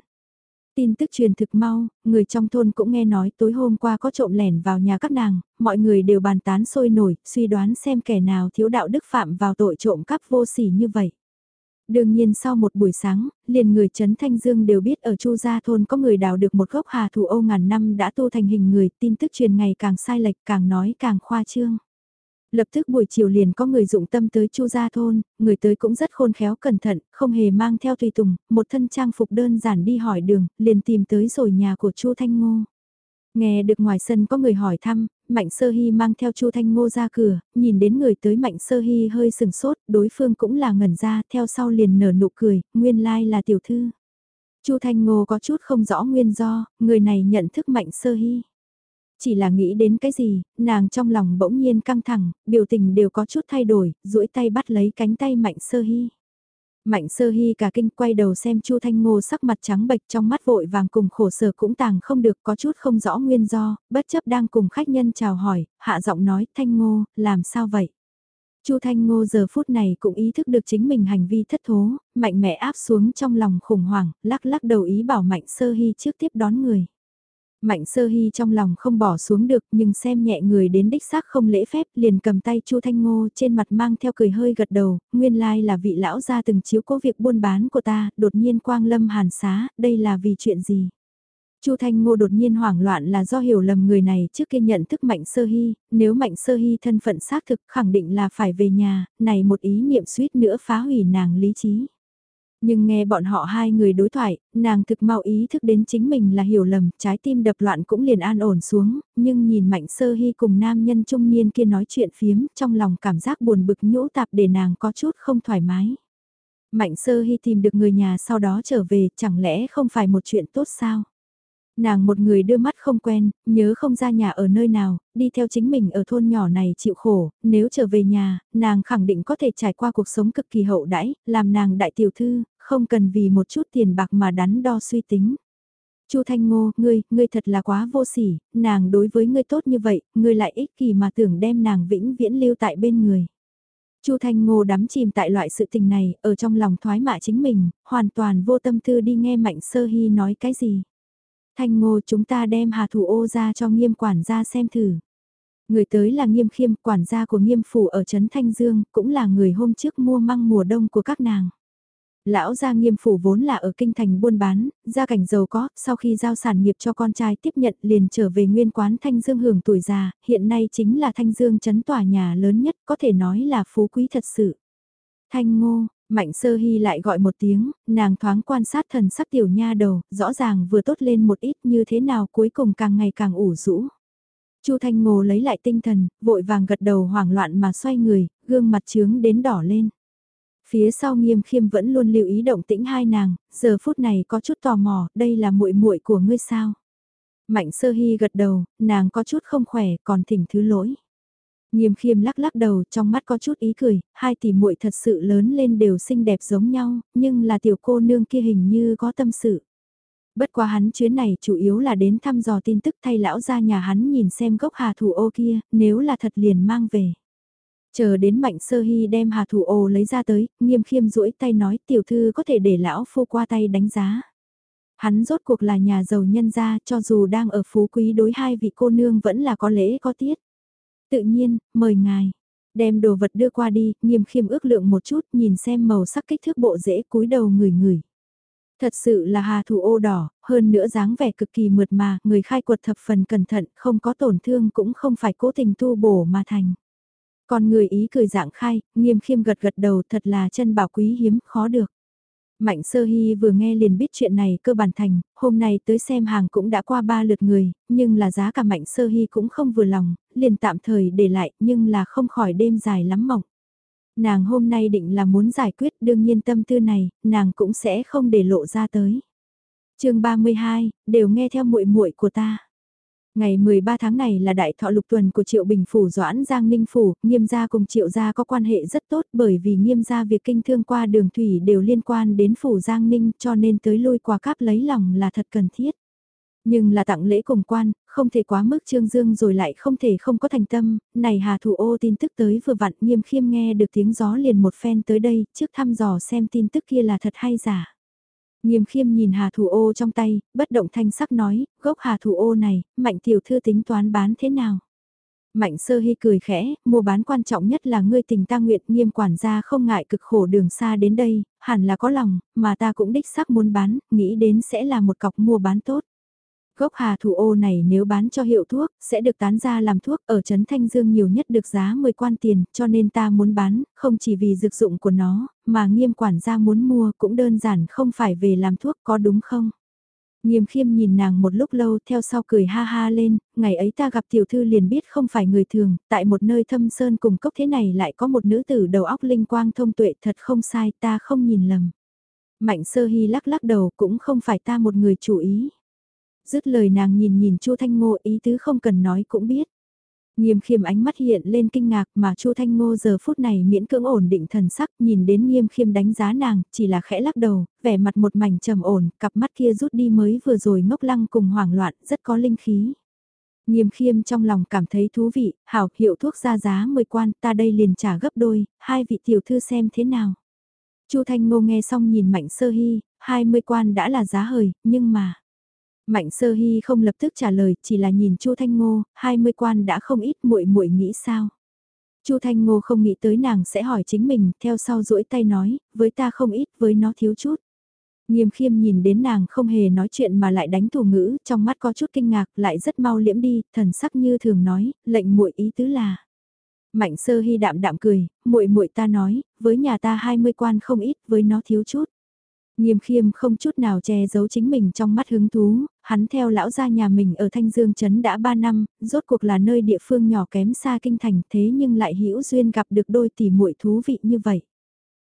A: Tin tức truyền thực mau, người trong thôn cũng nghe nói tối hôm qua có trộm lẻn vào nhà các nàng, mọi người đều bàn tán sôi nổi, suy đoán xem kẻ nào thiếu đạo đức phạm vào tội trộm cắp vô sỉ như vậy. Đương nhiên sau một buổi sáng, liền người Trấn Thanh Dương đều biết ở Chu Gia Thôn có người đào được một gốc hà thủ Âu ngàn năm đã tu thành hình người, tin tức truyền ngày càng sai lệch càng nói càng khoa trương. Lập tức buổi chiều liền có người dụng tâm tới Chu Gia Thôn, người tới cũng rất khôn khéo cẩn thận, không hề mang theo tùy tùng, một thân trang phục đơn giản đi hỏi đường, liền tìm tới rồi nhà của Chu Thanh Ngô. Nghe được ngoài sân có người hỏi thăm, Mạnh Sơ Hy mang theo Chu Thanh Ngô ra cửa, nhìn đến người tới Mạnh Sơ Hy hơi sừng sốt, đối phương cũng là ngẩn ra, theo sau liền nở nụ cười, nguyên lai là tiểu thư. Chu Thanh Ngô có chút không rõ nguyên do, người này nhận thức Mạnh Sơ Hy. Chỉ là nghĩ đến cái gì, nàng trong lòng bỗng nhiên căng thẳng, biểu tình đều có chút thay đổi, duỗi tay bắt lấy cánh tay Mạnh Sơ Hy. Mạnh Sơ Hy cả kinh quay đầu xem Chu Thanh Ngô sắc mặt trắng bệch trong mắt vội vàng cùng khổ sở cũng tàng không được có chút không rõ nguyên do, bất chấp đang cùng khách nhân chào hỏi, hạ giọng nói Thanh Ngô, làm sao vậy? Chu Thanh Ngô giờ phút này cũng ý thức được chính mình hành vi thất thố, mạnh mẽ áp xuống trong lòng khủng hoảng, lắc lắc đầu ý bảo Mạnh Sơ Hy trước tiếp đón người. Mạnh sơ hy trong lòng không bỏ xuống được nhưng xem nhẹ người đến đích xác không lễ phép liền cầm tay Chu Thanh Ngô trên mặt mang theo cười hơi gật đầu, nguyên lai là vị lão gia từng chiếu cố việc buôn bán của ta, đột nhiên quang lâm hàn xá, đây là vì chuyện gì? Chu Thanh Ngô đột nhiên hoảng loạn là do hiểu lầm người này trước kia nhận thức Mạnh Sơ Hy, nếu Mạnh Sơ Hy thân phận xác thực khẳng định là phải về nhà, này một ý niệm suýt nữa phá hủy nàng lý trí. Nhưng nghe bọn họ hai người đối thoại, nàng thực mau ý thức đến chính mình là hiểu lầm, trái tim đập loạn cũng liền an ổn xuống, nhưng nhìn mạnh sơ hy cùng nam nhân trung niên kia nói chuyện phiếm, trong lòng cảm giác buồn bực nhũ tạp để nàng có chút không thoải mái. Mạnh sơ hy tìm được người nhà sau đó trở về, chẳng lẽ không phải một chuyện tốt sao? Nàng một người đưa mắt không quen, nhớ không ra nhà ở nơi nào, đi theo chính mình ở thôn nhỏ này chịu khổ, nếu trở về nhà, nàng khẳng định có thể trải qua cuộc sống cực kỳ hậu đãi, làm nàng đại tiểu thư, không cần vì một chút tiền bạc mà đắn đo suy tính. Chu Thanh Ngô, ngươi, ngươi thật là quá vô sỉ, nàng đối với ngươi tốt như vậy, ngươi lại ích kỷ mà tưởng đem nàng vĩnh viễn lưu tại bên người. Chu Thanh Ngô đắm chìm tại loại sự tình này, ở trong lòng thoái mạ chính mình, hoàn toàn vô tâm tư đi nghe Mạnh Sơ Hy nói cái gì. Thanh Ngô chúng ta đem Hà Thủ Ô ra cho nghiêm quản gia xem thử. Người tới là nghiêm khiêm, quản gia của nghiêm phủ ở Trấn Thanh Dương, cũng là người hôm trước mua măng mùa đông của các nàng. Lão gia nghiêm phủ vốn là ở kinh thành buôn bán, gia cảnh giàu có, sau khi giao sản nghiệp cho con trai tiếp nhận liền trở về nguyên quán Thanh Dương hưởng tuổi già, hiện nay chính là Thanh Dương chấn tòa nhà lớn nhất, có thể nói là phú quý thật sự. Thanh ngô, Mạnh sơ hy lại gọi một tiếng, nàng thoáng quan sát thần sắc tiểu nha đầu, rõ ràng vừa tốt lên một ít như thế nào cuối cùng càng ngày càng ủ rũ. Chu Thanh Ngô lấy lại tinh thần, vội vàng gật đầu hoảng loạn mà xoay người, gương mặt trướng đến đỏ lên. Phía sau Nghiêm Khiêm vẫn luôn lưu ý động tĩnh hai nàng, giờ phút này có chút tò mò, đây là muội muội của ngươi sao? Mạnh Sơ Hy gật đầu, nàng có chút không khỏe, còn thỉnh thứ lỗi. Nghiêm khiêm lắc lắc đầu trong mắt có chút ý cười, hai tỷ muội thật sự lớn lên đều xinh đẹp giống nhau, nhưng là tiểu cô nương kia hình như có tâm sự. Bất quá hắn chuyến này chủ yếu là đến thăm dò tin tức thay lão ra nhà hắn nhìn xem gốc hà thủ ô kia, nếu là thật liền mang về. Chờ đến mạnh sơ hy đem hà thủ ô lấy ra tới, nghiêm khiêm duỗi tay nói tiểu thư có thể để lão phu qua tay đánh giá. Hắn rốt cuộc là nhà giàu nhân gia cho dù đang ở phú quý đối hai vị cô nương vẫn là có lễ có tiết. Tự nhiên, mời ngài. Đem đồ vật đưa qua đi, nghiêm khiêm ước lượng một chút, nhìn xem màu sắc kích thước bộ dễ cúi đầu người người. Thật sự là hà thủ ô đỏ, hơn nữa dáng vẻ cực kỳ mượt mà, người khai quật thập phần cẩn thận, không có tổn thương cũng không phải cố tình tu bổ mà thành. Còn người ý cười dạng khai, nghiêm khiêm gật gật đầu thật là chân bảo quý hiếm, khó được. Mạnh Sơ Hy vừa nghe liền biết chuyện này cơ bản thành, hôm nay tới xem hàng cũng đã qua ba lượt người, nhưng là giá cả Mạnh Sơ Hy cũng không vừa lòng, liền tạm thời để lại nhưng là không khỏi đêm dài lắm mộng. Nàng hôm nay định là muốn giải quyết đương nhiên tâm tư này, nàng cũng sẽ không để lộ ra tới. chương 32, đều nghe theo muội muội của ta. Ngày 13 tháng này là đại thọ lục tuần của Triệu Bình Phủ Doãn Giang Ninh Phủ, nghiêm gia cùng Triệu gia có quan hệ rất tốt bởi vì nghiêm gia việc kinh thương qua đường thủy đều liên quan đến Phủ Giang Ninh cho nên tới lui qua cáp lấy lòng là thật cần thiết. Nhưng là tặng lễ cùng quan, không thể quá mức trương dương rồi lại không thể không có thành tâm, này Hà Thủ ô tin tức tới vừa vặn nghiêm khiêm nghe được tiếng gió liền một phen tới đây, trước thăm dò xem tin tức kia là thật hay giả. Nghiêm khiêm nhìn hà thủ ô trong tay, bất động thanh sắc nói, gốc hà thủ ô này, mạnh tiểu thư tính toán bán thế nào? Mạnh sơ hy cười khẽ, mua bán quan trọng nhất là ngươi tình ta nguyện nghiêm quản gia không ngại cực khổ đường xa đến đây, hẳn là có lòng, mà ta cũng đích xác muốn bán, nghĩ đến sẽ là một cọc mua bán tốt. Gốc hà thủ ô này nếu bán cho hiệu thuốc, sẽ được tán ra làm thuốc ở Trấn Thanh Dương nhiều nhất được giá 10 quan tiền, cho nên ta muốn bán, không chỉ vì dược dụng của nó, mà nghiêm quản gia muốn mua cũng đơn giản không phải về làm thuốc có đúng không? Nghiêm khiêm nhìn nàng một lúc lâu theo sau cười ha ha lên, ngày ấy ta gặp tiểu thư liền biết không phải người thường, tại một nơi thâm sơn cùng cốc thế này lại có một nữ tử đầu óc linh quang thông tuệ thật không sai ta không nhìn lầm. Mạnh sơ hy lắc lắc đầu cũng không phải ta một người chủ ý. Dứt lời nàng nhìn nhìn Chu Thanh Ngô ý tứ không cần nói cũng biết. Nghiêm khiêm ánh mắt hiện lên kinh ngạc mà Chu Thanh Ngô giờ phút này miễn cưỡng ổn định thần sắc nhìn đến nghiêm khiêm đánh giá nàng, chỉ là khẽ lắc đầu, vẻ mặt một mảnh trầm ổn, cặp mắt kia rút đi mới vừa rồi ngốc lăng cùng hoảng loạn, rất có linh khí. Nghiêm khiêm trong lòng cảm thấy thú vị, hảo hiệu thuốc ra giá 10 quan, ta đây liền trả gấp đôi, hai vị tiểu thư xem thế nào. Chu Thanh Ngô nghe xong nhìn Mạnh Sơ Hy, 20 quan đã là giá hời, nhưng mà... Mạnh Sơ Hy không lập tức trả lời, chỉ là nhìn Chu Thanh Ngô, 20 quan đã không ít muội muội nghĩ sao. Chu Thanh Ngô không nghĩ tới nàng sẽ hỏi chính mình, theo sau duỗi tay nói, với ta không ít, với nó thiếu chút. Nghiêm khiêm nhìn đến nàng không hề nói chuyện mà lại đánh thủ ngữ, trong mắt có chút kinh ngạc, lại rất mau liễm đi, thần sắc như thường nói, lệnh muội ý tứ là. Mạnh sơ hy đạm đạm cười, muội muội ta nói, với nhà ta 20 quan không ít, với nó thiếu chút. Nghiêm khiêm không chút nào che giấu chính mình trong mắt hứng thú, hắn theo lão gia nhà mình ở Thanh Dương Trấn đã 3 năm, rốt cuộc là nơi địa phương nhỏ kém xa kinh thành thế nhưng lại hữu duyên gặp được đôi tỷ muội thú vị như vậy.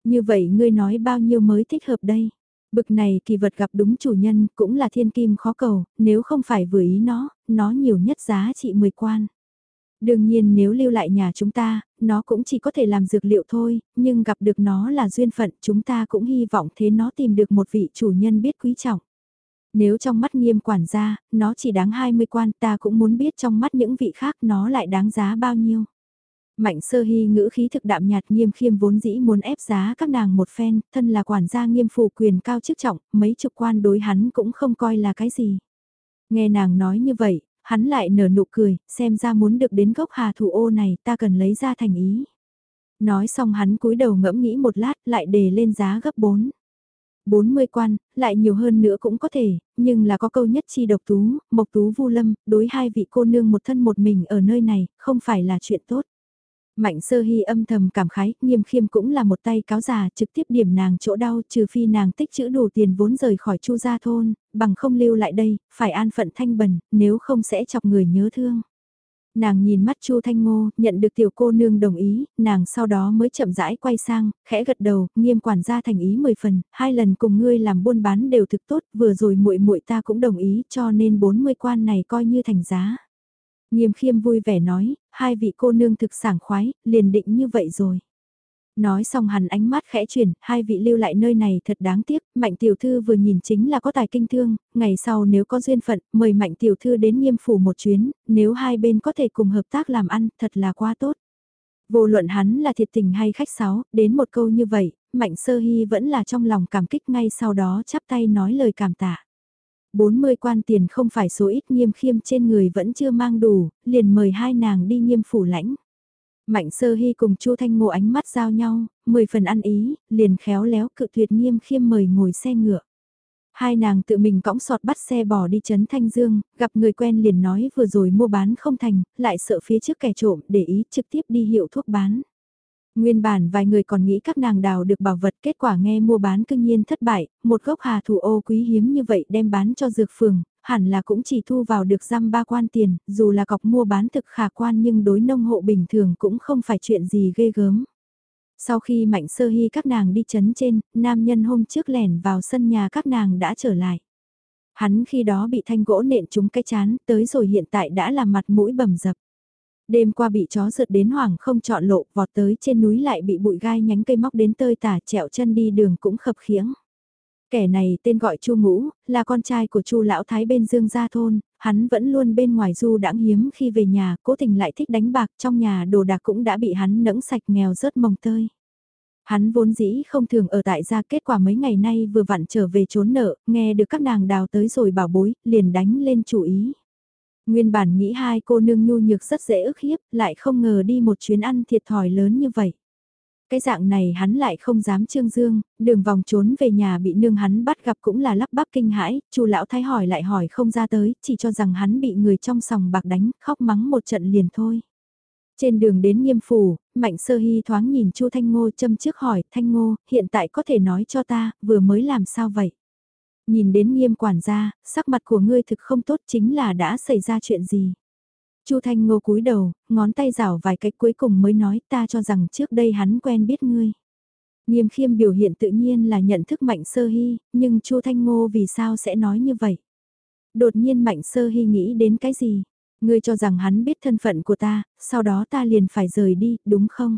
A: Như vậy ngươi nói bao nhiêu mới thích hợp đây? Bực này kỳ vật gặp đúng chủ nhân cũng là thiên kim khó cầu, nếu không phải vừa ý nó, nó nhiều nhất giá trị 10 quan. Đương nhiên nếu lưu lại nhà chúng ta, nó cũng chỉ có thể làm dược liệu thôi, nhưng gặp được nó là duyên phận chúng ta cũng hy vọng thế nó tìm được một vị chủ nhân biết quý trọng. Nếu trong mắt nghiêm quản gia, nó chỉ đáng 20 quan ta cũng muốn biết trong mắt những vị khác nó lại đáng giá bao nhiêu. Mạnh sơ hy ngữ khí thực đạm nhạt nghiêm khiêm vốn dĩ muốn ép giá các nàng một phen, thân là quản gia nghiêm phủ quyền cao chức trọng, mấy chục quan đối hắn cũng không coi là cái gì. Nghe nàng nói như vậy, hắn lại nở nụ cười, xem ra muốn được đến gốc hà thủ ô này ta cần lấy ra thành ý. Nói xong hắn cúi đầu ngẫm nghĩ một lát lại đề lên giá gấp 4. 40 quan, lại nhiều hơn nữa cũng có thể, nhưng là có câu nhất chi độc tú, mộc tú vu lâm, đối hai vị cô nương một thân một mình ở nơi này, không phải là chuyện tốt. Mạnh sơ hy âm thầm cảm khái, nghiêm khiêm cũng là một tay cáo già trực tiếp điểm nàng chỗ đau trừ phi nàng tích chữ đủ tiền vốn rời khỏi chu gia thôn, bằng không lưu lại đây, phải an phận thanh bần, nếu không sẽ chọc người nhớ thương. Nàng nhìn mắt Chu Thanh Ngô, nhận được tiểu cô nương đồng ý, nàng sau đó mới chậm rãi quay sang, khẽ gật đầu, nghiêm quản gia thành ý 10 phần, hai lần cùng ngươi làm buôn bán đều thực tốt, vừa rồi muội muội ta cũng đồng ý, cho nên 40 quan này coi như thành giá. Nghiêm khiêm vui vẻ nói, hai vị cô nương thực sảng khoái, liền định như vậy rồi. Nói xong hắn ánh mắt khẽ chuyển, hai vị lưu lại nơi này thật đáng tiếc, mạnh tiểu thư vừa nhìn chính là có tài kinh thương, ngày sau nếu có duyên phận, mời mạnh tiểu thư đến nghiêm phủ một chuyến, nếu hai bên có thể cùng hợp tác làm ăn, thật là quá tốt. Vô luận hắn là thiệt tình hay khách sáo, đến một câu như vậy, mạnh sơ hy vẫn là trong lòng cảm kích ngay sau đó chắp tay nói lời cảm tạ. 40 quan tiền không phải số ít nghiêm khiêm trên người vẫn chưa mang đủ, liền mời hai nàng đi nghiêm phủ lãnh. Mạnh sơ hy cùng Chu Thanh Ngộ ánh mắt giao nhau, 10 phần ăn ý, liền khéo léo cự tuyệt nghiêm khiêm mời ngồi xe ngựa. Hai nàng tự mình cõng sọt bắt xe bỏ đi chấn Thanh Dương, gặp người quen liền nói vừa rồi mua bán không thành, lại sợ phía trước kẻ trộm để ý trực tiếp đi hiệu thuốc bán. Nguyên bản vài người còn nghĩ các nàng đào được bảo vật kết quả nghe mua bán cương nhiên thất bại, một gốc hà thủ ô quý hiếm như vậy đem bán cho dược phường, hẳn là cũng chỉ thu vào được răm ba quan tiền, dù là cọc mua bán thực khả quan nhưng đối nông hộ bình thường cũng không phải chuyện gì ghê gớm. Sau khi mạnh sơ hy các nàng đi chấn trên, nam nhân hôm trước lẻn vào sân nhà các nàng đã trở lại. Hắn khi đó bị thanh gỗ nện trúng cái chán, tới rồi hiện tại đã là mặt mũi bầm dập. Đêm qua bị chó rượt đến hoảng không chọn lộ, vọt tới trên núi lại bị bụi gai nhánh cây móc đến tơi tả trẹo chân đi đường cũng khập khiễng. Kẻ này tên gọi Chu Ngũ, là con trai của Chu lão thái bên Dương gia thôn, hắn vẫn luôn bên ngoài du đãng hiếm khi về nhà, cố tình lại thích đánh bạc, trong nhà đồ đạc cũng đã bị hắn nẫng sạch nghèo rớt mồng tơi. Hắn vốn dĩ không thường ở tại gia kết quả mấy ngày nay vừa vặn trở về trốn nợ, nghe được các nàng đào tới rồi bảo bối, liền đánh lên chủ ý. Nguyên bản nghĩ hai cô nương nhu nhược rất dễ ức hiếp, lại không ngờ đi một chuyến ăn thiệt thòi lớn như vậy. Cái dạng này hắn lại không dám trương dương, đường vòng trốn về nhà bị nương hắn bắt gặp cũng là lắp bắp kinh hãi, chu lão thái hỏi lại hỏi không ra tới, chỉ cho rằng hắn bị người trong sòng bạc đánh, khóc mắng một trận liền thôi. Trên đường đến nghiêm phủ, mạnh sơ hy thoáng nhìn chu Thanh Ngô châm trước hỏi, Thanh Ngô, hiện tại có thể nói cho ta, vừa mới làm sao vậy? Nhìn đến nghiêm quản gia, sắc mặt của ngươi thực không tốt chính là đã xảy ra chuyện gì. Chu Thanh Ngô cúi đầu, ngón tay rảo vài cách cuối cùng mới nói ta cho rằng trước đây hắn quen biết ngươi. Nghiêm khiêm biểu hiện tự nhiên là nhận thức mạnh sơ hy, nhưng Chu Thanh Ngô vì sao sẽ nói như vậy? Đột nhiên Mạnh Sơ Hy nghĩ đến cái gì? Ngươi cho rằng hắn biết thân phận của ta, sau đó ta liền phải rời đi, đúng không?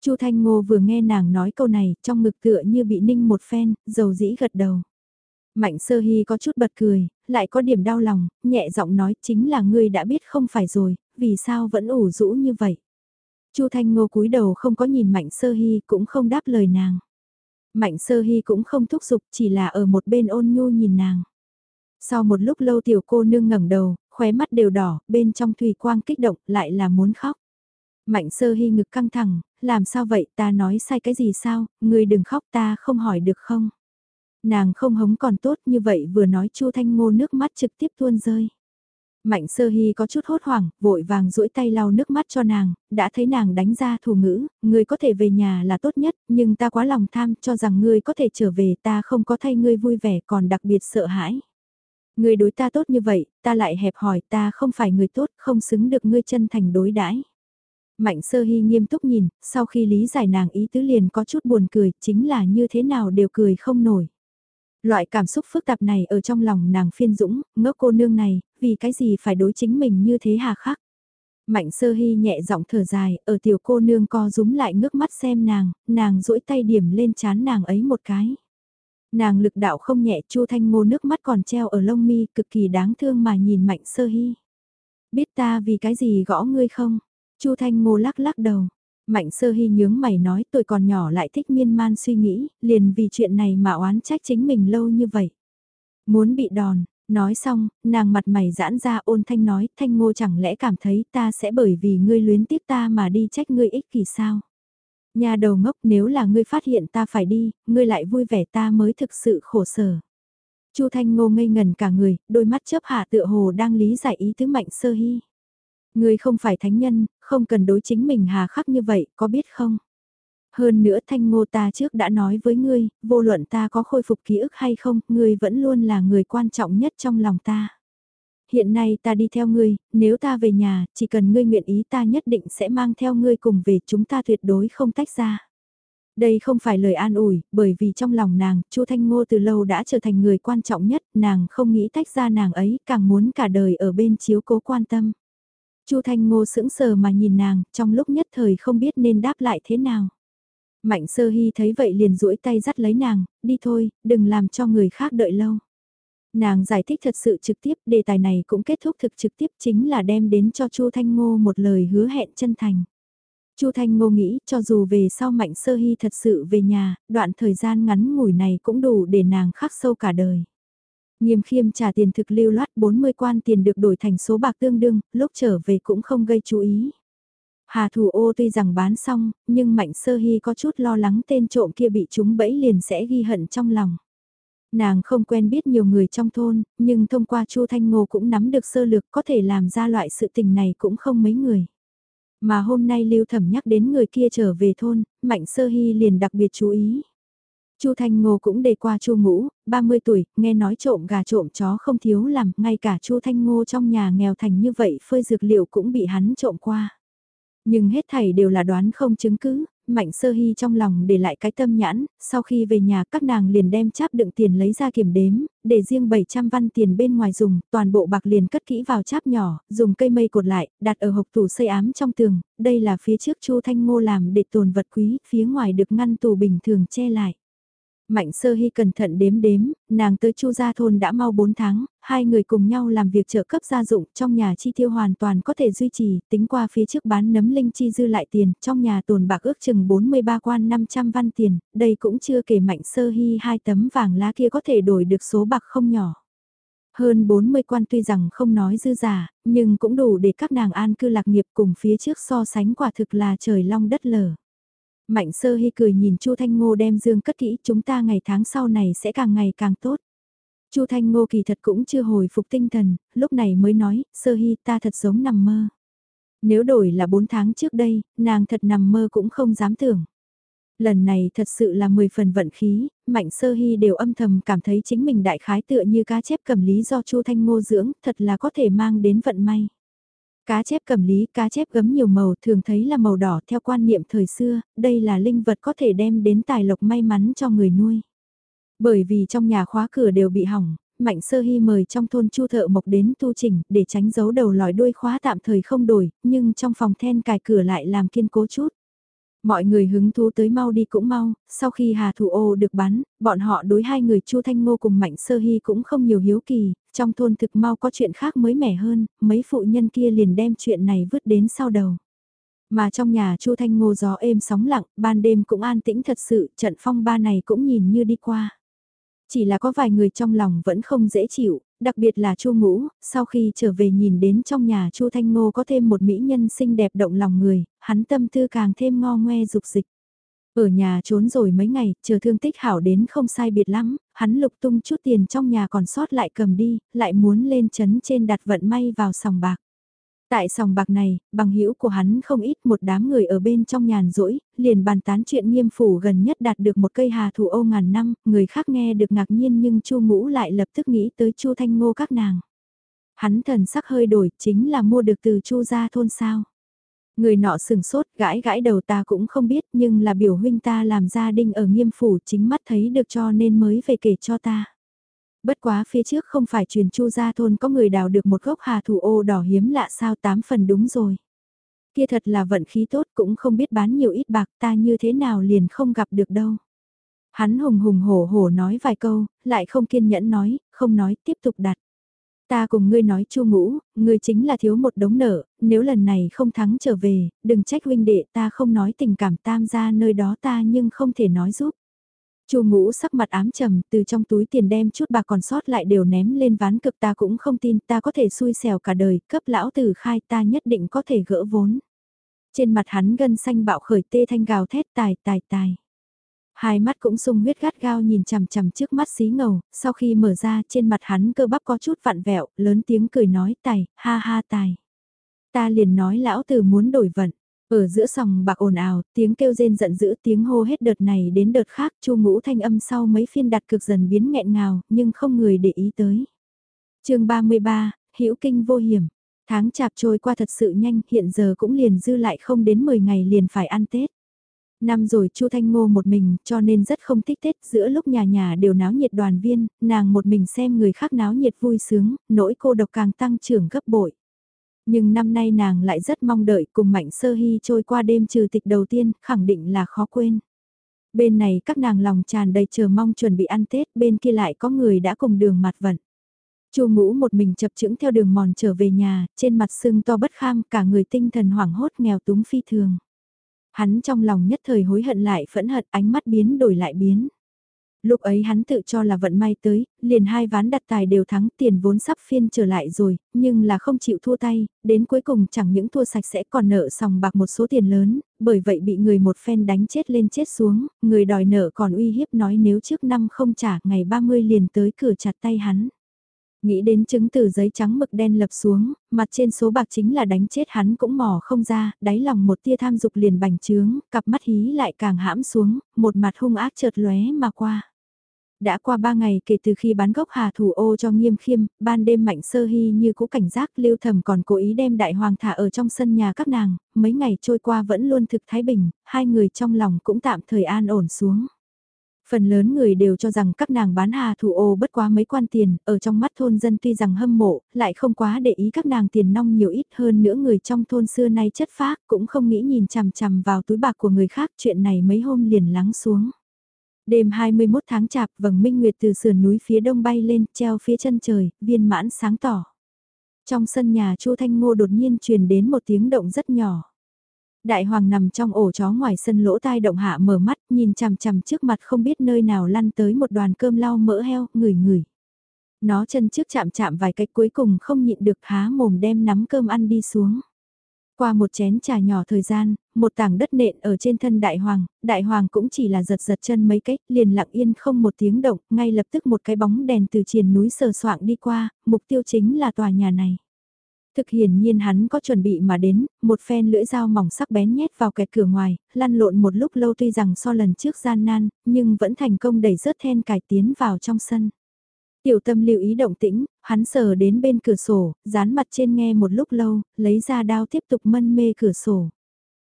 A: Chu Thanh Ngô vừa nghe nàng nói câu này, trong ngực tựa như bị ninh một phen, dầu dĩ gật đầu. Mạnh Sơ Hy có chút bật cười, lại có điểm đau lòng, nhẹ giọng nói chính là ngươi đã biết không phải rồi, vì sao vẫn ủ rũ như vậy. Chu Thanh Ngô cúi đầu không có nhìn Mạnh Sơ Hy cũng không đáp lời nàng. Mạnh Sơ Hy cũng không thúc giục chỉ là ở một bên ôn nhu nhìn nàng. Sau một lúc lâu tiểu cô nương ngẩng đầu, khóe mắt đều đỏ, bên trong thủy quang kích động lại là muốn khóc. Mạnh Sơ Hy ngực căng thẳng, làm sao vậy ta nói sai cái gì sao, ngươi đừng khóc ta không hỏi được không. Nàng không hống còn tốt như vậy vừa nói Chu Thanh Ngô nước mắt trực tiếp tuôn rơi. Mạnh sơ hy có chút hốt hoảng, vội vàng duỗi tay lau nước mắt cho nàng, đã thấy nàng đánh ra thủ ngữ, ngươi có thể về nhà là tốt nhất, nhưng ta quá lòng tham cho rằng ngươi có thể trở về ta không có thay ngươi vui vẻ còn đặc biệt sợ hãi. Ngươi đối ta tốt như vậy, ta lại hẹp hỏi ta không phải người tốt, không xứng được ngươi chân thành đối đãi. Mạnh sơ hy nghiêm túc nhìn, sau khi lý giải nàng ý tứ liền có chút buồn cười, chính là như thế nào đều cười không nổi. Loại cảm xúc phức tạp này ở trong lòng nàng phiên dũng, ngỡ cô nương này, vì cái gì phải đối chính mình như thế hà khắc. Mạnh sơ hy nhẹ giọng thở dài, ở tiểu cô nương co rúm lại ngước mắt xem nàng, nàng duỗi tay điểm lên chán nàng ấy một cái. Nàng lực đạo không nhẹ chu thanh ngô nước mắt còn treo ở lông mi cực kỳ đáng thương mà nhìn mạnh sơ hy. Biết ta vì cái gì gõ ngươi không? chu thanh ngô lắc lắc đầu. Mạnh sơ hy nhướng mày nói tôi còn nhỏ lại thích miên man suy nghĩ, liền vì chuyện này mà oán trách chính mình lâu như vậy. Muốn bị đòn, nói xong, nàng mặt mày giãn ra ôn thanh nói, thanh ngô chẳng lẽ cảm thấy ta sẽ bởi vì ngươi luyến tiếc ta mà đi trách ngươi ích kỷ sao? Nhà đầu ngốc nếu là ngươi phát hiện ta phải đi, ngươi lại vui vẻ ta mới thực sự khổ sở. Chu Thanh Ngô ngây ngần cả người, đôi mắt chớp hạ tựa hồ đang lý giải ý tứ mạnh sơ hy. Ngươi không phải thánh nhân, không cần đối chính mình hà khắc như vậy, có biết không? Hơn nữa thanh ngô ta trước đã nói với ngươi, vô luận ta có khôi phục ký ức hay không, ngươi vẫn luôn là người quan trọng nhất trong lòng ta. Hiện nay ta đi theo ngươi, nếu ta về nhà, chỉ cần ngươi nguyện ý ta nhất định sẽ mang theo ngươi cùng về chúng ta tuyệt đối không tách ra. Đây không phải lời an ủi, bởi vì trong lòng nàng, Chu Thanh Ngô từ lâu đã trở thành người quan trọng nhất, nàng không nghĩ tách ra nàng ấy, càng muốn cả đời ở bên chiếu cố quan tâm. Chu Thanh Ngô sững sờ mà nhìn nàng, trong lúc nhất thời không biết nên đáp lại thế nào. Mạnh sơ hy thấy vậy liền duỗi tay dắt lấy nàng, đi thôi, đừng làm cho người khác đợi lâu. Nàng giải thích thật sự trực tiếp, đề tài này cũng kết thúc thực trực tiếp chính là đem đến cho Chu Thanh Ngô một lời hứa hẹn chân thành. Chu Thanh Ngô nghĩ cho dù về sau Mạnh Sơ Hy thật sự về nhà, đoạn thời gian ngắn ngủi này cũng đủ để nàng khắc sâu cả đời. Nghiêm khiêm trả tiền thực lưu loát 40 quan tiền được đổi thành số bạc tương đương, lúc trở về cũng không gây chú ý. Hà thủ ô tuy rằng bán xong, nhưng Mạnh Sơ Hy có chút lo lắng tên trộm kia bị chúng bẫy liền sẽ ghi hận trong lòng. Nàng không quen biết nhiều người trong thôn, nhưng thông qua Chu Thanh Ngô cũng nắm được sơ lược có thể làm ra loại sự tình này cũng không mấy người. Mà hôm nay Lưu Thẩm nhắc đến người kia trở về thôn, Mạnh Sơ Hy liền đặc biệt chú ý. Chu Thanh Ngô cũng đề qua Chu Ngũ, 30 tuổi, nghe nói trộm gà trộm chó không thiếu làm, ngay cả Chu Thanh Ngô trong nhà nghèo thành như vậy phơi dược liệu cũng bị hắn trộm qua. Nhưng hết thảy đều là đoán không chứng cứ, Mạnh Sơ Hy trong lòng để lại cái tâm nhãn, sau khi về nhà các nàng liền đem cháp đựng tiền lấy ra kiểm đếm, để riêng 700 văn tiền bên ngoài dùng, toàn bộ bạc liền cất kỹ vào cháp nhỏ, dùng cây mây cột lại, đặt ở hộc tủ xây ám trong tường, đây là phía trước Chu Thanh Ngô làm để tồn vật quý, phía ngoài được ngăn tủ bình thường che lại. Mạnh sơ hy cẩn thận đếm đếm, nàng tới chu gia thôn đã mau 4 tháng, hai người cùng nhau làm việc trợ cấp gia dụng trong nhà chi tiêu hoàn toàn có thể duy trì, tính qua phía trước bán nấm linh chi dư lại tiền, trong nhà tồn bạc ước chừng 43 quan 500 văn tiền, đây cũng chưa kể mạnh sơ hy hai tấm vàng lá kia có thể đổi được số bạc không nhỏ. Hơn 40 quan tuy rằng không nói dư giả, nhưng cũng đủ để các nàng an cư lạc nghiệp cùng phía trước so sánh quả thực là trời long đất lở. Mạnh sơ hy cười nhìn Chu Thanh Ngô đem dương cất kỹ chúng ta ngày tháng sau này sẽ càng ngày càng tốt. Chu Thanh Ngô kỳ thật cũng chưa hồi phục tinh thần, lúc này mới nói, sơ hy ta thật giống nằm mơ. Nếu đổi là 4 tháng trước đây, nàng thật nằm mơ cũng không dám tưởng. Lần này thật sự là 10 phần vận khí, Mạnh Sơ Hy đều âm thầm cảm thấy chính mình đại khái tựa như cá chép cầm lý do Chu Thanh Ngô dưỡng, thật là có thể mang đến vận may. Cá chép cầm lý, cá chép gấm nhiều màu thường thấy là màu đỏ theo quan niệm thời xưa, đây là linh vật có thể đem đến tài lộc may mắn cho người nuôi. Bởi vì trong nhà khóa cửa đều bị hỏng, Mạnh Sơ Hy mời trong thôn chu thợ mộc đến tu chỉnh để tránh giấu đầu lòi đuôi khóa tạm thời không đổi, nhưng trong phòng then cài cửa lại làm kiên cố chút. Mọi người hứng thú tới mau đi cũng mau, sau khi Hà Thủ Ô được bắn, bọn họ đối hai người Chu Thanh Ngô cùng Mạnh Sơ Hy cũng không nhiều hiếu kỳ, trong thôn thực mau có chuyện khác mới mẻ hơn, mấy phụ nhân kia liền đem chuyện này vứt đến sau đầu. Mà trong nhà Chu Thanh Ngô gió êm sóng lặng, ban đêm cũng an tĩnh thật sự, trận phong ba này cũng nhìn như đi qua. Chỉ là có vài người trong lòng vẫn không dễ chịu, đặc biệt là Chu Ngũ, sau khi trở về nhìn đến trong nhà Chu Thanh Ngô có thêm một mỹ nhân xinh đẹp động lòng người, hắn tâm tư càng thêm ngo ngoe dục dịch. Ở nhà trốn rồi mấy ngày, chờ thương tích hảo đến không sai biệt lắm, hắn lục tung chút tiền trong nhà còn sót lại cầm đi, lại muốn lên chấn trên đặt vận may vào sòng bạc. Tại sòng bạc này, bằng hữu của hắn không ít một đám người ở bên trong nhàn rỗi, liền bàn tán chuyện nghiêm phủ gần nhất đạt được một cây hà thủ ô ngàn năm, người khác nghe được ngạc nhiên nhưng chu ngũ lại lập tức nghĩ tới chu thanh ngô các nàng. Hắn thần sắc hơi đổi, chính là mua được từ chu gia thôn sao. Người nọ sừng sốt, gãi gãi đầu ta cũng không biết nhưng là biểu huynh ta làm gia đình ở nghiêm phủ chính mắt thấy được cho nên mới về kể cho ta. Bất quá phía trước không phải truyền chu gia thôn có người đào được một gốc hà thủ ô đỏ hiếm lạ sao tám phần đúng rồi. Kia thật là vận khí tốt cũng không biết bán nhiều ít bạc ta như thế nào liền không gặp được đâu. Hắn hùng hùng hổ hổ nói vài câu, lại không kiên nhẫn nói, không nói, tiếp tục đặt. Ta cùng ngươi nói chu ngũ, ngươi chính là thiếu một đống nợ, nếu lần này không thắng trở về, đừng trách huynh đệ ta không nói tình cảm tam gia nơi đó ta nhưng không thể nói giúp. Chu ngũ sắc mặt ám trầm, từ trong túi tiền đem chút bạc còn sót lại đều ném lên ván cực ta cũng không tin ta có thể xui xẻo cả đời, cấp lão tử khai ta nhất định có thể gỡ vốn. Trên mặt hắn gân xanh bạo khởi tê thanh gào thét tài tài tài. Hai mắt cũng sung huyết gắt gao nhìn chằm chằm trước mắt xí ngầu, sau khi mở ra trên mặt hắn cơ bắp có chút vặn vẹo, lớn tiếng cười nói tài, ha ha tài. Ta liền nói lão tử muốn đổi vận. Ở giữa sòng bạc ồn ào, tiếng kêu rên giận dữ tiếng hô hết đợt này đến đợt khác, chu ngũ thanh âm sau mấy phiên đặt cực dần biến nghẹn ngào, nhưng không người để ý tới. chương 33, hữu kinh vô hiểm. Tháng chạp trôi qua thật sự nhanh, hiện giờ cũng liền dư lại không đến 10 ngày liền phải ăn Tết. Năm rồi Chu Thanh Ngô một mình, cho nên rất không thích Tết, giữa lúc nhà nhà đều náo nhiệt đoàn viên, nàng một mình xem người khác náo nhiệt vui sướng, nỗi cô độc càng tăng trưởng gấp bội. Nhưng năm nay nàng lại rất mong đợi cùng Mạnh Sơ Hy trôi qua đêm trừ tịch đầu tiên, khẳng định là khó quên. Bên này các nàng lòng tràn đầy chờ mong chuẩn bị ăn Tết, bên kia lại có người đã cùng đường mặt vận. Chu ngũ một mình chập chững theo đường mòn trở về nhà, trên mặt sưng to bất kham, cả người tinh thần hoảng hốt nghèo túng phi thường. Hắn trong lòng nhất thời hối hận lại phẫn hận ánh mắt biến đổi lại biến. Lúc ấy hắn tự cho là vận may tới, liền hai ván đặt tài đều thắng tiền vốn sắp phiên trở lại rồi, nhưng là không chịu thua tay, đến cuối cùng chẳng những thua sạch sẽ còn nợ sòng bạc một số tiền lớn, bởi vậy bị người một phen đánh chết lên chết xuống, người đòi nợ còn uy hiếp nói nếu trước năm không trả ngày 30 liền tới cửa chặt tay hắn. Nghĩ đến chứng từ giấy trắng mực đen lập xuống, mặt trên số bạc chính là đánh chết hắn cũng mò không ra, đáy lòng một tia tham dục liền bành trướng, cặp mắt hí lại càng hãm xuống, một mặt hung ác chợt lóe mà qua. Đã qua ba ngày kể từ khi bán gốc hà thủ ô cho nghiêm khiêm, ban đêm mạnh sơ hy như cũ cảnh giác lưu thầm còn cố ý đem đại hoàng thả ở trong sân nhà các nàng, mấy ngày trôi qua vẫn luôn thực thái bình, hai người trong lòng cũng tạm thời an ổn xuống. Phần lớn người đều cho rằng các nàng bán hà thủ ô bất quá mấy quan tiền, ở trong mắt thôn dân tuy rằng hâm mộ, lại không quá để ý các nàng tiền nong nhiều ít hơn nữa người trong thôn xưa nay chất phác cũng không nghĩ nhìn chằm chằm vào túi bạc của người khác chuyện này mấy hôm liền lắng xuống. Đêm 21 tháng chạp vầng minh nguyệt từ sườn núi phía đông bay lên treo phía chân trời, viên mãn sáng tỏ. Trong sân nhà Chu Thanh Ngô đột nhiên truyền đến một tiếng động rất nhỏ. Đại hoàng nằm trong ổ chó ngoài sân lỗ tai động hạ mở mắt, nhìn chằm chằm trước mặt không biết nơi nào lăn tới một đoàn cơm lau mỡ heo, ngửi ngửi. Nó chân trước chạm chạm vài cách cuối cùng không nhịn được há mồm đem nắm cơm ăn đi xuống. Qua một chén trà nhỏ thời gian, một tảng đất nện ở trên thân đại hoàng, đại hoàng cũng chỉ là giật giật chân mấy cách, liền lặng yên không một tiếng động, ngay lập tức một cái bóng đèn từ triền núi sờ soạng đi qua, mục tiêu chính là tòa nhà này. Thực hiển nhiên hắn có chuẩn bị mà đến, một phen lưỡi dao mỏng sắc bén nhét vào kẹt cửa ngoài, lăn lộn một lúc lâu tuy rằng so lần trước gian nan, nhưng vẫn thành công đẩy rớt then cải tiến vào trong sân. Tiểu tâm lưu ý động tĩnh, hắn sờ đến bên cửa sổ, dán mặt trên nghe một lúc lâu, lấy ra đao tiếp tục mân mê cửa sổ.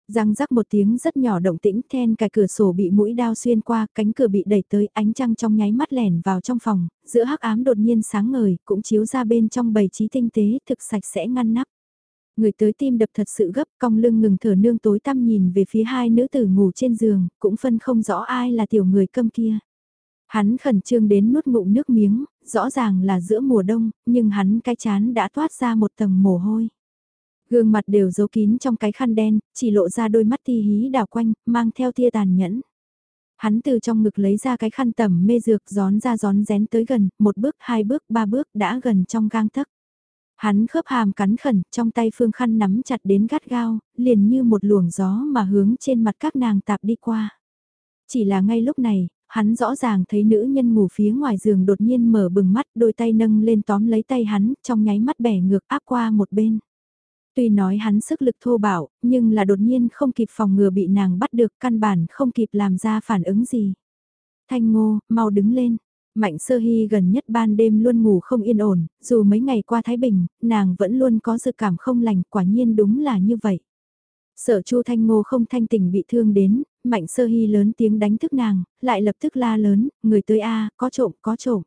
A: Răng rắc một tiếng rất nhỏ động tĩnh then cài cửa sổ bị mũi đao xuyên qua, cánh cửa bị đẩy tới, ánh trăng trong nháy mắt lẻn vào trong phòng, giữa hắc ám đột nhiên sáng ngời, cũng chiếu ra bên trong bầy trí tinh tế, thực sạch sẽ ngăn nắp. Người tới tim đập thật sự gấp, cong lưng ngừng thở nương tối tăm nhìn về phía hai nữ tử ngủ trên giường, cũng phân không rõ ai là tiểu người câm kia. Hắn khẩn trương đến nuốt ngụm nước miếng, rõ ràng là giữa mùa đông, nhưng hắn cái chán đã toát ra một tầng mồ hôi. Gương mặt đều giấu kín trong cái khăn đen, chỉ lộ ra đôi mắt thi hí đảo quanh, mang theo tia tàn nhẫn. Hắn từ trong ngực lấy ra cái khăn tẩm mê dược gión ra gión rén tới gần, một bước, hai bước, ba bước đã gần trong gang tấc. Hắn khớp hàm cắn khẩn, trong tay phương khăn nắm chặt đến gắt gao, liền như một luồng gió mà hướng trên mặt các nàng tạp đi qua. Chỉ là ngay lúc này, hắn rõ ràng thấy nữ nhân ngủ phía ngoài giường đột nhiên mở bừng mắt, đôi tay nâng lên tóm lấy tay hắn, trong nháy mắt bẻ ngược áp qua một bên. Tuy nói hắn sức lực thô bạo, nhưng là đột nhiên không kịp phòng ngừa bị nàng bắt được căn bản không kịp làm ra phản ứng gì. Thanh ngô, mau đứng lên. Mạnh sơ hy gần nhất ban đêm luôn ngủ không yên ổn, dù mấy ngày qua Thái Bình, nàng vẫn luôn có dự cảm không lành, quả nhiên đúng là như vậy. Sợ Chu Thanh Ngô không thanh tỉnh bị thương đến, Mạnh Sơ Hy lớn tiếng đánh thức nàng, lại lập tức la lớn, người tới a, có trộm, có trộm.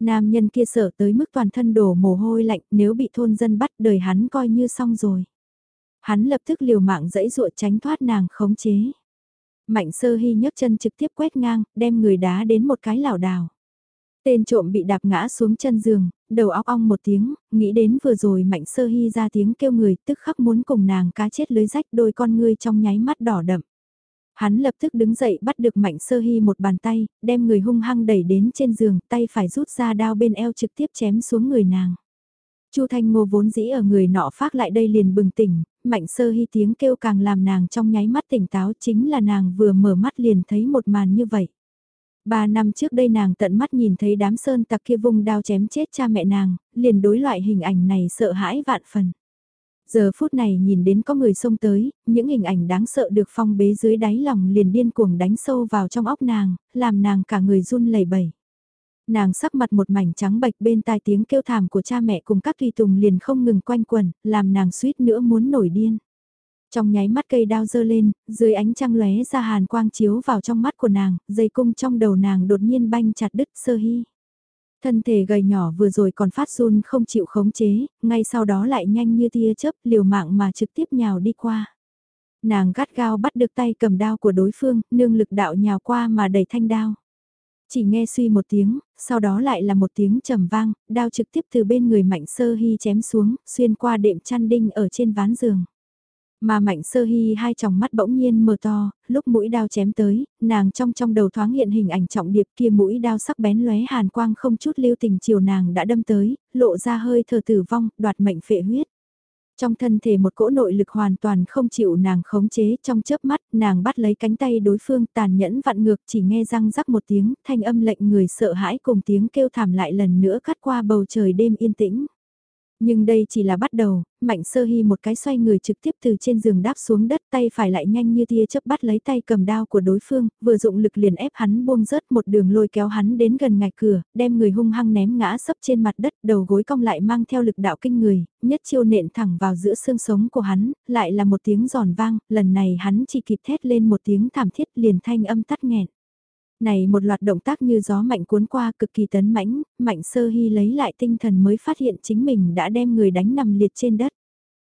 A: Nam nhân kia sợ tới mức toàn thân đổ mồ hôi lạnh, nếu bị thôn dân bắt đời hắn coi như xong rồi. Hắn lập tức liều mạng dẫy dụa tránh thoát nàng khống chế. Mạnh Sơ Hy nhấc chân trực tiếp quét ngang, đem người đá đến một cái lảo đảo. Tên trộm bị đạp ngã xuống chân giường, đầu óc ong một tiếng, nghĩ đến vừa rồi mạnh sơ hy ra tiếng kêu người tức khắc muốn cùng nàng cá chết lưới rách đôi con ngươi trong nháy mắt đỏ đậm. Hắn lập tức đứng dậy bắt được mạnh sơ hy một bàn tay, đem người hung hăng đẩy đến trên giường, tay phải rút ra đao bên eo trực tiếp chém xuống người nàng. Chu Thanh Ngô vốn dĩ ở người nọ phát lại đây liền bừng tỉnh, mạnh sơ hy tiếng kêu càng làm nàng trong nháy mắt tỉnh táo chính là nàng vừa mở mắt liền thấy một màn như vậy. Ba năm trước đây nàng tận mắt nhìn thấy đám sơn tặc kia vung đao chém chết cha mẹ nàng, liền đối loại hình ảnh này sợ hãi vạn phần. Giờ phút này nhìn đến có người xông tới, những hình ảnh đáng sợ được phong bế dưới đáy lòng liền điên cuồng đánh sâu vào trong óc nàng, làm nàng cả người run lẩy bẩy. Nàng sắc mặt một mảnh trắng bệch bên tai tiếng kêu thảm của cha mẹ cùng các tùy tùng liền không ngừng quanh quẩn, làm nàng suýt nữa muốn nổi điên. Trong nháy mắt cây đao dơ lên, dưới ánh trăng lóe ra hàn quang chiếu vào trong mắt của nàng, dây cung trong đầu nàng đột nhiên banh chặt đứt sơ hy. Thân thể gầy nhỏ vừa rồi còn phát run không chịu khống chế, ngay sau đó lại nhanh như tia chớp liều mạng mà trực tiếp nhào đi qua. Nàng gắt gao bắt được tay cầm đao của đối phương, nương lực đạo nhào qua mà đẩy thanh đao. Chỉ nghe suy một tiếng, sau đó lại là một tiếng trầm vang, đao trực tiếp từ bên người mạnh sơ hy chém xuống, xuyên qua đệm chăn đinh ở trên ván giường. Mà mạnh sơ hy hai tròng mắt bỗng nhiên mờ to, lúc mũi đao chém tới, nàng trong trong đầu thoáng hiện hình ảnh trọng điệp kia mũi đao sắc bén lóe hàn quang không chút lưu tình chiều nàng đã đâm tới, lộ ra hơi thở tử vong, đoạt mệnh phệ huyết. Trong thân thể một cỗ nội lực hoàn toàn không chịu nàng khống chế trong chớp mắt, nàng bắt lấy cánh tay đối phương tàn nhẫn vặn ngược chỉ nghe răng rắc một tiếng, thanh âm lệnh người sợ hãi cùng tiếng kêu thảm lại lần nữa cắt qua bầu trời đêm yên tĩnh. Nhưng đây chỉ là bắt đầu, mạnh sơ hy một cái xoay người trực tiếp từ trên giường đáp xuống đất tay phải lại nhanh như tia chớp bắt lấy tay cầm đao của đối phương, vừa dụng lực liền ép hắn buông rớt một đường lôi kéo hắn đến gần ngạch cửa, đem người hung hăng ném ngã sấp trên mặt đất, đầu gối cong lại mang theo lực đạo kinh người, nhất chiêu nện thẳng vào giữa xương sống của hắn, lại là một tiếng giòn vang, lần này hắn chỉ kịp thét lên một tiếng thảm thiết liền thanh âm tắt nghẹn. Này một loạt động tác như gió mạnh cuốn qua cực kỳ tấn mãnh, mạnh sơ hy lấy lại tinh thần mới phát hiện chính mình đã đem người đánh nằm liệt trên đất.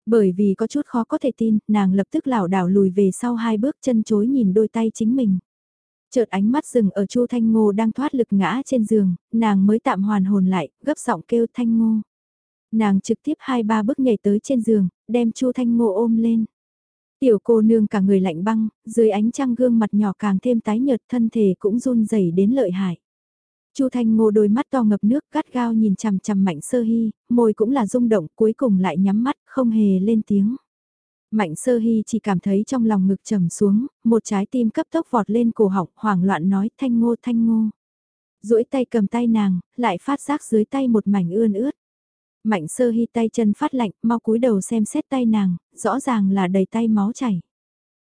A: Bởi vì có chút khó có thể tin, nàng lập tức lảo đảo lùi về sau hai bước chân chối nhìn đôi tay chính mình. Chợt ánh mắt dừng ở Chu Thanh Ngô đang thoát lực ngã trên giường, nàng mới tạm hoàn hồn lại, gấp giọng kêu Thanh Ngô. Nàng trực tiếp hai ba bước nhảy tới trên giường, đem Chu Thanh Ngô ôm lên. Tiểu cô nương cả người lạnh băng, dưới ánh trăng gương mặt nhỏ càng thêm tái nhợt thân thể cũng run rẩy đến lợi hại. Chu Thanh Ngô đôi mắt to ngập nước gắt gao nhìn chằm chằm Mạnh Sơ Hy, môi cũng là rung động cuối cùng lại nhắm mắt không hề lên tiếng. Mạnh Sơ Hy chỉ cảm thấy trong lòng ngực trầm xuống, một trái tim cấp tốc vọt lên cổ họng hoảng loạn nói Thanh Ngô Thanh Ngô. duỗi tay cầm tay nàng, lại phát giác dưới tay một mảnh ươn ướt. Mạnh sơ hy tay chân phát lạnh, mau cúi đầu xem xét tay nàng, rõ ràng là đầy tay máu chảy.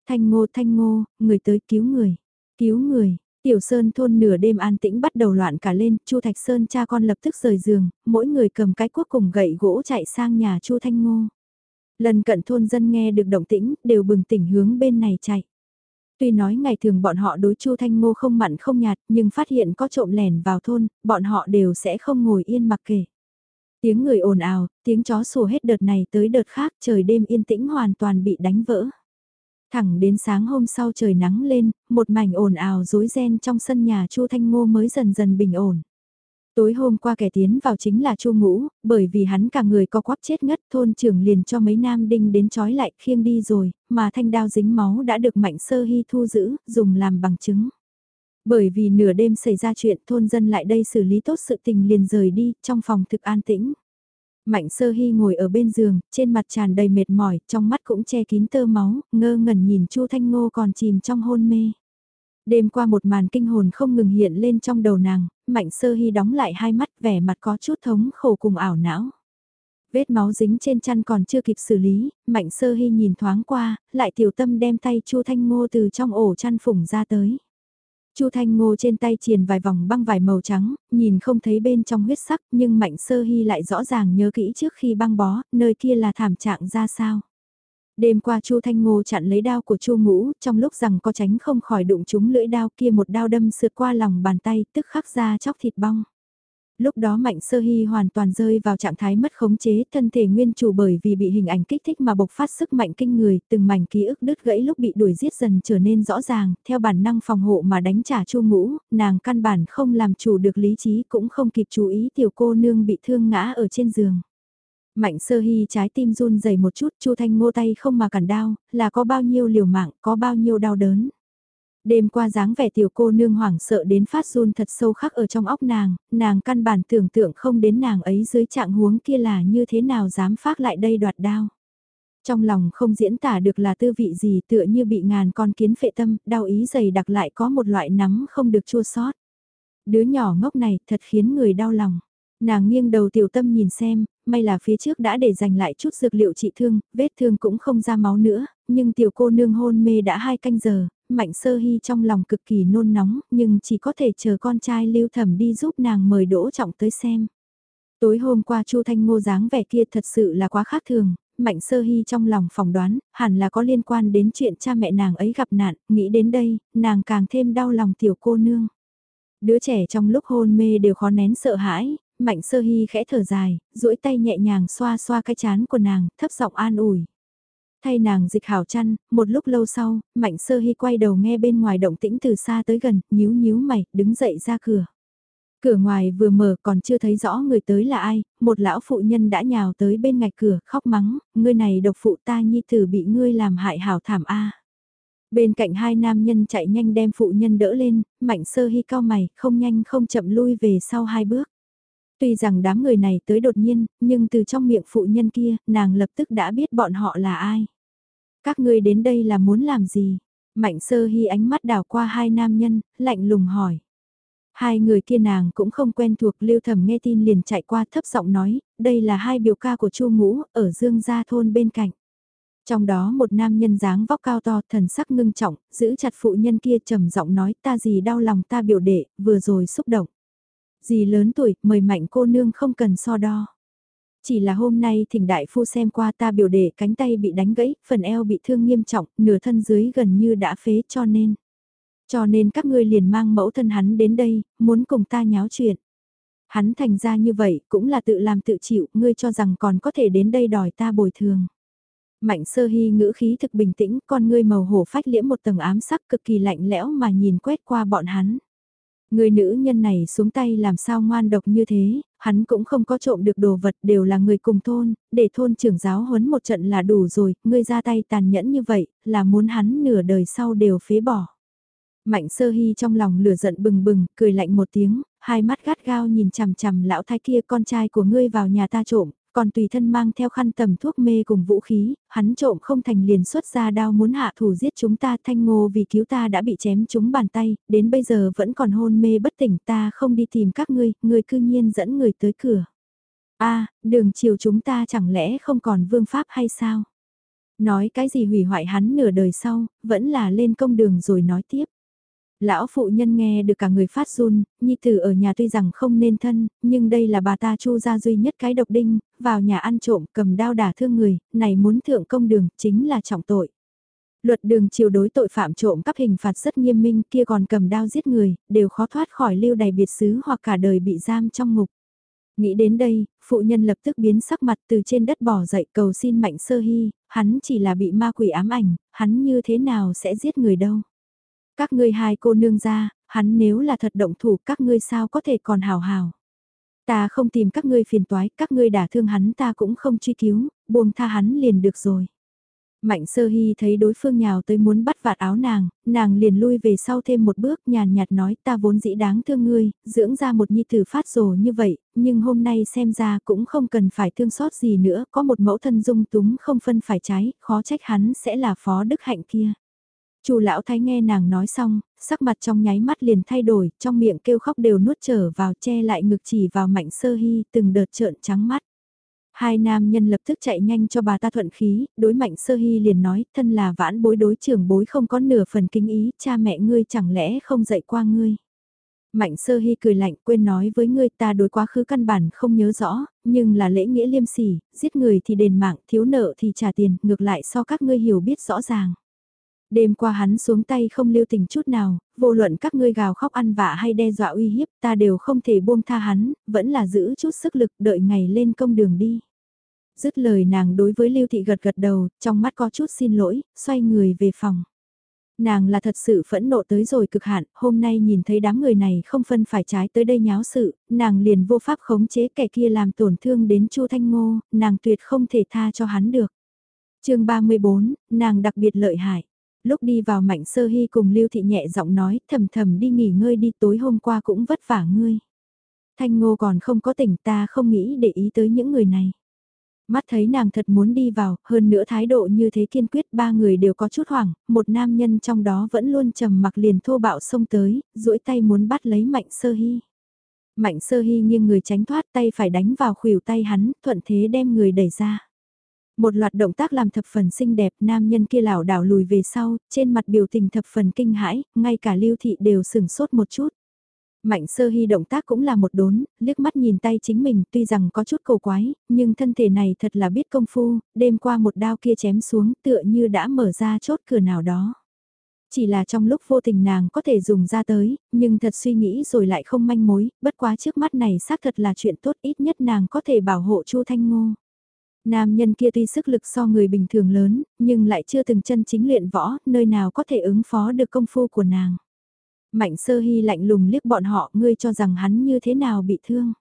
A: Thanh ngô thanh ngô, người tới cứu người, cứu người. Tiểu Sơn thôn nửa đêm an tĩnh bắt đầu loạn cả lên, Chu Thạch Sơn cha con lập tức rời giường, mỗi người cầm cái cuốc cùng gậy gỗ chạy sang nhà Chu Thanh Ngô. Lần cận thôn dân nghe được động tĩnh, đều bừng tỉnh hướng bên này chạy. Tuy nói ngày thường bọn họ đối Chu Thanh Ngô không mặn không nhạt, nhưng phát hiện có trộm lẻn vào thôn, bọn họ đều sẽ không ngồi yên mặc kệ. Tiếng người ồn ào, tiếng chó sủa hết đợt này tới đợt khác, trời đêm yên tĩnh hoàn toàn bị đánh vỡ. Thẳng đến sáng hôm sau trời nắng lên, một mảnh ồn ào rối ren trong sân nhà Chu Thanh Ngô mới dần dần bình ổn. Tối hôm qua kẻ tiến vào chính là Chu Ngũ, bởi vì hắn cả người co quắp chết ngất thôn trưởng liền cho mấy nam đinh đến trói lại khiêng đi rồi, mà thanh đao dính máu đã được mạnh sơ hy thu giữ, dùng làm bằng chứng. Bởi vì nửa đêm xảy ra chuyện thôn dân lại đây xử lý tốt sự tình liền rời đi, trong phòng thực an tĩnh. Mạnh sơ hy ngồi ở bên giường, trên mặt tràn đầy mệt mỏi, trong mắt cũng che kín tơ máu, ngơ ngẩn nhìn Chu Thanh Ngô còn chìm trong hôn mê. Đêm qua một màn kinh hồn không ngừng hiện lên trong đầu nàng, mạnh sơ hy đóng lại hai mắt vẻ mặt có chút thống khổ cùng ảo não. Vết máu dính trên chăn còn chưa kịp xử lý, mạnh sơ hy nhìn thoáng qua, lại tiểu tâm đem tay Chu Thanh Ngô từ trong ổ chăn phủng ra tới. Chu Thanh Ngô trên tay triền vài vòng băng vải màu trắng, nhìn không thấy bên trong huyết sắc nhưng Mạnh Sơ Hy lại rõ ràng nhớ kỹ trước khi băng bó, nơi kia là thảm trạng ra sao. Đêm qua Chu Thanh Ngô chặn lấy đao của Chu Ngũ, trong lúc rằng có tránh không khỏi đụng trúng lưỡi đao kia một đao đâm sượt qua lòng bàn tay, tức khắc ra chóc thịt bong lúc đó Mạnh Sơ Hy hoàn toàn rơi vào trạng thái mất khống chế, thân thể nguyên chủ bởi vì bị hình ảnh kích thích mà bộc phát sức mạnh kinh người, từng mảnh ký ức đứt gãy lúc bị đuổi giết dần trở nên rõ ràng, theo bản năng phòng hộ mà đánh trả Chu Ngũ, nàng căn bản không làm chủ được lý trí cũng không kịp chú ý tiểu cô nương bị thương ngã ở trên giường. Mạnh sơ hy trái tim run dày một chút, Chu Thanh ngô tay không mà cản đau, là có bao nhiêu liều mạng, có bao nhiêu đau đớn. Đêm qua dáng vẻ tiểu cô nương hoảng sợ đến phát run thật sâu khắc ở trong óc nàng, nàng căn bản tưởng tượng không đến nàng ấy dưới trạng huống kia là như thế nào dám phát lại đây đoạt đao. Trong lòng không diễn tả được là tư vị gì tựa như bị ngàn con kiến phệ tâm, đau ý dày đặc lại có một loại nắm không được chua sót. Đứa nhỏ ngốc này thật khiến người đau lòng. Nàng nghiêng đầu tiểu tâm nhìn xem, may là phía trước đã để dành lại chút dược liệu trị thương, vết thương cũng không ra máu nữa, nhưng tiểu cô nương hôn mê đã hai canh giờ, mạnh sơ hy trong lòng cực kỳ nôn nóng, nhưng chỉ có thể chờ con trai lưu thẩm đi giúp nàng mời đỗ trọng tới xem. Tối hôm qua Chu Thanh Ngô dáng vẻ kia thật sự là quá khác thường, Mạnh Sơ Hy trong lòng phỏng đoán, hẳn là có liên quan đến chuyện cha mẹ nàng ấy gặp nạn, nghĩ đến đây, nàng càng thêm đau lòng tiểu cô nương. Đứa trẻ trong lúc hôn mê đều khó nén sợ hãi, Mạnh Sơ Hy khẽ thở dài, duỗi tay nhẹ nhàng xoa xoa cái chán của nàng, thấp giọng an ủi. Thay nàng dịch hảo chăn, một lúc lâu sau, Mạnh Sơ Hy quay đầu nghe bên ngoài động tĩnh từ xa tới gần, nhíu nhíu mày, đứng dậy ra cửa. Cửa ngoài vừa mở còn chưa thấy rõ người tới là ai, một lão phụ nhân đã nhào tới bên ngạch cửa, khóc mắng, ngươi này độc phụ ta nhi tử bị ngươi làm hại hảo thảm a. Bên cạnh hai nam nhân chạy nhanh đem phụ nhân đỡ lên, mạnh sơ hy cao mày, không nhanh không chậm lui về sau hai bước. Tuy rằng đám người này tới đột nhiên, nhưng từ trong miệng phụ nhân kia, nàng lập tức đã biết bọn họ là ai. Các ngươi đến đây là muốn làm gì? Mạnh sơ hy ánh mắt đảo qua hai nam nhân, lạnh lùng hỏi. Hai người kia nàng cũng không quen thuộc lưu thầm nghe tin liền chạy qua thấp giọng nói, đây là hai biểu ca của chu ngũ, ở dương gia thôn bên cạnh. Trong đó một nam nhân dáng vóc cao to thần sắc ngưng trọng, giữ chặt phụ nhân kia trầm giọng nói ta gì đau lòng ta biểu đệ, vừa rồi xúc động. Dì lớn tuổi, mời mạnh cô nương không cần so đo. Chỉ là hôm nay thỉnh đại phu xem qua ta biểu đệ cánh tay bị đánh gãy, phần eo bị thương nghiêm trọng, nửa thân dưới gần như đã phế cho nên. Cho nên các ngươi liền mang mẫu thân hắn đến đây, muốn cùng ta nháo chuyện. Hắn thành ra như vậy cũng là tự làm tự chịu, ngươi cho rằng còn có thể đến đây đòi ta bồi thường. Mạnh sơ hy ngữ khí thực bình tĩnh, con ngươi màu hổ phách liễm một tầng ám sắc cực kỳ lạnh lẽo mà nhìn quét qua bọn hắn. Người nữ nhân này xuống tay làm sao ngoan độc như thế, hắn cũng không có trộm được đồ vật đều là người cùng thôn, để thôn trưởng giáo huấn một trận là đủ rồi, ngươi ra tay tàn nhẫn như vậy, là muốn hắn nửa đời sau đều phế bỏ. Mạnh sơ hy trong lòng lửa giận bừng bừng, cười lạnh một tiếng, hai mắt gắt gao nhìn chằm chằm lão thái kia con trai của ngươi vào nhà ta trộm, còn tùy thân mang theo khăn tầm thuốc mê cùng vũ khí, hắn trộm không thành liền xuất ra đao muốn hạ thủ giết chúng ta thanh ngô vì cứu ta đã bị chém trúng bàn tay, đến bây giờ vẫn còn hôn mê bất tỉnh ta không đi tìm các ngươi, ngươi cư nhiên dẫn người tới cửa. a đường chiều chúng ta chẳng lẽ không còn vương pháp hay sao? Nói cái gì hủy hoại hắn nửa đời sau, vẫn là lên công đường rồi nói tiếp. Lão phụ nhân nghe được cả người phát run, nhi tử ở nhà tuy rằng không nên thân, nhưng đây là bà ta chu ra duy nhất cái độc đinh, vào nhà ăn trộm cầm đao đả thương người, này muốn thượng công đường, chính là trọng tội. Luật đường chiều đối tội phạm trộm cắp hình phạt rất nghiêm minh kia còn cầm đao giết người, đều khó thoát khỏi lưu đày biệt xứ hoặc cả đời bị giam trong ngục. Nghĩ đến đây, phụ nhân lập tức biến sắc mặt từ trên đất bỏ dậy cầu xin mạnh sơ hy, hắn chỉ là bị ma quỷ ám ảnh, hắn như thế nào sẽ giết người đâu. Các ngươi hai cô nương ra, hắn nếu là thật động thủ các ngươi sao có thể còn hào hào. Ta không tìm các ngươi phiền toái, các ngươi đả thương hắn ta cũng không truy cứu, buông tha hắn liền được rồi. Mạnh sơ hy thấy đối phương nhào tới muốn bắt vạt áo nàng, nàng liền lui về sau thêm một bước nhàn nhạt nói ta vốn dĩ đáng thương ngươi, dưỡng ra một nhi tử phát rồ như vậy, nhưng hôm nay xem ra cũng không cần phải thương xót gì nữa, có một mẫu thân dung túng không phân phải trái, khó trách hắn sẽ là phó đức hạnh kia. Chu lão thái nghe nàng nói xong, sắc mặt trong nháy mắt liền thay đổi, trong miệng kêu khóc đều nuốt trở vào che lại ngực chỉ vào mạnh sơ hy từng đợt trợn trắng mắt. Hai nam nhân lập tức chạy nhanh cho bà ta thuận khí, đối mạnh sơ hy liền nói, thân là vãn bối đối trưởng bối không có nửa phần kinh ý, cha mẹ ngươi chẳng lẽ không dạy qua ngươi. Mạnh sơ hy cười lạnh quên nói với ngươi ta đối quá khứ căn bản không nhớ rõ, nhưng là lễ nghĩa liêm sỉ, giết người thì đền mạng, thiếu nợ thì trả tiền, ngược lại so các ngươi hiểu biết rõ ràng. Đêm qua hắn xuống tay không lưu tình chút nào, vô luận các ngươi gào khóc ăn vạ hay đe dọa uy hiếp ta đều không thể buông tha hắn, vẫn là giữ chút sức lực đợi ngày lên công đường đi. Dứt lời nàng đối với Lưu Thị gật gật đầu, trong mắt có chút xin lỗi, xoay người về phòng. Nàng là thật sự phẫn nộ tới rồi cực hạn, hôm nay nhìn thấy đám người này không phân phải trái tới đây nháo sự, nàng liền vô pháp khống chế kẻ kia làm tổn thương đến Chu Thanh Ngô, nàng tuyệt không thể tha cho hắn được. chương 34, nàng đặc biệt lợi hại. Lúc đi vào mạnh sơ hy cùng Lưu Thị nhẹ giọng nói, thầm thầm đi nghỉ ngơi đi tối hôm qua cũng vất vả ngươi. Thanh Ngô còn không có tỉnh ta không nghĩ để ý tới những người này. Mắt thấy nàng thật muốn đi vào, hơn nữa thái độ như thế kiên quyết ba người đều có chút hoảng, một nam nhân trong đó vẫn luôn trầm mặc liền thô bạo xông tới, duỗi tay muốn bắt lấy mạnh sơ hy. Mạnh sơ hy nghiêng người tránh thoát tay phải đánh vào khuỷu tay hắn, thuận thế đem người đẩy ra. Một loạt động tác làm thập phần xinh đẹp, nam nhân kia lảo đảo lùi về sau, trên mặt biểu tình thập phần kinh hãi, ngay cả lưu thị đều sửng sốt một chút. Mạnh sơ hy động tác cũng là một đốn, liếc mắt nhìn tay chính mình tuy rằng có chút cầu quái, nhưng thân thể này thật là biết công phu, đêm qua một đao kia chém xuống tựa như đã mở ra chốt cửa nào đó. Chỉ là trong lúc vô tình nàng có thể dùng ra tới, nhưng thật suy nghĩ rồi lại không manh mối, bất quá trước mắt này xác thật là chuyện tốt ít nhất nàng có thể bảo hộ Chu Thanh Ngô. Nam nhân kia tuy sức lực so người bình thường lớn, nhưng lại chưa từng chân chính luyện võ, nơi nào có thể ứng phó được công phu của nàng. Mạnh sơ hy lạnh lùng liếc bọn họ, ngươi cho rằng hắn như thế nào bị thương.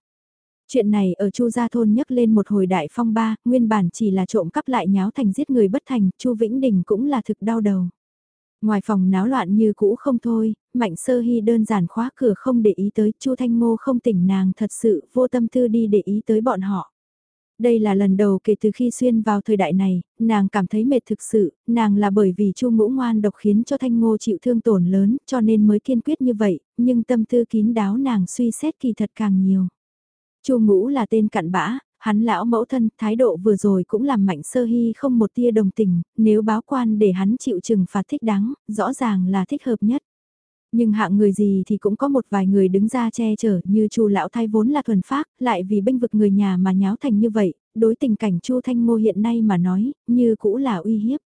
A: Chuyện này ở Chu Gia Thôn nhấc lên một hồi đại phong ba, nguyên bản chỉ là trộm cắp lại nháo thành giết người bất thành, Chu Vĩnh Đình cũng là thực đau đầu. Ngoài phòng náo loạn như cũ không thôi, Mạnh Sơ Hy đơn giản khóa cửa không để ý tới, Chu Thanh Ngô không tỉnh nàng thật sự vô tâm tư đi để ý tới bọn họ. Đây là lần đầu kể từ khi xuyên vào thời đại này, nàng cảm thấy mệt thực sự, nàng là bởi vì chu ngũ ngoan độc khiến cho thanh ngô chịu thương tổn lớn, cho nên mới kiên quyết như vậy, nhưng tâm tư kín đáo nàng suy xét kỳ thật càng nhiều. chu ngũ là tên cặn bã, hắn lão mẫu thân, thái độ vừa rồi cũng làm mạnh sơ hy không một tia đồng tình, nếu báo quan để hắn chịu trừng phạt thích đáng, rõ ràng là thích hợp nhất. Nhưng hạng người gì thì cũng có một vài người đứng ra che chở như chu lão thái vốn là thuần phác, lại vì bênh vực người nhà mà nháo thành như vậy, đối tình cảnh chu thanh ngô hiện nay mà nói, như cũ là uy hiếp.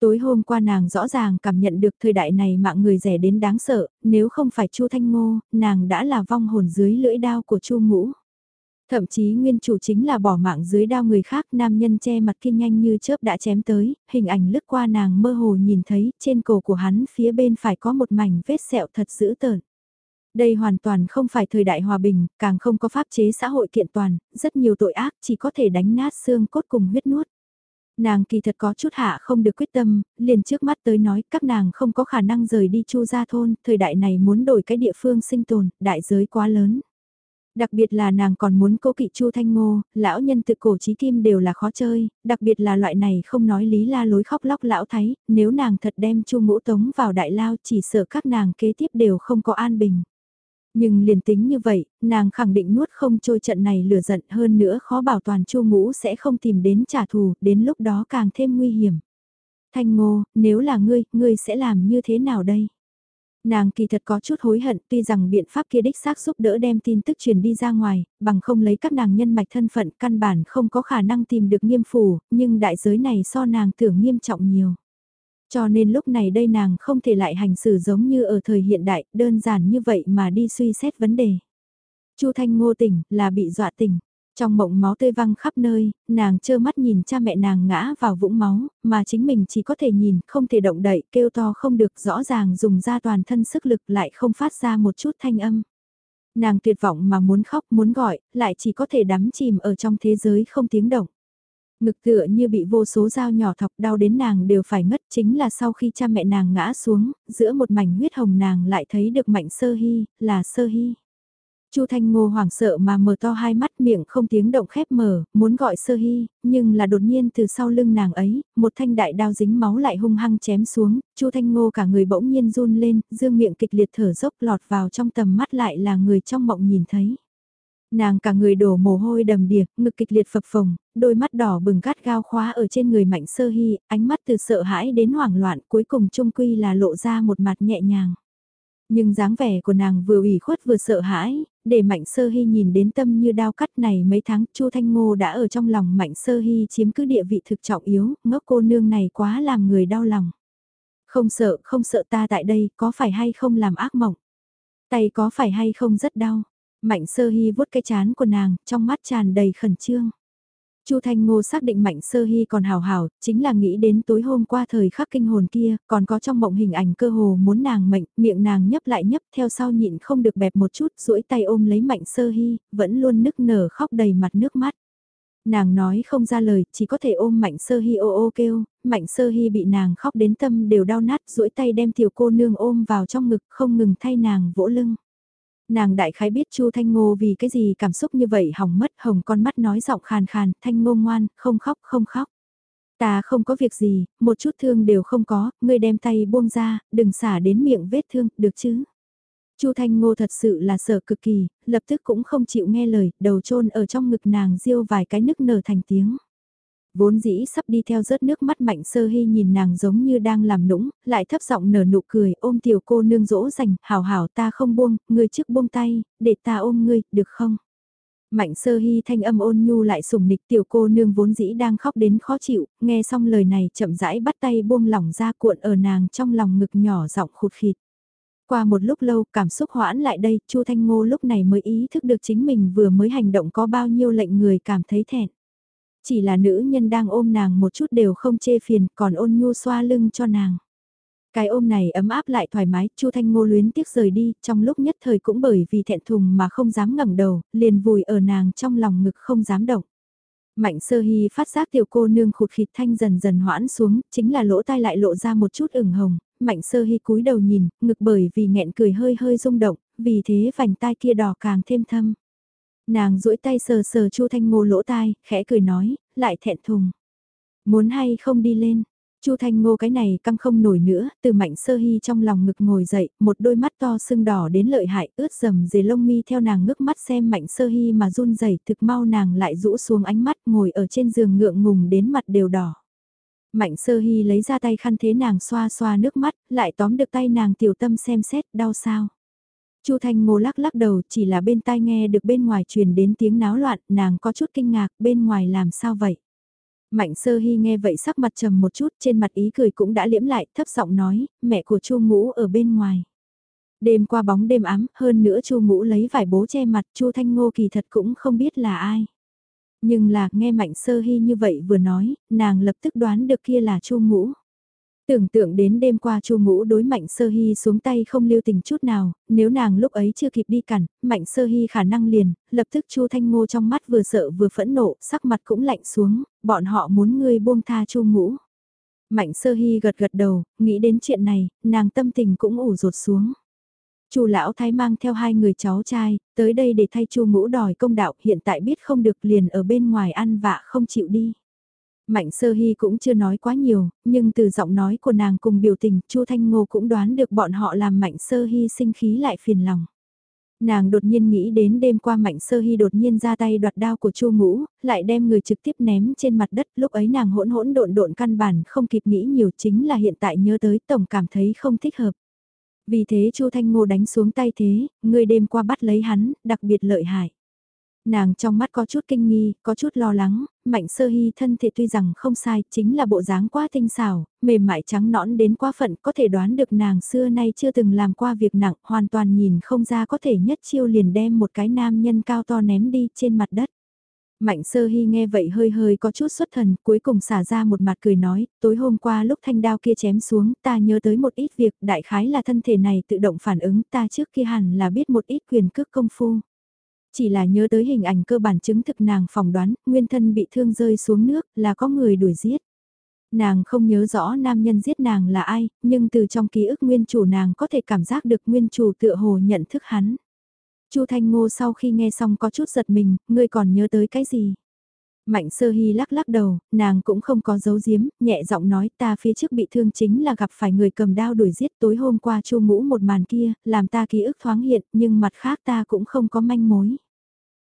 A: Tối hôm qua nàng rõ ràng cảm nhận được thời đại này mạng người rẻ đến đáng sợ, nếu không phải chu thanh ngô, nàng đã là vong hồn dưới lưỡi đao của chu ngũ. Thậm chí nguyên chủ chính là bỏ mạng dưới đao người khác nam nhân che mặt kia nhanh như chớp đã chém tới, hình ảnh lướt qua nàng mơ hồ nhìn thấy trên cổ của hắn phía bên phải có một mảnh vết sẹo thật dữ tợn. Đây hoàn toàn không phải thời đại hòa bình, càng không có pháp chế xã hội kiện toàn, rất nhiều tội ác chỉ có thể đánh nát xương cốt cùng huyết nuốt. Nàng kỳ thật có chút hạ không được quyết tâm, liền trước mắt tới nói các nàng không có khả năng rời đi chu ra thôn, thời đại này muốn đổi cái địa phương sinh tồn, đại giới quá lớn. Đặc biệt là nàng còn muốn cố kỵ Chu Thanh Ngô, lão nhân tự cổ trí kim đều là khó chơi, đặc biệt là loại này không nói lý la lối khóc lóc lão thái, nếu nàng thật đem Chu Ngũ Tống vào đại lao chỉ sợ các nàng kế tiếp đều không có an bình. Nhưng liền tính như vậy, nàng khẳng định nuốt không trôi trận này lửa giận hơn nữa khó bảo toàn Chu Ngũ sẽ không tìm đến trả thù, đến lúc đó càng thêm nguy hiểm. Thanh Ngô, nếu là ngươi, ngươi sẽ làm như thế nào đây? Nàng kỳ thật có chút hối hận tuy rằng biện pháp kia đích xác giúp đỡ đem tin tức truyền đi ra ngoài, bằng không lấy các nàng nhân mạch thân phận căn bản không có khả năng tìm được nghiêm phủ, nhưng đại giới này so nàng tưởng nghiêm trọng nhiều. Cho nên lúc này đây nàng không thể lại hành xử giống như ở thời hiện đại, đơn giản như vậy mà đi suy xét vấn đề. Chu Thanh Ngô tỉnh, là bị dọa tỉnh. Trong mộng máu tươi văng khắp nơi, nàng trơ mắt nhìn cha mẹ nàng ngã vào vũng máu, mà chính mình chỉ có thể nhìn, không thể động đậy, kêu to không được, rõ ràng dùng ra toàn thân sức lực lại không phát ra một chút thanh âm. Nàng tuyệt vọng mà muốn khóc, muốn gọi, lại chỉ có thể đắm chìm ở trong thế giới không tiếng động. Ngực tựa như bị vô số dao nhỏ thọc đau đến nàng đều phải ngất chính là sau khi cha mẹ nàng ngã xuống, giữa một mảnh huyết hồng nàng lại thấy được mạnh sơ hy, là sơ hy. Chu Thanh Ngô hoảng sợ mà mở to hai mắt miệng không tiếng động khép mở, muốn gọi sơ hy, nhưng là đột nhiên từ sau lưng nàng ấy, một thanh đại đao dính máu lại hung hăng chém xuống, Chu Thanh Ngô cả người bỗng nhiên run lên, dương miệng kịch liệt thở dốc lọt vào trong tầm mắt lại là người trong mộng nhìn thấy. Nàng cả người đổ mồ hôi đầm đìa, ngực kịch liệt phập phồng, đôi mắt đỏ bừng gắt gao khóa ở trên người mạnh sơ hy, ánh mắt từ sợ hãi đến hoảng loạn cuối cùng trung quy là lộ ra một mặt nhẹ nhàng. Nhưng dáng vẻ của nàng vừa ủy khuất vừa sợ hãi, để Mạnh Sơ Hy nhìn đến tâm như đao cắt này mấy tháng Chu Thanh Ngô đã ở trong lòng Mạnh Sơ Hy chiếm cứ địa vị thực trọng yếu, ngốc cô nương này quá làm người đau lòng. Không sợ, không sợ ta tại đây, có phải hay không làm ác mộng? Tay có phải hay không rất đau? Mạnh Sơ Hy vuốt cái chán của nàng, trong mắt tràn đầy khẩn trương. Chu Thanh Ngô xác định Mạnh Sơ Hy còn hào hào, chính là nghĩ đến tối hôm qua thời khắc kinh hồn kia, còn có trong mộng hình ảnh cơ hồ muốn nàng mệnh, miệng nàng nhấp lại nhấp theo sau nhịn không được bẹp một chút, duỗi tay ôm lấy Mạnh Sơ Hy, vẫn luôn nức nở khóc đầy mặt nước mắt. Nàng nói không ra lời, chỉ có thể ôm Mạnh Sơ Hy ô ô kêu, Mạnh Sơ Hy bị nàng khóc đến tâm đều đau nát, duỗi tay đem tiểu cô nương ôm vào trong ngực, không ngừng thay nàng vỗ lưng. Nàng đại khái biết Chu Thanh Ngô vì cái gì cảm xúc như vậy hỏng mất hồng con mắt nói giọng khàn khàn, Thanh Ngô ngoan, không khóc, không khóc. Ta không có việc gì, một chút thương đều không có, ngươi đem tay buông ra, đừng xả đến miệng vết thương, được chứ? Chu Thanh Ngô thật sự là sợ cực kỳ, lập tức cũng không chịu nghe lời, đầu chôn ở trong ngực nàng riêu vài cái nức nở thành tiếng. Vốn dĩ sắp đi theo rớt nước mắt mạnh sơ hy nhìn nàng giống như đang làm nũng, lại thấp giọng nở nụ cười ôm tiểu cô nương dỗ dành, hảo hảo ta không buông, ngươi trước buông tay, để ta ôm ngươi, được không? Mạnh sơ hy thanh âm ôn nhu lại sùng nịch tiểu cô nương vốn dĩ đang khóc đến khó chịu, nghe xong lời này chậm rãi bắt tay buông lỏng ra cuộn ở nàng trong lòng ngực nhỏ giọng khụt khịt. Qua một lúc lâu cảm xúc hoãn lại đây, Chu Thanh Ngô lúc này mới ý thức được chính mình vừa mới hành động có bao nhiêu lệnh người cảm thấy thẹn. Chỉ là nữ nhân đang ôm nàng một chút đều không chê phiền, còn ôn nhu xoa lưng cho nàng. Cái ôm này ấm áp lại thoải mái, Chu Thanh Ngô luyến tiếc rời đi, trong lúc nhất thời cũng bởi vì thẹn thùng mà không dám ngẩng đầu, liền vùi ở nàng trong lòng ngực không dám động. Mạnh sơ hy phát giác tiểu cô nương khụt khịt thanh dần dần hoãn xuống, chính là lỗ tai lại lộ ra một chút ửng hồng, mạnh sơ hy cúi đầu nhìn, ngực bởi vì nghẹn cười hơi hơi rung động, vì thế vành tai kia đỏ càng thêm thâm. Nàng duỗi tay sờ sờ Chu Thanh Ngô lỗ tai, khẽ cười nói, lại thẹn thùng. Muốn hay không đi lên, Chu Thanh Ngô cái này căng không nổi nữa, từ mạnh sơ hy trong lòng ngực ngồi dậy, một đôi mắt to sưng đỏ đến lợi hại, ướt dầm dề lông mi theo nàng ngước mắt xem mạnh sơ hy mà run rẩy thực mau nàng lại rũ xuống ánh mắt ngồi ở trên giường ngượng ngùng đến mặt đều đỏ. Mạnh sơ hy lấy ra tay khăn thế nàng xoa xoa nước mắt, lại tóm được tay nàng tiểu tâm xem xét, đau sao. Chu Thanh Ngô lắc lắc đầu chỉ là bên tai nghe được bên ngoài truyền đến tiếng náo loạn, nàng có chút kinh ngạc, bên ngoài làm sao vậy? Mạnh sơ hy nghe vậy sắc mặt trầm một chút, trên mặt ý cười cũng đã liễm lại, thấp giọng nói, mẹ của Chu Ngũ ở bên ngoài. Đêm qua bóng đêm ám, hơn nữa Chu Ngũ lấy vải bố che mặt, Chu Thanh Ngô kỳ thật cũng không biết là ai. Nhưng là, nghe Mạnh sơ hy như vậy vừa nói, nàng lập tức đoán được kia là Chu Ngũ. Tưởng tượng đến đêm qua Chu Ngũ đối Mạnh Sơ Hy xuống tay không lưu tình chút nào, nếu nàng lúc ấy chưa kịp đi cản, Mạnh Sơ Hy khả năng liền, lập tức Chu Thanh Ngô trong mắt vừa sợ vừa phẫn nộ, sắc mặt cũng lạnh xuống, bọn họ muốn ngươi buông tha Chu Ngũ. Mạnh Sơ Hy gật gật đầu, nghĩ đến chuyện này, nàng tâm tình cũng ủ rột xuống. Chu lão thái mang theo hai người cháu trai, tới đây để thay Chu Ngũ đòi công đạo, hiện tại biết không được liền ở bên ngoài ăn vạ không chịu đi. Mạnh sơ hy cũng chưa nói quá nhiều, nhưng từ giọng nói của nàng cùng biểu tình, Chu Thanh Ngô cũng đoán được bọn họ làm mạnh sơ hy sinh khí lại phiền lòng. Nàng đột nhiên nghĩ đến đêm qua Mạnh Sơ Hy đột nhiên ra tay đoạt đao của Chu Ngũ, lại đem người trực tiếp ném trên mặt đất, lúc ấy nàng hỗn hỗn độn độn căn bản không kịp nghĩ nhiều chính là hiện tại nhớ tới tổng cảm thấy không thích hợp. Vì thế Chu Thanh Ngô đánh xuống tay thế, người đêm qua bắt lấy hắn, đặc biệt lợi hại. Nàng trong mắt có chút kinh nghi, có chút lo lắng, mạnh sơ hy thân thể tuy rằng không sai, chính là bộ dáng quá tinh xảo, mềm mại trắng nõn đến quá phận, có thể đoán được nàng xưa nay chưa từng làm qua việc nặng, hoàn toàn nhìn không ra có thể nhất chiêu liền đem một cái nam nhân cao to ném đi trên mặt đất. Mạnh sơ hy nghe vậy hơi hơi có chút xuất thần, cuối cùng xả ra một mặt cười nói, tối hôm qua lúc thanh đao kia chém xuống, ta nhớ tới một ít việc, đại khái là thân thể này tự động phản ứng, ta trước kia hẳn là biết một ít quyền cước công phu. Chỉ là nhớ tới hình ảnh cơ bản chứng thực nàng phỏng đoán, nguyên thân bị thương rơi xuống nước, là có người đuổi giết. Nàng không nhớ rõ nam nhân giết nàng là ai, nhưng từ trong ký ức nguyên chủ nàng có thể cảm giác được nguyên chủ tựa hồ nhận thức hắn. Chu Thanh Ngô sau khi nghe xong có chút giật mình, ngươi còn nhớ tới cái gì? Mạnh sơ hy lắc lắc đầu, nàng cũng không có giấu giếm, nhẹ giọng nói ta phía trước bị thương chính là gặp phải người cầm đao đuổi giết tối hôm qua chu ngũ một màn kia, làm ta ký ức thoáng hiện, nhưng mặt khác ta cũng không có manh mối.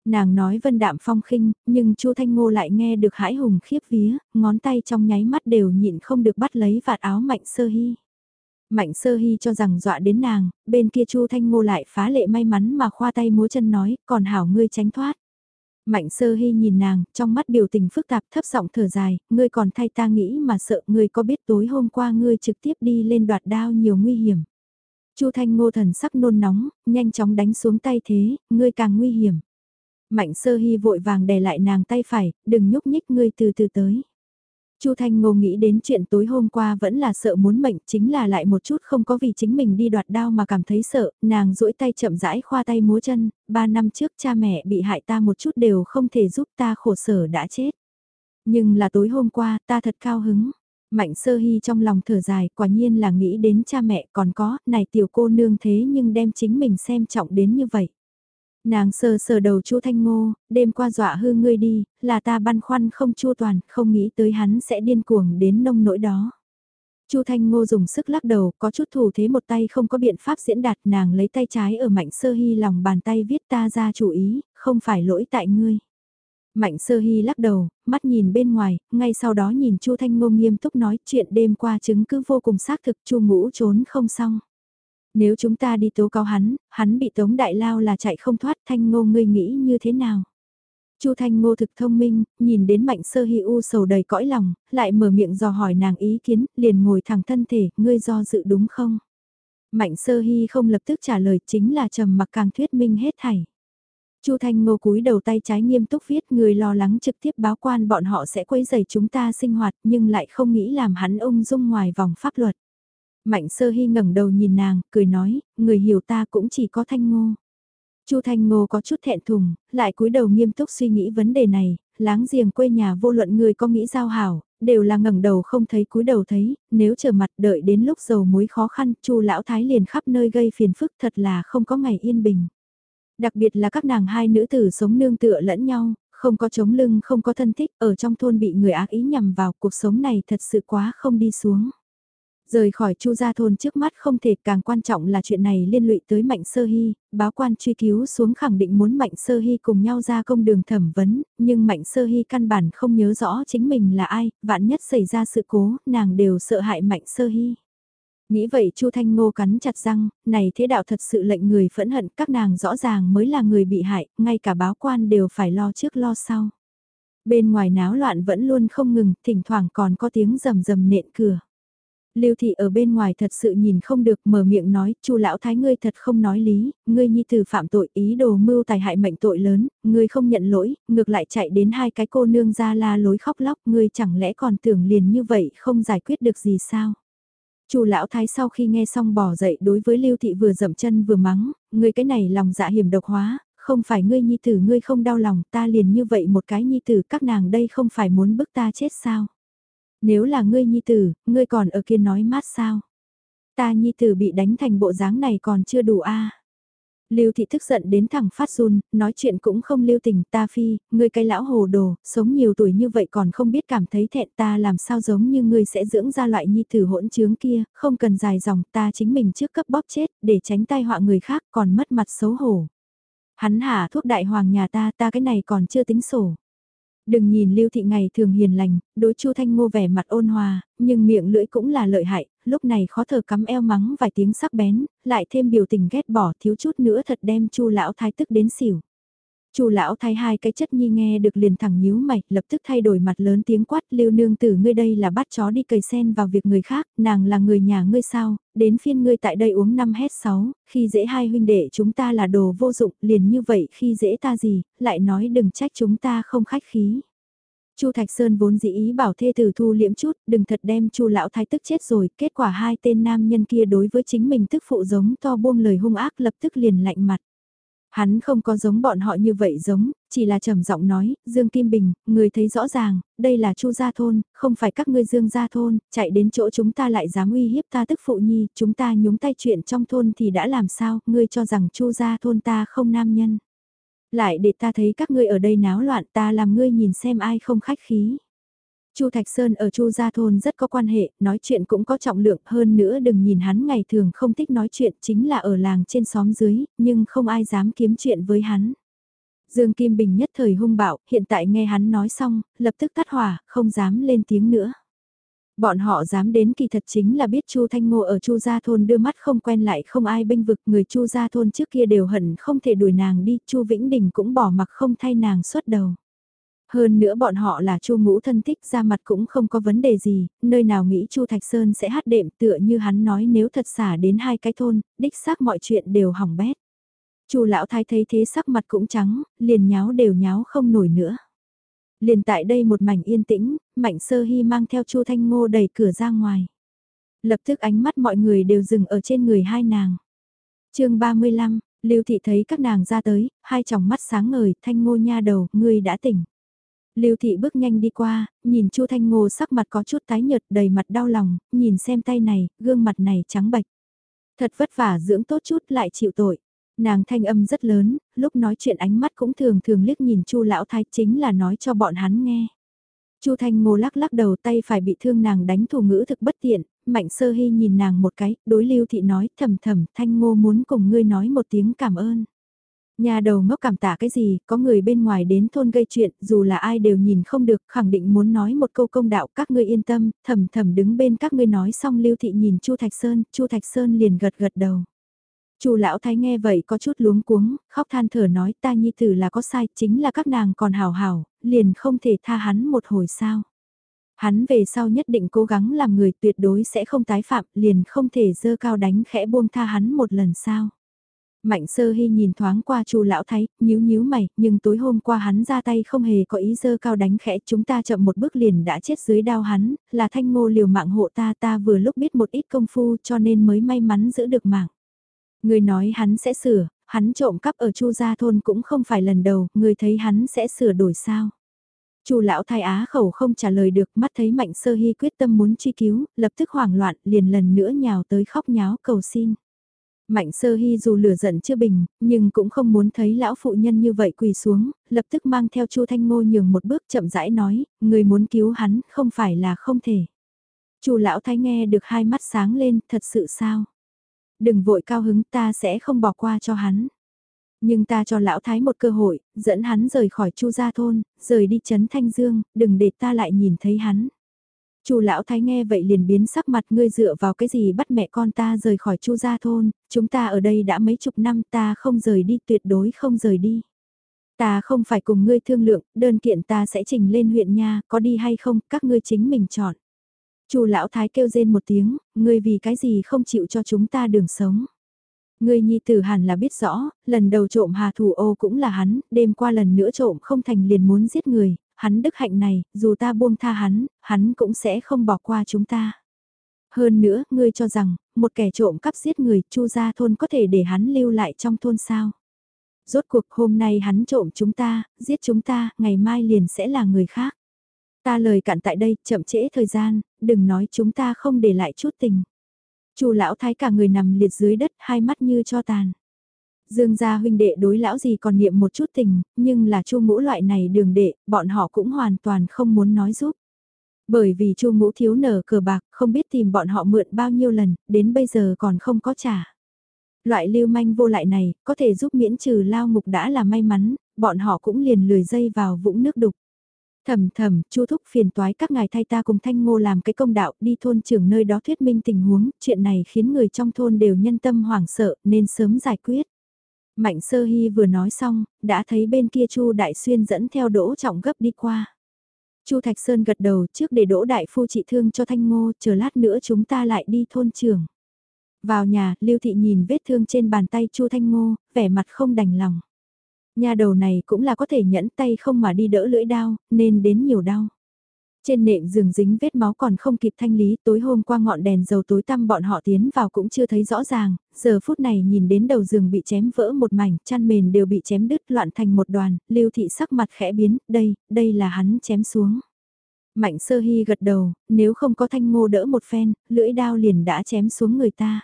A: Nàng nói vân đạm phong khinh, nhưng chu Thanh Ngô lại nghe được hãi hùng khiếp vía, ngón tay trong nháy mắt đều nhịn không được bắt lấy vạt áo mạnh sơ hy. Mạnh sơ hy cho rằng dọa đến nàng, bên kia chu Thanh Ngô lại phá lệ may mắn mà khoa tay múa chân nói, còn hảo ngươi tránh thoát. Mạnh sơ hy nhìn nàng, trong mắt biểu tình phức tạp thấp giọng thở dài, ngươi còn thay ta nghĩ mà sợ ngươi có biết tối hôm qua ngươi trực tiếp đi lên đoạt đao nhiều nguy hiểm. Chu Thanh Ngô thần sắc nôn nóng, nhanh chóng đánh xuống tay thế, ngươi càng nguy hiểm. Mạnh sơ hy vội vàng đè lại nàng tay phải, đừng nhúc nhích ngươi từ từ tới. Chu Thanh Ngô nghĩ đến chuyện tối hôm qua vẫn là sợ muốn mệnh, chính là lại một chút không có vì chính mình đi đoạt đao mà cảm thấy sợ, nàng duỗi tay chậm rãi khoa tay múa chân, ba năm trước cha mẹ bị hại ta một chút đều không thể giúp ta khổ sở đã chết. Nhưng là tối hôm qua ta thật cao hứng. Mạnh sơ hy trong lòng thở dài, quả nhiên là nghĩ đến cha mẹ còn có, này tiểu cô nương thế nhưng đem chính mình xem trọng đến như vậy. Nàng sờ sờ đầu Chu Thanh Ngô, đêm qua dọa hư ngươi đi, là ta băn khoăn không chu toàn, không nghĩ tới hắn sẽ điên cuồng đến nông nỗi đó. Chu Thanh Ngô dùng sức lắc đầu, có chút thủ thế một tay không có biện pháp diễn đạt, nàng lấy tay trái ở Mạnh Sơ Hy lòng bàn tay viết ta ra chủ ý, không phải lỗi tại ngươi. Mạnh Sơ Hy lắc đầu, mắt nhìn bên ngoài, ngay sau đó nhìn Chu Thanh Ngô nghiêm túc nói chuyện đêm qua chứng cứ vô cùng xác thực Chu Ngũ trốn không xong. Nếu chúng ta đi tố cáo hắn, hắn bị tống đại lao là chạy không thoát thanh ngô ngươi nghĩ như thế nào? Chu Thanh Ngô thực thông minh, nhìn đến Mạnh Sơ Hi u sầu đầy cõi lòng, lại mở miệng dò hỏi nàng ý kiến, liền ngồi thẳng thân thể, ngươi do dự đúng không? Mạnh Sơ Hi không lập tức trả lời, chính là trầm mặc càng thuyết minh hết thảy. Chu Thanh Ngô cúi đầu tay trái nghiêm túc viết, người lo lắng trực tiếp báo quan bọn họ sẽ quấy rầy chúng ta sinh hoạt, nhưng lại không nghĩ làm hắn ung dung ngoài vòng pháp luật. Mạnh sơ hy ngẩng đầu nhìn nàng, cười nói, người hiểu ta cũng chỉ có thanh ngô. Chu Thanh Ngô có chút thẹn thùng, lại cúi đầu nghiêm túc suy nghĩ vấn đề này, láng giềng quê nhà vô luận người có nghĩ giao hảo, đều là ngẩng đầu không thấy cúi đầu thấy, nếu chờ mặt đợi đến lúc dầu muối khó khăn, Chu lão thái liền khắp nơi gây phiền phức thật là không có ngày yên bình. Đặc biệt là các nàng hai nữ tử sống nương tựa lẫn nhau, không có chống lưng không có thân thích, ở trong thôn bị người ác ý nhằm vào cuộc sống này thật sự quá không đi xuống. Rời khỏi Chu gia thôn trước mắt không thể càng quan trọng là chuyện này liên lụy tới Mạnh Sơ Hy, báo quan truy cứu xuống khẳng định muốn Mạnh Sơ Hy cùng nhau ra công đường thẩm vấn, nhưng Mạnh Sơ Hy căn bản không nhớ rõ chính mình là ai, vạn nhất xảy ra sự cố, nàng đều sợ hại Mạnh Sơ Hy. Nghĩ vậy Chu Thanh Ngô cắn chặt răng, này thế đạo thật sự lệnh người phẫn hận, các nàng rõ ràng mới là người bị hại, ngay cả báo quan đều phải lo trước lo sau. Bên ngoài náo loạn vẫn luôn không ngừng, thỉnh thoảng còn có tiếng rầm rầm nện cửa. Lưu thị ở bên ngoài thật sự nhìn không được mở miệng nói, chu lão thái ngươi thật không nói lý, ngươi nhi tử phạm tội ý đồ mưu tài hại mệnh tội lớn, ngươi không nhận lỗi, ngược lại chạy đến hai cái cô nương ra la lối khóc lóc, ngươi chẳng lẽ còn tưởng liền như vậy không giải quyết được gì sao? Chu lão thái sau khi nghe xong bỏ dậy đối với Lưu thị vừa dậm chân vừa mắng, ngươi cái này lòng dạ hiểm độc hóa, không phải ngươi nhi tử ngươi không đau lòng, ta liền như vậy một cái nhi tử các nàng đây không phải muốn bức ta chết sao? Nếu là ngươi nhi tử, ngươi còn ở kia nói mát sao? Ta nhi tử bị đánh thành bộ dáng này còn chưa đủ a. À? Lưu thị tức giận đến thẳng phát run, nói chuyện cũng không lưu tình, ta phi, ngươi cái lão hồ đồ, sống nhiều tuổi như vậy còn không biết cảm thấy thẹn ta làm sao giống như ngươi sẽ dưỡng ra loại nhi tử hỗn trướng kia, không cần dài dòng, ta chính mình trước cấp bóp chết, để tránh tai họa người khác còn mất mặt xấu hổ. Hắn hả thuốc đại hoàng nhà ta, ta cái này còn chưa tính sổ. Đừng nhìn Lưu Thị ngày thường hiền lành, đối Chu Thanh Ngô vẻ mặt ôn hòa, nhưng miệng lưỡi cũng là lợi hại, lúc này khó thở cắm eo mắng vài tiếng sắc bén, lại thêm biểu tình ghét bỏ thiếu chút nữa thật đem Chu lão thái tức đến xỉu. Chu lão thay hai cái chất nhi nghe được liền thẳng nhíu mày, lập tức thay đổi mặt lớn tiếng quát, "Lưu nương tử ngươi đây là bắt chó đi cầy sen vào việc người khác, nàng là người nhà ngươi sao? Đến phiên ngươi tại đây uống năm hết sáu, khi dễ hai huynh đệ chúng ta là đồ vô dụng, liền như vậy khi dễ ta gì, lại nói đừng trách chúng ta không khách khí." Chu Thạch Sơn vốn dĩ ý bảo thê tử thu liễm chút, đừng thật đem Chu lão thái tức chết rồi, kết quả hai tên nam nhân kia đối với chính mình tức phụ giống to buông lời hung ác lập tức liền lạnh mặt. Hắn không có giống bọn họ như vậy giống, chỉ là trầm giọng nói, Dương Kim Bình, người thấy rõ ràng, đây là Chu gia thôn, không phải các ngươi Dương gia thôn, chạy đến chỗ chúng ta lại dám uy hiếp ta tức phụ nhi, chúng ta nhúng tay chuyện trong thôn thì đã làm sao, ngươi cho rằng Chu gia thôn ta không nam nhân. Lại để ta thấy các ngươi ở đây náo loạn ta làm ngươi nhìn xem ai không khách khí. Chu Thạch Sơn ở Chu Gia Thôn rất có quan hệ, nói chuyện cũng có trọng lượng hơn nữa đừng nhìn hắn ngày thường không thích nói chuyện chính là ở làng trên xóm dưới, nhưng không ai dám kiếm chuyện với hắn. Dương Kim Bình nhất thời hung bạo, hiện tại nghe hắn nói xong, lập tức tắt hỏa, không dám lên tiếng nữa. Bọn họ dám đến kỳ thật chính là biết Chu Thanh Ngô ở Chu Gia Thôn đưa mắt không quen lại không ai bênh vực người Chu Gia Thôn trước kia đều hận không thể đuổi nàng đi, Chu Vĩnh Đình cũng bỏ mặc không thay nàng xuất đầu. Hơn nữa bọn họ là Chu Ngũ thân thích ra mặt cũng không có vấn đề gì, nơi nào nghĩ Chu Thạch Sơn sẽ hát đệm tựa như hắn nói nếu thật xả đến hai cái thôn, đích xác mọi chuyện đều hỏng bét. Chu lão thái thấy thế sắc mặt cũng trắng, liền nháo đều nháo không nổi nữa. Liền tại đây một mảnh yên tĩnh, Mạnh Sơ Hy mang theo Chu Thanh Ngô đẩy cửa ra ngoài. Lập tức ánh mắt mọi người đều dừng ở trên người hai nàng. chương 35, Lưu Thị thấy các nàng ra tới, hai tròng mắt sáng ngời, Thanh Ngô nha đầu, ngươi đã tỉnh. Lưu Thị bước nhanh đi qua, nhìn Chu Thanh Ngô sắc mặt có chút tái nhợt đầy mặt đau lòng, nhìn xem tay này, gương mặt này trắng bạch. Thật vất vả dưỡng tốt chút lại chịu tội. Nàng thanh âm rất lớn, lúc nói chuyện ánh mắt cũng thường thường liếc nhìn Chu lão thái chính là nói cho bọn hắn nghe. Chu Thanh Ngô lắc lắc đầu tay phải bị thương nàng đánh thủ ngữ thực bất tiện, Mạnh Sơ Hy nhìn nàng một cái, đối Lưu Thị nói thầm thầm Thanh Ngô muốn cùng ngươi nói một tiếng cảm ơn. Nhà đầu ngốc cảm tạ cái gì, có người bên ngoài đến thôn gây chuyện, dù là ai đều nhìn không được, khẳng định muốn nói một câu công đạo, các ngươi yên tâm, thầm thầm đứng bên các ngươi nói xong Lưu Thị nhìn Chu Thạch Sơn, Chu Thạch Sơn liền gật gật đầu. Chu lão thái nghe vậy có chút luống cuống, khóc than thở nói ta nhi tử là có sai, chính là các nàng còn hào hào, liền không thể tha hắn một hồi sao. Hắn về sau nhất định cố gắng làm người tuyệt đối sẽ không tái phạm, liền không thể dơ cao đánh khẽ buông tha hắn một lần sao. Mạnh sơ hy nhìn thoáng qua chu lão thái, nhíu nhíu mày, nhưng tối hôm qua hắn ra tay không hề có ý dơ cao đánh khẽ, chúng ta chậm một bước liền đã chết dưới đao hắn, là thanh ngô liều mạng hộ ta ta vừa lúc biết một ít công phu cho nên mới may mắn giữ được mạng. Người nói hắn sẽ sửa, hắn trộm cắp ở Chu gia thôn cũng không phải lần đầu, người thấy hắn sẽ sửa đổi sao. Chu lão thái á khẩu không trả lời được, mắt thấy Mạnh Sơ Hy quyết tâm muốn truy cứu, lập tức hoảng loạn, liền lần nữa nhào tới khóc nháo cầu xin. Mạnh Sơ Hy dù lửa giận chưa bình, nhưng cũng không muốn thấy lão phụ nhân như vậy quỳ xuống, lập tức mang theo Chu Thanh Ngô nhường một bước chậm rãi nói, người muốn cứu hắn, không phải là không thể. Chu lão thái nghe được hai mắt sáng lên, thật sự sao? đừng vội cao hứng ta sẽ không bỏ qua cho hắn. Nhưng ta cho lão thái một cơ hội, dẫn hắn rời khỏi chu gia thôn, rời đi chấn thanh dương, đừng để ta lại nhìn thấy hắn. Chu lão thái nghe vậy liền biến sắc mặt ngươi dựa vào cái gì bắt mẹ con ta rời khỏi chu gia thôn, chúng ta ở đây đã mấy chục năm ta không rời đi tuyệt đối không rời đi. Ta không phải cùng ngươi thương lượng, đơn kiện ta sẽ trình lên huyện nha, có đi hay không, các ngươi chính mình chọn. Chu lão thái kêu rên một tiếng, ngươi vì cái gì không chịu cho chúng ta đường sống. Ngươi nhi tử hẳn là biết rõ, lần đầu trộm hà thủ ô cũng là hắn, đêm qua lần nữa trộm không thành liền muốn giết người, hắn đức hạnh này, dù ta buông tha hắn, hắn cũng sẽ không bỏ qua chúng ta. Hơn nữa, ngươi cho rằng, một kẻ trộm cắp giết người, chu gia thôn có thể để hắn lưu lại trong thôn sao. Rốt cuộc hôm nay hắn trộm chúng ta, giết chúng ta, ngày mai liền sẽ là người khác. Ta lời cạn tại đây, chậm trễ thời gian, đừng nói chúng ta không để lại chút tình. Chu lão thái cả người nằm liệt dưới đất, hai mắt như cho tàn. Dương gia huynh đệ đối lão gì còn niệm một chút tình, nhưng là chu ngũ loại này đường đệ, bọn họ cũng hoàn toàn không muốn nói giúp. Bởi vì chu ngũ thiếu nở cờ bạc, không biết tìm bọn họ mượn bao nhiêu lần, đến bây giờ còn không có trả. Loại lưu manh vô lại này, có thể giúp miễn trừ lao ngục đã là may mắn, bọn họ cũng liền lười dây vào vũng nước đục. Thầm thầm, chu thúc phiền toái các ngài thay ta cùng thanh ngô làm cái công đạo đi thôn trưởng nơi đó thuyết minh tình huống, chuyện này khiến người trong thôn đều nhân tâm hoảng sợ nên sớm giải quyết. Mạnh sơ hy vừa nói xong, đã thấy bên kia chu đại xuyên dẫn theo đỗ trọng gấp đi qua. chu Thạch Sơn gật đầu trước để đỗ đại phu trị thương cho thanh ngô, chờ lát nữa chúng ta lại đi thôn trưởng. Vào nhà, Lưu Thị nhìn vết thương trên bàn tay Chu Thanh Ngô, vẻ mặt không đành lòng. Nhà đầu này cũng là có thể nhẫn tay không mà đi đỡ lưỡi đau, nên đến nhiều đau. Trên nệm giường dính vết máu còn không kịp thanh lý, tối hôm qua ngọn đèn dầu tối tăm bọn họ tiến vào cũng chưa thấy rõ ràng, giờ phút này nhìn đến đầu giường bị chém vỡ một mảnh, chăn mền đều bị chém đứt loạn thành một đoàn, lưu thị sắc mặt khẽ biến, đây, đây là hắn chém xuống. Mạnh sơ hy gật đầu, nếu không có thanh ngô đỡ một phen, lưỡi đao liền đã chém xuống người ta.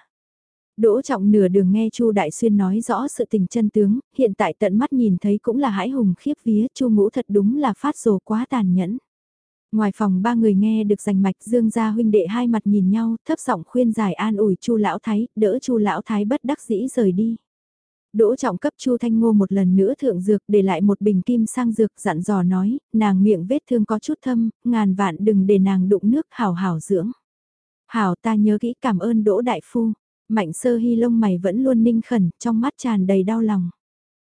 A: Đỗ trọng nửa đường nghe Chu Đại Xuyên nói rõ sự tình chân tướng, hiện tại tận mắt nhìn thấy cũng là hãi hùng khiếp vía, Chu ngũ thật đúng là phát rồ quá tàn nhẫn. Ngoài phòng ba người nghe được rành mạch dương gia huynh đệ hai mặt nhìn nhau, thấp giọng khuyên giải an ủi Chu lão thái, đỡ Chu lão thái bất đắc dĩ rời đi. Đỗ trọng cấp Chu Thanh Ngô một lần nữa thượng dược để lại một bình kim sang dược dặn dò nói, nàng miệng vết thương có chút thâm, ngàn vạn đừng để nàng đụng nước hảo hảo dưỡng. Hảo ta nhớ kỹ cảm ơn Đỗ Đại Phu. Mạnh sơ hy lông mày vẫn luôn ninh khẩn, trong mắt tràn đầy đau lòng.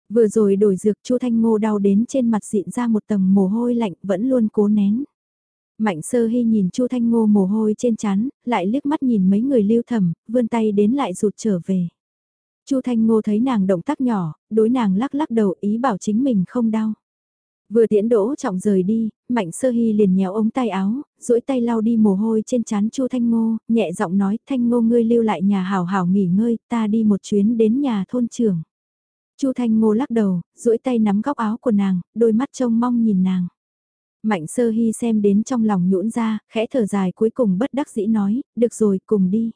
A: Vừa rồi đổi dược Chu Thanh Ngô đau đến trên mặt dịn ra một tầng mồ hôi lạnh vẫn luôn cố nén. Mạnh sơ hy nhìn Chu Thanh Ngô mồ hôi trên chán, lại liếc mắt nhìn mấy người lưu thầm, vươn tay đến lại rụt trở về. Chu Thanh Ngô thấy nàng động tác nhỏ, đối nàng lắc lắc đầu ý bảo chính mình không đau. Vừa tiễn đỗ trọng rời đi, mạnh sơ hy liền nhéo ống tay áo, duỗi tay lau đi mồ hôi trên chán chu Thanh Ngô, nhẹ giọng nói Thanh Ngô ngươi lưu lại nhà hảo hảo nghỉ ngơi, ta đi một chuyến đến nhà thôn trưởng. chu Thanh Ngô lắc đầu, duỗi tay nắm góc áo của nàng, đôi mắt trông mong nhìn nàng. Mạnh sơ hy xem đến trong lòng nhũn ra, khẽ thở dài cuối cùng bất đắc dĩ nói, được rồi cùng đi.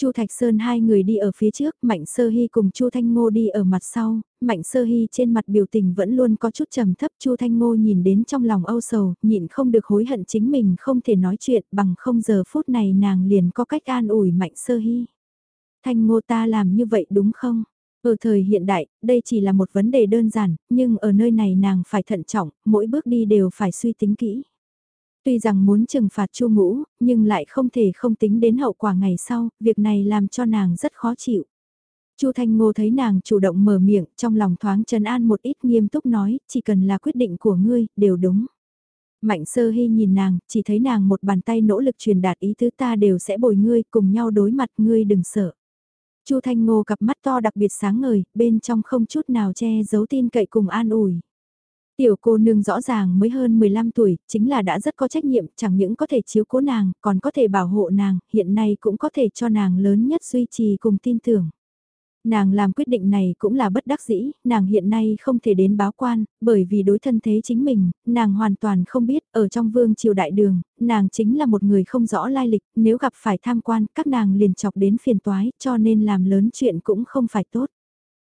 A: Chu Thạch Sơn hai người đi ở phía trước, Mạnh Sơ Hy cùng Chu Thanh Ngô đi ở mặt sau, Mạnh Sơ Hy trên mặt biểu tình vẫn luôn có chút trầm thấp, Chu Thanh Ngô nhìn đến trong lòng âu sầu, nhịn không được hối hận chính mình không thể nói chuyện, bằng không giờ phút này nàng liền có cách an ủi Mạnh Sơ Hy. Thanh Ngô ta làm như vậy đúng không? Ở thời hiện đại, đây chỉ là một vấn đề đơn giản, nhưng ở nơi này nàng phải thận trọng, mỗi bước đi đều phải suy tính kỹ. Tuy rằng muốn trừng phạt Chu Ngũ, nhưng lại không thể không tính đến hậu quả ngày sau, việc này làm cho nàng rất khó chịu. Chu Thanh Ngô thấy nàng chủ động mở miệng, trong lòng thoáng trấn an một ít nghiêm túc nói, chỉ cần là quyết định của ngươi, đều đúng. Mạnh sơ hy nhìn nàng, chỉ thấy nàng một bàn tay nỗ lực truyền đạt ý tứ ta đều sẽ bồi ngươi, cùng nhau đối mặt ngươi đừng sợ. Chu Thanh Ngô cặp mắt to đặc biệt sáng ngời, bên trong không chút nào che giấu tin cậy cùng an ủi. Tiểu cô nương rõ ràng mới hơn 15 tuổi, chính là đã rất có trách nhiệm, chẳng những có thể chiếu cố nàng, còn có thể bảo hộ nàng, hiện nay cũng có thể cho nàng lớn nhất duy trì cùng tin tưởng. Nàng làm quyết định này cũng là bất đắc dĩ, nàng hiện nay không thể đến báo quan, bởi vì đối thân thế chính mình, nàng hoàn toàn không biết, ở trong vương triều đại đường, nàng chính là một người không rõ lai lịch, nếu gặp phải tham quan, các nàng liền chọc đến phiền toái, cho nên làm lớn chuyện cũng không phải tốt.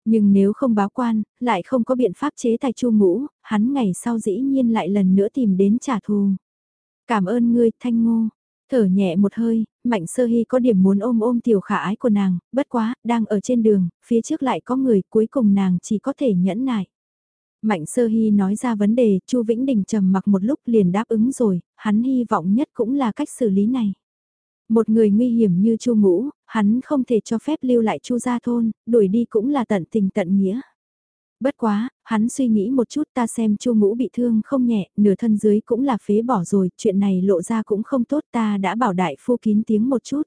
A: Nhưng nếu không báo quan, lại không có biện pháp chế tài chu ngũ, hắn ngày sau dĩ nhiên lại lần nữa tìm đến trả thù. Cảm ơn ngươi, Thanh Ngô. Thở nhẹ một hơi, Mạnh Sơ Hy có điểm muốn ôm ôm tiểu khả ái của nàng, bất quá, đang ở trên đường, phía trước lại có người, cuối cùng nàng chỉ có thể nhẫn nại. Mạnh Sơ Hy nói ra vấn đề, Chu Vĩnh Đình trầm mặc một lúc liền đáp ứng rồi, hắn hy vọng nhất cũng là cách xử lý này. Một người nguy hiểm như Chu Ngũ, hắn không thể cho phép lưu lại Chu gia thôn, đuổi đi cũng là tận tình tận nghĩa. Bất quá, hắn suy nghĩ một chút ta xem Chu Ngũ bị thương không nhẹ, nửa thân dưới cũng là phế bỏ rồi, chuyện này lộ ra cũng không tốt ta đã bảo đại phu kín tiếng một chút.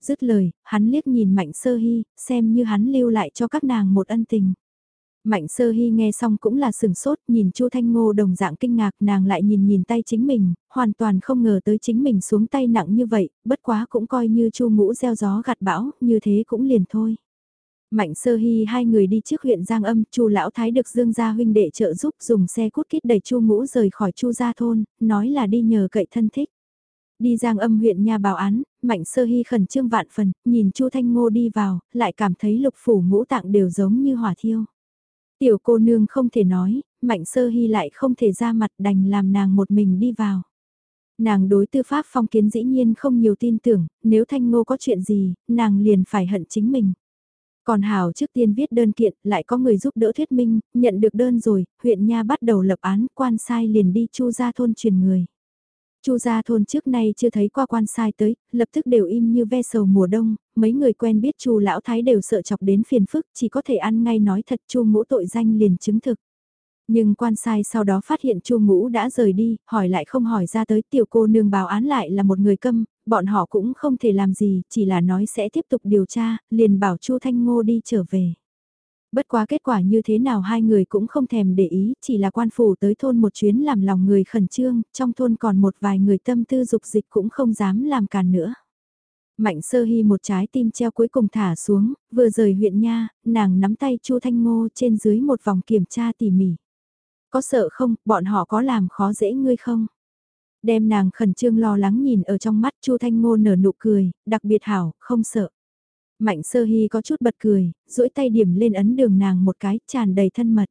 A: Dứt lời, hắn liếc nhìn Mạnh Sơ Hy, xem như hắn lưu lại cho các nàng một ân tình. Mạnh sơ hy nghe xong cũng là sừng sốt, nhìn Chu Thanh Ngô đồng dạng kinh ngạc nàng lại nhìn nhìn tay chính mình, hoàn toàn không ngờ tới chính mình xuống tay nặng như vậy, bất quá cũng coi như Chu ngũ gieo gió gặt bão, như thế cũng liền thôi. Mạnh sơ hy hai người đi trước huyện Giang Âm, Chu lão thái được Dương gia huynh đệ trợ giúp dùng xe cút kít đẩy Chu ngũ rời khỏi Chu gia thôn, nói là đi nhờ cậy thân thích. Đi Giang Âm huyện nhà bảo án, Mạnh sơ hy khẩn trương vạn phần, nhìn Chu Thanh Ngô đi vào, lại cảm thấy lục phủ ngũ tạng đều giống như hỏa thiêu. Tiểu cô nương không thể nói, mạnh sơ hy lại không thể ra mặt đành làm nàng một mình đi vào. Nàng đối tư pháp phong kiến dĩ nhiên không nhiều tin tưởng, nếu thanh ngô có chuyện gì, nàng liền phải hận chính mình. Còn Hảo trước tiên viết đơn kiện, lại có người giúp đỡ thuyết minh, nhận được đơn rồi, huyện nha bắt đầu lập án, quan sai liền đi chu ra thôn truyền người. Chu gia thôn trước nay chưa thấy qua quan sai tới, lập tức đều im như ve sầu mùa đông, mấy người quen biết Chu lão thái đều sợ chọc đến phiền phức, chỉ có thể ăn ngay nói thật Chu ngũ tội danh liền chứng thực. Nhưng quan sai sau đó phát hiện Chu Ngũ đã rời đi, hỏi lại không hỏi ra tới tiểu cô nương báo án lại là một người câm, bọn họ cũng không thể làm gì, chỉ là nói sẽ tiếp tục điều tra, liền bảo Chu Thanh Ngô đi trở về. Bất quá kết quả như thế nào hai người cũng không thèm để ý, chỉ là quan phủ tới thôn một chuyến làm lòng người khẩn trương, trong thôn còn một vài người tâm tư dục dịch cũng không dám làm càn nữa. Mạnh sơ hy một trái tim treo cuối cùng thả xuống, vừa rời huyện nha, nàng nắm tay Chu Thanh Ngô trên dưới một vòng kiểm tra tỉ mỉ. Có sợ không, bọn họ có làm khó dễ ngươi không? Đem nàng khẩn trương lo lắng nhìn ở trong mắt Chu Thanh Ngô nở nụ cười, đặc biệt hảo, không sợ. Mạnh sơ hy có chút bật cười, duỗi tay điểm lên ấn đường nàng một cái, tràn đầy thân mật.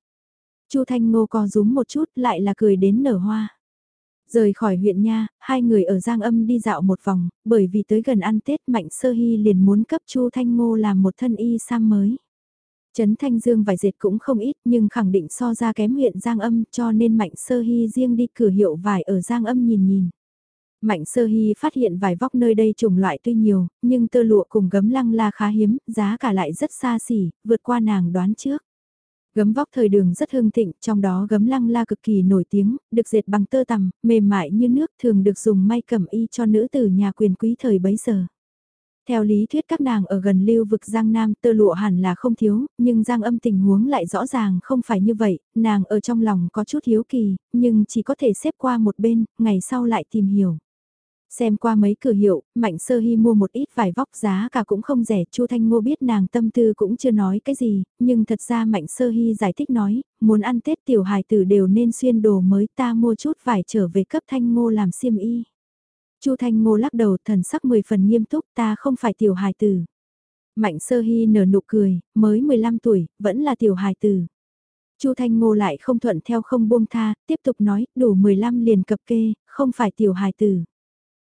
A: Chu Thanh Ngô co rúm một chút, lại là cười đến nở hoa. Rời khỏi huyện nha, hai người ở Giang Âm đi dạo một vòng, bởi vì tới gần ăn Tết Mạnh Sơ Hy liền muốn cấp Chu Thanh Ngô làm một thân y sam mới. Trấn Thanh Dương vải dệt cũng không ít nhưng khẳng định so ra kém huyện Giang Âm cho nên Mạnh Sơ Hy riêng đi cửa hiệu vải ở Giang Âm nhìn nhìn. Mạnh Sơ Hy phát hiện vải vóc nơi đây chủng loại tuy nhiều, nhưng tơ lụa cùng gấm lăng la khá hiếm, giá cả lại rất xa xỉ, vượt qua nàng đoán trước. Gấm vóc thời đường rất hưng thịnh, trong đó gấm lăng la cực kỳ nổi tiếng, được dệt bằng tơ tằm, mềm mại như nước thường được dùng may cẩm y cho nữ tử nhà quyền quý thời bấy giờ. Theo lý thuyết các nàng ở gần lưu vực Giang Nam tơ lụa hẳn là không thiếu, nhưng Giang âm tình huống lại rõ ràng không phải như vậy, nàng ở trong lòng có chút hiếu kỳ, nhưng chỉ có thể xếp qua một bên, ngày sau lại tìm hiểu. Xem qua mấy cửa hiệu, Mạnh Sơ Hy mua một ít vải vóc giá cả cũng không rẻ, Chu Thanh Ngô biết nàng tâm tư cũng chưa nói cái gì, nhưng thật ra Mạnh Sơ Hy giải thích nói, muốn ăn Tết tiểu hài tử đều nên xuyên đồ mới ta mua chút vải trở về cấp Thanh Ngô làm xiêm y. Chu Thanh Ngô lắc đầu thần sắc mười phần nghiêm túc ta không phải tiểu hài tử. Mạnh Sơ Hy nở nụ cười, mới 15 tuổi, vẫn là tiểu hài tử. Chu Thanh Ngô lại không thuận theo không buông tha, tiếp tục nói, đủ 15 liền cập kê, không phải tiểu hài tử.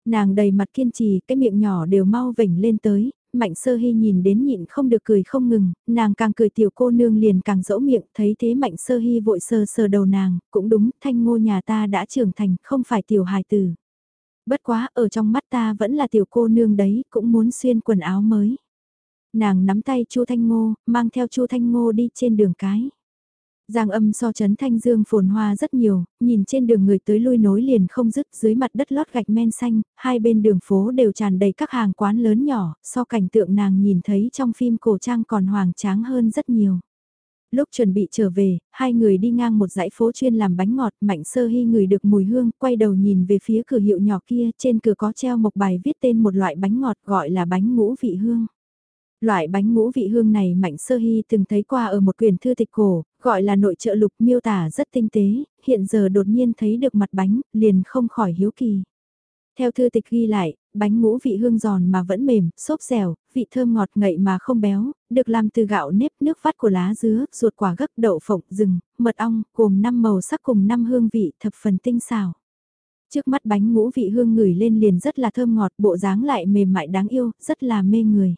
A: Nàng đầy mặt kiên trì, cái miệng nhỏ đều mau vểnh lên tới, mạnh sơ hy nhìn đến nhịn không được cười không ngừng, nàng càng cười tiểu cô nương liền càng dỗ miệng, thấy thế mạnh sơ hy vội sờ sờ đầu nàng, cũng đúng, thanh ngô nhà ta đã trưởng thành, không phải tiểu hài tử. Bất quá, ở trong mắt ta vẫn là tiểu cô nương đấy, cũng muốn xuyên quần áo mới. Nàng nắm tay Chu Thanh Ngô, mang theo Chu Thanh Ngô đi trên đường cái. Giang âm so chấn thanh dương phồn hoa rất nhiều, nhìn trên đường người tới lui nối liền không dứt dưới mặt đất lót gạch men xanh, hai bên đường phố đều tràn đầy các hàng quán lớn nhỏ, so cảnh tượng nàng nhìn thấy trong phim cổ trang còn hoàng tráng hơn rất nhiều. Lúc chuẩn bị trở về, hai người đi ngang một dãy phố chuyên làm bánh ngọt, mạnh sơ hy người được mùi hương, quay đầu nhìn về phía cửa hiệu nhỏ kia, trên cửa có treo một bài viết tên một loại bánh ngọt gọi là bánh ngũ vị hương. Loại bánh ngũ vị hương này Mạnh Sơ Hy từng thấy qua ở một quyển thư tịch cổ, gọi là nội trợ lục miêu tả rất tinh tế, hiện giờ đột nhiên thấy được mặt bánh, liền không khỏi hiếu kỳ. Theo thư tịch ghi lại, bánh ngũ vị hương giòn mà vẫn mềm, xốp dẻo, vị thơm ngọt ngậy mà không béo, được làm từ gạo nếp nước vắt của lá dứa, ruột quả gấc đậu phộng, rừng, mật ong, gồm 5 màu sắc cùng 5 hương vị thập phần tinh xào. Trước mắt bánh ngũ vị hương ngửi lên liền rất là thơm ngọt, bộ dáng lại mềm mại đáng yêu, rất là mê người.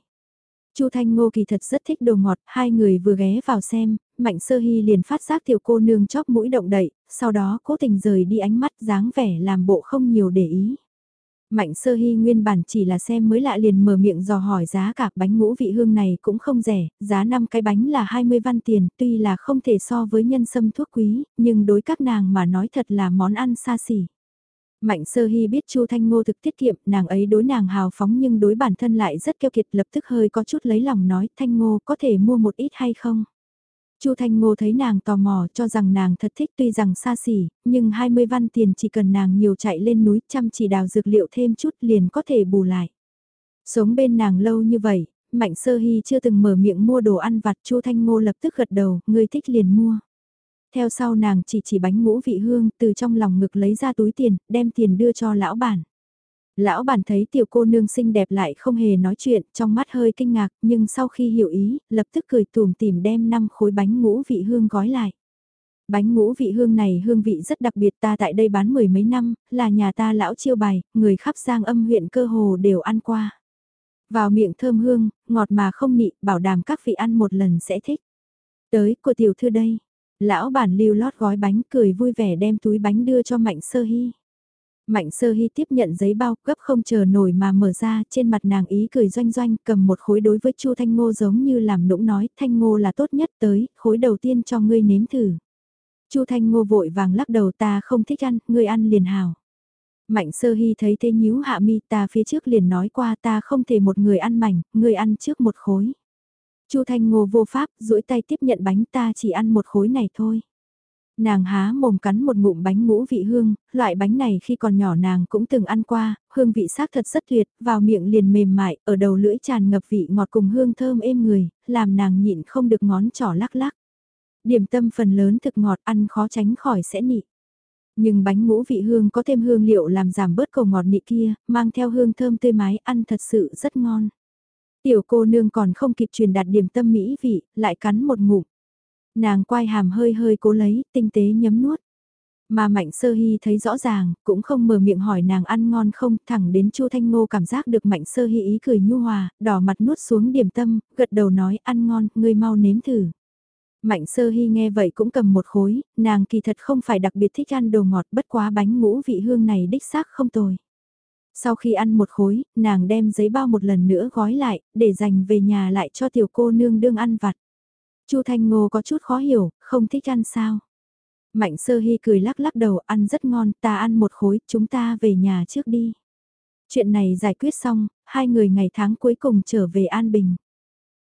A: Chu Thanh Ngô kỳ thật rất thích đồ ngọt, hai người vừa ghé vào xem, Mạnh Sơ Hy liền phát giác tiểu cô nương chóp mũi động đậy, sau đó cố tình rời đi ánh mắt dáng vẻ làm bộ không nhiều để ý. Mạnh Sơ Hy nguyên bản chỉ là xem mới lạ liền mở miệng dò hỏi giá cả bánh ngũ vị hương này cũng không rẻ, giá 5 cái bánh là 20 văn tiền, tuy là không thể so với nhân sâm thuốc quý, nhưng đối các nàng mà nói thật là món ăn xa xỉ. Mạnh sơ hy biết Chu Thanh Ngô thực tiết kiệm, nàng ấy đối nàng hào phóng nhưng đối bản thân lại rất keo kiệt lập tức hơi có chút lấy lòng nói Thanh Ngô có thể mua một ít hay không? Chu Thanh Ngô thấy nàng tò mò cho rằng nàng thật thích tuy rằng xa xỉ, nhưng 20 văn tiền chỉ cần nàng nhiều chạy lên núi chăm chỉ đào dược liệu thêm chút liền có thể bù lại. Sống bên nàng lâu như vậy, Mạnh Sơ Hy chưa từng mở miệng mua đồ ăn vặt Chu Thanh Ngô lập tức gật đầu, người thích liền mua. Theo sau nàng chỉ chỉ bánh ngũ vị hương từ trong lòng ngực lấy ra túi tiền, đem tiền đưa cho lão bản. Lão bản thấy tiểu cô nương xinh đẹp lại không hề nói chuyện, trong mắt hơi kinh ngạc, nhưng sau khi hiểu ý, lập tức cười tùm tìm đem 5 khối bánh ngũ vị hương gói lại. Bánh ngũ vị hương này hương vị rất đặc biệt ta tại đây bán mười mấy năm, là nhà ta lão chiêu bài, người khắp giang âm huyện cơ hồ đều ăn qua. Vào miệng thơm hương, ngọt mà không nị, bảo đảm các vị ăn một lần sẽ thích. Tới, của tiểu thư đây. Lão bản lưu lót gói bánh cười vui vẻ đem túi bánh đưa cho Mạnh Sơ Hy. Mạnh Sơ Hy tiếp nhận giấy bao gấp không chờ nổi mà mở ra trên mặt nàng ý cười doanh doanh cầm một khối đối với Chu Thanh Ngô giống như làm nũng nói Thanh Ngô là tốt nhất tới, khối đầu tiên cho ngươi nếm thử. Chu Thanh Ngô vội vàng lắc đầu ta không thích ăn, ngươi ăn liền hào. Mạnh Sơ Hy thấy thế nhíu hạ mi ta phía trước liền nói qua ta không thể một người ăn mảnh, ngươi ăn trước một khối. Chu Thanh Ngô vô pháp, duỗi tay tiếp nhận bánh ta chỉ ăn một khối này thôi. Nàng há mồm cắn một ngụm bánh ngũ vị hương, loại bánh này khi còn nhỏ nàng cũng từng ăn qua, hương vị xác thật rất tuyệt, vào miệng liền mềm mại, ở đầu lưỡi tràn ngập vị ngọt cùng hương thơm êm người, làm nàng nhịn không được ngón trỏ lắc lắc. Điểm tâm phần lớn thực ngọt ăn khó tránh khỏi sẽ nị. Nhưng bánh ngũ vị hương có thêm hương liệu làm giảm bớt cầu ngọt nị kia, mang theo hương thơm tươi mái ăn thật sự rất ngon. Tiểu cô nương còn không kịp truyền đạt điểm tâm mỹ vị, lại cắn một ngụm. Nàng quay hàm hơi hơi cố lấy, tinh tế nhấm nuốt. Mà Mạnh Sơ Hy thấy rõ ràng, cũng không mở miệng hỏi nàng ăn ngon không, thẳng đến Chu Thanh Ngô cảm giác được Mạnh Sơ Hy ý cười nhu hòa, đỏ mặt nuốt xuống điểm tâm, gật đầu nói ăn ngon, ngươi mau nếm thử. Mạnh Sơ Hy nghe vậy cũng cầm một khối, nàng kỳ thật không phải đặc biệt thích ăn đồ ngọt bất quá bánh ngũ vị hương này đích xác không tồi. Sau khi ăn một khối, nàng đem giấy bao một lần nữa gói lại, để dành về nhà lại cho tiểu cô nương đương ăn vặt. Chu Thanh Ngô có chút khó hiểu, không thích ăn sao. Mạnh sơ hy cười lắc lắc đầu ăn rất ngon, ta ăn một khối, chúng ta về nhà trước đi. Chuyện này giải quyết xong, hai người ngày tháng cuối cùng trở về An Bình.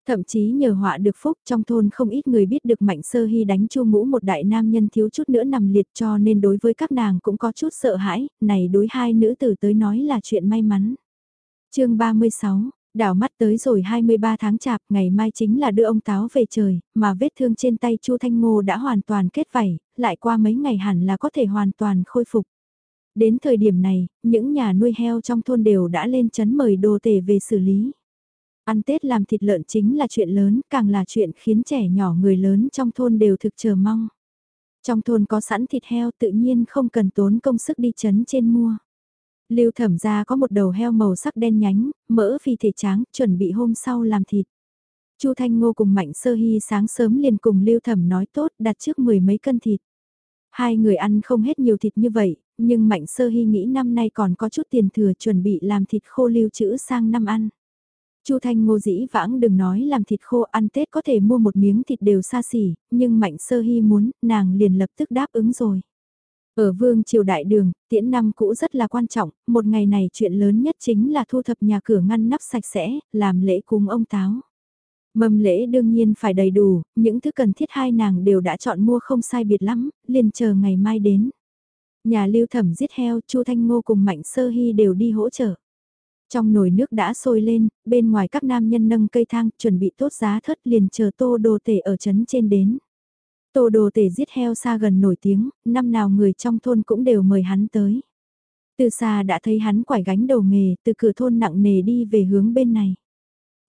A: Thậm chí nhờ họa được phúc trong thôn không ít người biết được Mạnh Sơ Hy đánh chu ngũ một đại nam nhân thiếu chút nữa nằm liệt cho nên đối với các nàng cũng có chút sợ hãi, này đối hai nữ tử tới nói là chuyện may mắn. chương 36, đảo mắt tới rồi 23 tháng chạp, ngày mai chính là đưa ông Táo về trời, mà vết thương trên tay Chu Thanh Ngô đã hoàn toàn kết vảy, lại qua mấy ngày hẳn là có thể hoàn toàn khôi phục. Đến thời điểm này, những nhà nuôi heo trong thôn đều đã lên chấn mời đồ tể về xử lý. Ăn Tết làm thịt lợn chính là chuyện lớn, càng là chuyện khiến trẻ nhỏ người lớn trong thôn đều thực chờ mong. Trong thôn có sẵn thịt heo tự nhiên không cần tốn công sức đi chấn trên mua. Lưu thẩm ra có một đầu heo màu sắc đen nhánh, mỡ phi thể tráng, chuẩn bị hôm sau làm thịt. Chu Thanh Ngô cùng Mạnh Sơ Hy sáng sớm liền cùng Lưu Thẩm nói tốt đặt trước mười mấy cân thịt. Hai người ăn không hết nhiều thịt như vậy, nhưng Mạnh Sơ Hy nghĩ năm nay còn có chút tiền thừa chuẩn bị làm thịt khô lưu trữ sang năm ăn. Chu Thanh Ngô dĩ vãng đừng nói làm thịt khô ăn Tết có thể mua một miếng thịt đều xa xỉ, nhưng Mạnh Sơ Hy muốn, nàng liền lập tức đáp ứng rồi. Ở vương triều đại đường, tiễn năm cũ rất là quan trọng, một ngày này chuyện lớn nhất chính là thu thập nhà cửa ngăn nắp sạch sẽ, làm lễ cúng ông táo. Mâm lễ đương nhiên phải đầy đủ, những thứ cần thiết hai nàng đều đã chọn mua không sai biệt lắm, liền chờ ngày mai đến. Nhà lưu thẩm giết heo, Chu Thanh Ngô cùng Mạnh Sơ Hy đều đi hỗ trợ. Trong nồi nước đã sôi lên, bên ngoài các nam nhân nâng cây thang, chuẩn bị tốt giá thất liền chờ tô đồ tể ở trấn trên đến. Tô đồ tể giết heo xa gần nổi tiếng, năm nào người trong thôn cũng đều mời hắn tới. Từ xa đã thấy hắn quải gánh đầu nghề, từ cửa thôn nặng nề đi về hướng bên này.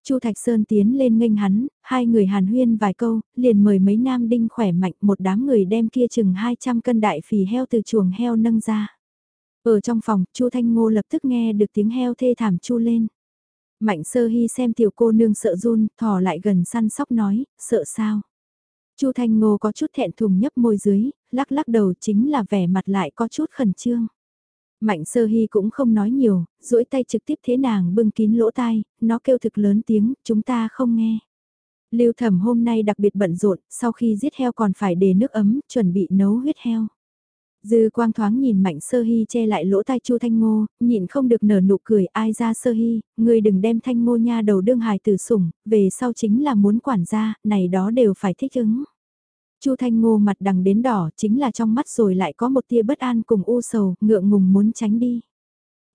A: Chu Thạch Sơn tiến lên nghênh hắn, hai người hàn huyên vài câu, liền mời mấy nam đinh khỏe mạnh một đám người đem kia chừng 200 cân đại phì heo từ chuồng heo nâng ra. Ở trong phòng, Chu Thanh Ngô lập tức nghe được tiếng heo thê thảm chu lên. Mạnh sơ hy xem tiểu cô nương sợ run, thò lại gần săn sóc nói, sợ sao? Chu Thanh Ngô có chút thẹn thùng nhấp môi dưới, lắc lắc đầu chính là vẻ mặt lại có chút khẩn trương. Mạnh sơ hy cũng không nói nhiều, duỗi tay trực tiếp thế nàng bưng kín lỗ tai, nó kêu thực lớn tiếng, chúng ta không nghe. Lưu thẩm hôm nay đặc biệt bận rộn, sau khi giết heo còn phải để nước ấm, chuẩn bị nấu huyết heo. Dư quang thoáng nhìn mạnh sơ hy che lại lỗ tai chu thanh ngô, nhịn không được nở nụ cười ai ra sơ hy, người đừng đem thanh ngô nha đầu đương hài tử sủng, về sau chính là muốn quản gia, này đó đều phải thích ứng chu thanh ngô mặt đằng đến đỏ chính là trong mắt rồi lại có một tia bất an cùng u sầu, ngượng ngùng muốn tránh đi.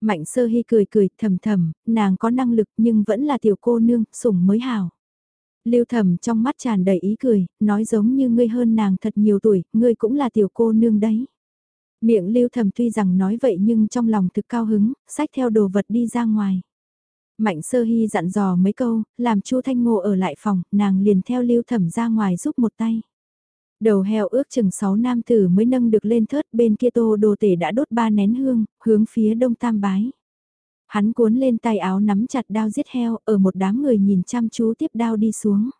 A: Mạnh sơ hy cười cười thầm thầm, nàng có năng lực nhưng vẫn là tiểu cô nương, sủng mới hào. Lưu thầm trong mắt tràn đầy ý cười, nói giống như ngươi hơn nàng thật nhiều tuổi, ngươi cũng là tiểu cô nương đấy. Miệng lưu thầm tuy rằng nói vậy nhưng trong lòng thực cao hứng, sách theo đồ vật đi ra ngoài. Mạnh sơ hy dặn dò mấy câu, làm chu Thanh Ngô ở lại phòng, nàng liền theo lưu thẩm ra ngoài giúp một tay. Đầu heo ước chừng 6 nam tử mới nâng được lên thớt bên kia tô đồ tể đã đốt ba nén hương, hướng phía đông tam bái. Hắn cuốn lên tay áo nắm chặt đao giết heo, ở một đám người nhìn chăm chú tiếp đao đi xuống.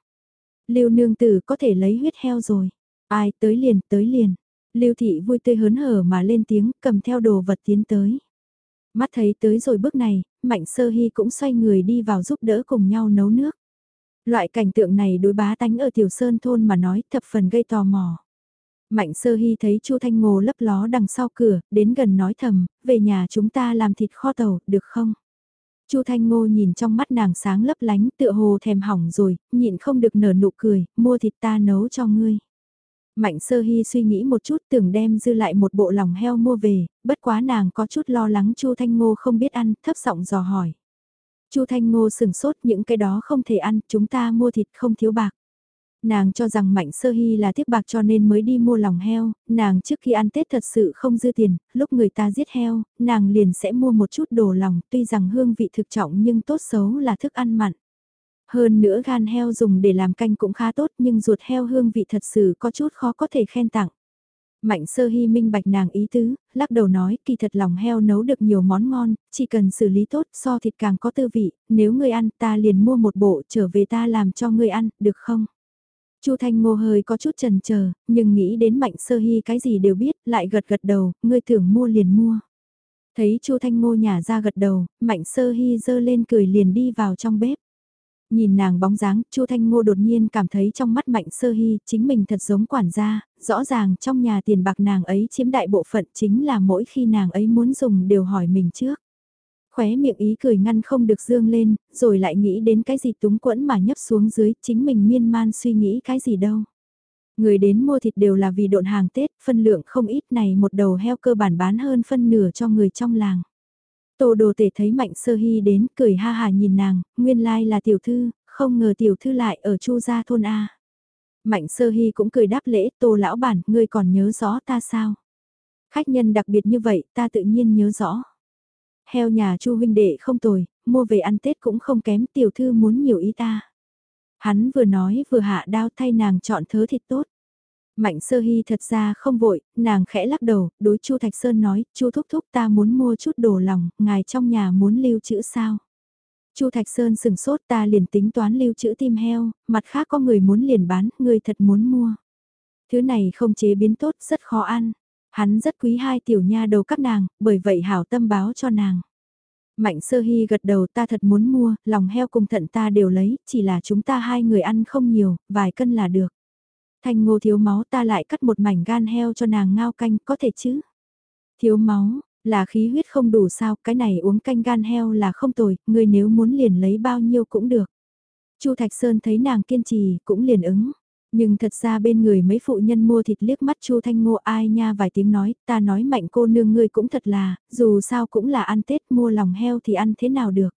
A: Lưu nương tử có thể lấy huyết heo rồi. Ai tới liền, tới liền. Lưu thị vui tươi hớn hở mà lên tiếng, cầm theo đồ vật tiến tới. Mắt thấy tới rồi bước này, Mạnh Sơ Hy cũng xoay người đi vào giúp đỡ cùng nhau nấu nước. Loại cảnh tượng này đối bá tánh ở Tiểu Sơn thôn mà nói thập phần gây tò mò. Mạnh sơ hy thấy Chu Thanh Ngô lấp ló đằng sau cửa, đến gần nói thầm, về nhà chúng ta làm thịt kho tàu, được không? Chu Thanh Ngô nhìn trong mắt nàng sáng lấp lánh tựa hồ thèm hỏng rồi, nhịn không được nở nụ cười, mua thịt ta nấu cho ngươi. Mạnh sơ hy suy nghĩ một chút tưởng đem dư lại một bộ lòng heo mua về, bất quá nàng có chút lo lắng Chu Thanh Ngô không biết ăn, thấp giọng dò hỏi. Chu Thanh Ngô sừng sốt những cái đó không thể ăn, chúng ta mua thịt không thiếu bạc. Nàng cho rằng Mạnh Sơ Hy là tiếp bạc cho nên mới đi mua lòng heo, nàng trước khi ăn Tết thật sự không dư tiền, lúc người ta giết heo, nàng liền sẽ mua một chút đồ lòng, tuy rằng hương vị thực trọng nhưng tốt xấu là thức ăn mặn. Hơn nữa gan heo dùng để làm canh cũng khá tốt nhưng ruột heo hương vị thật sự có chút khó có thể khen tặng. Mạnh sơ hy minh bạch nàng ý tứ, lắc đầu nói kỳ thật lòng heo nấu được nhiều món ngon, chỉ cần xử lý tốt so thịt càng có tư vị, nếu ngươi ăn ta liền mua một bộ trở về ta làm cho ngươi ăn, được không? Chu Thanh Ngô hơi có chút chần chờ, nhưng nghĩ đến Mạnh Sơ Hy cái gì đều biết, lại gật gật đầu, ngươi tưởng mua liền mua. Thấy Chu Thanh Ngô nhả ra gật đầu, Mạnh Sơ Hy giơ lên cười liền đi vào trong bếp. Nhìn nàng bóng dáng, Chu Thanh Ngô đột nhiên cảm thấy trong mắt Mạnh Sơ Hy chính mình thật giống quản gia, rõ ràng trong nhà tiền bạc nàng ấy chiếm đại bộ phận chính là mỗi khi nàng ấy muốn dùng đều hỏi mình trước khóe miệng ý cười ngăn không được dương lên, rồi lại nghĩ đến cái gì túng quẫn mà nhấp xuống dưới, chính mình miên man suy nghĩ cái gì đâu. Người đến mua thịt đều là vì độn hàng Tết, phân lượng không ít này một đầu heo cơ bản bán hơn phân nửa cho người trong làng. Tô đồ tể thấy mạnh sơ hy đến, cười ha hà nhìn nàng, nguyên lai là tiểu thư, không ngờ tiểu thư lại ở chu gia thôn A. Mạnh sơ hy cũng cười đáp lễ, tô lão bản, ngươi còn nhớ rõ ta sao? Khách nhân đặc biệt như vậy, ta tự nhiên nhớ rõ. Heo nhà Chu huynh đệ không tồi, mua về ăn Tết cũng không kém tiểu thư muốn nhiều ý ta. Hắn vừa nói vừa hạ đao thay nàng chọn thớ thịt tốt. Mạnh sơ hy thật ra không vội, nàng khẽ lắc đầu, đối Chu Thạch Sơn nói, Chu thúc thúc ta muốn mua chút đồ lòng, ngài trong nhà muốn lưu trữ sao. Chu Thạch Sơn sừng sốt ta liền tính toán lưu trữ tim heo, mặt khác có người muốn liền bán, người thật muốn mua. Thứ này không chế biến tốt, rất khó ăn. Hắn rất quý hai tiểu nha đầu các nàng, bởi vậy hảo tâm báo cho nàng. Mạnh sơ hy gật đầu ta thật muốn mua, lòng heo cùng thận ta đều lấy, chỉ là chúng ta hai người ăn không nhiều, vài cân là được. Thanh ngô thiếu máu ta lại cắt một mảnh gan heo cho nàng ngao canh, có thể chứ? Thiếu máu, là khí huyết không đủ sao, cái này uống canh gan heo là không tồi, người nếu muốn liền lấy bao nhiêu cũng được. Chu Thạch Sơn thấy nàng kiên trì, cũng liền ứng. Nhưng thật ra bên người mấy phụ nhân mua thịt liếc mắt Chu Thanh Ngô ai nha vài tiếng nói, ta nói mạnh cô nương ngươi cũng thật là, dù sao cũng là ăn Tết mua lòng heo thì ăn thế nào được.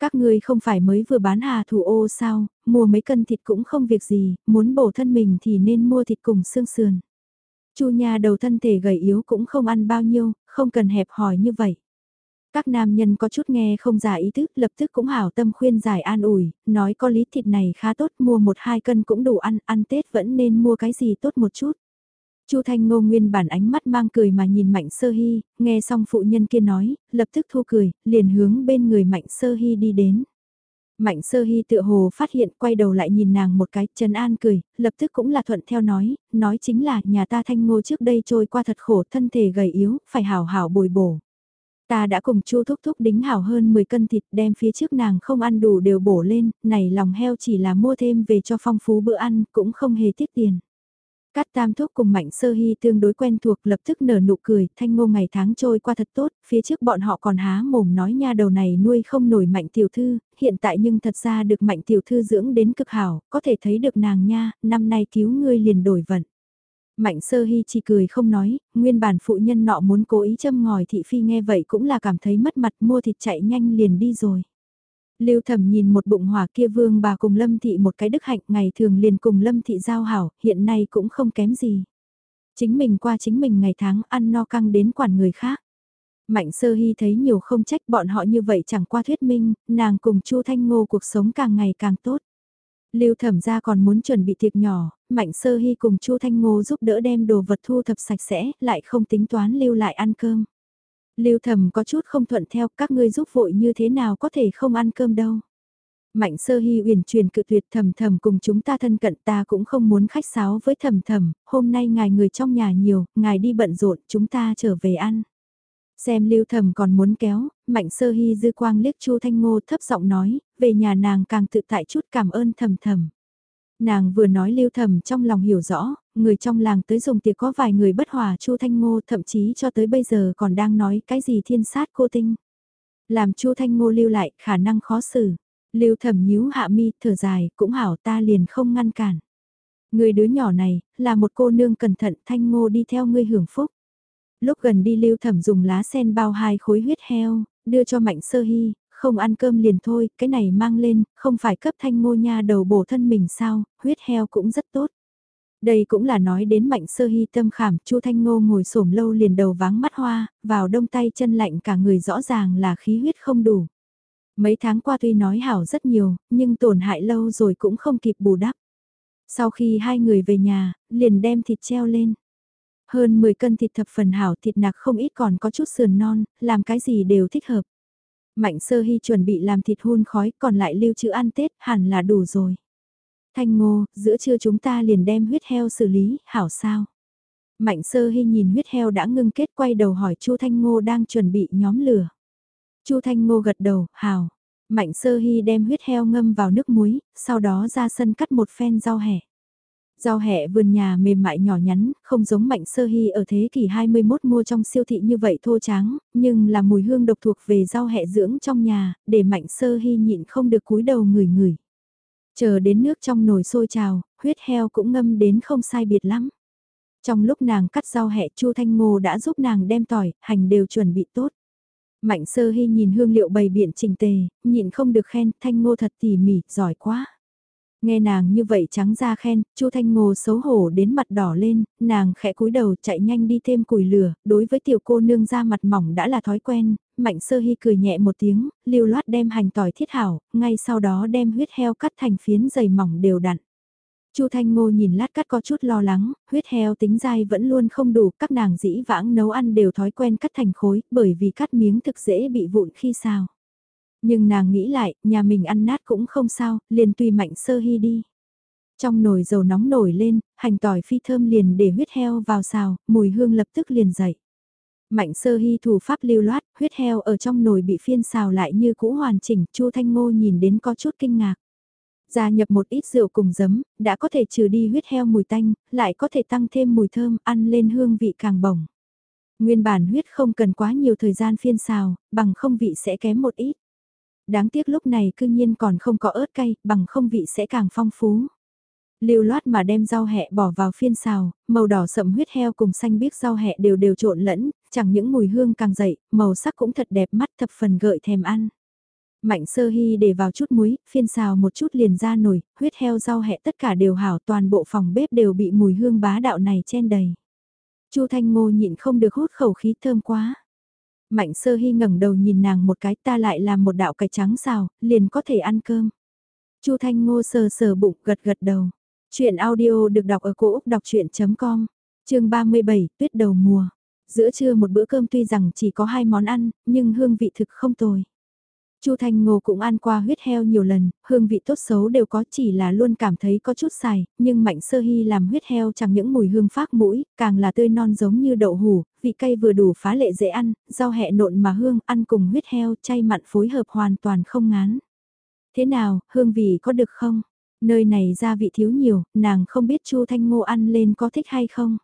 A: Các ngươi không phải mới vừa bán hà thủ ô sao, mua mấy cân thịt cũng không việc gì, muốn bổ thân mình thì nên mua thịt cùng xương sườn. Chu nhà đầu thân thể gầy yếu cũng không ăn bao nhiêu, không cần hẹp hòi như vậy. Các nam nhân có chút nghe không giả ý thức, lập tức cũng hảo tâm khuyên giải an ủi, nói có lý thịt này khá tốt, mua một hai cân cũng đủ ăn, ăn Tết vẫn nên mua cái gì tốt một chút. Chu Thanh Ngô nguyên bản ánh mắt mang cười mà nhìn Mạnh Sơ Hy, nghe xong phụ nhân kia nói, lập tức thu cười, liền hướng bên người Mạnh Sơ Hy đi đến. Mạnh Sơ Hy tự hồ phát hiện quay đầu lại nhìn nàng một cái, Trần An cười, lập tức cũng là thuận theo nói, nói chính là nhà ta Thanh Ngô trước đây trôi qua thật khổ thân thể gầy yếu, phải hảo hảo bồi bổ. Ta đã cùng chu thúc thúc đính hảo hơn 10 cân thịt đem phía trước nàng không ăn đủ đều bổ lên, này lòng heo chỉ là mua thêm về cho phong phú bữa ăn, cũng không hề tiếc tiền. Cát tam thúc cùng mạnh sơ hy tương đối quen thuộc lập tức nở nụ cười, thanh ngô ngày tháng trôi qua thật tốt, phía trước bọn họ còn há mồm nói nha đầu này nuôi không nổi mạnh tiểu thư, hiện tại nhưng thật ra được mạnh tiểu thư dưỡng đến cực hảo, có thể thấy được nàng nha, năm nay cứu ngươi liền đổi vận. Mạnh sơ hy chỉ cười không nói, nguyên bản phụ nhân nọ muốn cố ý châm ngòi thị phi nghe vậy cũng là cảm thấy mất mặt mua thịt chạy nhanh liền đi rồi. Lưu thẩm nhìn một bụng hỏa kia vương bà cùng lâm thị một cái đức hạnh ngày thường liền cùng lâm thị giao hảo, hiện nay cũng không kém gì. Chính mình qua chính mình ngày tháng ăn no căng đến quản người khác. Mạnh sơ hy thấy nhiều không trách bọn họ như vậy chẳng qua thuyết minh, nàng cùng chu Thanh Ngô cuộc sống càng ngày càng tốt. Lưu thẩm ra còn muốn chuẩn bị tiệc nhỏ, Mạnh Sơ Hy cùng Chu Thanh Ngô giúp đỡ đem đồ vật thu thập sạch sẽ, lại không tính toán lưu lại ăn cơm. Lưu thầm có chút không thuận theo các ngươi giúp vội như thế nào có thể không ăn cơm đâu. Mạnh sơ hy uyển truyền cự tuyệt thầm thầm cùng chúng ta thân cận ta cũng không muốn khách sáo với thầm thầm, hôm nay ngài người trong nhà nhiều, ngài đi bận rộn chúng ta trở về ăn. Xem lưu thầm còn muốn kéo, mạnh sơ hy dư quang liếc chu thanh ngô thấp giọng nói, về nhà nàng càng tự tại chút cảm ơn thầm thầm. Nàng vừa nói lưu thầm trong lòng hiểu rõ, người trong làng tới dùng tiệc có vài người bất hòa chu thanh ngô thậm chí cho tới bây giờ còn đang nói cái gì thiên sát cô tinh. Làm chu thanh ngô lưu lại khả năng khó xử. Lưu thẩm nhíu hạ mi, thở dài, cũng hảo ta liền không ngăn cản. Người đứa nhỏ này, là một cô nương cẩn thận thanh ngô đi theo ngươi hưởng phúc. Lúc gần đi lưu thẩm dùng lá sen bao hai khối huyết heo, đưa cho mạnh sơ hy, không ăn cơm liền thôi, cái này mang lên, không phải cấp thanh ngô nha đầu bổ thân mình sao, huyết heo cũng rất tốt. Đây cũng là nói đến mạnh sơ hy tâm khảm, chu Thanh Ngô ngồi xổm lâu liền đầu váng mắt hoa, vào đông tay chân lạnh cả người rõ ràng là khí huyết không đủ. Mấy tháng qua tuy nói hảo rất nhiều, nhưng tổn hại lâu rồi cũng không kịp bù đắp. Sau khi hai người về nhà, liền đem thịt treo lên. Hơn 10 cân thịt thập phần hảo thịt nạc không ít còn có chút sườn non, làm cái gì đều thích hợp. Mạnh sơ hy chuẩn bị làm thịt hun khói còn lại lưu trữ ăn Tết hẳn là đủ rồi. Thanh ngô, giữa trưa chúng ta liền đem huyết heo xử lý, hảo sao? Mạnh sơ hy nhìn huyết heo đã ngưng kết quay đầu hỏi chu Thanh ngô đang chuẩn bị nhóm lửa. chu Thanh ngô gật đầu, hảo. Mạnh sơ hy đem huyết heo ngâm vào nước muối, sau đó ra sân cắt một phen rau hẻ. Rau hẹ vườn nhà mềm mại nhỏ nhắn, không giống mạnh sơ hy ở thế kỷ 21 mua trong siêu thị như vậy thô trắng, nhưng là mùi hương độc thuộc về rau hẹ dưỡng trong nhà, để mạnh sơ hy nhịn không được cúi đầu ngửi ngửi Chờ đến nước trong nồi sôi trào, huyết heo cũng ngâm đến không sai biệt lắm. Trong lúc nàng cắt rau hẹ Chu Thanh Ngô đã giúp nàng đem tỏi, hành đều chuẩn bị tốt. Mạnh sơ hy nhìn hương liệu bày biện trình tề, nhịn không được khen, Thanh Ngô thật tỉ mỉ, giỏi quá. Nghe nàng như vậy trắng ra khen, Chu Thanh Ngô xấu hổ đến mặt đỏ lên, nàng khẽ cúi đầu chạy nhanh đi thêm củi lửa, đối với tiểu cô nương ra mặt mỏng đã là thói quen, Mạnh Sơ Hy cười nhẹ một tiếng, lưu loát đem hành tỏi thiết hảo, ngay sau đó đem huyết heo cắt thành phiến dày mỏng đều đặn. Chu Thanh Ngô nhìn lát cắt có chút lo lắng, huyết heo tính dai vẫn luôn không đủ, các nàng dĩ vãng nấu ăn đều thói quen cắt thành khối, bởi vì cắt miếng thực dễ bị vụn khi sao. Nhưng nàng nghĩ lại, nhà mình ăn nát cũng không sao, liền tùy mạnh sơ hy đi. Trong nồi dầu nóng nổi lên, hành tỏi phi thơm liền để huyết heo vào xào, mùi hương lập tức liền dậy. Mạnh sơ hy thủ pháp lưu loát, huyết heo ở trong nồi bị phiên xào lại như cũ hoàn chỉnh, Chu Thanh Ngô nhìn đến có chút kinh ngạc. Gia nhập một ít rượu cùng giấm, đã có thể trừ đi huyết heo mùi tanh, lại có thể tăng thêm mùi thơm, ăn lên hương vị càng bổng. Nguyên bản huyết không cần quá nhiều thời gian phiên xào, bằng không vị sẽ kém một ít. Đáng tiếc lúc này cư nhiên còn không có ớt cay, bằng không vị sẽ càng phong phú. Lưu loát mà đem rau hẹ bỏ vào phiên xào, màu đỏ sậm huyết heo cùng xanh biếc rau hẹ đều đều trộn lẫn, chẳng những mùi hương càng dậy, màu sắc cũng thật đẹp mắt thập phần gợi thèm ăn. Mạnh sơ hy để vào chút muối, phiên xào một chút liền ra nồi, huyết heo rau hẹ tất cả đều hảo toàn bộ phòng bếp đều bị mùi hương bá đạo này chen đầy. Chu Thanh Ngô nhịn không được hút khẩu khí thơm quá. Mạnh sơ hy ngẩng đầu nhìn nàng một cái ta lại làm một đạo cải trắng xào, liền có thể ăn cơm. Chu Thanh Ngô sờ sờ bụng gật gật đầu. Chuyện audio được đọc ở cổ Úc đọc chuyện.com, chương 37, tuyết đầu mùa. Giữa trưa một bữa cơm tuy rằng chỉ có hai món ăn, nhưng hương vị thực không tồi. Chu Thanh Ngô cũng ăn qua huyết heo nhiều lần, hương vị tốt xấu đều có chỉ là luôn cảm thấy có chút xài, nhưng Mạnh Sơ Hy làm huyết heo chẳng những mùi hương phát mũi, càng là tươi non giống như đậu hủ, vị cay vừa đủ phá lệ dễ ăn, rau hẹ nộn mà hương ăn cùng huyết heo chay mặn phối hợp hoàn toàn không ngán. Thế nào, hương vị có được không? Nơi này gia vị thiếu nhiều, nàng không biết Chu Thanh Ngô ăn lên có thích hay không.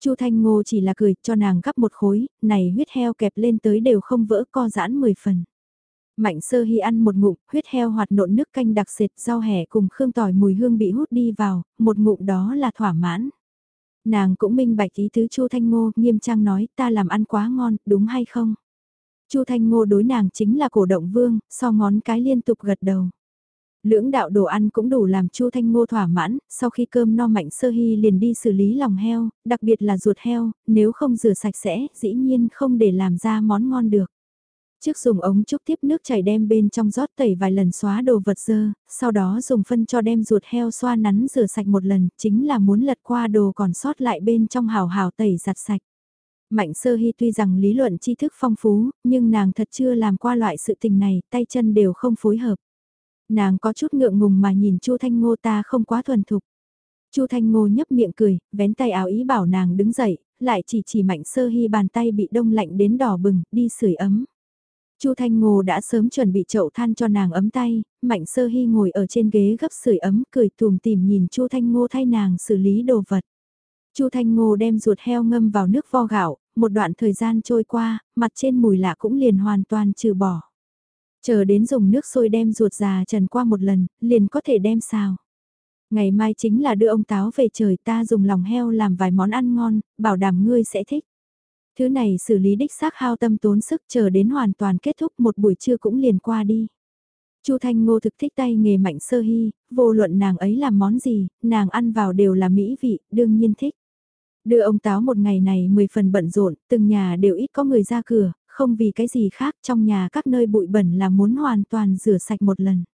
A: Chu Thanh Ngô chỉ là cười cho nàng gắp một khối, này huyết heo kẹp lên tới đều không vỡ co giãn 10 phần. Mạnh sơ hy ăn một ngụm, huyết heo hoạt nộn nước canh đặc sệt rau hẻ cùng khương tỏi mùi hương bị hút đi vào, một ngụm đó là thỏa mãn. Nàng cũng minh bạch ý tứ Chu Thanh Ngô, nghiêm trang nói ta làm ăn quá ngon, đúng hay không? Chu Thanh Ngô đối nàng chính là cổ động vương, so ngón cái liên tục gật đầu. Lưỡng đạo đồ ăn cũng đủ làm Chu Thanh Ngô thỏa mãn, sau khi cơm no mạnh sơ hy liền đi xử lý lòng heo, đặc biệt là ruột heo, nếu không rửa sạch sẽ, dĩ nhiên không để làm ra món ngon được. Trước dùng ống trúc tiếp nước chảy đem bên trong rót tẩy vài lần xóa đồ vật dơ, sau đó dùng phân cho đem ruột heo xoa nắn rửa sạch một lần, chính là muốn lật qua đồ còn sót lại bên trong hào hào tẩy giặt sạch. Mạnh sơ hy tuy rằng lý luận tri thức phong phú, nhưng nàng thật chưa làm qua loại sự tình này, tay chân đều không phối hợp. Nàng có chút ngượng ngùng mà nhìn Chu Thanh Ngô ta không quá thuần thục. Chu Thanh Ngô nhấp miệng cười, vén tay áo ý bảo nàng đứng dậy, lại chỉ chỉ mạnh sơ hy bàn tay bị đông lạnh đến đỏ bừng, đi sưởi ấm. Chu Thanh Ngô đã sớm chuẩn bị chậu than cho nàng ấm tay, Mạnh Sơ Hy ngồi ở trên ghế gấp sưởi ấm, cười tùm tìm nhìn Chu Thanh Ngô thay nàng xử lý đồ vật. Chu Thanh Ngô đem ruột heo ngâm vào nước vo gạo, một đoạn thời gian trôi qua, mặt trên mùi lạ cũng liền hoàn toàn trừ bỏ. Chờ đến dùng nước sôi đem ruột già trần qua một lần, liền có thể đem xào. Ngày mai chính là đưa ông táo về trời ta dùng lòng heo làm vài món ăn ngon, bảo đảm ngươi sẽ thích. Thứ này xử lý đích xác hao tâm tốn sức chờ đến hoàn toàn kết thúc một buổi trưa cũng liền qua đi. Chu Thanh Ngô thực thích tay nghề mạnh sơ hy, vô luận nàng ấy làm món gì, nàng ăn vào đều là mỹ vị, đương nhiên thích. Đưa ông táo một ngày này 10 phần bận rộn, từng nhà đều ít có người ra cửa, không vì cái gì khác trong nhà các nơi bụi bẩn là muốn hoàn toàn rửa sạch một lần.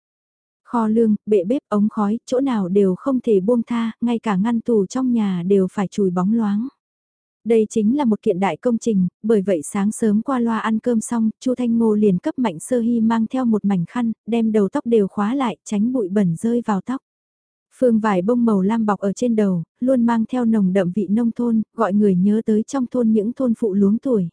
A: Kho lương, bệ bếp, ống khói, chỗ nào đều không thể buông tha, ngay cả ngăn tủ trong nhà đều phải chùi bóng loáng. Đây chính là một kiện đại công trình, bởi vậy sáng sớm qua loa ăn cơm xong, Chu Thanh Ngô liền cấp Mạnh Sơ Hy mang theo một mảnh khăn, đem đầu tóc đều khóa lại, tránh bụi bẩn rơi vào tóc. Phương vải bông màu lam bọc ở trên đầu, luôn mang theo nồng đậm vị nông thôn, gọi người nhớ tới trong thôn những thôn phụ luống tuổi.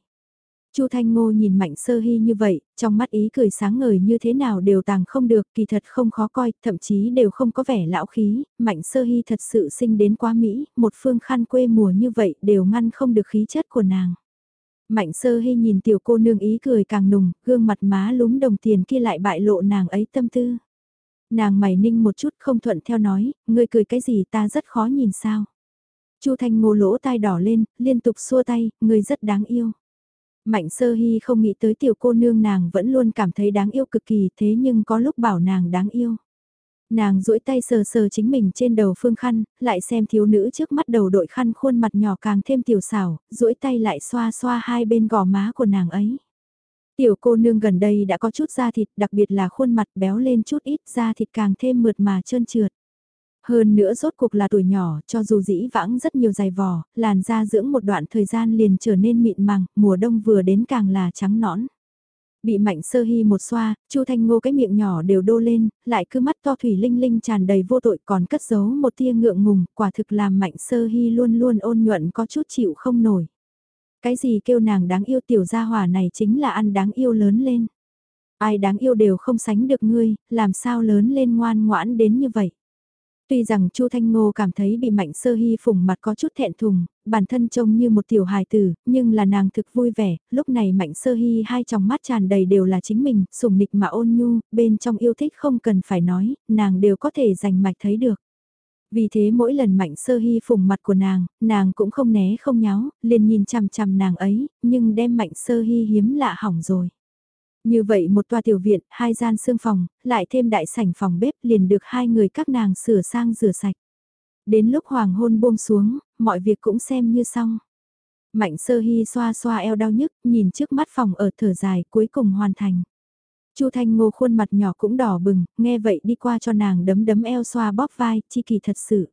A: Chu Thanh Ngô nhìn Mạnh Sơ Hy như vậy, trong mắt ý cười sáng ngời như thế nào đều tàng không được, kỳ thật không khó coi, thậm chí đều không có vẻ lão khí, Mạnh Sơ Hy thật sự sinh đến quá Mỹ, một phương khăn quê mùa như vậy đều ngăn không được khí chất của nàng. Mạnh Sơ Hy nhìn tiểu cô nương ý cười càng nùng, gương mặt má lúm đồng tiền kia lại bại lộ nàng ấy tâm tư. Nàng mày ninh một chút không thuận theo nói, ngươi cười cái gì ta rất khó nhìn sao. Chu Thanh Ngô lỗ tai đỏ lên, liên tục xua tay, ngươi rất đáng yêu. Mạnh sơ hy không nghĩ tới tiểu cô nương nàng vẫn luôn cảm thấy đáng yêu cực kỳ thế nhưng có lúc bảo nàng đáng yêu. Nàng duỗi tay sờ sờ chính mình trên đầu phương khăn, lại xem thiếu nữ trước mắt đầu đội khăn khuôn mặt nhỏ càng thêm tiểu xảo, duỗi tay lại xoa xoa hai bên gò má của nàng ấy. Tiểu cô nương gần đây đã có chút da thịt, đặc biệt là khuôn mặt béo lên chút ít, da thịt càng thêm mượt mà trơn trượt. Hơn nữa rốt cuộc là tuổi nhỏ, cho dù dĩ vãng rất nhiều dài vò, làn da dưỡng một đoạn thời gian liền trở nên mịn màng, mùa đông vừa đến càng là trắng nõn. Bị mạnh sơ hy một xoa, chu thanh ngô cái miệng nhỏ đều đô lên, lại cứ mắt to thủy linh linh tràn đầy vô tội còn cất giấu một tia ngượng ngùng, quả thực làm mạnh sơ hy luôn luôn ôn nhuận có chút chịu không nổi. Cái gì kêu nàng đáng yêu tiểu gia hỏa này chính là ăn đáng yêu lớn lên. Ai đáng yêu đều không sánh được ngươi, làm sao lớn lên ngoan ngoãn đến như vậy. Tuy rằng Chu Thanh Ngô cảm thấy bị Mạnh Sơ Hy phùng mặt có chút thẹn thùng, bản thân trông như một tiểu hài tử, nhưng là nàng thực vui vẻ, lúc này Mạnh Sơ Hy hai tròng mắt tràn đầy đều là chính mình, sùng nịch mà ôn nhu, bên trong yêu thích không cần phải nói, nàng đều có thể giành mạch thấy được. Vì thế mỗi lần Mạnh Sơ Hy phùng mặt của nàng, nàng cũng không né không nháo, liền nhìn chằm chằm nàng ấy, nhưng đem Mạnh Sơ Hy hiếm lạ hỏng rồi. Như vậy một toa tiểu viện, hai gian xương phòng, lại thêm đại sảnh phòng bếp liền được hai người các nàng sửa sang rửa sạch. Đến lúc hoàng hôn buông xuống, mọi việc cũng xem như xong. Mạnh sơ hy xoa xoa eo đau nhức, nhìn trước mắt phòng ở thở dài cuối cùng hoàn thành. Chu Thanh Ngô khuôn mặt nhỏ cũng đỏ bừng, nghe vậy đi qua cho nàng đấm đấm eo xoa bóp vai, chi kỳ thật sự.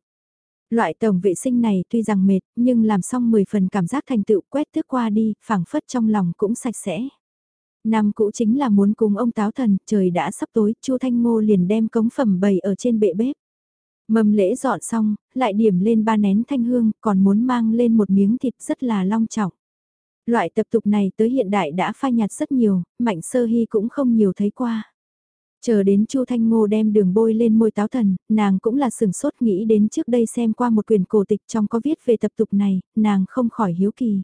A: Loại tổng vệ sinh này tuy rằng mệt, nhưng làm xong 10 phần cảm giác thành tựu quét tước qua đi, phảng phất trong lòng cũng sạch sẽ. Năm cũ chính là muốn cùng ông táo thần, trời đã sắp tối, Chu Thanh Ngô liền đem cống phẩm bày ở trên bệ bếp. Mâm lễ dọn xong, lại điểm lên ba nén thanh hương, còn muốn mang lên một miếng thịt rất là long trọng. Loại tập tục này tới hiện đại đã phai nhạt rất nhiều, mạnh sơ hy cũng không nhiều thấy qua. Chờ đến Chu Thanh Ngô đem đường bôi lên môi táo thần, nàng cũng là sừng sốt nghĩ đến trước đây xem qua một quyển cổ tịch trong có viết về tập tục này, nàng không khỏi hiếu kỳ.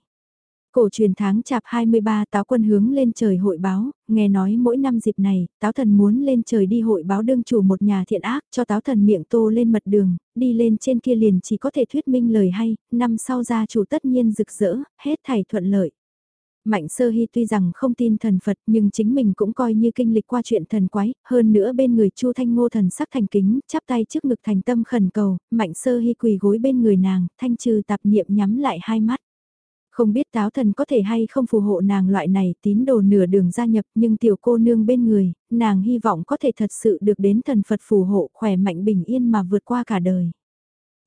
A: Cổ truyền tháng chạp 23 táo quân hướng lên trời hội báo, nghe nói mỗi năm dịp này, táo thần muốn lên trời đi hội báo đương chủ một nhà thiện ác cho táo thần miệng tô lên mật đường, đi lên trên kia liền chỉ có thể thuyết minh lời hay, năm sau gia chủ tất nhiên rực rỡ, hết thảy thuận lợi. Mạnh sơ hy tuy rằng không tin thần Phật nhưng chính mình cũng coi như kinh lịch qua chuyện thần quái, hơn nữa bên người chu thanh ngô thần sắc thành kính, chắp tay trước ngực thành tâm khẩn cầu, mạnh sơ hy quỳ gối bên người nàng, thanh trừ tạp niệm nhắm lại hai mắt. Không biết táo thần có thể hay không phù hộ nàng loại này tín đồ nửa đường gia nhập nhưng tiểu cô nương bên người, nàng hy vọng có thể thật sự được đến thần Phật phù hộ khỏe mạnh bình yên mà vượt qua cả đời.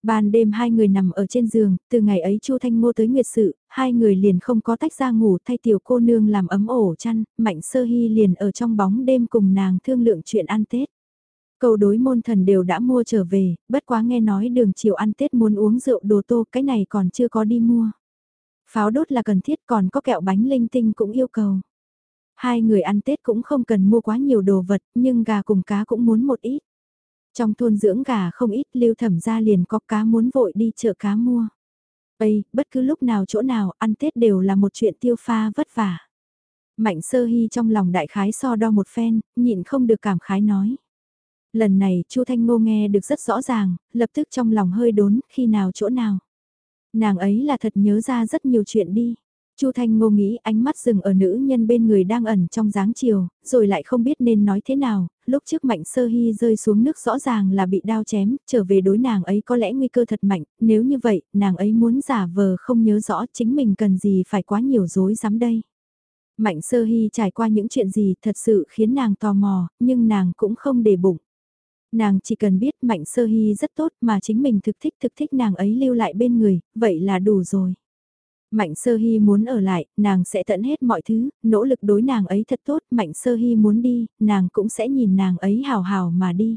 A: Ban đêm hai người nằm ở trên giường, từ ngày ấy Chu Thanh Ngô tới nguyệt sự, hai người liền không có tách ra ngủ thay tiểu cô nương làm ấm ổ chăn, Mạnh Sơ Hy liền ở trong bóng đêm cùng nàng thương lượng chuyện ăn Tết. Cầu đối môn thần đều đã mua trở về, bất quá nghe nói đường chiều ăn Tết muốn uống rượu đồ tô, cái này còn chưa có đi mua. Pháo đốt là cần thiết còn có kẹo bánh linh tinh cũng yêu cầu. Hai người ăn Tết cũng không cần mua quá nhiều đồ vật, nhưng gà cùng cá cũng muốn một ít. Trong thôn dưỡng gà không ít lưu thẩm ra liền có cá muốn vội đi chợ cá mua. Ây, bất cứ lúc nào chỗ nào ăn Tết đều là một chuyện tiêu pha vất vả. Mạnh sơ hy trong lòng đại khái so đo một phen, nhịn không được cảm khái nói. Lần này Chu Thanh Ngô nghe được rất rõ ràng, lập tức trong lòng hơi đốn, khi nào chỗ nào. Nàng ấy là thật nhớ ra rất nhiều chuyện đi. Chu Thanh Ngô nghĩ ánh mắt dừng ở nữ nhân bên người đang ẩn trong dáng chiều, rồi lại không biết nên nói thế nào, lúc trước Mạnh Sơ Hy rơi xuống nước rõ ràng là bị đao chém, trở về đối nàng ấy có lẽ nguy cơ thật mạnh, nếu như vậy, nàng ấy muốn giả vờ không nhớ rõ chính mình cần gì phải quá nhiều dối dám đây. Mạnh Sơ Hy trải qua những chuyện gì thật sự khiến nàng tò mò, nhưng nàng cũng không để bụng. Nàng chỉ cần biết Mạnh Sơ Hy rất tốt mà chính mình thực thích thực thích nàng ấy lưu lại bên người, vậy là đủ rồi. Mạnh sơ hy muốn ở lại, nàng sẽ tận hết mọi thứ, nỗ lực đối nàng ấy thật tốt, mạnh sơ hy muốn đi, nàng cũng sẽ nhìn nàng ấy hào hào mà đi.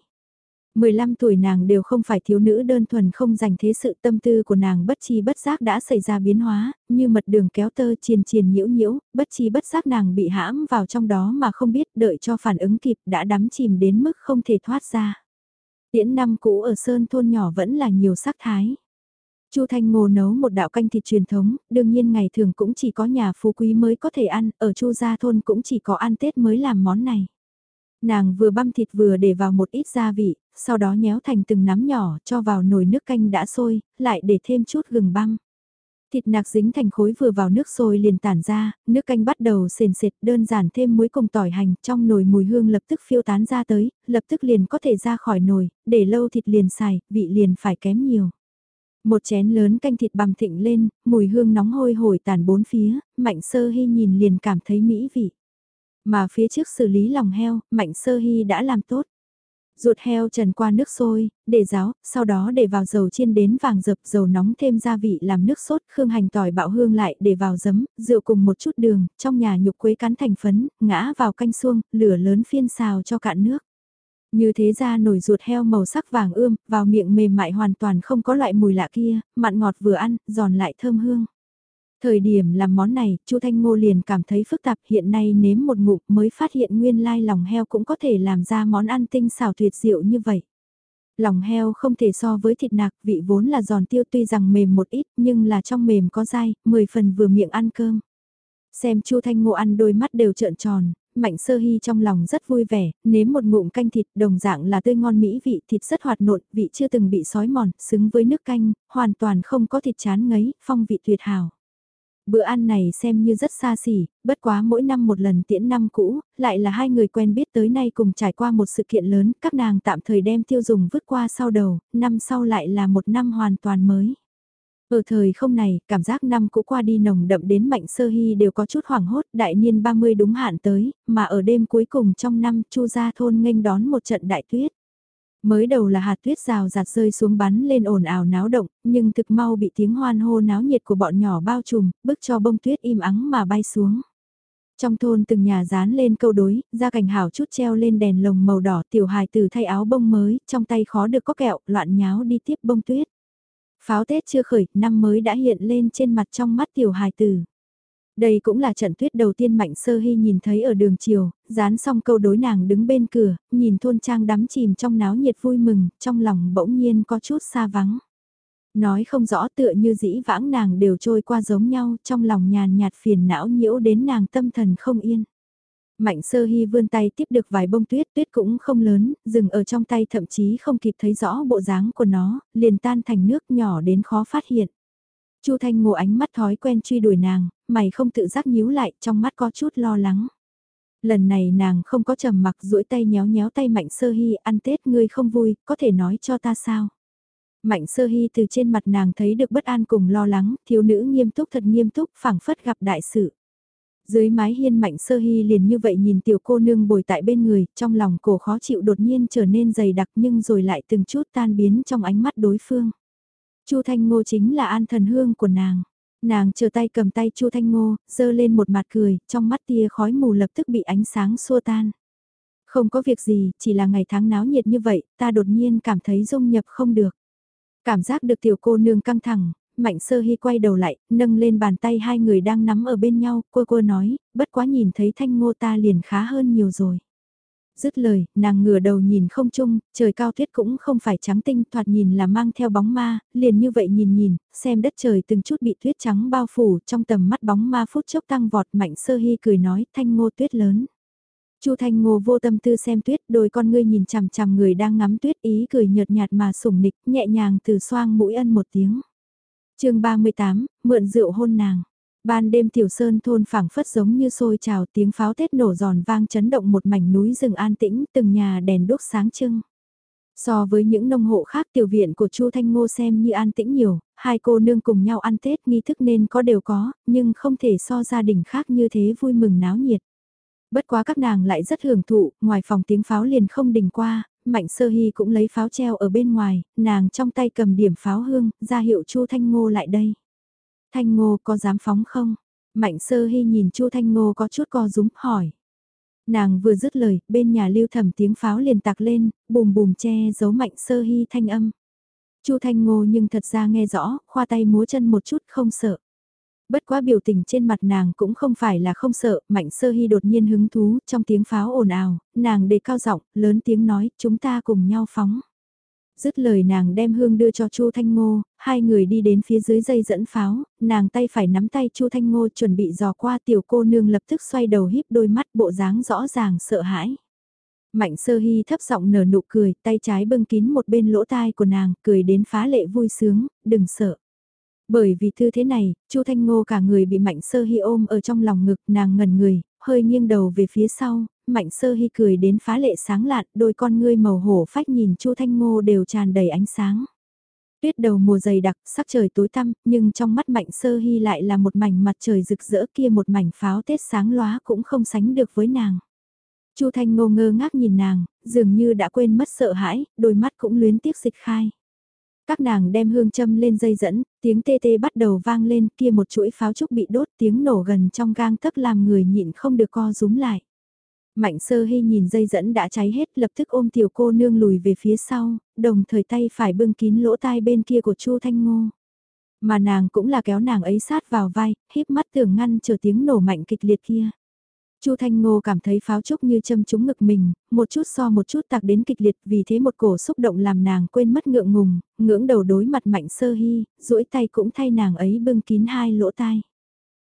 A: 15 tuổi nàng đều không phải thiếu nữ đơn thuần không dành thế sự tâm tư của nàng bất chi bất giác đã xảy ra biến hóa, như mật đường kéo tơ chiền chiền nhiễu nhiễu, bất chi bất giác nàng bị hãm vào trong đó mà không biết đợi cho phản ứng kịp đã đắm chìm đến mức không thể thoát ra. Tiễn năm cũ ở sơn thôn nhỏ vẫn là nhiều sắc thái. Chu Thanh Ngô nấu một đạo canh thịt truyền thống, đương nhiên ngày thường cũng chỉ có nhà phú quý mới có thể ăn, ở Chu gia thôn cũng chỉ có ăn Tết mới làm món này. Nàng vừa băm thịt vừa để vào một ít gia vị, sau đó nhéo thành từng nắm nhỏ, cho vào nồi nước canh đã sôi, lại để thêm chút gừng băm. Thịt nạc dính thành khối vừa vào nước sôi liền tản ra, nước canh bắt đầu sền sệt đơn giản thêm muối cùng tỏi hành, trong nồi mùi hương lập tức phiêu tán ra tới, lập tức liền có thể ra khỏi nồi, để lâu thịt liền xài, vị liền phải kém nhiều. Một chén lớn canh thịt bằm thịnh lên, mùi hương nóng hôi hổi tàn bốn phía, Mạnh Sơ Hy nhìn liền cảm thấy mỹ vị. Mà phía trước xử lý lòng heo, Mạnh Sơ Hy đã làm tốt. Ruột heo trần qua nước sôi, để ráo, sau đó để vào dầu chiên đến vàng dập dầu nóng thêm gia vị làm nước sốt, khương hành tỏi bạo hương lại để vào giấm, rượu cùng một chút đường, trong nhà nhục quế cắn thành phấn, ngã vào canh xuông, lửa lớn phiên xào cho cạn nước. Như thế ra nổi ruột heo màu sắc vàng ươm, vào miệng mềm mại hoàn toàn không có loại mùi lạ kia, mặn ngọt vừa ăn, giòn lại thơm hương. Thời điểm làm món này, Chu Thanh Ngô liền cảm thấy phức tạp hiện nay nếm một ngụm mới phát hiện nguyên lai lòng heo cũng có thể làm ra món ăn tinh xảo tuyệt diệu như vậy. Lòng heo không thể so với thịt nạc, vị vốn là giòn tiêu tuy rằng mềm một ít nhưng là trong mềm có dai, 10 phần vừa miệng ăn cơm. Xem Chu Thanh Ngô ăn đôi mắt đều trợn tròn, Mạnh Sơ Hy trong lòng rất vui vẻ, nếm một ngụm canh thịt đồng dạng là tươi ngon mỹ vị thịt rất hoạt nộn, vị chưa từng bị sói mòn, xứng với nước canh, hoàn toàn không có thịt chán ngấy, phong vị tuyệt hảo. Bữa ăn này xem như rất xa xỉ, bất quá mỗi năm một lần tiễn năm cũ, lại là hai người quen biết tới nay cùng trải qua một sự kiện lớn, các nàng tạm thời đem tiêu dùng vứt qua sau đầu, năm sau lại là một năm hoàn toàn mới. Ở thời không này, cảm giác năm cũ qua đi nồng đậm đến mạnh sơ hy đều có chút hoảng hốt, đại niên 30 đúng hạn tới, mà ở đêm cuối cùng trong năm, chu gia thôn nghênh đón một trận đại tuyết. Mới đầu là hạt tuyết rào rạt rơi xuống bắn lên ồn ào náo động, nhưng thực mau bị tiếng hoan hô náo nhiệt của bọn nhỏ bao trùm, bức cho bông tuyết im ắng mà bay xuống. Trong thôn từng nhà dán lên câu đối, ra cảnh hảo chút treo lên đèn lồng màu đỏ tiểu hài tử thay áo bông mới, trong tay khó được có kẹo, loạn nháo đi tiếp bông tuyết. Pháo Tết chưa khởi, năm mới đã hiện lên trên mặt trong mắt tiểu hài tử. Đây cũng là trận tuyết đầu tiên Mạnh Sơ Hy nhìn thấy ở đường chiều, dán xong câu đối nàng đứng bên cửa, nhìn thôn trang đắm chìm trong náo nhiệt vui mừng, trong lòng bỗng nhiên có chút xa vắng. Nói không rõ tựa như dĩ vãng nàng đều trôi qua giống nhau, trong lòng nhàn nhạt phiền não nhiễu đến nàng tâm thần không yên. Mạnh sơ hy vươn tay tiếp được vài bông tuyết, tuyết cũng không lớn, dừng ở trong tay thậm chí không kịp thấy rõ bộ dáng của nó, liền tan thành nước nhỏ đến khó phát hiện. Chu Thanh ngộ ánh mắt thói quen truy đuổi nàng, mày không tự giác nhíu lại, trong mắt có chút lo lắng. Lần này nàng không có trầm mặc duỗi tay nhéo nhéo tay Mạnh Sơ Hy ăn Tết ngươi không vui, có thể nói cho ta sao? Mạnh Sơ Hy từ trên mặt nàng thấy được bất an cùng lo lắng, thiếu nữ nghiêm túc thật nghiêm túc, phảng phất gặp đại sự. Dưới mái hiên mạnh sơ hy liền như vậy nhìn tiểu cô nương bồi tại bên người, trong lòng cổ khó chịu đột nhiên trở nên dày đặc nhưng rồi lại từng chút tan biến trong ánh mắt đối phương. Chu Thanh Ngô chính là an thần hương của nàng. Nàng chờ tay cầm tay Chu Thanh Ngô, dơ lên một mặt cười, trong mắt tia khói mù lập tức bị ánh sáng xua tan. Không có việc gì, chỉ là ngày tháng náo nhiệt như vậy, ta đột nhiên cảm thấy dung nhập không được. Cảm giác được tiểu cô nương căng thẳng, Mạnh Sơ Hy quay đầu lại, nâng lên bàn tay hai người đang nắm ở bên nhau, cô cô nói, bất quá nhìn thấy thanh ngô ta liền khá hơn nhiều rồi. Dứt lời, nàng ngửa đầu nhìn không chung, trời cao tuyết cũng không phải trắng tinh thoạt nhìn là mang theo bóng ma, liền như vậy nhìn nhìn, xem đất trời từng chút bị tuyết trắng bao phủ trong tầm mắt bóng ma phút chốc tăng vọt mạnh sơ hy cười nói thanh ngô tuyết lớn. Chu Thanh Ngô vô tâm tư xem tuyết, đôi con ngươi nhìn chằm chằm người đang ngắm tuyết ý cười nhợt nhạt mà sủng nịch, nhẹ nhàng từ xoang mũi ân một tiếng. chương 38, mượn rượu hôn nàng. Ban đêm tiểu sơn thôn phảng phất giống như sôi trào tiếng pháo tết nổ giòn vang chấn động một mảnh núi rừng an tĩnh từng nhà đèn đốt sáng trưng. So với những nông hộ khác tiểu viện của Chu Thanh Ngô xem như an tĩnh nhiều, hai cô nương cùng nhau ăn Tết nghi thức nên có đều có, nhưng không thể so gia đình khác như thế vui mừng náo nhiệt. Bất quá các nàng lại rất hưởng thụ, ngoài phòng tiếng pháo liền không đình qua, Mạnh Sơ Hy cũng lấy pháo treo ở bên ngoài, nàng trong tay cầm điểm pháo hương, ra hiệu Chu Thanh Ngô lại đây. Thanh Ngô có dám phóng không? Mạnh Sơ Hy nhìn Chu Thanh Ngô có chút co rúm hỏi. Nàng vừa dứt lời, bên nhà lưu thẩm tiếng pháo liền tạc lên, bùm bùm che giấu Mạnh Sơ Hy thanh âm. Chu Thanh Ngô nhưng thật ra nghe rõ, khoa tay múa chân một chút không sợ. Bất quá biểu tình trên mặt nàng cũng không phải là không sợ, Mạnh Sơ Hy đột nhiên hứng thú, trong tiếng pháo ồn ào, nàng đề cao giọng, lớn tiếng nói, chúng ta cùng nhau phóng. Dứt lời nàng đem hương đưa cho Chu Thanh Ngô, hai người đi đến phía dưới dây dẫn pháo, nàng tay phải nắm tay Chu Thanh Ngô chuẩn bị dò qua tiểu cô nương lập tức xoay đầu híp đôi mắt bộ dáng rõ ràng sợ hãi. Mạnh sơ hy thấp giọng nở nụ cười, tay trái bưng kín một bên lỗ tai của nàng, cười đến phá lệ vui sướng, đừng sợ. Bởi vì thư thế này, Chu Thanh Ngô cả người bị Mạnh Sơ Hi ôm ở trong lòng ngực, nàng ngẩn người, hơi nghiêng đầu về phía sau, Mạnh Sơ Hi cười đến phá lệ sáng lạn, đôi con ngươi màu hổ phách nhìn Chu Thanh Ngô đều tràn đầy ánh sáng. Tuyết đầu mùa dày đặc, sắc trời tối tăm, nhưng trong mắt Mạnh Sơ Hi lại là một mảnh mặt trời rực rỡ kia một mảnh pháo Tết sáng lóa cũng không sánh được với nàng. Chu Thanh Ngô ngơ ngác nhìn nàng, dường như đã quên mất sợ hãi, đôi mắt cũng luyến tiếc dịch khai. Các nàng đem hương châm lên dây dẫn, tiếng tê tê bắt đầu vang lên kia một chuỗi pháo trúc bị đốt tiếng nổ gần trong gang tấc làm người nhịn không được co rúm lại. Mạnh sơ hy nhìn dây dẫn đã cháy hết lập tức ôm tiểu cô nương lùi về phía sau, đồng thời tay phải bưng kín lỗ tai bên kia của Chu Thanh Ngô. Mà nàng cũng là kéo nàng ấy sát vào vai, híp mắt tưởng ngăn chờ tiếng nổ mạnh kịch liệt kia. Chu Thanh Ngô cảm thấy pháo trúc như châm trúng ngực mình, một chút so một chút tạc đến kịch liệt vì thế một cổ xúc động làm nàng quên mất ngượng ngùng, ngưỡng đầu đối mặt Mạnh Sơ Hy, duỗi tay cũng thay nàng ấy bưng kín hai lỗ tai.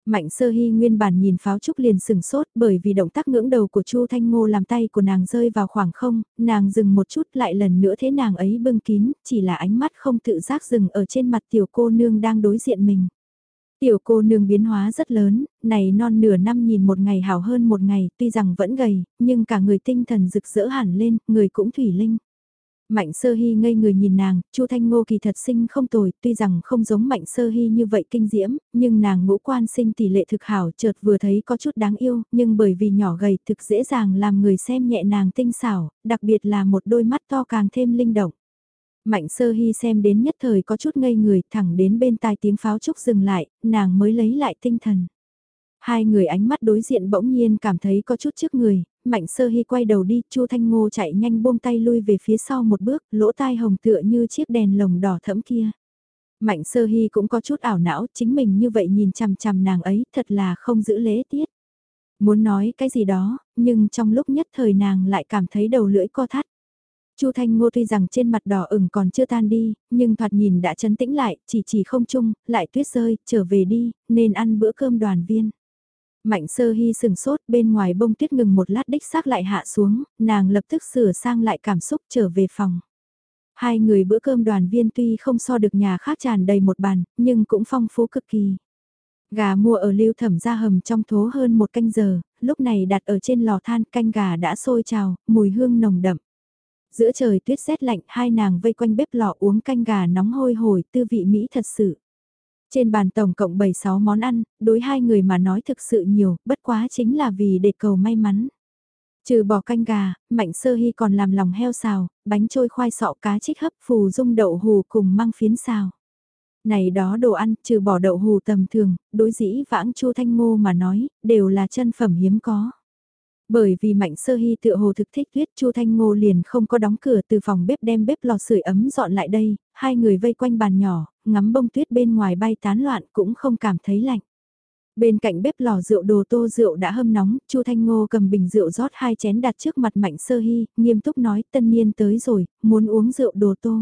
A: Mạnh Sơ Hy nguyên bản nhìn pháo trúc liền sừng sốt bởi vì động tác ngưỡng đầu của Chu Thanh Ngô làm tay của nàng rơi vào khoảng không, nàng dừng một chút lại lần nữa thế nàng ấy bưng kín, chỉ là ánh mắt không tự giác dừng ở trên mặt tiểu cô nương đang đối diện mình. Tiểu cô nương biến hóa rất lớn, này non nửa năm nhìn một ngày hảo hơn một ngày, tuy rằng vẫn gầy, nhưng cả người tinh thần rực rỡ hẳn lên, người cũng thủy linh. Mạnh sơ hy ngây người nhìn nàng, Chu Thanh Ngô kỳ thật sinh không tồi, tuy rằng không giống mạnh sơ hy như vậy kinh diễm, nhưng nàng ngũ quan sinh tỷ lệ thực hảo chợt vừa thấy có chút đáng yêu, nhưng bởi vì nhỏ gầy thực dễ dàng làm người xem nhẹ nàng tinh xảo, đặc biệt là một đôi mắt to càng thêm linh động. Mạnh sơ hy xem đến nhất thời có chút ngây người thẳng đến bên tai tiếng pháo trúc dừng lại, nàng mới lấy lại tinh thần. Hai người ánh mắt đối diện bỗng nhiên cảm thấy có chút trước người, mạnh sơ hy quay đầu đi, chu Thanh Ngô chạy nhanh buông tay lui về phía sau một bước, lỗ tai hồng tựa như chiếc đèn lồng đỏ thẫm kia. Mạnh sơ hy cũng có chút ảo não, chính mình như vậy nhìn chằm chằm nàng ấy, thật là không giữ lễ tiết. Muốn nói cái gì đó, nhưng trong lúc nhất thời nàng lại cảm thấy đầu lưỡi co thắt. Chu Thanh Ngô tuy rằng trên mặt đỏ ửng còn chưa tan đi, nhưng thoạt nhìn đã chấn tĩnh lại, chỉ chỉ không chung, lại tuyết rơi, trở về đi, nên ăn bữa cơm đoàn viên. Mạnh sơ hy sừng sốt bên ngoài bông tuyết ngừng một lát đích xác lại hạ xuống, nàng lập tức sửa sang lại cảm xúc trở về phòng. Hai người bữa cơm đoàn viên tuy không so được nhà khác tràn đầy một bàn, nhưng cũng phong phú cực kỳ. Gà mua ở lưu thẩm ra hầm trong thố hơn một canh giờ, lúc này đặt ở trên lò than canh gà đã sôi trào, mùi hương nồng đậm. Giữa trời tuyết rét lạnh hai nàng vây quanh bếp lò uống canh gà nóng hôi hổi tư vị Mỹ thật sự. Trên bàn tổng cộng 7-6 món ăn, đối hai người mà nói thực sự nhiều, bất quá chính là vì để cầu may mắn. Trừ bỏ canh gà, Mạnh Sơ Hy còn làm lòng heo xào, bánh trôi khoai sọ cá chích hấp phù dung đậu hù cùng măng phiến xào. Này đó đồ ăn, trừ bỏ đậu hù tầm thường, đối dĩ vãng Chu Thanh Ngô mà nói, đều là chân phẩm hiếm có. Bởi vì Mạnh Sơ Hy tựa hồ thực thích tuyết Chu Thanh Ngô liền không có đóng cửa từ phòng bếp đem bếp lò sưởi ấm dọn lại đây, hai người vây quanh bàn nhỏ, ngắm bông tuyết bên ngoài bay tán loạn cũng không cảm thấy lạnh. Bên cạnh bếp lò rượu đồ tô rượu đã hâm nóng, Chu Thanh Ngô cầm bình rượu rót hai chén đặt trước mặt Mạnh Sơ Hy, nghiêm túc nói tân niên tới rồi, muốn uống rượu đồ tô.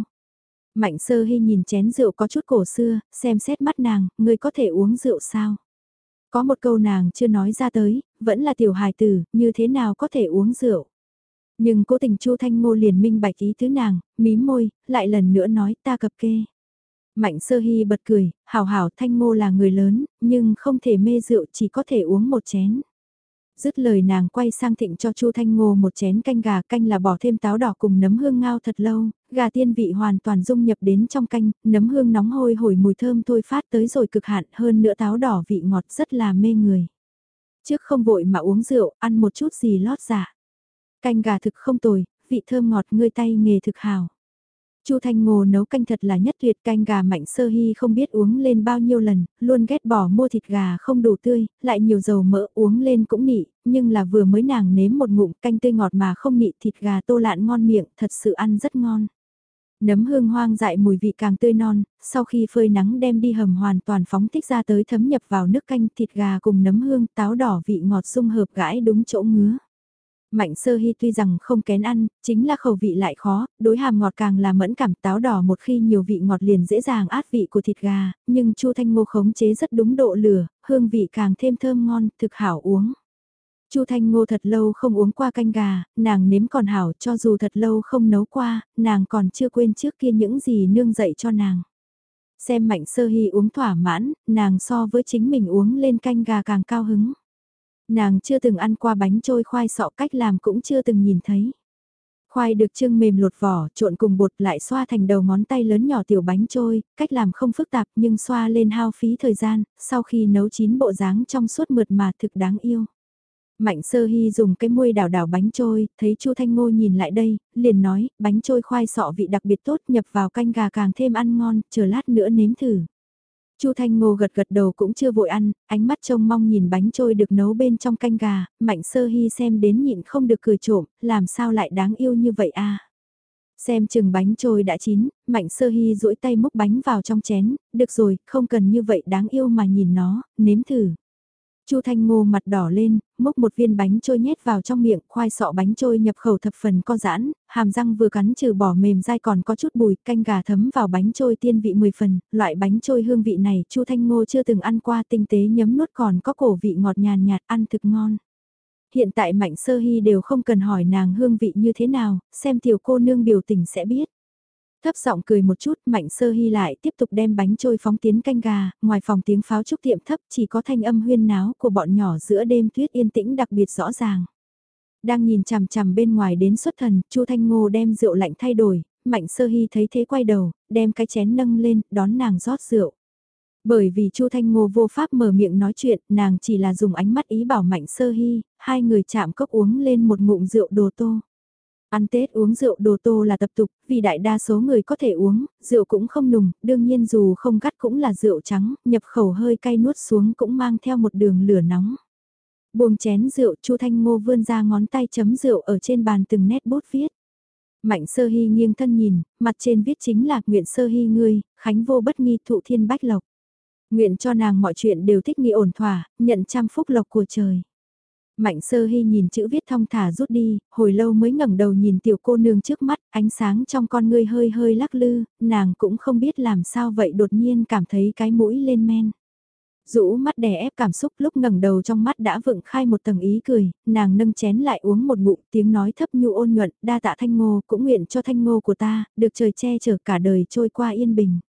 A: Mạnh Sơ Hy nhìn chén rượu có chút cổ xưa, xem xét mắt nàng, người có thể uống rượu sao? Có một câu nàng chưa nói ra tới, vẫn là tiểu hài tử, như thế nào có thể uống rượu? Nhưng cố tình Chu Thanh Ngô liền minh bạch ý thứ nàng, mím môi, lại lần nữa nói ta cập kê. Mạnh sơ hy bật cười, hảo hảo thanh ngô là người lớn, nhưng không thể mê rượu chỉ có thể uống một chén. Dứt lời nàng quay sang thịnh cho Chu Thanh Ngô một chén canh gà canh là bỏ thêm táo đỏ cùng nấm hương ngao thật lâu, gà tiên vị hoàn toàn dung nhập đến trong canh, nấm hương nóng hôi hổi mùi thơm thôi phát tới rồi cực hạn hơn nữa táo đỏ vị ngọt rất là mê người. Trước không vội mà uống rượu, ăn một chút gì lót dạ. Canh gà thực không tồi, vị thơm ngọt ngươi tay nghề thực hào. Chu Thanh Ngô nấu canh thật là nhất tuyệt canh gà mạnh sơ hy không biết uống lên bao nhiêu lần, luôn ghét bỏ mua thịt gà không đủ tươi, lại nhiều dầu mỡ uống lên cũng nị, nhưng là vừa mới nàng nếm một ngụm canh tươi ngọt mà không nị thịt gà tô lạn ngon miệng, thật sự ăn rất ngon. Nấm hương hoang dại mùi vị càng tươi non, sau khi phơi nắng đem đi hầm hoàn toàn phóng thích ra tới thấm nhập vào nước canh thịt gà cùng nấm hương táo đỏ vị ngọt xung hợp gãi đúng chỗ ngứa. Mạnh sơ hy tuy rằng không kén ăn, chính là khẩu vị lại khó, đối hàm ngọt càng là mẫn cảm táo đỏ một khi nhiều vị ngọt liền dễ dàng át vị của thịt gà, nhưng chu thanh ngô khống chế rất đúng độ lửa, hương vị càng thêm thơm ngon, thực hảo uống. Chu Thanh Ngô thật lâu không uống qua canh gà, nàng nếm còn hảo cho dù thật lâu không nấu qua, nàng còn chưa quên trước kia những gì nương dạy cho nàng. Xem mạnh sơ hy uống thỏa mãn, nàng so với chính mình uống lên canh gà càng cao hứng. Nàng chưa từng ăn qua bánh trôi khoai sọ cách làm cũng chưa từng nhìn thấy. Khoai được trưng mềm lột vỏ, trộn cùng bột lại xoa thành đầu ngón tay lớn nhỏ tiểu bánh trôi, cách làm không phức tạp nhưng xoa lên hao phí thời gian, sau khi nấu chín bộ dáng trong suốt mượt mà thực đáng yêu. Mạnh sơ hy dùng cái muôi đảo đảo bánh trôi, thấy chu Thanh Ngô nhìn lại đây, liền nói, bánh trôi khoai sọ vị đặc biệt tốt nhập vào canh gà càng thêm ăn ngon, chờ lát nữa nếm thử. Chu Thanh Ngô gật gật đầu cũng chưa vội ăn, ánh mắt trông mong nhìn bánh trôi được nấu bên trong canh gà, Mạnh Sơ Hy xem đến nhịn không được cười trộm, làm sao lại đáng yêu như vậy a? Xem chừng bánh trôi đã chín, Mạnh Sơ Hy duỗi tay múc bánh vào trong chén, được rồi, không cần như vậy đáng yêu mà nhìn nó, nếm thử. Chu Thanh Ngô mặt đỏ lên, múc một viên bánh trôi nhét vào trong miệng, khoai sọ bánh trôi nhập khẩu thập phần co giãn, hàm răng vừa cắn trừ bỏ mềm dai còn có chút bùi, canh gà thấm vào bánh trôi tiên vị 10 phần, loại bánh trôi hương vị này Chu Thanh Ngô chưa từng ăn qua tinh tế nhấm nuốt còn có cổ vị ngọt nhàn nhạt ăn thực ngon. Hiện tại Mạnh Sơ Hy đều không cần hỏi nàng hương vị như thế nào, xem tiểu cô nương biểu tình sẽ biết. Thấp giọng cười một chút, Mạnh Sơ Hy lại tiếp tục đem bánh trôi phóng tiến canh gà, ngoài phòng tiếng pháo trúc tiệm thấp chỉ có thanh âm huyên náo của bọn nhỏ giữa đêm tuyết yên tĩnh đặc biệt rõ ràng. Đang nhìn chằm chằm bên ngoài đến xuất thần, Chu Thanh Ngô đem rượu lạnh thay đổi, Mạnh Sơ Hy thấy thế quay đầu, đem cái chén nâng lên, đón nàng rót rượu. Bởi vì Chu Thanh Ngô vô pháp mở miệng nói chuyện, nàng chỉ là dùng ánh mắt ý bảo Mạnh Sơ Hy, hai người chạm cốc uống lên một ngụm rượu đồ tô. Ăn Tết uống rượu đồ tô là tập tục, vì đại đa số người có thể uống, rượu cũng không nùng, đương nhiên dù không gắt cũng là rượu trắng, nhập khẩu hơi cay nuốt xuống cũng mang theo một đường lửa nóng. Buông chén rượu, Chu Thanh Ngô vươn ra ngón tay chấm rượu ở trên bàn từng nét bút viết. Mạnh sơ hy nghiêng thân nhìn, mặt trên viết chính là nguyện sơ hy ngươi, khánh vô bất nghi thụ thiên bách lộc. Nguyện cho nàng mọi chuyện đều thích nghi ổn thỏa, nhận trăm phúc lộc của trời. Mạnh sơ hy nhìn chữ viết thong thả rút đi, hồi lâu mới ngẩng đầu nhìn tiểu cô nương trước mắt, ánh sáng trong con ngươi hơi hơi lắc lư, nàng cũng không biết làm sao vậy đột nhiên cảm thấy cái mũi lên men. Rũ mắt đè ép cảm xúc lúc ngẩng đầu trong mắt đã vựng khai một tầng ý cười, nàng nâng chén lại uống một ngụm tiếng nói thấp nhu ôn nhuận, đa tạ thanh ngô cũng nguyện cho thanh ngô của ta, được trời che chở cả đời trôi qua yên bình.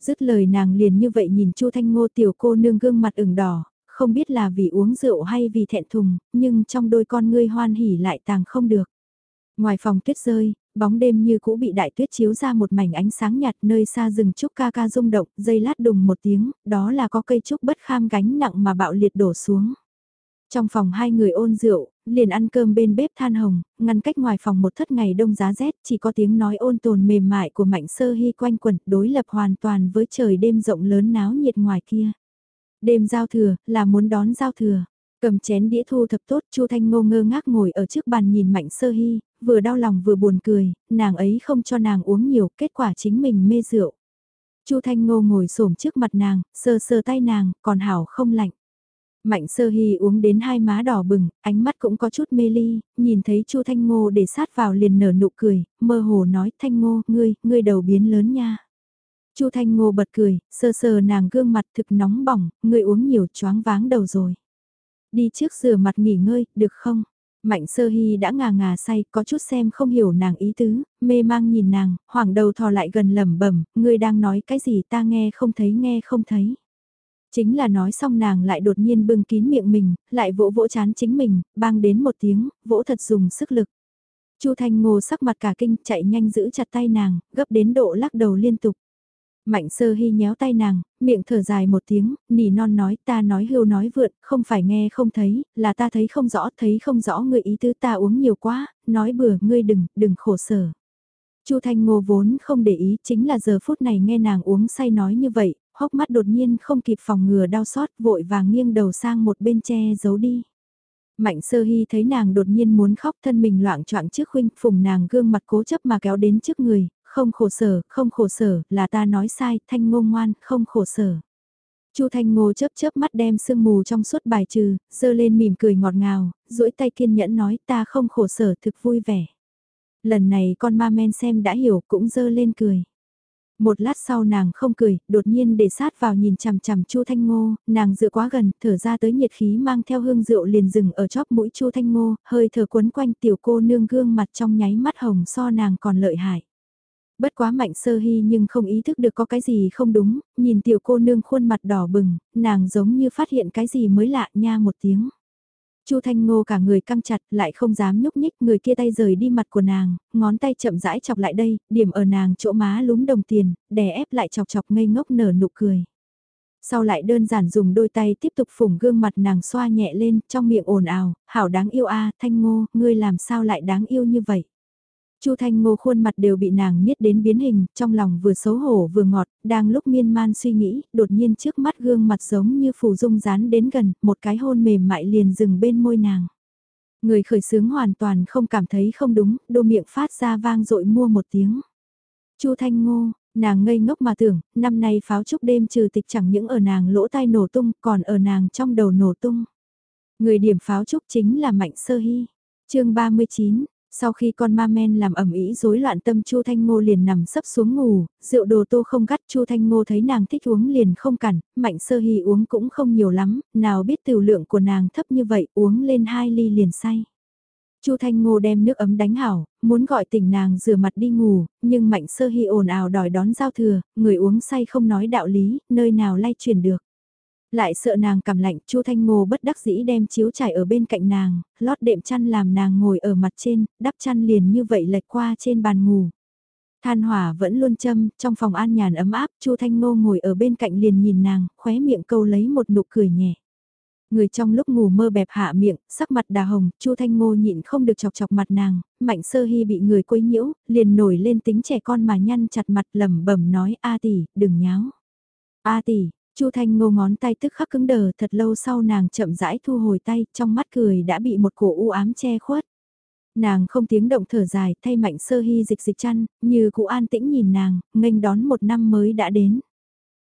A: Dứt lời nàng liền như vậy nhìn chu thanh ngô tiểu cô nương gương mặt ửng đỏ, không biết là vì uống rượu hay vì thẹn thùng, nhưng trong đôi con ngươi hoan hỉ lại tàng không được. Ngoài phòng tuyết rơi, bóng đêm như cũ bị đại tuyết chiếu ra một mảnh ánh sáng nhạt nơi xa rừng trúc ca ca rung động, dây lát đùng một tiếng, đó là có cây trúc bất kham gánh nặng mà bạo liệt đổ xuống. Trong phòng hai người ôn rượu, Liền ăn cơm bên bếp than hồng, ngăn cách ngoài phòng một thất ngày đông giá rét, chỉ có tiếng nói ôn tồn mềm mại của mạnh sơ hy quanh quẩn đối lập hoàn toàn với trời đêm rộng lớn náo nhiệt ngoài kia. Đêm giao thừa, là muốn đón giao thừa. Cầm chén đĩa thu thập tốt, Chu Thanh Ngô ngơ ngác ngồi ở trước bàn nhìn Mạnh Sơ Hy, vừa đau lòng vừa buồn cười, nàng ấy không cho nàng uống nhiều, kết quả chính mình mê rượu. Chu Thanh Ngô ngồi xổm trước mặt nàng, sờ sờ tay nàng, còn hảo không lạnh. Mạnh Sơ Hy uống đến hai má đỏ bừng, ánh mắt cũng có chút mê ly, nhìn thấy Chu Thanh Ngô để sát vào liền nở nụ cười, mơ hồ nói Thanh Ngô, ngươi, ngươi đầu biến lớn nha. Chu Thanh Ngô bật cười, sờ sờ nàng gương mặt thực nóng bỏng, người uống nhiều choáng váng đầu rồi. Đi trước rửa mặt nghỉ ngơi, được không? Mạnh sơ hy đã ngà ngà say, có chút xem không hiểu nàng ý tứ, mê mang nhìn nàng, hoảng đầu thò lại gần lẩm bẩm, ngươi đang nói cái gì ta nghe không thấy nghe không thấy. Chính là nói xong nàng lại đột nhiên bưng kín miệng mình, lại vỗ vỗ chán chính mình, bang đến một tiếng, vỗ thật dùng sức lực. Chu Thanh Ngô sắc mặt cả kinh chạy nhanh giữ chặt tay nàng, gấp đến độ lắc đầu liên tục. Mạnh sơ hy nhéo tay nàng, miệng thở dài một tiếng, nỉ non nói ta nói hưu nói vượn, không phải nghe không thấy, là ta thấy không rõ, thấy không rõ người ý tứ ta uống nhiều quá, nói bừa ngươi đừng, đừng khổ sở. Chu Thanh Ngô vốn không để ý, chính là giờ phút này nghe nàng uống say nói như vậy, hốc mắt đột nhiên không kịp phòng ngừa đau xót, vội vàng nghiêng đầu sang một bên che giấu đi. Mạnh sơ hy thấy nàng đột nhiên muốn khóc thân mình loạn choạng trước huynh phùng nàng gương mặt cố chấp mà kéo đến trước người, không khổ sở, không khổ sở, là ta nói sai, thanh ngô ngoan, không khổ sở. Chu Thanh Ngô chớp chớp mắt đem sương mù trong suốt bài trừ, dơ lên mỉm cười ngọt ngào, duỗi tay kiên nhẫn nói ta không khổ sở thực vui vẻ. Lần này con ma men xem đã hiểu cũng dơ lên cười. Một lát sau nàng không cười, đột nhiên để sát vào nhìn chằm chằm Chu Thanh Ngô, nàng dựa quá gần, thở ra tới nhiệt khí mang theo hương rượu liền dừng ở chóp mũi Chu Thanh Ngô, hơi thở quấn quanh tiểu cô nương gương mặt trong nháy mắt hồng so nàng còn lợi hại. Bất quá mạnh sơ hy nhưng không ý thức được có cái gì không đúng, nhìn tiểu cô nương khuôn mặt đỏ bừng, nàng giống như phát hiện cái gì mới lạ nha một tiếng. Chu Thanh Ngô cả người căng chặt lại không dám nhúc nhích người kia tay rời đi mặt của nàng, ngón tay chậm rãi chọc lại đây, điểm ở nàng chỗ má lúm đồng tiền, đè ép lại chọc chọc ngây ngốc nở nụ cười. Sau lại đơn giản dùng đôi tay tiếp tục phủng gương mặt nàng xoa nhẹ lên trong miệng ồn ào, hảo đáng yêu a Thanh Ngô, ngươi làm sao lại đáng yêu như vậy. Chu Thanh Ngô khuôn mặt đều bị nàng miết đến biến hình, trong lòng vừa xấu hổ vừa ngọt, đang lúc miên man suy nghĩ, đột nhiên trước mắt gương mặt giống như phù dung dán đến gần, một cái hôn mềm mại liền dừng bên môi nàng. Người khởi sướng hoàn toàn không cảm thấy không đúng, đô miệng phát ra vang dội mua một tiếng. Chu Thanh Ngô, nàng ngây ngốc mà tưởng, năm nay pháo trúc đêm trừ tịch chẳng những ở nàng lỗ tai nổ tung, còn ở nàng trong đầu nổ tung. Người điểm pháo trúc chính là Mạnh Sơ Hy. chương 39, sau khi con ma men làm ẩm ý rối loạn tâm Chu Thanh Ngô liền nằm sấp xuống ngủ, rượu đồ tô không gắt Chu Thanh Ngô thấy nàng thích uống liền không cản, mạnh sơ hy uống cũng không nhiều lắm, nào biết tiểu lượng của nàng thấp như vậy uống lên hai ly liền say. Chu Thanh Ngô đem nước ấm đánh hảo, muốn gọi tỉnh nàng rửa mặt đi ngủ, nhưng Mạnh Sơ Hy ồn ào đòi đón giao thừa, người uống say không nói đạo lý, nơi nào lay chuyển được. Lại sợ nàng cảm lạnh, Chu Thanh Ngô bất đắc dĩ đem chiếu trải ở bên cạnh nàng, lót đệm chăn làm nàng ngồi ở mặt trên, đắp chăn liền như vậy lệch qua trên bàn ngủ. Than hỏa vẫn luôn châm, trong phòng an nhàn ấm áp, Chu Thanh Ngô ngồi ở bên cạnh liền nhìn nàng, khóe miệng câu lấy một nụ cười nhẹ. Người trong lúc ngủ mơ bẹp hạ miệng, sắc mặt đà hồng, Chu Thanh Ngô nhịn không được chọc chọc mặt nàng, Mạnh Sơ Hy bị người quấy nhiễu, liền nổi lên tính trẻ con mà nhăn chặt mặt lẩm bẩm nói: "A tỷ, đừng nháo." "A tỷ." Chu Thanh Ngô ngón tay tức khắc cứng đờ, thật lâu sau nàng chậm rãi thu hồi tay, trong mắt cười đã bị một cổ u ám che khuất. Nàng không tiếng động thở dài, thay Mạnh Sơ Hy dịch dịch chăn, như cụ an tĩnh nhìn nàng, nghênh đón một năm mới đã đến.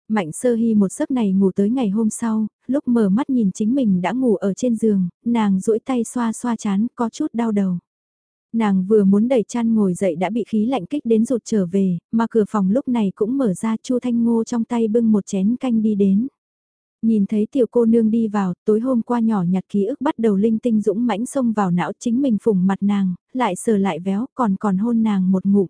A: Mạnh sơ hy một giấc này ngủ tới ngày hôm sau, lúc mở mắt nhìn chính mình đã ngủ ở trên giường, nàng duỗi tay xoa xoa chán, có chút đau đầu. Nàng vừa muốn đẩy chăn ngồi dậy đã bị khí lạnh kích đến rụt trở về, mà cửa phòng lúc này cũng mở ra Chu Thanh Ngô trong tay bưng một chén canh đi đến. Nhìn thấy tiểu cô nương đi vào, tối hôm qua nhỏ nhặt ký ức bắt đầu linh tinh dũng mãnh xông vào não chính mình phủng mặt nàng, lại sờ lại véo còn còn hôn nàng một ngụm.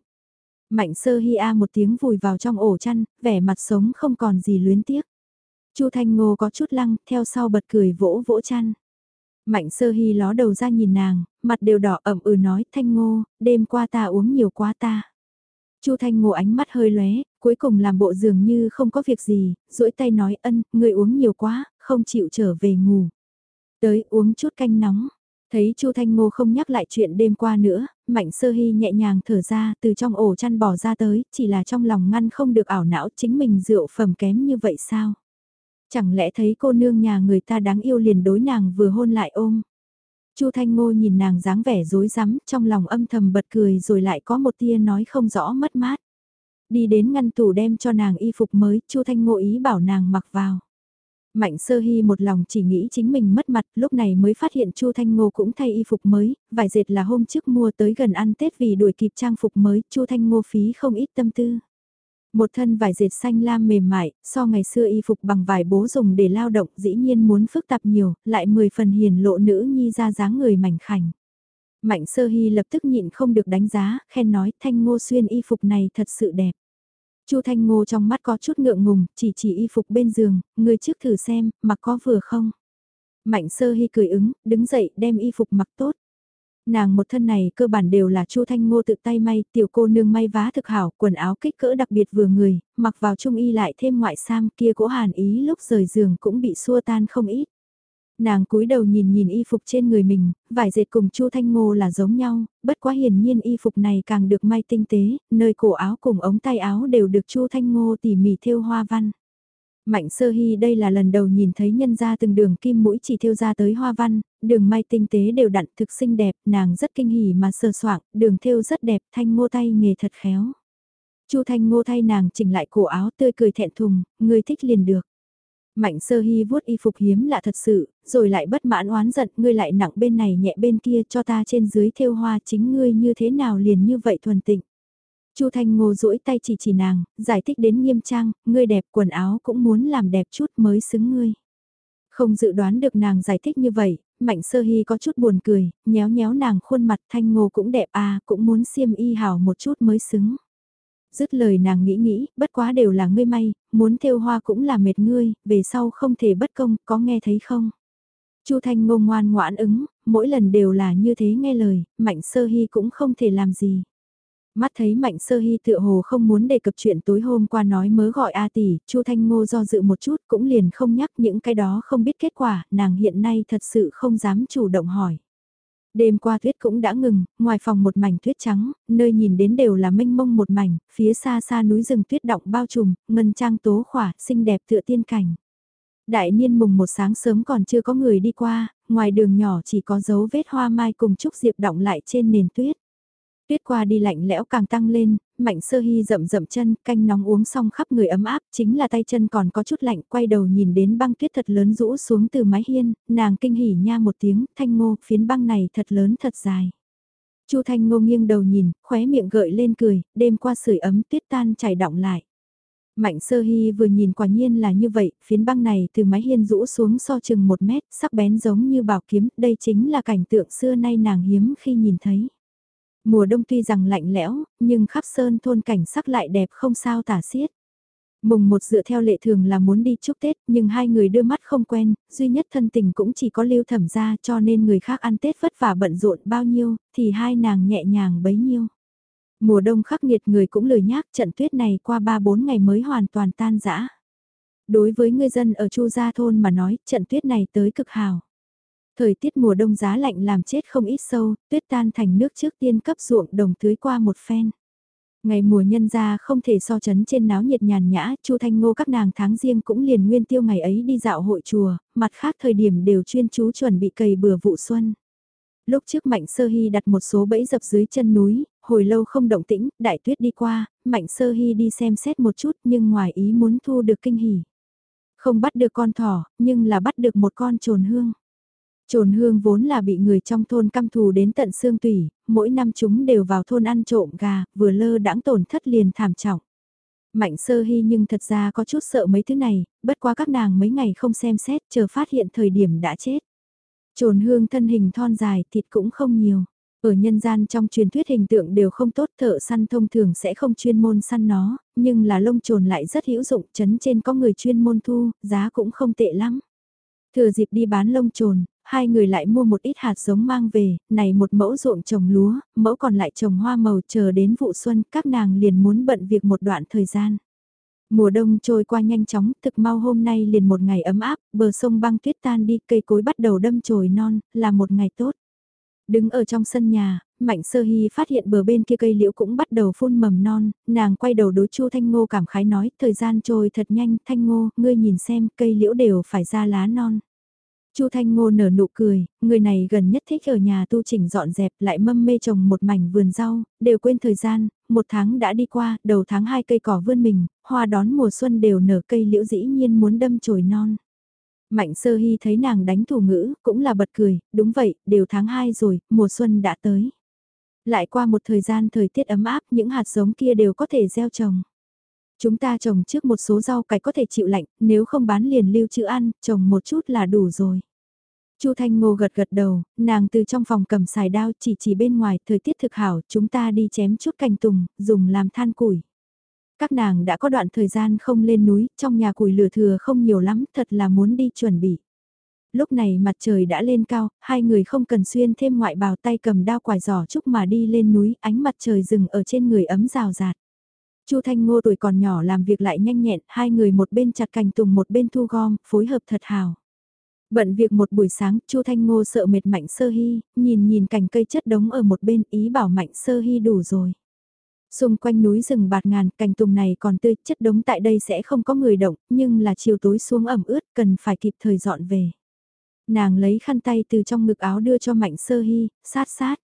A: Mạnh sơ hi a một tiếng vùi vào trong ổ chăn, vẻ mặt sống không còn gì luyến tiếc. Chu Thanh Ngô có chút lăng, theo sau bật cười vỗ vỗ chăn. Mạnh sơ hy ló đầu ra nhìn nàng, mặt đều đỏ ẩm ừ nói, Thanh Ngô, đêm qua ta uống nhiều quá ta. Chu Thanh Ngô ánh mắt hơi lóe, cuối cùng làm bộ dường như không có việc gì, duỗi tay nói ân, người uống nhiều quá, không chịu trở về ngủ. Tới uống chút canh nóng. Thấy Chu Thanh Ngô không nhắc lại chuyện đêm qua nữa, Mạnh Sơ Hy nhẹ nhàng thở ra từ trong ổ chăn bỏ ra tới, chỉ là trong lòng ngăn không được ảo não chính mình rượu phẩm kém như vậy sao? Chẳng lẽ thấy cô nương nhà người ta đáng yêu liền đối nàng vừa hôn lại ôm? Chu Thanh Ngô nhìn nàng dáng vẻ rối rắm, trong lòng âm thầm bật cười rồi lại có một tia nói không rõ mất mát. Đi đến ngăn tủ đem cho nàng y phục mới, Chu Thanh Ngô ý bảo nàng mặc vào. Mạnh sơ hy một lòng chỉ nghĩ chính mình mất mặt, lúc này mới phát hiện Chu Thanh Ngô cũng thay y phục mới, vải dệt là hôm trước mua tới gần ăn Tết vì đuổi kịp trang phục mới, Chu Thanh Ngô phí không ít tâm tư. Một thân vải dệt xanh lam mềm mại, so ngày xưa y phục bằng vải bố dùng để lao động dĩ nhiên muốn phức tạp nhiều, lại mười phần hiền lộ nữ nhi ra dáng người mảnh khảnh. Mạnh sơ hy lập tức nhịn không được đánh giá, khen nói thanh ngô xuyên y phục này thật sự đẹp. Chu Thanh Ngô trong mắt có chút ngượng ngùng, chỉ chỉ y phục bên giường, người trước thử xem, mặc có vừa không. Mạnh sơ hy cười ứng, đứng dậy đem y phục mặc tốt. Nàng một thân này cơ bản đều là Chu Thanh Ngô tự tay may, tiểu cô nương may vá thực hảo, quần áo kích cỡ đặc biệt vừa người, mặc vào trung y lại thêm ngoại sam kia cỗ hàn ý lúc rời giường cũng bị xua tan không ít. Nàng cúi đầu nhìn nhìn y phục trên người mình, vải dệt cùng Chu Thanh Ngô là giống nhau, bất quá hiển nhiên y phục này càng được may tinh tế, nơi cổ áo cùng ống tay áo đều được Chu Thanh Ngô tỉ mỉ thêu hoa văn. Mạnh sơ hy đây là lần đầu nhìn thấy nhân ra từng đường kim mũi chỉ thêu ra tới hoa văn, đường may tinh tế đều đặn thực xinh đẹp, nàng rất kinh hỉ mà sờ soạng, đường thêu rất đẹp, thanh ngô tay nghề thật khéo. Chu thanh ngô thay nàng chỉnh lại cổ áo tươi cười thẹn thùng, người thích liền được. Mạnh sơ hy vuốt y phục hiếm lạ thật sự, rồi lại bất mãn oán giận, ngươi lại nặng bên này nhẹ bên kia cho ta trên dưới thêu hoa chính ngươi như thế nào liền như vậy thuần tịnh. Chu Thanh Ngô duỗi tay chỉ chỉ nàng, giải thích đến nghiêm trang, ngươi đẹp quần áo cũng muốn làm đẹp chút mới xứng ngươi. Không dự đoán được nàng giải thích như vậy, Mạnh Sơ Hy có chút buồn cười, nhéo nhéo nàng khuôn mặt Thanh Ngô cũng đẹp à, cũng muốn xiêm y hào một chút mới xứng. Dứt lời nàng nghĩ nghĩ, bất quá đều là ngươi may, muốn thêu hoa cũng là mệt ngươi, về sau không thể bất công, có nghe thấy không? Chu Thanh Ngô ngoan ngoãn ứng, mỗi lần đều là như thế nghe lời, Mạnh Sơ Hy cũng không thể làm gì. Mắt thấy Mạnh Sơ Hy tựa hồ không muốn đề cập chuyện tối hôm qua nói mớ gọi A tỷ, Chu Thanh Ngô do dự một chút cũng liền không nhắc những cái đó không biết kết quả, nàng hiện nay thật sự không dám chủ động hỏi. Đêm qua tuyết cũng đã ngừng, ngoài phòng một mảnh tuyết trắng, nơi nhìn đến đều là mênh mông một mảnh, phía xa xa núi rừng tuyết động bao trùm, ngân trang tố khỏa, xinh đẹp tựa tiên cảnh. Đại niên mùng một sáng sớm còn chưa có người đi qua, ngoài đường nhỏ chỉ có dấu vết hoa mai cùng trúc diệp động lại trên nền tuyết. Tuyết qua đi lạnh lẽo càng tăng lên, mạnh sơ hy rậm rậm chân, canh nóng uống xong khắp người ấm áp, chính là tay chân còn có chút lạnh, quay đầu nhìn đến băng tuyết thật lớn rũ xuống từ mái hiên, nàng kinh hỉ nha một tiếng, thanh ngô, phiến băng này thật lớn thật dài. Chu Thanh Ngô nghiêng đầu nhìn, khóe miệng gợi lên cười, đêm qua sưởi ấm tuyết tan chảy động lại. Mạnh sơ hy vừa nhìn quả nhiên là như vậy, phiến băng này từ mái hiên rũ xuống so chừng một mét, sắc bén giống như bảo kiếm, đây chính là cảnh tượng xưa nay nàng hiếm khi nhìn thấy. Mùa đông tuy rằng lạnh lẽo, nhưng khắp sơn thôn cảnh sắc lại đẹp không sao tả xiết. Mùng một dựa theo lệ thường là muốn đi chúc Tết, nhưng hai người đưa mắt không quen, duy nhất thân tình cũng chỉ có lưu thẩm ra cho nên người khác ăn Tết vất vả bận rộn bao nhiêu, thì hai nàng nhẹ nhàng bấy nhiêu. Mùa đông khắc nghiệt người cũng lười nhác trận tuyết này qua 3-4 ngày mới hoàn toàn tan rã. Đối với người dân ở Chu Gia Thôn mà nói, trận tuyết này tới cực hào. Thời tiết mùa đông giá lạnh làm chết không ít sâu, tuyết tan thành nước trước tiên cấp ruộng đồng tưới qua một phen. Ngày mùa nhân ra không thể so chấn trên náo nhiệt nhàn nhã, Chu Thanh Ngô các nàng tháng riêng cũng liền nguyên tiêu ngày ấy đi dạo hội chùa, mặt khác thời điểm đều chuyên chú chuẩn bị cày bừa vụ xuân. Lúc trước Mạnh Sơ Hy đặt một số bẫy dập dưới chân núi, hồi lâu không động tĩnh, đại tuyết đi qua, Mạnh Sơ Hy đi xem xét một chút nhưng ngoài ý muốn thu được kinh hỉ. Không bắt được con thỏ, nhưng là bắt được một con trồn hương. Trồn hương vốn là bị người trong thôn căm thù đến tận xương tủy, mỗi năm chúng đều vào thôn ăn trộm gà, vừa lơ đãng tổn thất liền thảm trọng. Mạnh sơ hy nhưng thật ra có chút sợ mấy thứ này, bất quá các nàng mấy ngày không xem xét, chờ phát hiện thời điểm đã chết. Trồn hương thân hình thon dài, thịt cũng không nhiều. Ở nhân gian trong truyền thuyết hình tượng đều không tốt thợ săn thông thường sẽ không chuyên môn săn nó, nhưng là lông trồn lại rất hữu dụng, chấn trên có người chuyên môn thu, giá cũng không tệ lắm. Thừa dịp đi bán lông trồn, hai người lại mua một ít hạt giống mang về, này một mẫu ruộng trồng lúa, mẫu còn lại trồng hoa màu chờ đến vụ xuân, các nàng liền muốn bận việc một đoạn thời gian. Mùa đông trôi qua nhanh chóng, thực mau hôm nay liền một ngày ấm áp, bờ sông băng tuyết tan đi, cây cối bắt đầu đâm chồi non, là một ngày tốt. Đứng ở trong sân nhà, Mạnh Sơ Hy phát hiện bờ bên kia cây liễu cũng bắt đầu phun mầm non, nàng quay đầu đối Chu Thanh Ngô cảm khái nói, thời gian trôi thật nhanh, Thanh Ngô, ngươi nhìn xem, cây liễu đều phải ra lá non. Chu Thanh Ngô nở nụ cười, người này gần nhất thích ở nhà tu chỉnh dọn dẹp lại mâm mê trồng một mảnh vườn rau, đều quên thời gian, một tháng đã đi qua, đầu tháng hai cây cỏ vươn mình, hoa đón mùa xuân đều nở cây liễu dĩ nhiên muốn đâm chồi non. Mạnh sơ hy thấy nàng đánh thủ ngữ, cũng là bật cười, đúng vậy, đều tháng 2 rồi, mùa xuân đã tới. Lại qua một thời gian thời tiết ấm áp, những hạt giống kia đều có thể gieo trồng. Chúng ta trồng trước một số rau cải có thể chịu lạnh, nếu không bán liền lưu trữ ăn, trồng một chút là đủ rồi. Chu Thanh Ngô gật gật đầu, nàng từ trong phòng cầm xài đao chỉ chỉ bên ngoài, thời tiết thực hảo, chúng ta đi chém chút cành tùng, dùng làm than củi. Các nàng đã có đoạn thời gian không lên núi, trong nhà củi lửa thừa không nhiều lắm, thật là muốn đi chuẩn bị. Lúc này mặt trời đã lên cao, hai người không cần xuyên thêm ngoại bào tay cầm đao quải giỏ chúc mà đi lên núi, ánh mặt trời rừng ở trên người ấm rào rạt. Chu Thanh Ngô tuổi còn nhỏ làm việc lại nhanh nhẹn, hai người một bên chặt cành tùng một bên thu gom, phối hợp thật hào. Bận việc một buổi sáng, Chu Thanh Ngô sợ mệt Mạnh Sơ Hy, nhìn nhìn cành cây chất đống ở một bên, ý bảo Mạnh Sơ Hy đủ rồi. Xung quanh núi rừng bạt ngàn, cành tùng này còn tươi, chất đống tại đây sẽ không có người động, nhưng là chiều tối xuống ẩm ướt, cần phải kịp thời dọn về. Nàng lấy khăn tay từ trong ngực áo đưa cho Mạnh Sơ Hy, sát sát.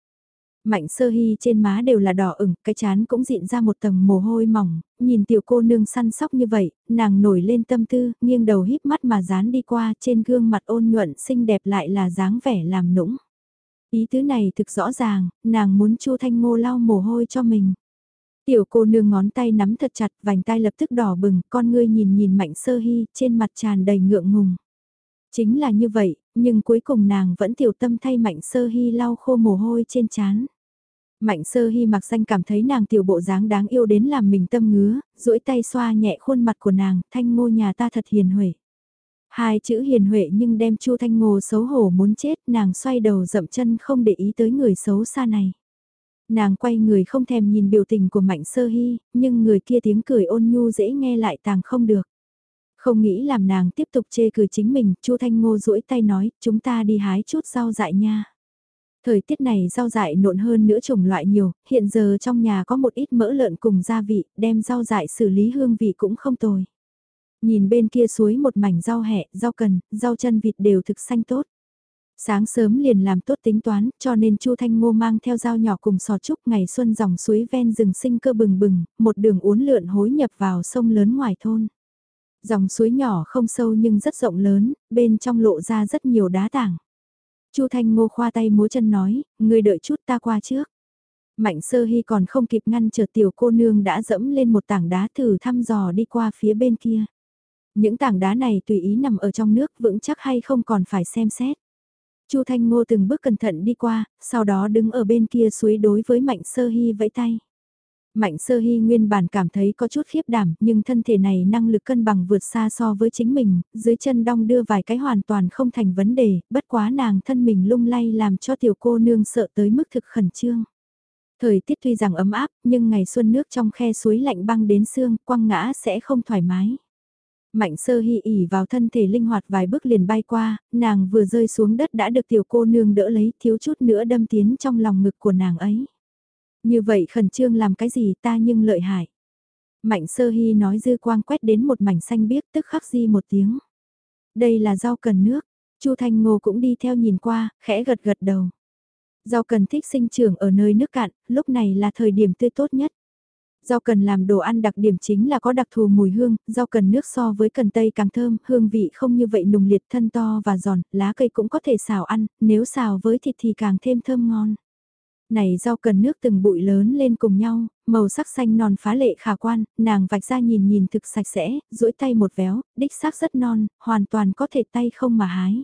A: Mạnh sơ hy trên má đều là đỏ ửng, cái chán cũng dịn ra một tầng mồ hôi mỏng, nhìn tiểu cô nương săn sóc như vậy, nàng nổi lên tâm tư, nghiêng đầu híp mắt mà dán đi qua trên gương mặt ôn nhuận xinh đẹp lại là dáng vẻ làm nũng. Ý tứ này thực rõ ràng, nàng muốn Chu Thanh Ngô lau mồ hôi cho mình. Tiểu cô nương ngón tay nắm thật chặt, vành tay lập tức đỏ bừng, con ngươi nhìn nhìn mạnh sơ hy, trên mặt tràn đầy ngượng ngùng. Chính là như vậy, nhưng cuối cùng nàng vẫn tiểu tâm thay mạnh sơ hy lau khô mồ hôi trên chán. Mạnh sơ hy mặc xanh cảm thấy nàng tiểu bộ dáng đáng yêu đến làm mình tâm ngứa, duỗi tay xoa nhẹ khuôn mặt của nàng, thanh ngô nhà ta thật hiền huệ. Hai chữ hiền huệ nhưng đem chu thanh ngô xấu hổ muốn chết, nàng xoay đầu dậm chân không để ý tới người xấu xa này. Nàng quay người không thèm nhìn biểu tình của mạnh sơ hy, nhưng người kia tiếng cười ôn nhu dễ nghe lại tàng không được. Không nghĩ làm nàng tiếp tục chê cười chính mình, chu Thanh Ngô duỗi tay nói, chúng ta đi hái chút rau dại nha. Thời tiết này rau dại nộn hơn nữa chủng loại nhiều, hiện giờ trong nhà có một ít mỡ lợn cùng gia vị, đem rau dại xử lý hương vị cũng không tồi. Nhìn bên kia suối một mảnh rau hẹ, rau cần, rau chân vịt đều thực xanh tốt. Sáng sớm liền làm tốt tính toán, cho nên Chu Thanh Ngô mang theo dao nhỏ cùng sò trúc ngày xuân dòng suối ven rừng sinh cơ bừng bừng, một đường uốn lượn hối nhập vào sông lớn ngoài thôn. Dòng suối nhỏ không sâu nhưng rất rộng lớn, bên trong lộ ra rất nhiều đá tảng. Chu Thanh Ngô khoa tay múa chân nói, người đợi chút ta qua trước. Mạnh sơ hy còn không kịp ngăn chờ tiểu cô nương đã dẫm lên một tảng đá thử thăm dò đi qua phía bên kia. Những tảng đá này tùy ý nằm ở trong nước vững chắc hay không còn phải xem xét. Chu Thanh Ngô từng bước cẩn thận đi qua, sau đó đứng ở bên kia suối đối với Mạnh Sơ Hy vẫy tay. Mạnh sơ hy nguyên bản cảm thấy có chút khiếp đảm, nhưng thân thể này năng lực cân bằng vượt xa so với chính mình, dưới chân đong đưa vài cái hoàn toàn không thành vấn đề, bất quá nàng thân mình lung lay làm cho tiểu cô nương sợ tới mức thực khẩn trương. Thời tiết tuy rằng ấm áp, nhưng ngày xuân nước trong khe suối lạnh băng đến xương, quăng ngã sẽ không thoải mái. Mạnh sơ hy ỉ vào thân thể linh hoạt vài bước liền bay qua, nàng vừa rơi xuống đất đã được tiểu cô nương đỡ lấy thiếu chút nữa đâm tiến trong lòng ngực của nàng ấy. Như vậy khẩn trương làm cái gì ta nhưng lợi hại. Mạnh sơ hy nói dư quang quét đến một mảnh xanh biếc tức khắc di một tiếng. Đây là rau cần nước, Chu Thanh Ngô cũng đi theo nhìn qua, khẽ gật gật đầu. Rau cần thích sinh trưởng ở nơi nước cạn, lúc này là thời điểm tươi tốt nhất. Rau cần làm đồ ăn đặc điểm chính là có đặc thù mùi hương, rau cần nước so với cần tây càng thơm, hương vị không như vậy nùng liệt thân to và giòn, lá cây cũng có thể xào ăn, nếu xào với thịt thì càng thêm thơm ngon. Này rau cần nước từng bụi lớn lên cùng nhau, màu sắc xanh non phá lệ khả quan, nàng vạch ra nhìn nhìn thực sạch sẽ, duỗi tay một véo, đích xác rất non, hoàn toàn có thể tay không mà hái.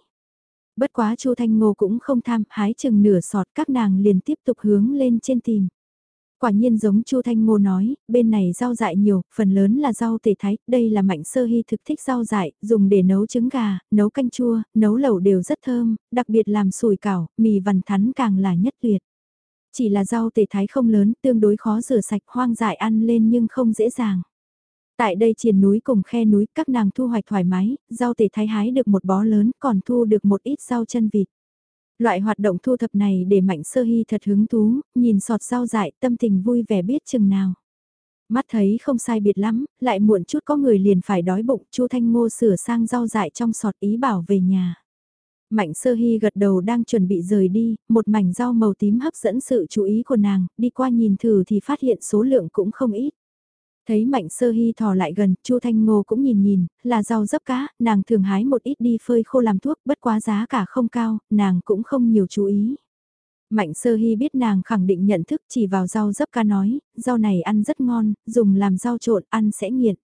A: Bất quá Chu Thanh Ngô cũng không tham, hái chừng nửa sọt các nàng liền tiếp tục hướng lên trên tìm. Quả nhiên giống Chu Thanh Ngô nói, bên này rau dại nhiều, phần lớn là rau tề thái, đây là mạnh sơ hy thực thích rau dại, dùng để nấu trứng gà, nấu canh chua, nấu lẩu đều rất thơm, đặc biệt làm sủi cảo, mì vằn thắn càng là nhất tuyệt. Chỉ là rau tề thái không lớn, tương đối khó rửa sạch hoang dại ăn lên nhưng không dễ dàng. Tại đây triền núi cùng khe núi, các nàng thu hoạch thoải mái, rau tề thái hái được một bó lớn, còn thu được một ít rau chân vịt. Loại hoạt động thu thập này để Mạnh Sơ Hy thật hứng thú, nhìn sọt rau dại tâm tình vui vẻ biết chừng nào. Mắt thấy không sai biệt lắm, lại muộn chút có người liền phải đói bụng, Chu Thanh Ngô sửa sang rau dại trong sọt ý bảo về nhà. Mạnh Sơ Hy gật đầu đang chuẩn bị rời đi, một mảnh rau màu tím hấp dẫn sự chú ý của nàng, đi qua nhìn thử thì phát hiện số lượng cũng không ít. Thấy Mạnh Sơ Hy thò lại gần, Chu Thanh Ngô cũng nhìn nhìn, là rau dấp cá, nàng thường hái một ít đi phơi khô làm thuốc, bất quá giá cả không cao, nàng cũng không nhiều chú ý. Mạnh Sơ Hy biết nàng khẳng định nhận thức chỉ vào rau dấp cá nói, rau này ăn rất ngon, dùng làm rau trộn ăn sẽ nghiện.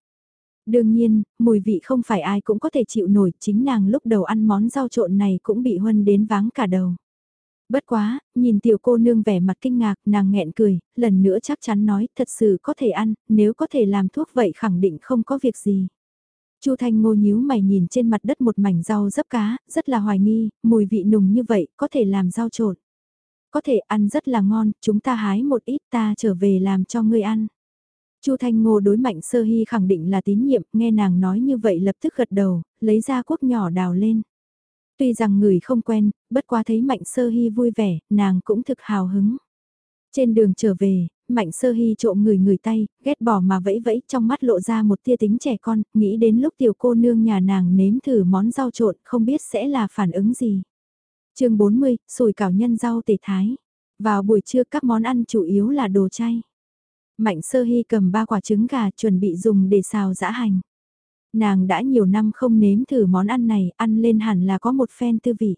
A: Đương nhiên, mùi vị không phải ai cũng có thể chịu nổi, chính nàng lúc đầu ăn món rau trộn này cũng bị huân đến váng cả đầu. Bất quá, nhìn tiểu cô nương vẻ mặt kinh ngạc, nàng nghẹn cười, lần nữa chắc chắn nói, thật sự có thể ăn, nếu có thể làm thuốc vậy khẳng định không có việc gì. Chu Thanh Ngô nhíu mày nhìn trên mặt đất một mảnh rau dấp cá, rất là hoài nghi, mùi vị nùng như vậy, có thể làm rau trộn. Có thể ăn rất là ngon, chúng ta hái một ít ta trở về làm cho ngươi ăn. Chu Thanh Ngô đối Mạnh Sơ Hy khẳng định là tín nhiệm, nghe nàng nói như vậy lập tức gật đầu, lấy ra cuốc nhỏ đào lên. Tuy rằng người không quen, bất quá thấy Mạnh Sơ Hy vui vẻ, nàng cũng thực hào hứng. Trên đường trở về, Mạnh Sơ Hy trộm người người tay, ghét bỏ mà vẫy vẫy trong mắt lộ ra một tia tính trẻ con, nghĩ đến lúc tiểu cô nương nhà nàng nếm thử món rau trộn không biết sẽ là phản ứng gì. chương 40, sủi cảo nhân rau tề thái. Vào buổi trưa các món ăn chủ yếu là đồ chay. Mạnh Sơ Hy cầm ba quả trứng gà chuẩn bị dùng để xào giã hành. Nàng đã nhiều năm không nếm thử món ăn này, ăn lên hẳn là có một phen tư vị.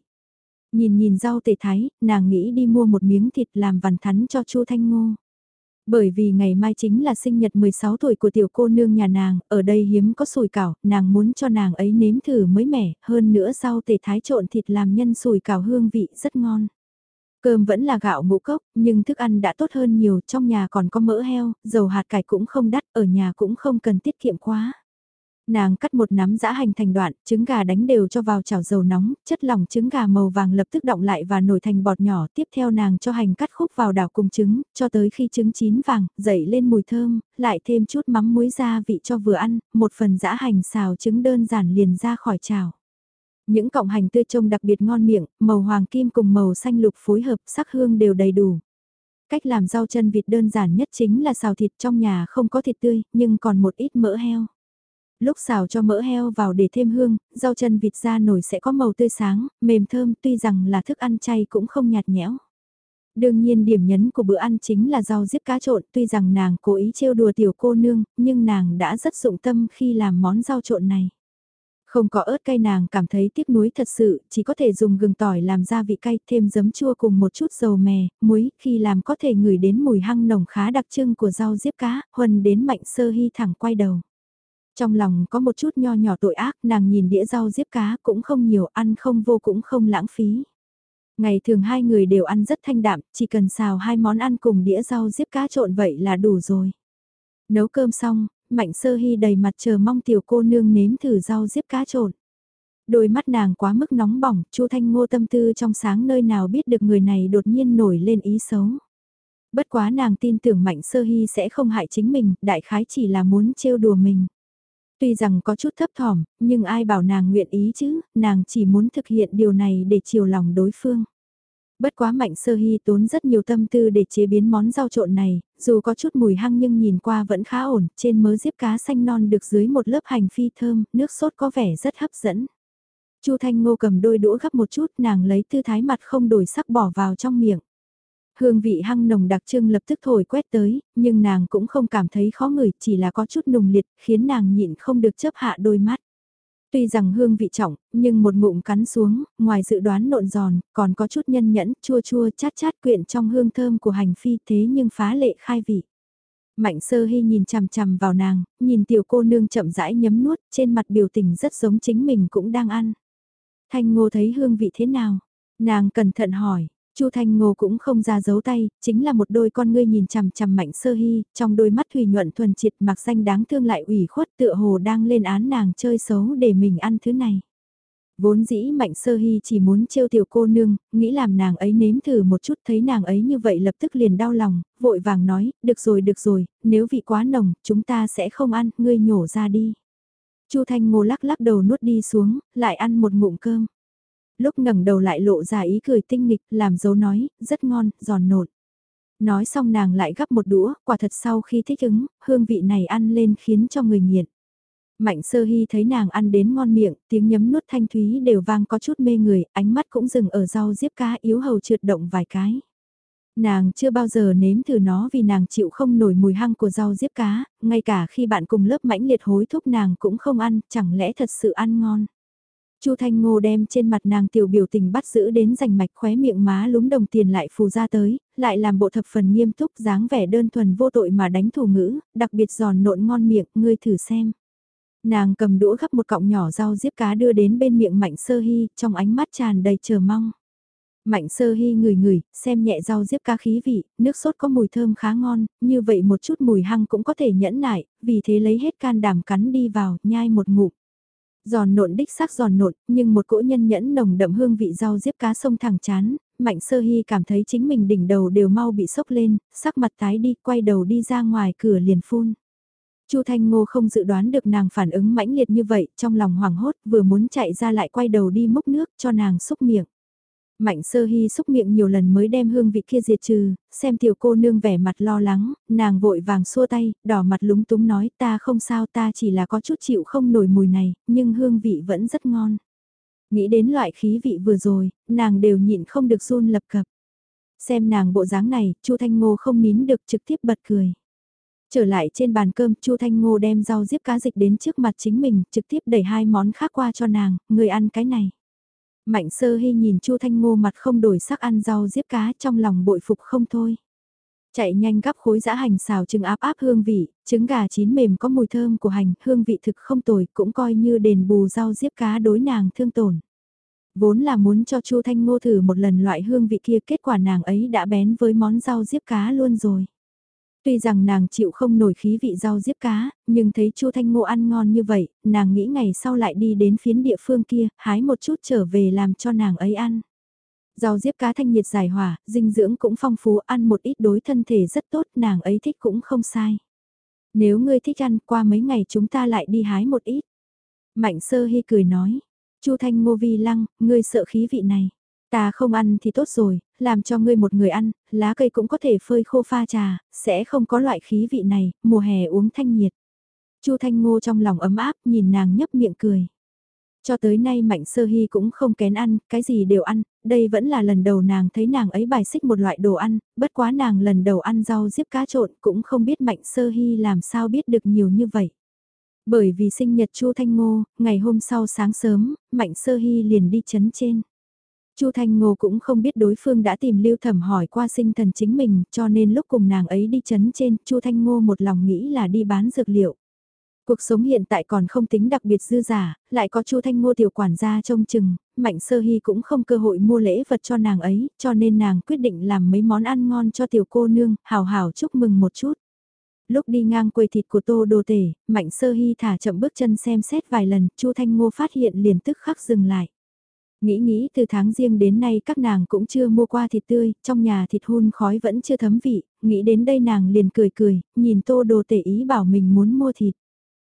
A: Nhìn nhìn rau tề thái, nàng nghĩ đi mua một miếng thịt làm vằn thắn cho Chu Thanh Ngô. Bởi vì ngày mai chính là sinh nhật 16 tuổi của tiểu cô nương nhà nàng, ở đây hiếm có sùi cảo, nàng muốn cho nàng ấy nếm thử mới mẻ, hơn nữa rau tề thái trộn thịt làm nhân sùi cảo hương vị rất ngon. Cơm vẫn là gạo ngũ cốc, nhưng thức ăn đã tốt hơn nhiều, trong nhà còn có mỡ heo, dầu hạt cải cũng không đắt, ở nhà cũng không cần tiết kiệm quá. Nàng cắt một nắm giã hành thành đoạn, trứng gà đánh đều cho vào chảo dầu nóng, chất lỏng trứng gà màu vàng lập tức động lại và nổi thành bọt nhỏ. Tiếp theo nàng cho hành cắt khúc vào đảo cùng trứng, cho tới khi trứng chín vàng, dậy lên mùi thơm, lại thêm chút mắm muối gia vị cho vừa ăn, một phần giã hành xào trứng đơn giản liền ra khỏi chảo. Những cọng hành tươi trông đặc biệt ngon miệng, màu hoàng kim cùng màu xanh lục phối hợp sắc hương đều đầy đủ. Cách làm rau chân vịt đơn giản nhất chính là xào thịt trong nhà không có thịt tươi, nhưng còn một ít mỡ heo. Lúc xào cho mỡ heo vào để thêm hương, rau chân vịt ra nổi sẽ có màu tươi sáng, mềm thơm tuy rằng là thức ăn chay cũng không nhạt nhẽo. Đương nhiên điểm nhấn của bữa ăn chính là rau diếp cá trộn, tuy rằng nàng cố ý trêu đùa tiểu cô nương, nhưng nàng đã rất dụng tâm khi làm món rau trộn này. Không có ớt cay nàng cảm thấy tiếc nuối thật sự, chỉ có thể dùng gừng tỏi làm gia vị cay thêm giấm chua cùng một chút dầu mè, muối, khi làm có thể ngửi đến mùi hăng nồng khá đặc trưng của rau diếp cá, huân đến mạnh sơ hy thẳng quay đầu. Trong lòng có một chút nho nhỏ tội ác, nàng nhìn đĩa rau diếp cá cũng không nhiều, ăn không vô cũng không lãng phí. Ngày thường hai người đều ăn rất thanh đạm, chỉ cần xào hai món ăn cùng đĩa rau diếp cá trộn vậy là đủ rồi. Nấu cơm xong, Mạnh Sơ Hy đầy mặt chờ mong tiểu cô nương nếm thử rau diếp cá trộn. Đôi mắt nàng quá mức nóng bỏng, Chu Thanh Ngô tâm tư trong sáng nơi nào biết được người này đột nhiên nổi lên ý xấu. Bất quá nàng tin tưởng Mạnh Sơ Hy sẽ không hại chính mình, đại khái chỉ là muốn trêu đùa mình. Tuy rằng có chút thấp thỏm, nhưng ai bảo nàng nguyện ý chứ, nàng chỉ muốn thực hiện điều này để chiều lòng đối phương. Bất quá mạnh sơ hy tốn rất nhiều tâm tư để chế biến món rau trộn này, dù có chút mùi hăng nhưng nhìn qua vẫn khá ổn, trên mớ diếp cá xanh non được dưới một lớp hành phi thơm, nước sốt có vẻ rất hấp dẫn. Chu Thanh Ngô cầm đôi đũa gắp một chút nàng lấy tư thái mặt không đổi sắc bỏ vào trong miệng. Hương vị hăng nồng đặc trưng lập tức thổi quét tới, nhưng nàng cũng không cảm thấy khó ngửi, chỉ là có chút nùng liệt, khiến nàng nhịn không được chấp hạ đôi mắt. Tuy rằng hương vị trọng, nhưng một ngụm cắn xuống, ngoài dự đoán nộn giòn, còn có chút nhân nhẫn, chua chua chát chát quyện trong hương thơm của hành phi thế nhưng phá lệ khai vị. Mạnh sơ hy nhìn chằm chằm vào nàng, nhìn tiểu cô nương chậm rãi nhấm nuốt, trên mặt biểu tình rất giống chính mình cũng đang ăn. Thanh ngô thấy hương vị thế nào? Nàng cẩn thận hỏi, Chu Thanh Ngô cũng không ra giấu tay, chính là một đôi con ngươi nhìn chằm chằm Mạnh Sơ Hy, trong đôi mắt thủy nhuận thuần triệt mặc xanh đáng thương lại ủy khuất tựa hồ đang lên án nàng chơi xấu để mình ăn thứ này. Vốn dĩ Mạnh Sơ Hy chỉ muốn trêu tiểu cô nương, nghĩ làm nàng ấy nếm thử một chút thấy nàng ấy như vậy lập tức liền đau lòng, vội vàng nói, được rồi được rồi, nếu vị quá nồng, chúng ta sẽ không ăn, ngươi nhổ ra đi. Chu Thanh Ngô lắc lắc đầu nuốt đi xuống, lại ăn một ngụm cơm. Lúc ngẩng đầu lại lộ ra ý cười tinh nghịch, làm dấu nói, rất ngon, giòn nộn. Nói xong nàng lại gắp một đũa, quả thật sau khi thích ứng, hương vị này ăn lên khiến cho người nghiện. Mạnh sơ hy thấy nàng ăn đến ngon miệng, tiếng nhấm nuốt thanh thúy đều vang có chút mê người, ánh mắt cũng dừng ở rau diếp cá yếu hầu trượt động vài cái. Nàng chưa bao giờ nếm thử nó vì nàng chịu không nổi mùi hăng của rau diếp cá, ngay cả khi bạn cùng lớp mãnh liệt hối thúc nàng cũng không ăn, chẳng lẽ thật sự ăn ngon. Chu Thanh Ngô đem trên mặt nàng tiểu biểu tình bắt giữ đến rành mạch khóe miệng má lúm đồng tiền lại phù ra tới, lại làm bộ thập phần nghiêm túc dáng vẻ đơn thuần vô tội mà đánh thủ ngữ, đặc biệt giòn nộn ngon miệng, ngươi thử xem. Nàng cầm đũa gắp một cọng nhỏ rau diếp cá đưa đến bên miệng Mạnh Sơ Hy, trong ánh mắt tràn đầy chờ mong. Mạnh Sơ Hy ngửi ngửi, xem nhẹ rau diếp cá khí vị, nước sốt có mùi thơm khá ngon, như vậy một chút mùi hăng cũng có thể nhẫn nại, vì thế lấy hết can đảm cắn đi vào, nhai một ngụm. Giòn nộn đích xác giòn nộn, nhưng một cỗ nhân nhẫn nồng đậm hương vị rau diếp cá sông thẳng chán, Mạnh Sơ Hy cảm thấy chính mình đỉnh đầu đều mau bị sốc lên, sắc mặt tái đi, quay đầu đi ra ngoài cửa liền phun. Chu Thanh Ngô không dự đoán được nàng phản ứng mãnh liệt như vậy, trong lòng hoảng hốt, vừa muốn chạy ra lại quay đầu đi múc nước cho nàng xúc miệng. Mạnh sơ hy xúc miệng nhiều lần mới đem hương vị kia diệt trừ, xem tiểu cô nương vẻ mặt lo lắng, nàng vội vàng xua tay, đỏ mặt lúng túng nói ta không sao ta chỉ là có chút chịu không nổi mùi này, nhưng hương vị vẫn rất ngon. Nghĩ đến loại khí vị vừa rồi, nàng đều nhịn không được run lập cập. Xem nàng bộ dáng này, Chu Thanh Ngô không nín được trực tiếp bật cười. Trở lại trên bàn cơm, Chu Thanh Ngô đem rau diếp cá dịch đến trước mặt chính mình, trực tiếp đẩy hai món khác qua cho nàng, người ăn cái này. Mạnh sơ hy nhìn Chu Thanh Ngô mặt không đổi sắc ăn rau diếp cá trong lòng bội phục không thôi. Chạy nhanh gắp khối dã hành xào trứng áp áp hương vị, trứng gà chín mềm có mùi thơm của hành, hương vị thực không tồi, cũng coi như đền bù rau diếp cá đối nàng thương tổn. Vốn là muốn cho Chu Thanh Ngô thử một lần loại hương vị kia, kết quả nàng ấy đã bén với món rau diếp cá luôn rồi. Tuy rằng nàng chịu không nổi khí vị rau diếp cá, nhưng thấy Chu Thanh Ngô ăn ngon như vậy, nàng nghĩ ngày sau lại đi đến phiến địa phương kia, hái một chút trở về làm cho nàng ấy ăn. Rau diếp cá thanh nhiệt giải hỏa, dinh dưỡng cũng phong phú, ăn một ít đối thân thể rất tốt, nàng ấy thích cũng không sai. Nếu ngươi thích ăn, qua mấy ngày chúng ta lại đi hái một ít. Mạnh sơ hy cười nói, Chu Thanh Ngô vi lăng, ngươi sợ khí vị này. Ta không ăn thì tốt rồi, làm cho ngươi một người ăn, lá cây cũng có thể phơi khô pha trà, sẽ không có loại khí vị này, mùa hè uống thanh nhiệt. Chu Thanh Ngô trong lòng ấm áp nhìn nàng nhấp miệng cười. Cho tới nay Mạnh Sơ Hy cũng không kén ăn, cái gì đều ăn, đây vẫn là lần đầu nàng thấy nàng ấy bài xích một loại đồ ăn, bất quá nàng lần đầu ăn rau diếp cá trộn cũng không biết Mạnh Sơ Hy làm sao biết được nhiều như vậy. Bởi vì sinh nhật Chu Thanh Ngô, ngày hôm sau sáng sớm, Mạnh Sơ Hy liền đi chấn trên. Chu Thanh Ngô cũng không biết đối phương đã tìm Lưu Thẩm hỏi qua sinh thần chính mình, cho nên lúc cùng nàng ấy đi chấn trên, Chu Thanh Ngô một lòng nghĩ là đi bán dược liệu. Cuộc sống hiện tại còn không tính đặc biệt dư giả, lại có Chu Thanh Ngô tiểu quản gia trông chừng, Mạnh Sơ Hy cũng không cơ hội mua lễ vật cho nàng ấy, cho nên nàng quyết định làm mấy món ăn ngon cho tiểu cô nương, hào hào chúc mừng một chút. Lúc đi ngang quầy thịt của Tô Đồ Tể, Mạnh Sơ Hy thả chậm bước chân xem xét vài lần, Chu Thanh Ngô phát hiện liền tức khắc dừng lại. Nghĩ nghĩ từ tháng riêng đến nay các nàng cũng chưa mua qua thịt tươi, trong nhà thịt hun khói vẫn chưa thấm vị, nghĩ đến đây nàng liền cười cười, nhìn tô đồ tể ý bảo mình muốn mua thịt.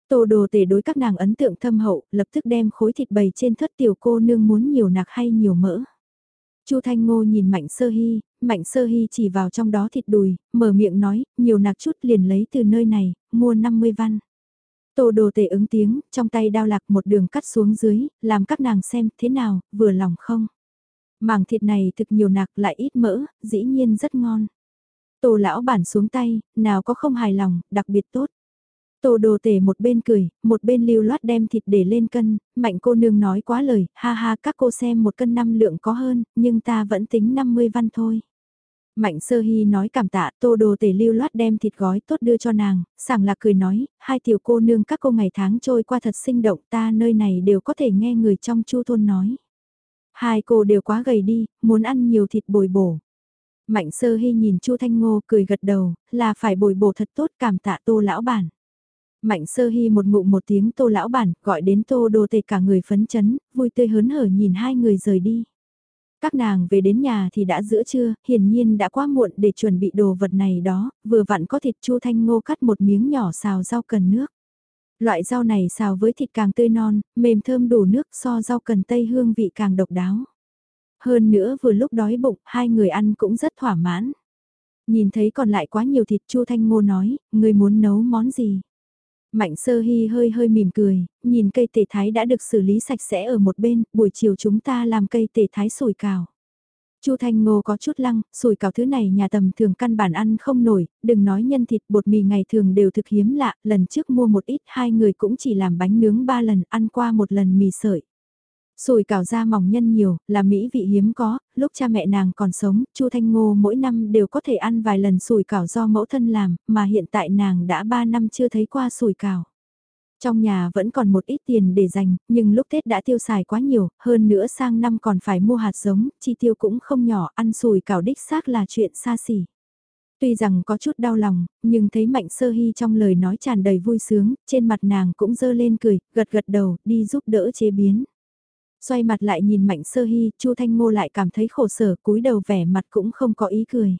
A: Tô đồ tể đối các nàng ấn tượng thâm hậu, lập tức đem khối thịt bầy trên thất tiểu cô nương muốn nhiều nạc hay nhiều mỡ. Chu Thanh Ngô nhìn Mạnh Sơ Hy, Mạnh Sơ Hy chỉ vào trong đó thịt đùi, mở miệng nói, nhiều nạc chút liền lấy từ nơi này, mua 50 văn. Tô đồ tể ứng tiếng, trong tay đao lạc một đường cắt xuống dưới, làm các nàng xem thế nào, vừa lòng không. Mảng thịt này thực nhiều nạc lại ít mỡ, dĩ nhiên rất ngon. Tô lão bản xuống tay, nào có không hài lòng, đặc biệt tốt. Tô đồ tể một bên cười, một bên lưu loát đem thịt để lên cân, mạnh cô nương nói quá lời, ha ha các cô xem một cân năm lượng có hơn, nhưng ta vẫn tính 50 văn thôi. Mạnh sơ hy nói cảm tạ, tô đồ tể lưu loát đem thịt gói tốt đưa cho nàng, sảng lạc cười nói, hai tiểu cô nương các cô ngày tháng trôi qua thật sinh động ta nơi này đều có thể nghe người trong chu thôn nói. Hai cô đều quá gầy đi, muốn ăn nhiều thịt bồi bổ. Mạnh sơ hy nhìn chu Thanh Ngô cười gật đầu, là phải bồi bổ thật tốt cảm tạ tô lão bản. Mạnh sơ hy một ngụ một tiếng tô lão bản, gọi đến tô đồ tể cả người phấn chấn, vui tươi hớn hở nhìn hai người rời đi. Các nàng về đến nhà thì đã giữa trưa, hiển nhiên đã quá muộn để chuẩn bị đồ vật này đó, vừa vặn có thịt chu thanh ngô cắt một miếng nhỏ xào rau cần nước. Loại rau này xào với thịt càng tươi non, mềm thơm đủ nước so rau cần tây hương vị càng độc đáo. Hơn nữa vừa lúc đói bụng, hai người ăn cũng rất thỏa mãn. Nhìn thấy còn lại quá nhiều thịt Chu Thanh Ngô nói, người muốn nấu món gì? Mạnh sơ hy hơi hơi mỉm cười, nhìn cây tể thái đã được xử lý sạch sẽ ở một bên, buổi chiều chúng ta làm cây tể thái sủi cào. Chu Thanh Ngô có chút lăng, sủi cảo thứ này nhà tầm thường căn bản ăn không nổi, đừng nói nhân thịt bột mì ngày thường đều thực hiếm lạ, lần trước mua một ít hai người cũng chỉ làm bánh nướng ba lần ăn qua một lần mì sợi. Sủi cảo da mỏng nhân nhiều, là mỹ vị hiếm có, lúc cha mẹ nàng còn sống, Chu Thanh Ngô mỗi năm đều có thể ăn vài lần sủi cảo do mẫu thân làm, mà hiện tại nàng đã 3 năm chưa thấy qua sủi cảo. Trong nhà vẫn còn một ít tiền để dành, nhưng lúc Tết đã tiêu xài quá nhiều, hơn nữa sang năm còn phải mua hạt giống, chi tiêu cũng không nhỏ, ăn sùi cảo đích xác là chuyện xa xỉ. Tuy rằng có chút đau lòng, nhưng thấy Mạnh Sơ Hy trong lời nói tràn đầy vui sướng, trên mặt nàng cũng dơ lên cười, gật gật đầu, đi giúp đỡ chế biến. Xoay mặt lại nhìn Mạnh Sơ Hy, Chu Thanh Ngô lại cảm thấy khổ sở, cúi đầu vẻ mặt cũng không có ý cười.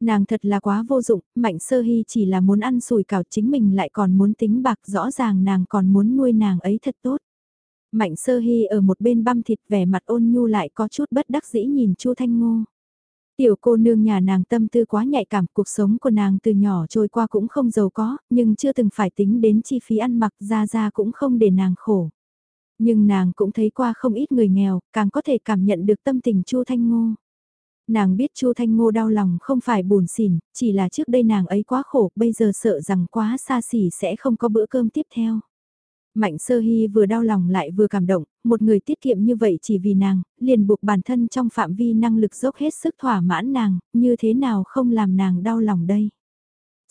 A: Nàng thật là quá vô dụng, Mạnh Sơ Hy chỉ là muốn ăn sùi cảo chính mình lại còn muốn tính bạc rõ ràng nàng còn muốn nuôi nàng ấy thật tốt. Mạnh Sơ Hy ở một bên băm thịt vẻ mặt ôn nhu lại có chút bất đắc dĩ nhìn Chu Thanh Ngô. Tiểu cô nương nhà nàng tâm tư quá nhạy cảm, cuộc sống của nàng từ nhỏ trôi qua cũng không giàu có, nhưng chưa từng phải tính đến chi phí ăn mặc ra ra cũng không để nàng khổ. Nhưng nàng cũng thấy qua không ít người nghèo, càng có thể cảm nhận được tâm tình Chu Thanh Ngô. Nàng biết Chu Thanh Ngô đau lòng không phải buồn xỉn, chỉ là trước đây nàng ấy quá khổ, bây giờ sợ rằng quá xa xỉ sẽ không có bữa cơm tiếp theo. Mạnh sơ hy vừa đau lòng lại vừa cảm động, một người tiết kiệm như vậy chỉ vì nàng, liền buộc bản thân trong phạm vi năng lực dốc hết sức thỏa mãn nàng, như thế nào không làm nàng đau lòng đây.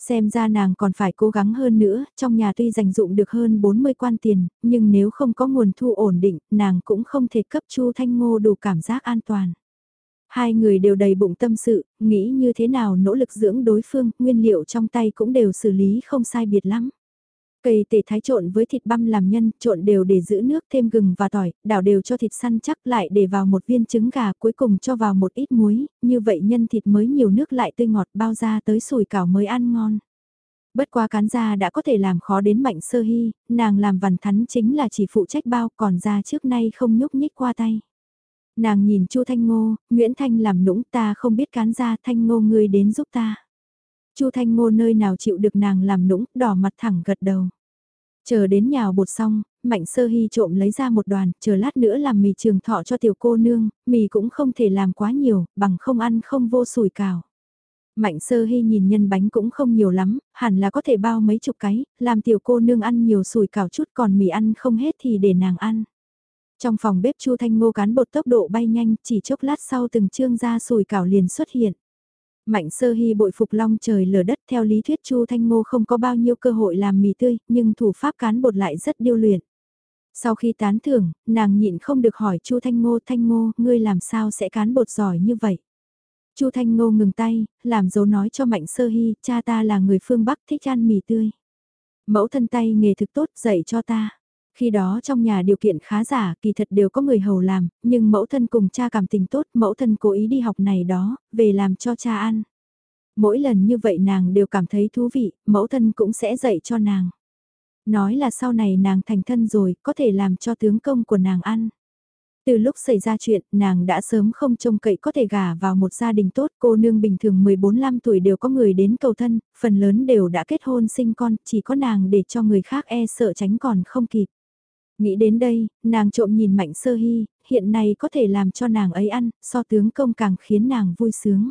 A: Xem ra nàng còn phải cố gắng hơn nữa, trong nhà tuy dành dụng được hơn 40 quan tiền, nhưng nếu không có nguồn thu ổn định, nàng cũng không thể cấp Chu Thanh Ngô đủ cảm giác an toàn. Hai người đều đầy bụng tâm sự, nghĩ như thế nào nỗ lực dưỡng đối phương, nguyên liệu trong tay cũng đều xử lý không sai biệt lắm. Cây tể thái trộn với thịt băm làm nhân, trộn đều để giữ nước thêm gừng và tỏi, đảo đều cho thịt săn chắc lại để vào một viên trứng gà cuối cùng cho vào một ít muối, như vậy nhân thịt mới nhiều nước lại tươi ngọt bao ra tới sủi cảo mới ăn ngon. Bất quá cán ra đã có thể làm khó đến mạnh sơ hy, nàng làm vằn thắn chính là chỉ phụ trách bao còn ra trước nay không nhúc nhích qua tay. Nàng nhìn Chu Thanh Ngô, Nguyễn Thanh làm nũng ta không biết cán ra Thanh Ngô ngươi đến giúp ta. Chu Thanh Ngô nơi nào chịu được nàng làm nũng, đỏ mặt thẳng gật đầu. Chờ đến nhào bột xong, Mạnh Sơ Hy trộm lấy ra một đoàn, chờ lát nữa làm mì trường thọ cho tiểu cô nương, mì cũng không thể làm quá nhiều, bằng không ăn không vô sủi cào. Mạnh Sơ Hy nhìn nhân bánh cũng không nhiều lắm, hẳn là có thể bao mấy chục cái, làm tiểu cô nương ăn nhiều sủi cào chút còn mì ăn không hết thì để nàng ăn. Trong phòng bếp Chu Thanh Ngô cán bột tốc độ bay nhanh, chỉ chốc lát sau từng chương ra sủi cảo liền xuất hiện. Mạnh sơ hy bội phục long trời lở đất theo lý thuyết Chu Thanh Ngô không có bao nhiêu cơ hội làm mì tươi, nhưng thủ pháp cán bột lại rất điêu luyện. Sau khi tán thưởng, nàng nhịn không được hỏi Chu Thanh Ngô, Thanh Ngô, ngươi làm sao sẽ cán bột giỏi như vậy? Chu Thanh Ngô ngừng tay, làm dấu nói cho Mạnh Sơ Hy, cha ta là người phương Bắc thích ăn mì tươi. Mẫu thân tay nghề thực tốt dạy cho ta. Khi đó trong nhà điều kiện khá giả, kỳ thật đều có người hầu làm, nhưng mẫu thân cùng cha cảm tình tốt, mẫu thân cố ý đi học này đó, về làm cho cha ăn. Mỗi lần như vậy nàng đều cảm thấy thú vị, mẫu thân cũng sẽ dạy cho nàng. Nói là sau này nàng thành thân rồi, có thể làm cho tướng công của nàng ăn. Từ lúc xảy ra chuyện, nàng đã sớm không trông cậy có thể gả vào một gia đình tốt, cô nương bình thường 14-15 tuổi đều có người đến cầu thân, phần lớn đều đã kết hôn sinh con, chỉ có nàng để cho người khác e sợ tránh còn không kịp. Nghĩ đến đây, nàng trộm nhìn Mạnh Sơ Hy, hiện nay có thể làm cho nàng ấy ăn, so tướng công càng khiến nàng vui sướng.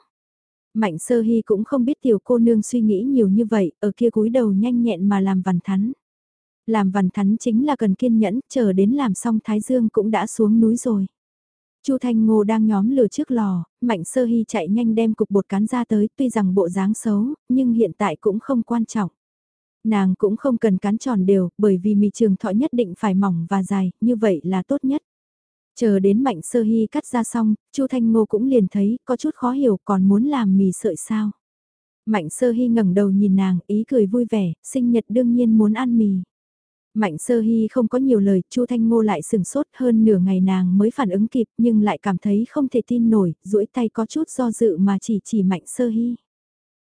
A: Mạnh Sơ Hy cũng không biết tiểu cô nương suy nghĩ nhiều như vậy, ở kia cúi đầu nhanh nhẹn mà làm vằn thắn. Làm vằn thắn chính là cần kiên nhẫn, chờ đến làm xong Thái Dương cũng đã xuống núi rồi. Chu Thanh Ngô đang nhóm lửa trước lò, Mạnh Sơ Hy chạy nhanh đem cục bột cán ra tới, tuy rằng bộ dáng xấu, nhưng hiện tại cũng không quan trọng. Nàng cũng không cần cán tròn đều, bởi vì mì trường thọ nhất định phải mỏng và dài, như vậy là tốt nhất. Chờ đến Mạnh Sơ Hy cắt ra xong, Chu Thanh Ngô cũng liền thấy, có chút khó hiểu còn muốn làm mì sợi sao. Mạnh Sơ Hy ngẩng đầu nhìn nàng, ý cười vui vẻ, sinh nhật đương nhiên muốn ăn mì. Mạnh Sơ Hy không có nhiều lời, Chu Thanh Ngô lại sừng sốt hơn nửa ngày nàng mới phản ứng kịp nhưng lại cảm thấy không thể tin nổi, duỗi tay có chút do dự mà chỉ chỉ Mạnh Sơ Hy.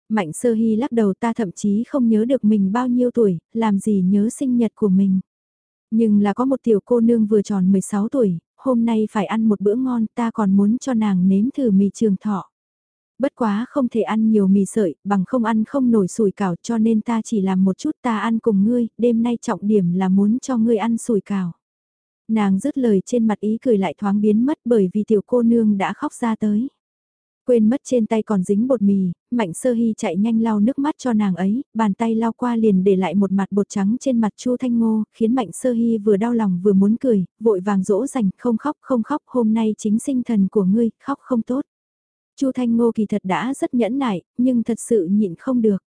A: Mạnh sơ hy lắc đầu ta thậm chí không nhớ được mình bao nhiêu tuổi, làm gì nhớ sinh nhật của mình. Nhưng là có một tiểu cô nương vừa tròn 16 tuổi, hôm nay phải ăn một bữa ngon ta còn muốn cho nàng nếm thử mì trường thọ. Bất quá không thể ăn nhiều mì sợi, bằng không ăn không nổi sủi cảo cho nên ta chỉ làm một chút ta ăn cùng ngươi, đêm nay trọng điểm là muốn cho ngươi ăn sủi cảo. Nàng dứt lời trên mặt ý cười lại thoáng biến mất bởi vì tiểu cô nương đã khóc ra tới. Quên mất trên tay còn dính bột mì, Mạnh Sơ Hy chạy nhanh lau nước mắt cho nàng ấy, bàn tay lau qua liền để lại một mặt bột trắng trên mặt Chu Thanh Ngô, khiến Mạnh Sơ Hy vừa đau lòng vừa muốn cười, vội vàng dỗ dành, không khóc không khóc, hôm nay chính sinh thần của ngươi, khóc không tốt. Chu Thanh Ngô kỳ thật đã rất nhẫn nại, nhưng thật sự nhịn không được.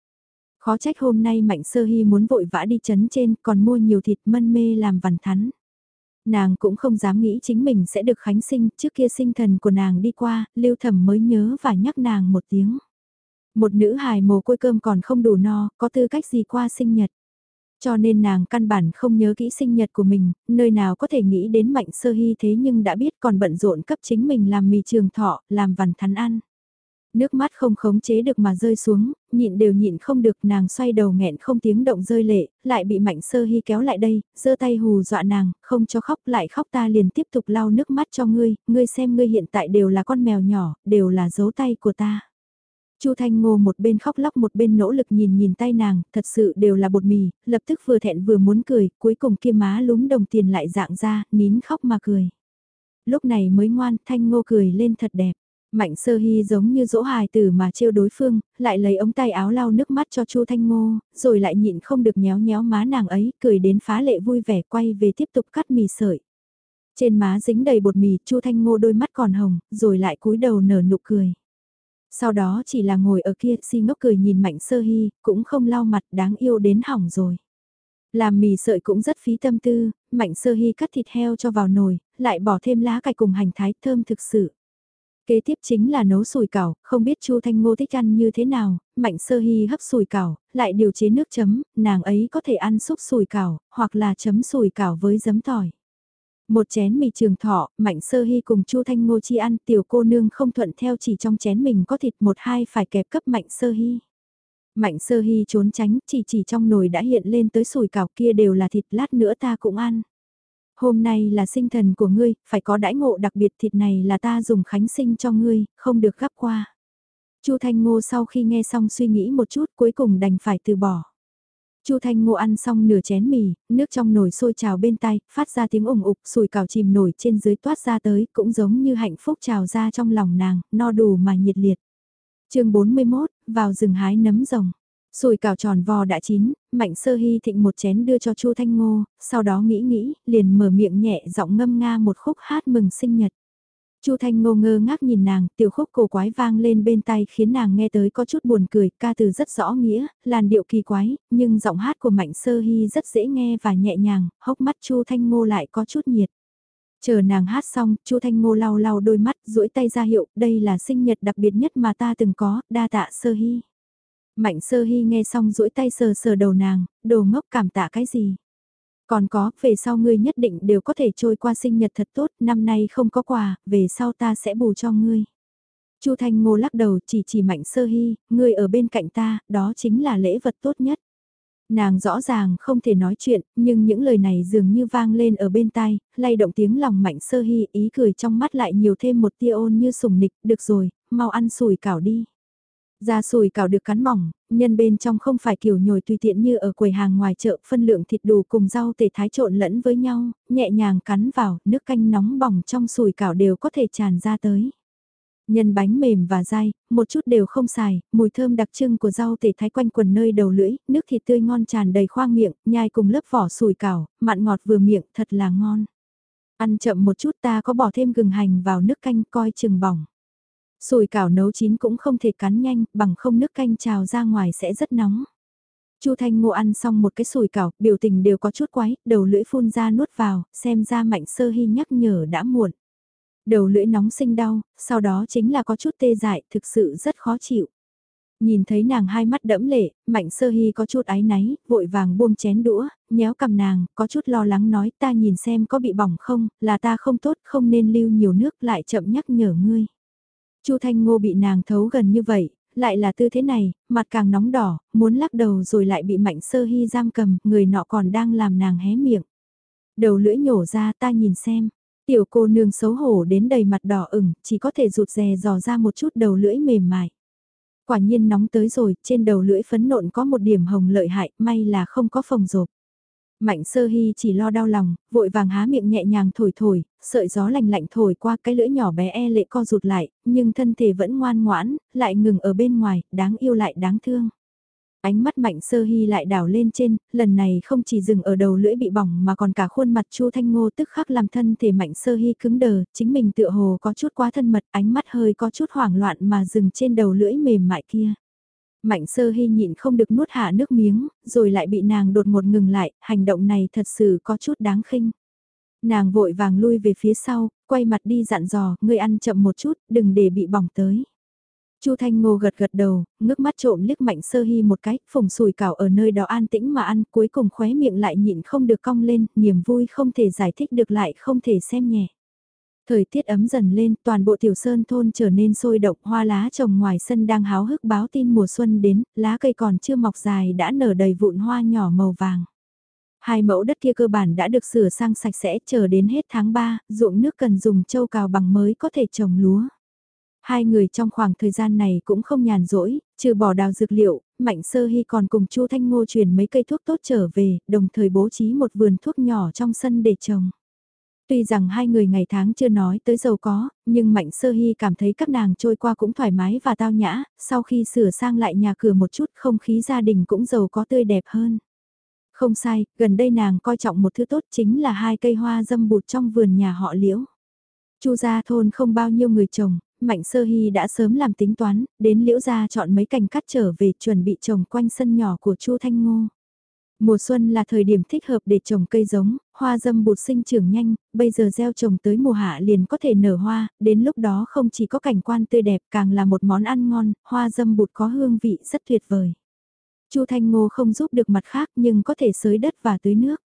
A: Khó trách hôm nay Mạnh Sơ Hy muốn vội vã đi chấn trên, còn mua nhiều thịt mân mê làm vằn thắn. Nàng cũng không dám nghĩ chính mình sẽ được khánh sinh, trước kia sinh thần của nàng đi qua, lưu thẩm mới nhớ và nhắc nàng một tiếng. Một nữ hài mồ côi cơm còn không đủ no, có tư cách gì qua sinh nhật. Cho nên nàng căn bản không nhớ kỹ sinh nhật của mình, nơi nào có thể nghĩ đến mạnh sơ hy thế nhưng đã biết còn bận rộn cấp chính mình làm mì trường thọ, làm vằn thắn ăn. Nước mắt không khống chế được mà rơi xuống, nhịn đều nhịn không được nàng xoay đầu nghẹn không tiếng động rơi lệ, lại bị mạnh sơ hy kéo lại đây, giơ tay hù dọa nàng, không cho khóc lại khóc ta liền tiếp tục lau nước mắt cho ngươi, ngươi xem ngươi hiện tại đều là con mèo nhỏ, đều là dấu tay của ta. Chu Thanh Ngô một bên khóc lóc một bên nỗ lực nhìn nhìn tay nàng, thật sự đều là bột mì, lập tức vừa thẹn vừa muốn cười, cuối cùng kia má lúm đồng tiền lại dạng ra, nín khóc mà cười. Lúc này mới ngoan, Thanh Ngô cười lên thật đẹp. Mạnh sơ hy giống như dỗ hài tử mà trêu đối phương, lại lấy ống tay áo lau nước mắt cho Chu Thanh Ngô, rồi lại nhịn không được nhéo nhéo má nàng ấy, cười đến phá lệ vui vẻ quay về tiếp tục cắt mì sợi. Trên má dính đầy bột mì, Chu Thanh Ngô đôi mắt còn hồng, rồi lại cúi đầu nở nụ cười. Sau đó chỉ là ngồi ở kia si ngốc cười nhìn Mạnh Sơ Hy, cũng không lau mặt đáng yêu đến hỏng rồi. Làm mì sợi cũng rất phí tâm tư, Mạnh Sơ Hy cắt thịt heo cho vào nồi, lại bỏ thêm lá cải cùng hành thái thơm thực sự. Kế tiếp chính là nấu sùi cảo, không biết Chu Thanh Ngô thích ăn như thế nào, Mạnh Sơ Hy hấp sùi cảo, lại điều chế nước chấm, nàng ấy có thể ăn xúc sùi cảo, hoặc là chấm sùi cảo với giấm tỏi. Một chén mì trường thọ, Mạnh Sơ Hy cùng Chu Thanh Ngô chi ăn, tiểu cô nương không thuận theo chỉ trong chén mình có thịt một hai phải kẹp cấp Mạnh Sơ Hy. Mạnh Sơ Hy trốn tránh, chỉ chỉ trong nồi đã hiện lên tới sùi cảo kia đều là thịt lát nữa ta cũng ăn. Hôm nay là sinh thần của ngươi, phải có đãi ngộ đặc biệt thịt này là ta dùng khánh sinh cho ngươi, không được gắp qua. Chu Thanh Ngô sau khi nghe xong suy nghĩ một chút cuối cùng đành phải từ bỏ. Chu Thanh Ngô ăn xong nửa chén mì, nước trong nồi sôi trào bên tay, phát ra tiếng ủng ục, sùi cào chìm nổi trên dưới toát ra tới, cũng giống như hạnh phúc trào ra trong lòng nàng, no đủ mà nhiệt liệt. chương 41, vào rừng hái nấm rồng. Sùi cào tròn vò đã chín, Mạnh Sơ Hy thịnh một chén đưa cho Chu Thanh Ngô, sau đó nghĩ nghĩ, liền mở miệng nhẹ giọng ngâm nga một khúc hát mừng sinh nhật. Chu Thanh Ngô ngơ ngác nhìn nàng, tiểu khúc cổ quái vang lên bên tai khiến nàng nghe tới có chút buồn cười, ca từ rất rõ nghĩa, làn điệu kỳ quái, nhưng giọng hát của Mạnh Sơ Hy rất dễ nghe và nhẹ nhàng, hốc mắt Chu Thanh Ngô lại có chút nhiệt. Chờ nàng hát xong, Chu Thanh Ngô lau lau đôi mắt, duỗi tay ra hiệu, đây là sinh nhật đặc biệt nhất mà ta từng có, đa tạ Sơ Hy. Mạnh Sơ Hy nghe xong duỗi tay sờ sờ đầu nàng, đồ ngốc cảm tạ cái gì? Còn có, về sau ngươi nhất định đều có thể trôi qua sinh nhật thật tốt, năm nay không có quà, về sau ta sẽ bù cho ngươi. Chu Thanh Ngô lắc đầu chỉ chỉ Mạnh Sơ Hy, ngươi ở bên cạnh ta, đó chính là lễ vật tốt nhất. Nàng rõ ràng không thể nói chuyện, nhưng những lời này dường như vang lên ở bên tai, lay động tiếng lòng Mạnh Sơ Hy, ý cười trong mắt lại nhiều thêm một tia ôn như sùng nịch, được rồi, mau ăn sùi cảo đi. Da sùi cào được cắn mỏng, nhân bên trong không phải kiểu nhồi tùy tiện như ở quầy hàng ngoài chợ, phân lượng thịt đủ cùng rau tể thái trộn lẫn với nhau, nhẹ nhàng cắn vào, nước canh nóng bỏng trong sùi cảo đều có thể tràn ra tới. Nhân bánh mềm và dai, một chút đều không xài, mùi thơm đặc trưng của rau tể thái quanh quần nơi đầu lưỡi, nước thịt tươi ngon tràn đầy khoang miệng, nhai cùng lớp vỏ sùi cảo, mặn ngọt vừa miệng, thật là ngon. Ăn chậm một chút ta có bỏ thêm gừng hành vào nước canh coi chừng bỏng. Sùi cảo nấu chín cũng không thể cắn nhanh, bằng không nước canh trào ra ngoài sẽ rất nóng. Chu Thanh Ngô ăn xong một cái sùi cảo, biểu tình đều có chút quái, đầu lưỡi phun ra nuốt vào, xem ra mạnh sơ hy nhắc nhở đã muộn. Đầu lưỡi nóng sinh đau, sau đó chính là có chút tê dại, thực sự rất khó chịu. Nhìn thấy nàng hai mắt đẫm lệ, mạnh sơ hy có chút áy náy, vội vàng buông chén đũa, nhéo cầm nàng, có chút lo lắng nói ta nhìn xem có bị bỏng không, là ta không tốt không nên lưu nhiều nước lại chậm nhắc nhở ngươi. Chu Thanh Ngô bị nàng thấu gần như vậy, lại là tư thế này, mặt càng nóng đỏ, muốn lắc đầu rồi lại bị mạnh sơ hy giam cầm, người nọ còn đang làm nàng hé miệng. Đầu lưỡi nhổ ra ta nhìn xem, tiểu cô nương xấu hổ đến đầy mặt đỏ ửng, chỉ có thể rụt rè dò ra một chút đầu lưỡi mềm mại. Quả nhiên nóng tới rồi, trên đầu lưỡi phấn nộn có một điểm hồng lợi hại, may là không có phồng rộp. Mạnh sơ hy chỉ lo đau lòng, vội vàng há miệng nhẹ nhàng thổi thổi, sợi gió lạnh lạnh thổi qua cái lưỡi nhỏ bé e lệ co rụt lại, nhưng thân thể vẫn ngoan ngoãn, lại ngừng ở bên ngoài, đáng yêu lại đáng thương. Ánh mắt mạnh sơ hy lại đảo lên trên, lần này không chỉ dừng ở đầu lưỡi bị bỏng mà còn cả khuôn mặt chu thanh ngô tức khắc làm thân thể mạnh sơ hy cứng đờ, chính mình tựa hồ có chút quá thân mật, ánh mắt hơi có chút hoảng loạn mà dừng trên đầu lưỡi mềm mại kia. Mạnh sơ hy nhịn không được nuốt hạ nước miếng, rồi lại bị nàng đột một ngừng lại, hành động này thật sự có chút đáng khinh. Nàng vội vàng lui về phía sau, quay mặt đi dặn dò, ngươi ăn chậm một chút, đừng để bị bỏng tới. Chu Thanh Ngô gật gật đầu, ngước mắt trộm liếc Mạnh Sơ Hy một cái, phùng sùi cảo ở nơi đó an tĩnh mà ăn, cuối cùng khóe miệng lại nhịn không được cong lên, niềm vui không thể giải thích được lại không thể xem nhẹ. Thời tiết ấm dần lên, toàn bộ tiểu sơn thôn trở nên sôi động, hoa lá trồng ngoài sân đang háo hức báo tin mùa xuân đến, lá cây còn chưa mọc dài đã nở đầy vụn hoa nhỏ màu vàng. Hai mẫu đất kia cơ bản đã được sửa sang sạch sẽ chờ đến hết tháng 3, ruộng nước cần dùng châu cào bằng mới có thể trồng lúa. Hai người trong khoảng thời gian này cũng không nhàn rỗi, trừ bỏ đào dược liệu, Mạnh Sơ Hy còn cùng Chu Thanh Ngô truyền mấy cây thuốc tốt trở về, đồng thời bố trí một vườn thuốc nhỏ trong sân để trồng. Tuy rằng hai người ngày tháng chưa nói tới giàu có, nhưng Mạnh Sơ Hy cảm thấy các nàng trôi qua cũng thoải mái và tao nhã, sau khi sửa sang lại nhà cửa một chút không khí gia đình cũng giàu có tươi đẹp hơn. Không sai, gần đây nàng coi trọng một thứ tốt chính là hai cây hoa dâm bụt trong vườn nhà họ liễu. Chu gia thôn không bao nhiêu người trồng, Mạnh Sơ Hy đã sớm làm tính toán, đến liễu gia chọn mấy cành cắt trở về chuẩn bị trồng quanh sân nhỏ của Chu Thanh Ngô. Mùa xuân là thời điểm thích hợp để trồng cây giống, hoa dâm bụt sinh trưởng nhanh, bây giờ gieo trồng tới mùa hạ liền có thể nở hoa, đến lúc đó không chỉ có cảnh quan tươi đẹp càng là một món ăn ngon, hoa dâm bụt có hương vị rất tuyệt vời. Chu Thanh Ngô không giúp được mặt khác nhưng có thể xới đất và tưới nước.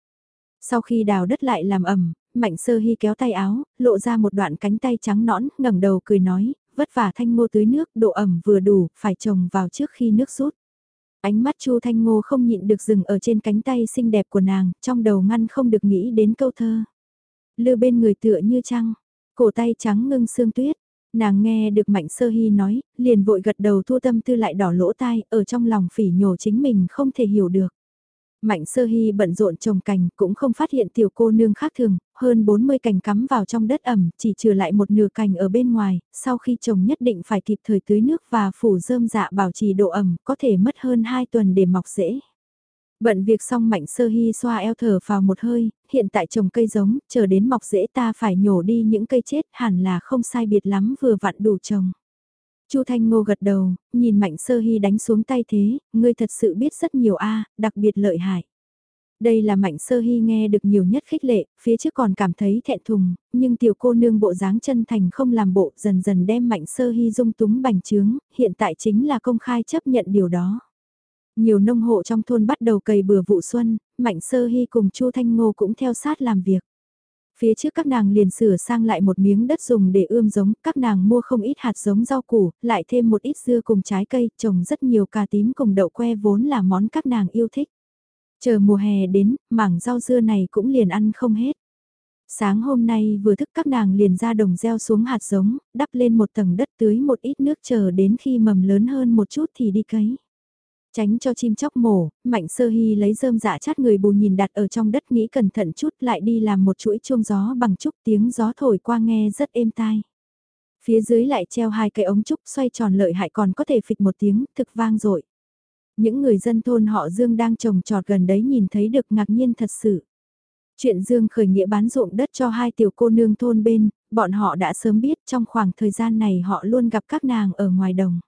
A: Sau khi đào đất lại làm ẩm, Mạnh Sơ Hy kéo tay áo, lộ ra một đoạn cánh tay trắng nõn, ngẩng đầu cười nói, vất vả Thanh Ngô tưới nước, độ ẩm vừa đủ, phải trồng vào trước khi nước rút. Ánh mắt Chu Thanh Ngô không nhịn được dừng ở trên cánh tay xinh đẹp của nàng, trong đầu ngăn không được nghĩ đến câu thơ. Lư bên người tựa như trăng, cổ tay trắng ngưng sương tuyết. Nàng nghe được Mạnh Sơ Hy nói, liền vội gật đầu thu tâm tư lại đỏ lỗ tai, ở trong lòng phỉ nhổ chính mình không thể hiểu được. Mạnh sơ hy bận rộn trồng cành cũng không phát hiện tiểu cô nương khác thường, hơn 40 cành cắm vào trong đất ẩm, chỉ trừ lại một nửa cành ở bên ngoài, sau khi trồng nhất định phải kịp thời tưới nước và phủ rơm dạ bảo trì độ ẩm, có thể mất hơn 2 tuần để mọc rễ. Bận việc xong mạnh sơ hy xoa eo thở vào một hơi, hiện tại trồng cây giống, chờ đến mọc rễ ta phải nhổ đi những cây chết hẳn là không sai biệt lắm vừa vặn đủ trồng. Chu Thanh Ngô gật đầu, nhìn Mạnh Sơ Hy đánh xuống tay thế, ngươi thật sự biết rất nhiều a, đặc biệt lợi hại. Đây là Mạnh Sơ Hy nghe được nhiều nhất khích lệ, phía trước còn cảm thấy thẹn thùng, nhưng tiểu cô nương bộ dáng chân thành không làm bộ dần dần đem Mạnh Sơ Hy dung túng bành trướng, hiện tại chính là công khai chấp nhận điều đó. Nhiều nông hộ trong thôn bắt đầu cày bừa vụ xuân, Mạnh Sơ Hy cùng Chu Thanh Ngô cũng theo sát làm việc. Phía trước các nàng liền sửa sang lại một miếng đất dùng để ươm giống, các nàng mua không ít hạt giống rau củ, lại thêm một ít dưa cùng trái cây, trồng rất nhiều cà tím cùng đậu que vốn là món các nàng yêu thích. Chờ mùa hè đến, mảng rau dưa này cũng liền ăn không hết. Sáng hôm nay vừa thức các nàng liền ra đồng gieo xuống hạt giống, đắp lên một tầng đất tưới một ít nước chờ đến khi mầm lớn hơn một chút thì đi cấy. Tránh cho chim chóc mổ, Mạnh Sơ Hy lấy rơm dạ chát người bù nhìn đặt ở trong đất nghĩ cẩn thận chút lại đi làm một chuỗi chuông gió bằng trúc tiếng gió thổi qua nghe rất êm tai. Phía dưới lại treo hai cây ống trúc xoay tròn lợi hại còn có thể phịch một tiếng thực vang dội Những người dân thôn họ Dương đang trồng trọt gần đấy nhìn thấy được ngạc nhiên thật sự. Chuyện Dương khởi nghĩa bán ruộng đất cho hai tiểu cô nương thôn bên, bọn họ đã sớm biết trong khoảng thời gian này họ luôn gặp các nàng ở ngoài đồng.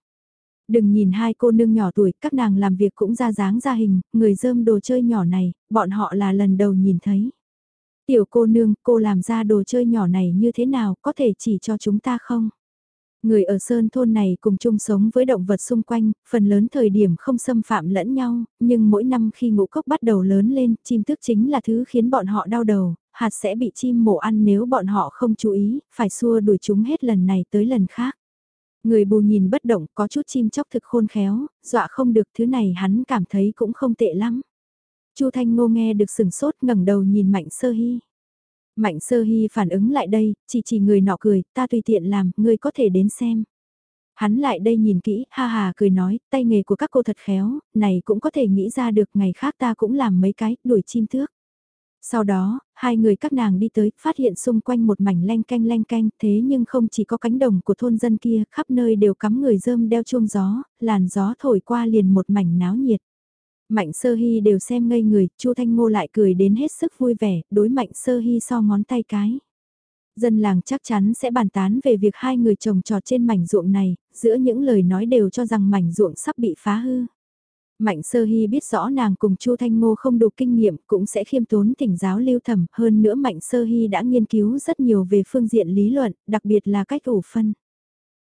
A: Đừng nhìn hai cô nương nhỏ tuổi, các nàng làm việc cũng ra dáng ra hình, người dơm đồ chơi nhỏ này, bọn họ là lần đầu nhìn thấy. Tiểu cô nương, cô làm ra đồ chơi nhỏ này như thế nào, có thể chỉ cho chúng ta không? Người ở Sơn thôn này cùng chung sống với động vật xung quanh, phần lớn thời điểm không xâm phạm lẫn nhau, nhưng mỗi năm khi ngũ cốc bắt đầu lớn lên, chim thức chính là thứ khiến bọn họ đau đầu, hạt sẽ bị chim mổ ăn nếu bọn họ không chú ý, phải xua đuổi chúng hết lần này tới lần khác. Người bù nhìn bất động có chút chim chóc thực khôn khéo, dọa không được thứ này hắn cảm thấy cũng không tệ lắm. Chu Thanh Ngô nghe được sừng sốt ngẩng đầu nhìn Mạnh Sơ Hy. Mạnh Sơ Hy phản ứng lại đây, chỉ chỉ người nọ cười, ta tùy tiện làm, người có thể đến xem. Hắn lại đây nhìn kỹ, ha ha cười nói, tay nghề của các cô thật khéo, này cũng có thể nghĩ ra được ngày khác ta cũng làm mấy cái, đuổi chim thước. Sau đó, hai người các nàng đi tới, phát hiện xung quanh một mảnh len canh len canh, thế nhưng không chỉ có cánh đồng của thôn dân kia, khắp nơi đều cắm người dơm đeo chuông gió, làn gió thổi qua liền một mảnh náo nhiệt. Mạnh sơ hy đều xem ngây người, Chu Thanh Ngô lại cười đến hết sức vui vẻ, đối mạnh sơ hy so ngón tay cái. Dân làng chắc chắn sẽ bàn tán về việc hai người trồng trọt trên mảnh ruộng này, giữa những lời nói đều cho rằng mảnh ruộng sắp bị phá hư. Mạnh sơ hy biết rõ nàng cùng Chu Thanh Ngô không đủ kinh nghiệm cũng sẽ khiêm tốn thỉnh giáo lưu thẩm hơn nữa Mạnh sơ hy đã nghiên cứu rất nhiều về phương diện lý luận, đặc biệt là cách ủ phân.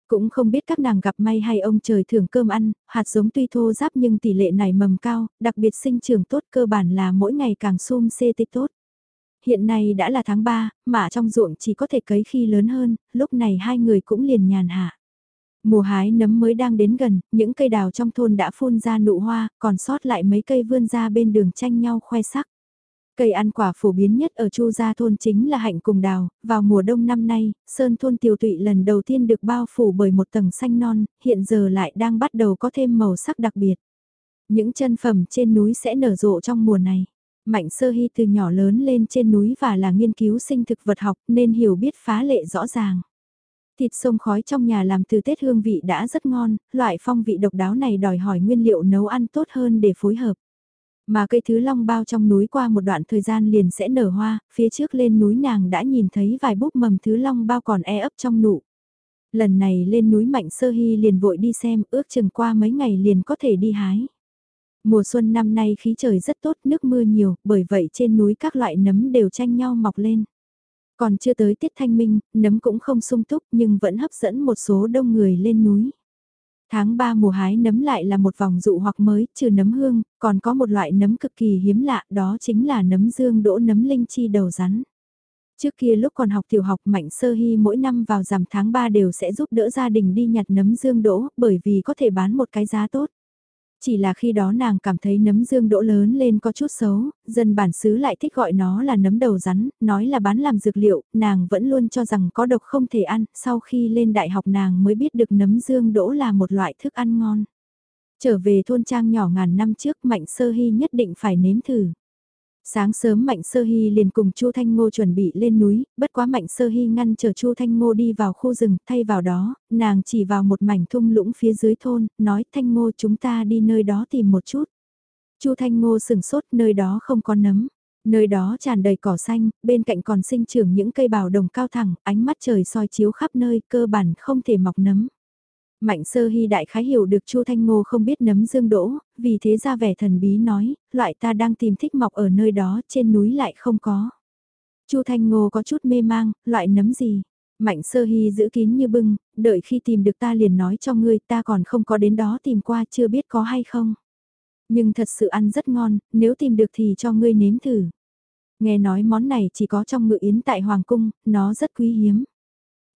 A: Cũng không biết các nàng gặp may hay ông trời thưởng cơm ăn, hạt giống tuy thô giáp nhưng tỷ lệ này mầm cao, đặc biệt sinh trưởng tốt cơ bản là mỗi ngày càng sum xê tích tốt. Hiện nay đã là tháng 3, mà trong ruộng chỉ có thể cấy khi lớn hơn, lúc này hai người cũng liền nhàn hạ. Mùa hái nấm mới đang đến gần, những cây đào trong thôn đã phun ra nụ hoa, còn sót lại mấy cây vươn ra bên đường tranh nhau khoe sắc. Cây ăn quả phổ biến nhất ở Chu Gia thôn chính là hạnh cùng đào, vào mùa đông năm nay, sơn thôn tiểu tụy lần đầu tiên được bao phủ bởi một tầng xanh non, hiện giờ lại đang bắt đầu có thêm màu sắc đặc biệt. Những chân phẩm trên núi sẽ nở rộ trong mùa này. Mạnh sơ hy từ nhỏ lớn lên trên núi và là nghiên cứu sinh thực vật học nên hiểu biết phá lệ rõ ràng. Thịt sông khói trong nhà làm từ Tết hương vị đã rất ngon, loại phong vị độc đáo này đòi hỏi nguyên liệu nấu ăn tốt hơn để phối hợp. Mà cây thứ long bao trong núi qua một đoạn thời gian liền sẽ nở hoa, phía trước lên núi nàng đã nhìn thấy vài búp mầm thứ long bao còn e ấp trong nụ. Lần này lên núi Mạnh Sơ Hy liền vội đi xem, ước chừng qua mấy ngày liền có thể đi hái. Mùa xuân năm nay khí trời rất tốt, nước mưa nhiều, bởi vậy trên núi các loại nấm đều tranh nhau mọc lên. Còn chưa tới tiết thanh minh, nấm cũng không sung túc nhưng vẫn hấp dẫn một số đông người lên núi. Tháng 3 mùa hái nấm lại là một vòng dụ hoặc mới, trừ nấm hương, còn có một loại nấm cực kỳ hiếm lạ, đó chính là nấm dương đỗ nấm linh chi đầu rắn. Trước kia lúc còn học tiểu học Mạnh Sơ Hy mỗi năm vào rằm tháng 3 đều sẽ giúp đỡ gia đình đi nhặt nấm dương đỗ, bởi vì có thể bán một cái giá tốt. Chỉ là khi đó nàng cảm thấy nấm dương đỗ lớn lên có chút xấu, dân bản xứ lại thích gọi nó là nấm đầu rắn, nói là bán làm dược liệu, nàng vẫn luôn cho rằng có độc không thể ăn, sau khi lên đại học nàng mới biết được nấm dương đỗ là một loại thức ăn ngon. Trở về thôn trang nhỏ ngàn năm trước Mạnh Sơ Hy nhất định phải nếm thử. Sáng sớm Mạnh Sơ Hy liền cùng Chu Thanh Ngô chuẩn bị lên núi, bất quá Mạnh Sơ Hy ngăn chờ Chu Thanh Ngô đi vào khu rừng, thay vào đó, nàng chỉ vào một mảnh thung lũng phía dưới thôn, nói Thanh Ngô chúng ta đi nơi đó tìm một chút. Chu Thanh Ngô sừng sốt nơi đó không có nấm. Nơi đó tràn đầy cỏ xanh, bên cạnh còn sinh trưởng những cây bào đồng cao thẳng, ánh mắt trời soi chiếu khắp nơi, cơ bản không thể mọc nấm. Mạnh sơ hy đại khái hiểu được Chu Thanh Ngô không biết nấm dương đỗ, vì thế ra vẻ thần bí nói, loại ta đang tìm thích mọc ở nơi đó, trên núi lại không có. Chu Thanh Ngô có chút mê mang, loại nấm gì? Mạnh sơ hy giữ kín như bưng, đợi khi tìm được ta liền nói cho ngươi ta còn không có đến đó tìm qua chưa biết có hay không. Nhưng thật sự ăn rất ngon, nếu tìm được thì cho ngươi nếm thử. Nghe nói món này chỉ có trong ngự yến tại Hoàng Cung, nó rất quý hiếm.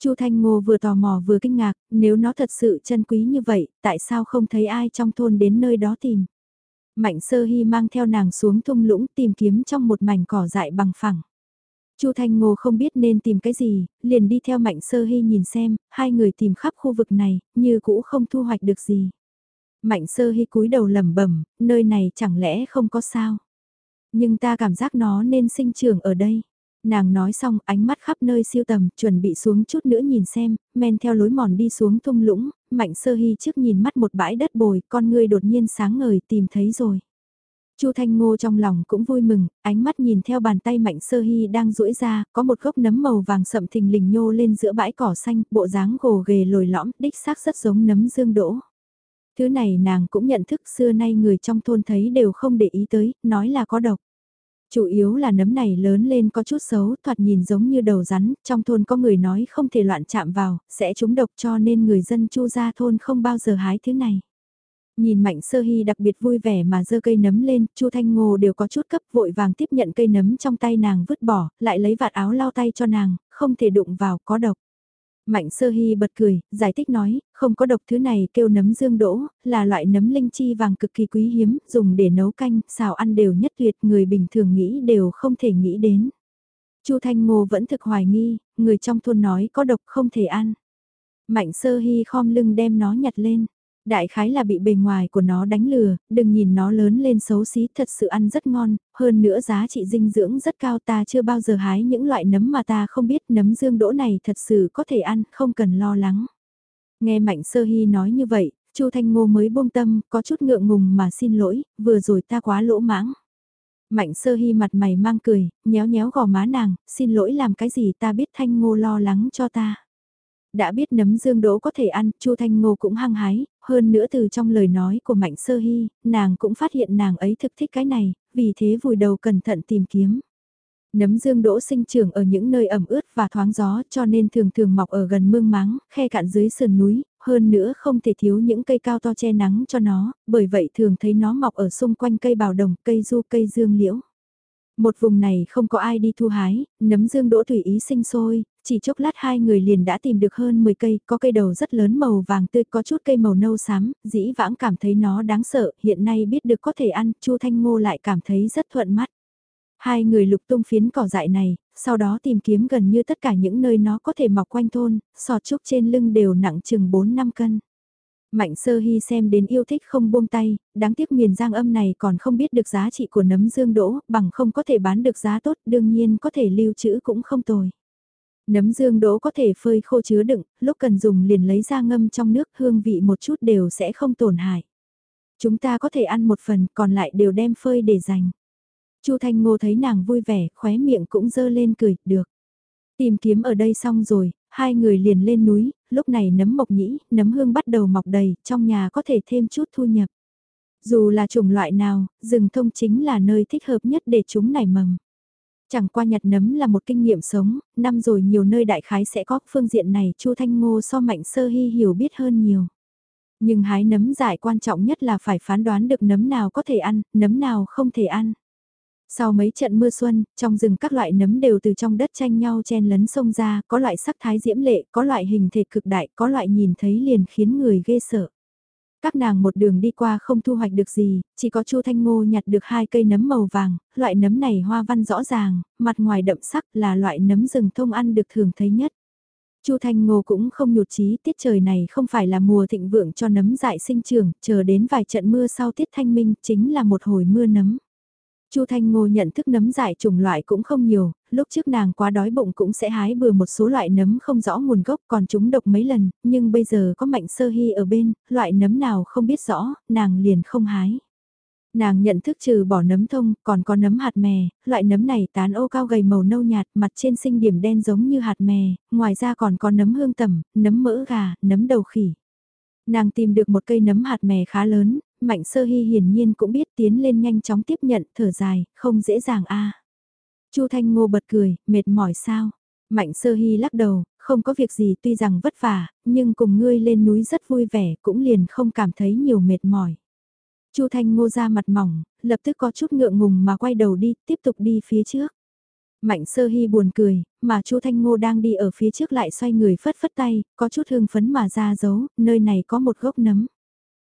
A: Chu Thanh Ngô vừa tò mò vừa kinh ngạc, nếu nó thật sự chân quý như vậy, tại sao không thấy ai trong thôn đến nơi đó tìm? Mạnh Sơ Hy mang theo nàng xuống thung lũng tìm kiếm trong một mảnh cỏ dại bằng phẳng. Chu Thanh Ngô không biết nên tìm cái gì, liền đi theo Mạnh Sơ Hy nhìn xem, hai người tìm khắp khu vực này, như cũ không thu hoạch được gì. Mạnh Sơ Hy cúi đầu lẩm bẩm, nơi này chẳng lẽ không có sao? Nhưng ta cảm giác nó nên sinh trưởng ở đây. Nàng nói xong ánh mắt khắp nơi siêu tầm, chuẩn bị xuống chút nữa nhìn xem, men theo lối mòn đi xuống thung lũng, mạnh sơ hy trước nhìn mắt một bãi đất bồi, con người đột nhiên sáng ngời tìm thấy rồi. Chu Thanh Ngô trong lòng cũng vui mừng, ánh mắt nhìn theo bàn tay Mạnh Sơ Hy đang duỗi ra, có một gốc nấm màu vàng sậm thình lình nhô lên giữa bãi cỏ xanh, bộ dáng gồ ghề lồi lõm, đích xác rất giống nấm dương đỗ. Thứ này nàng cũng nhận thức xưa nay người trong thôn thấy đều không để ý tới, nói là có độc. Chủ yếu là nấm này lớn lên có chút xấu, thoạt nhìn giống như đầu rắn, trong thôn có người nói không thể loạn chạm vào, sẽ trúng độc cho nên người dân chu ra thôn không bao giờ hái thứ này. Nhìn Mạnh Sơ Hy đặc biệt vui vẻ mà giơ cây nấm lên, Chu Thanh Ngô đều có chút cấp vội vàng tiếp nhận cây nấm trong tay nàng vứt bỏ, lại lấy vạt áo lau tay cho nàng, không thể đụng vào, có độc. Mạnh sơ hy bật cười, giải thích nói, không có độc thứ này kêu nấm dương đỗ, là loại nấm linh chi vàng cực kỳ quý hiếm, dùng để nấu canh, xào ăn đều nhất tuyệt, người bình thường nghĩ đều không thể nghĩ đến. Chu Thanh Ngô vẫn thực hoài nghi, người trong thôn nói có độc không thể ăn. Mạnh sơ hy khom lưng đem nó nhặt lên. Đại khái là bị bề ngoài của nó đánh lừa, đừng nhìn nó lớn lên xấu xí thật sự ăn rất ngon, hơn nữa giá trị dinh dưỡng rất cao ta chưa bao giờ hái những loại nấm mà ta không biết nấm dương đỗ này thật sự có thể ăn, không cần lo lắng. Nghe Mạnh Sơ Hy nói như vậy, Chu Thanh Ngô mới buông tâm, có chút ngượng ngùng mà xin lỗi, vừa rồi ta quá lỗ mãng. Mạnh Sơ Hy mặt mày mang cười, nhéo nhéo gò má nàng, xin lỗi làm cái gì ta biết Thanh Ngô lo lắng cho ta. Đã biết nấm dương đỗ có thể ăn, Chu Thanh Ngô cũng hăng hái, hơn nữa từ trong lời nói của Mạnh Sơ Hy, nàng cũng phát hiện nàng ấy thực thích cái này, vì thế vùi đầu cẩn thận tìm kiếm. Nấm dương đỗ sinh trưởng ở những nơi ẩm ướt và thoáng gió cho nên thường thường mọc ở gần mương máng, khe cạn dưới sườn núi, hơn nữa không thể thiếu những cây cao to che nắng cho nó, bởi vậy thường thấy nó mọc ở xung quanh cây bào đồng, cây du, cây dương liễu. Một vùng này không có ai đi thu hái, nấm dương đỗ tùy ý sinh sôi, chỉ chốc lát hai người liền đã tìm được hơn 10 cây, có cây đầu rất lớn màu vàng tươi, có chút cây màu nâu xám, dĩ vãng cảm thấy nó đáng sợ, hiện nay biết được có thể ăn, Chu Thanh Ngô lại cảm thấy rất thuận mắt. Hai người lục tung phiến cỏ dại này, sau đó tìm kiếm gần như tất cả những nơi nó có thể mọc quanh thôn, sọt trúc trên lưng đều nặng chừng 4-5 cân. Mạnh sơ hy xem đến yêu thích không buông tay, đáng tiếc miền giang âm này còn không biết được giá trị của nấm dương đỗ, bằng không có thể bán được giá tốt, đương nhiên có thể lưu trữ cũng không tồi. Nấm dương đỗ có thể phơi khô chứa đựng, lúc cần dùng liền lấy ra ngâm trong nước hương vị một chút đều sẽ không tổn hại. Chúng ta có thể ăn một phần còn lại đều đem phơi để dành. Chu Thanh Ngô thấy nàng vui vẻ, khóe miệng cũng dơ lên cười, được. Tìm kiếm ở đây xong rồi, hai người liền lên núi, lúc này nấm mộc nhĩ, nấm hương bắt đầu mọc đầy, trong nhà có thể thêm chút thu nhập. Dù là chủng loại nào, rừng thông chính là nơi thích hợp nhất để chúng nảy mầm. Chẳng qua nhặt nấm là một kinh nghiệm sống, năm rồi nhiều nơi đại khái sẽ có phương diện này Chu Thanh Ngô so mạnh sơ hy hiểu biết hơn nhiều. Nhưng hái nấm giải quan trọng nhất là phải phán đoán được nấm nào có thể ăn, nấm nào không thể ăn. Sau mấy trận mưa xuân, trong rừng các loại nấm đều từ trong đất tranh nhau chen lấn sông ra, có loại sắc thái diễm lệ, có loại hình thể cực đại, có loại nhìn thấy liền khiến người ghê sợ. Các nàng một đường đi qua không thu hoạch được gì, chỉ có Chu Thanh Ngô nhặt được hai cây nấm màu vàng, loại nấm này hoa văn rõ ràng, mặt ngoài đậm sắc là loại nấm rừng thông ăn được thường thấy nhất. Chu Thanh Ngô cũng không nhụt chí tiết trời này không phải là mùa thịnh vượng cho nấm dại sinh trưởng, chờ đến vài trận mưa sau tiết thanh minh chính là một hồi mưa nấm. Chu Thanh Ngô nhận thức nấm dại chủng loại cũng không nhiều, lúc trước nàng quá đói bụng cũng sẽ hái bừa một số loại nấm không rõ nguồn gốc còn chúng độc mấy lần, nhưng bây giờ có mạnh sơ hy ở bên, loại nấm nào không biết rõ, nàng liền không hái. Nàng nhận thức trừ bỏ nấm thông, còn có nấm hạt mè, loại nấm này tán ô cao gầy màu nâu nhạt, mặt trên sinh điểm đen giống như hạt mè, ngoài ra còn có nấm hương tẩm, nấm mỡ gà, nấm đầu khỉ. Nàng tìm được một cây nấm hạt mè khá lớn, Mạnh Sơ Hy hiển nhiên cũng biết tiến lên nhanh chóng tiếp nhận, thở dài, không dễ dàng a. Chu Thanh Ngô bật cười, mệt mỏi sao? Mạnh Sơ Hy lắc đầu, không có việc gì tuy rằng vất vả, nhưng cùng ngươi lên núi rất vui vẻ, cũng liền không cảm thấy nhiều mệt mỏi. Chu Thanh Ngô ra mặt mỏng, lập tức có chút ngượng ngùng mà quay đầu đi, tiếp tục đi phía trước. Mạnh sơ hy buồn cười, mà chu Thanh Ngô đang đi ở phía trước lại xoay người phất phất tay, có chút hương phấn mà ra dấu, nơi này có một gốc nấm.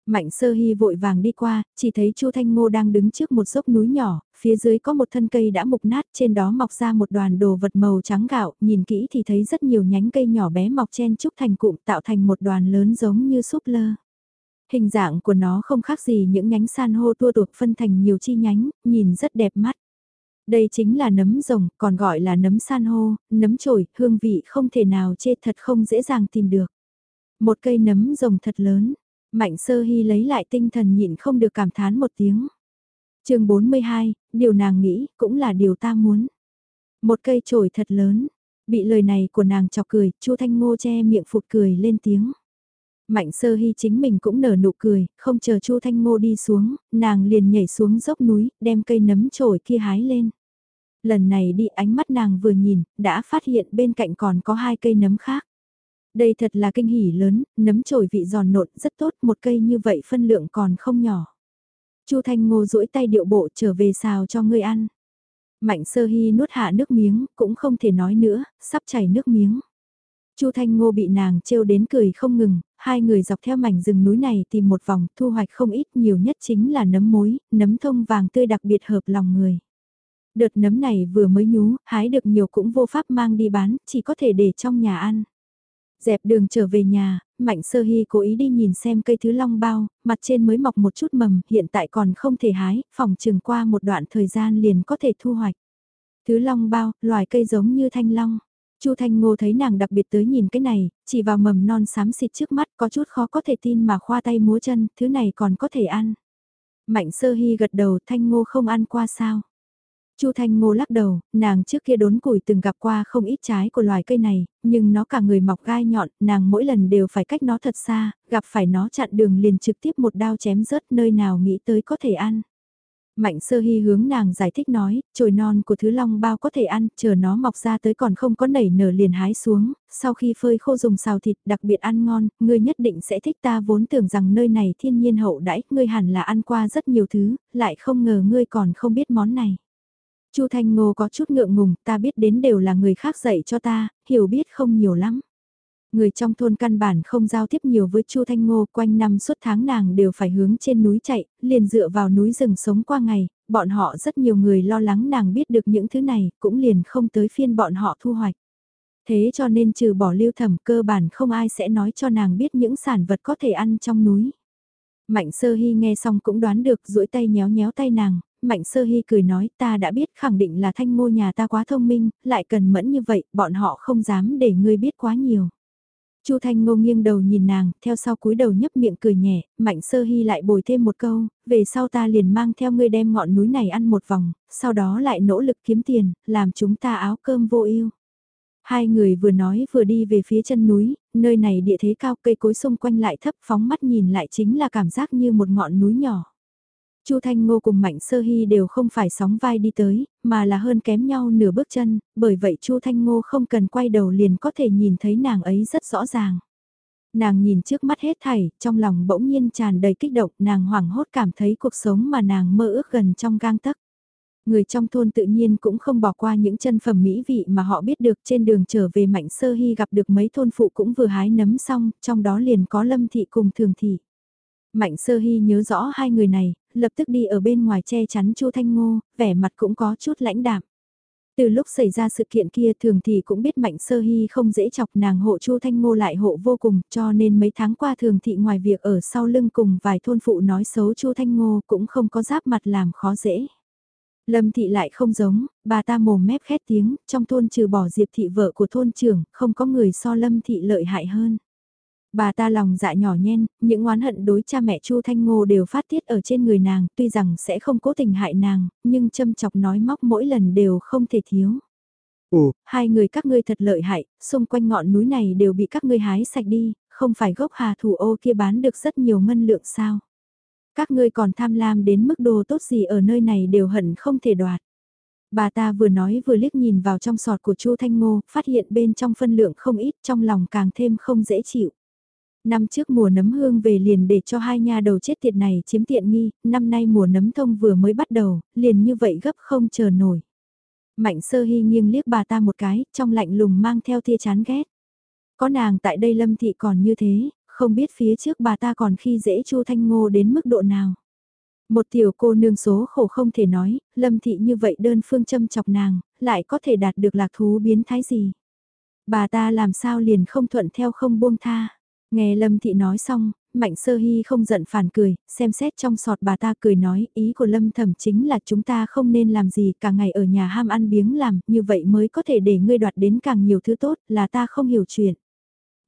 A: Mạnh sơ hy vội vàng đi qua, chỉ thấy chu Thanh Ngô đang đứng trước một dốc núi nhỏ, phía dưới có một thân cây đã mục nát, trên đó mọc ra một đoàn đồ vật màu trắng gạo, nhìn kỹ thì thấy rất nhiều nhánh cây nhỏ bé mọc chen chúc thành cụm tạo thành một đoàn lớn giống như súp lơ. Hình dạng của nó không khác gì những nhánh san hô tua tuột phân thành nhiều chi nhánh, nhìn rất đẹp mắt. Đây chính là nấm rồng, còn gọi là nấm san hô, nấm trổi, hương vị không thể nào chê thật không dễ dàng tìm được. Một cây nấm rồng thật lớn, mạnh sơ hy lấy lại tinh thần nhịn không được cảm thán một tiếng. chương 42, điều nàng nghĩ cũng là điều ta muốn. Một cây trổi thật lớn, bị lời này của nàng chọc cười, chu Thanh Ngô che miệng phụt cười lên tiếng. Mạnh sơ hy chính mình cũng nở nụ cười, không chờ Chu Thanh Ngô đi xuống, nàng liền nhảy xuống dốc núi, đem cây nấm trổi kia hái lên. Lần này đi ánh mắt nàng vừa nhìn, đã phát hiện bên cạnh còn có hai cây nấm khác. Đây thật là kinh hỉ lớn, nấm trồi vị giòn nộn rất tốt, một cây như vậy phân lượng còn không nhỏ. Chu Thanh Ngô duỗi tay điệu bộ trở về xào cho ngươi ăn. Mạnh sơ hy nuốt hạ nước miếng, cũng không thể nói nữa, sắp chảy nước miếng. Chu Thanh Ngô bị nàng trêu đến cười không ngừng, hai người dọc theo mảnh rừng núi này tìm một vòng thu hoạch không ít nhiều nhất chính là nấm mối, nấm thông vàng tươi đặc biệt hợp lòng người. Đợt nấm này vừa mới nhú, hái được nhiều cũng vô pháp mang đi bán, chỉ có thể để trong nhà ăn. Dẹp đường trở về nhà, Mạnh Sơ Hy cố ý đi nhìn xem cây thứ long bao, mặt trên mới mọc một chút mầm, hiện tại còn không thể hái, phòng trường qua một đoạn thời gian liền có thể thu hoạch. Thứ long bao, loài cây giống như thanh long. Chu Thanh Ngô thấy nàng đặc biệt tới nhìn cái này, chỉ vào mầm non xám xịt trước mắt có chút khó có thể tin mà khoa tay múa chân, thứ này còn có thể ăn. Mạnh Sơ Hy gật đầu Thanh Ngô không ăn qua sao. Chu Thanh Ngô lắc đầu, nàng trước kia đốn củi từng gặp qua không ít trái của loài cây này, nhưng nó cả người mọc gai nhọn, nàng mỗi lần đều phải cách nó thật xa, gặp phải nó chặn đường liền trực tiếp một đao chém rớt nơi nào nghĩ tới có thể ăn. Mạnh sơ hy hướng nàng giải thích nói, chồi non của thứ long bao có thể ăn, chờ nó mọc ra tới còn không có nảy nở liền hái xuống, sau khi phơi khô dùng xào thịt đặc biệt ăn ngon, ngươi nhất định sẽ thích ta vốn tưởng rằng nơi này thiên nhiên hậu đãi, ngươi hẳn là ăn qua rất nhiều thứ, lại không ngờ ngươi còn không biết món này. Chu Thanh Ngô có chút ngượng ngùng, ta biết đến đều là người khác dạy cho ta, hiểu biết không nhiều lắm. Người trong thôn căn bản không giao tiếp nhiều với Chu Thanh Ngô, quanh năm suốt tháng nàng đều phải hướng trên núi chạy, liền dựa vào núi rừng sống qua ngày, bọn họ rất nhiều người lo lắng nàng biết được những thứ này, cũng liền không tới phiên bọn họ thu hoạch. Thế cho nên trừ bỏ lưu thẩm cơ bản không ai sẽ nói cho nàng biết những sản vật có thể ăn trong núi. Mạnh sơ hy nghe xong cũng đoán được duỗi tay nhéo nhéo tay nàng, Mạnh Sơ Hy cười nói ta đã biết khẳng định là thanh ngô nhà ta quá thông minh, lại cần mẫn như vậy, bọn họ không dám để ngươi biết quá nhiều. Chu Thanh Ngô nghiêng đầu nhìn nàng, theo sau cúi đầu nhấp miệng cười nhẹ, Mạnh Sơ Hy lại bồi thêm một câu, về sau ta liền mang theo ngươi đem ngọn núi này ăn một vòng, sau đó lại nỗ lực kiếm tiền, làm chúng ta áo cơm vô ưu. Hai người vừa nói vừa đi về phía chân núi, nơi này địa thế cao cây cối xung quanh lại thấp phóng mắt nhìn lại chính là cảm giác như một ngọn núi nhỏ. Chu Thanh Ngô cùng Mạnh Sơ Hy đều không phải sóng vai đi tới, mà là hơn kém nhau nửa bước chân, bởi vậy Chu Thanh Ngô không cần quay đầu liền có thể nhìn thấy nàng ấy rất rõ ràng. Nàng nhìn trước mắt hết thảy, trong lòng bỗng nhiên tràn đầy kích động, nàng hoảng hốt cảm thấy cuộc sống mà nàng mơ ước gần trong gang tấc. Người trong thôn tự nhiên cũng không bỏ qua những chân phẩm mỹ vị mà họ biết được trên đường trở về Mạnh Sơ Hy gặp được mấy thôn phụ cũng vừa hái nấm xong, trong đó liền có Lâm Thị cùng Thường Thị. Mạnh Sơ Hy nhớ rõ hai người này, lập tức đi ở bên ngoài che chắn Chu Thanh Ngô, vẻ mặt cũng có chút lãnh đạm. Từ lúc xảy ra sự kiện kia thường thì cũng biết Mạnh Sơ Hy không dễ chọc nàng hộ Chu Thanh Ngô lại hộ vô cùng cho nên mấy tháng qua thường thị ngoài việc ở sau lưng cùng vài thôn phụ nói xấu Chu Thanh Ngô cũng không có giáp mặt làm khó dễ. Lâm thị lại không giống, bà ta mồm mép khét tiếng, trong thôn trừ bỏ diệp thị vợ của thôn trưởng, không có người so lâm thị lợi hại hơn. Bà ta lòng dạ nhỏ nhen, những oán hận đối cha mẹ Chu Thanh Ngô đều phát tiết ở trên người nàng, tuy rằng sẽ không cố tình hại nàng, nhưng châm chọc nói móc mỗi lần đều không thể thiếu.
B: Ồ,
A: hai người các ngươi thật lợi hại, xung quanh ngọn núi này đều bị các ngươi hái sạch đi, không phải gốc hà thủ ô kia bán được rất nhiều ngân lượng sao. Các ngươi còn tham lam đến mức đồ tốt gì ở nơi này đều hận không thể đoạt. Bà ta vừa nói vừa liếc nhìn vào trong sọt của Chu Thanh Ngô, phát hiện bên trong phân lượng không ít trong lòng càng thêm không dễ chịu. Năm trước mùa nấm hương về liền để cho hai nha đầu chết tiệt này chiếm tiện nghi, năm nay mùa nấm thông vừa mới bắt đầu, liền như vậy gấp không chờ nổi. Mạnh sơ hy nghiêng liếc bà ta một cái, trong lạnh lùng mang theo tia chán ghét. Có nàng tại đây lâm thị còn như thế, không biết phía trước bà ta còn khi dễ chu thanh ngô đến mức độ nào. Một tiểu cô nương số khổ không thể nói, lâm thị như vậy đơn phương châm chọc nàng, lại có thể đạt được lạc thú biến thái gì. Bà ta làm sao liền không thuận theo không buông tha. Nghe Lâm Thị nói xong, Mạnh Sơ Hy không giận phản cười, xem xét trong sọt bà ta cười nói, ý của Lâm Thẩm chính là chúng ta không nên làm gì cả ngày ở nhà ham ăn biếng làm, như vậy mới có thể để ngươi đoạt đến càng nhiều thứ tốt, là ta không hiểu chuyện.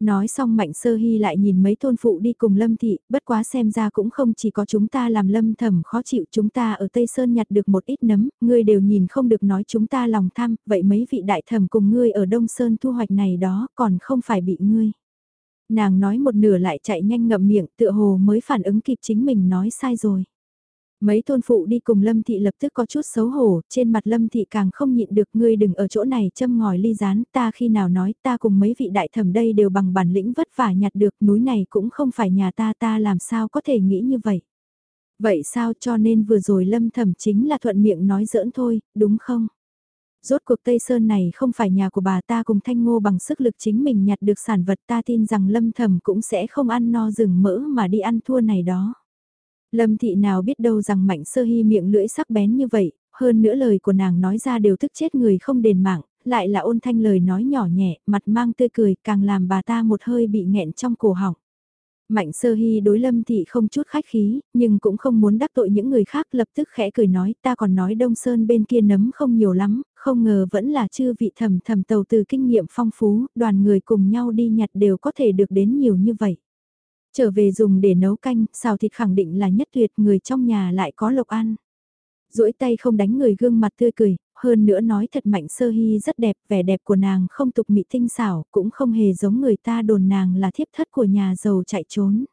A: Nói xong Mạnh Sơ Hy lại nhìn mấy thôn phụ đi cùng Lâm Thị, bất quá xem ra cũng không chỉ có chúng ta làm Lâm Thẩm khó chịu, chúng ta ở Tây Sơn nhặt được một ít nấm, ngươi đều nhìn không được nói chúng ta lòng tham, vậy mấy vị đại thẩm cùng ngươi ở Đông Sơn thu hoạch này đó còn không phải bị ngươi. Nàng nói một nửa lại chạy nhanh ngậm miệng tựa hồ mới phản ứng kịp chính mình nói sai rồi. Mấy thôn phụ đi cùng Lâm Thị lập tức có chút xấu hổ, trên mặt Lâm Thị càng không nhịn được ngươi đừng ở chỗ này châm ngòi ly rán, ta khi nào nói ta cùng mấy vị đại thẩm đây đều bằng bản lĩnh vất vả nhặt được núi này cũng không phải nhà ta ta làm sao có thể nghĩ như vậy. Vậy sao cho nên vừa rồi Lâm thẩm chính là thuận miệng nói giỡn thôi, đúng không? Rốt cuộc Tây Sơn này không phải nhà của bà ta cùng Thanh Ngô bằng sức lực chính mình nhặt được sản vật ta tin rằng Lâm Thầm cũng sẽ không ăn no rừng mỡ mà đi ăn thua này đó. Lâm Thị nào biết đâu rằng Mạnh Sơ Hy miệng lưỡi sắc bén như vậy, hơn nữa lời của nàng nói ra đều tức chết người không đền mạng, lại là ôn thanh lời nói nhỏ nhẹ, mặt mang tươi cười, càng làm bà ta một hơi bị nghẹn trong cổ họng. Mạnh sơ hy đối lâm thị không chút khách khí, nhưng cũng không muốn đắc tội những người khác lập tức khẽ cười nói ta còn nói đông sơn bên kia nấm không nhiều lắm, không ngờ vẫn là chư vị thầm thầm tàu từ kinh nghiệm phong phú, đoàn người cùng nhau đi nhặt đều có thể được đến nhiều như vậy. Trở về dùng để nấu canh, xào thịt khẳng định là nhất tuyệt người trong nhà lại có lộc ăn duỗi tay không đánh người gương mặt tươi cười, hơn nữa nói thật mạnh sơ hy rất đẹp, vẻ đẹp của nàng không tục mị tinh xảo, cũng không hề giống người ta đồn nàng là thiếp thất của nhà giàu chạy trốn.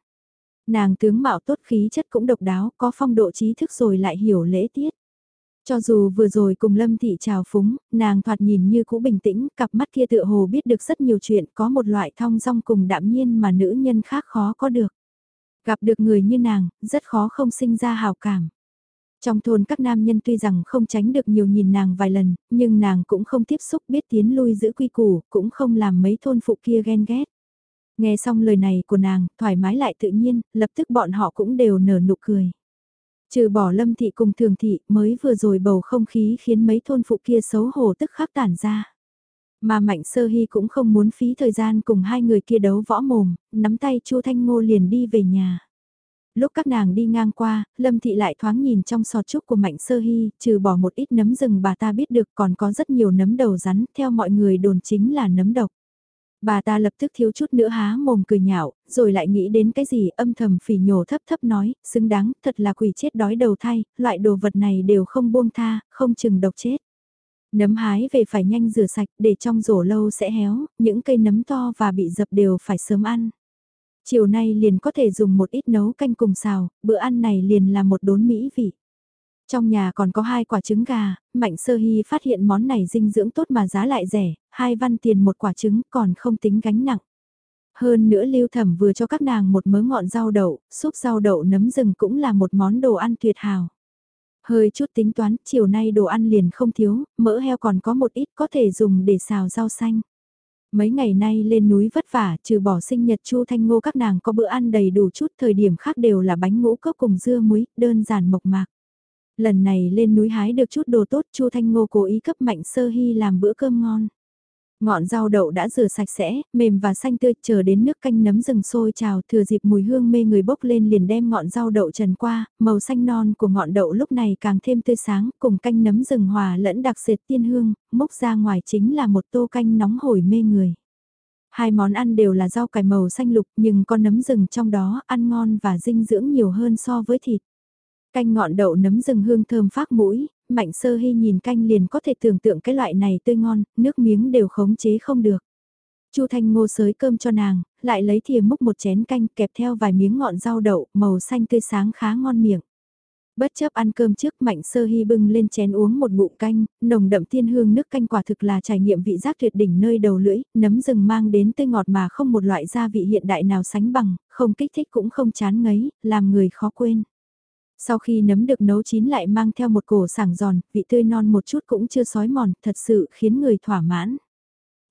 A: Nàng tướng mạo tốt khí chất cũng độc đáo, có phong độ trí thức rồi lại hiểu lễ tiết. Cho dù vừa rồi cùng Lâm Thị trào phúng, nàng thoạt nhìn như cũ bình tĩnh, cặp mắt kia tựa hồ biết được rất nhiều chuyện, có một loại thong dong cùng đạm nhiên mà nữ nhân khác khó có được. Gặp được người như nàng, rất khó không sinh ra hào cảm. Trong thôn các nam nhân tuy rằng không tránh được nhiều nhìn nàng vài lần, nhưng nàng cũng không tiếp xúc biết tiến lui giữ quy củ, cũng không làm mấy thôn phụ kia ghen ghét. Nghe xong lời này của nàng, thoải mái lại tự nhiên, lập tức bọn họ cũng đều nở nụ cười. Trừ bỏ lâm thị cùng thường thị mới vừa rồi bầu không khí khiến mấy thôn phụ kia xấu hổ tức khắc tản ra. Mà Mạnh Sơ Hy cũng không muốn phí thời gian cùng hai người kia đấu võ mồm, nắm tay Chu Thanh Ngô liền đi về nhà. Lúc các nàng đi ngang qua, Lâm Thị lại thoáng nhìn trong sọt trúc của Mạnh Sơ Hy, trừ bỏ một ít nấm rừng bà ta biết được còn có rất nhiều nấm đầu rắn, theo mọi người đồn chính là nấm độc. Bà ta lập tức thiếu chút nữa há mồm cười nhạo, rồi lại nghĩ đến cái gì âm thầm phỉ nhổ thấp thấp nói, xứng đáng, thật là quỷ chết đói đầu thay, loại đồ vật này đều không buông tha, không chừng độc chết. Nấm hái về phải nhanh rửa sạch để trong rổ lâu sẽ héo, những cây nấm to và bị dập đều phải sớm ăn. Chiều nay liền có thể dùng một ít nấu canh cùng xào, bữa ăn này liền là một đốn mỹ vị. Trong nhà còn có hai quả trứng gà, Mạnh Sơ Hy phát hiện món này dinh dưỡng tốt mà giá lại rẻ, hai văn tiền một quả trứng còn không tính gánh nặng. Hơn nữa Lưu Thẩm vừa cho các nàng một mớ ngọn rau đậu, súp rau đậu nấm rừng cũng là một món đồ ăn tuyệt hào. Hơi chút tính toán, chiều nay đồ ăn liền không thiếu, mỡ heo còn có một ít có thể dùng để xào rau xanh. Mấy ngày nay lên núi vất vả, trừ bỏ sinh nhật Chu Thanh Ngô các nàng có bữa ăn đầy đủ chút, thời điểm khác đều là bánh ngũ cốc cùng dưa muối, đơn giản mộc mạc. Lần này lên núi hái được chút đồ tốt, Chu Thanh Ngô cố ý cấp Mạnh Sơ Hy làm bữa cơm ngon. Ngọn rau đậu đã rửa sạch sẽ, mềm và xanh tươi, chờ đến nước canh nấm rừng sôi trào, thừa dịp mùi hương mê người bốc lên liền đem ngọn rau đậu trần qua, màu xanh non của ngọn đậu lúc này càng thêm tươi sáng, cùng canh nấm rừng hòa lẫn đặc sệt tiên hương, mốc ra ngoài chính là một tô canh nóng hổi mê người. Hai món ăn đều là rau cải màu xanh lục nhưng con nấm rừng trong đó ăn ngon và dinh dưỡng nhiều hơn so với thịt. Canh ngọn đậu nấm rừng hương thơm phát mũi, Mạnh Sơ Hy nhìn canh liền có thể tưởng tượng cái loại này tươi ngon, nước miếng đều khống chế không được. Chu Thanh Ngô sới cơm cho nàng, lại lấy thìa múc một chén canh kẹp theo vài miếng ngọn rau đậu, màu xanh tươi sáng khá ngon miệng. Bất chấp ăn cơm trước Mạnh Sơ Hy bưng lên chén uống một ngụm canh, nồng đậm thiên hương nước canh quả thực là trải nghiệm vị giác tuyệt đỉnh nơi đầu lưỡi, nấm rừng mang đến tươi ngọt mà không một loại gia vị hiện đại nào sánh bằng, không kích thích cũng không chán ngấy, làm người khó quên. Sau khi nấm được nấu chín lại mang theo một cổ sảng giòn, vị tươi non một chút cũng chưa sói mòn, thật sự khiến người thỏa mãn.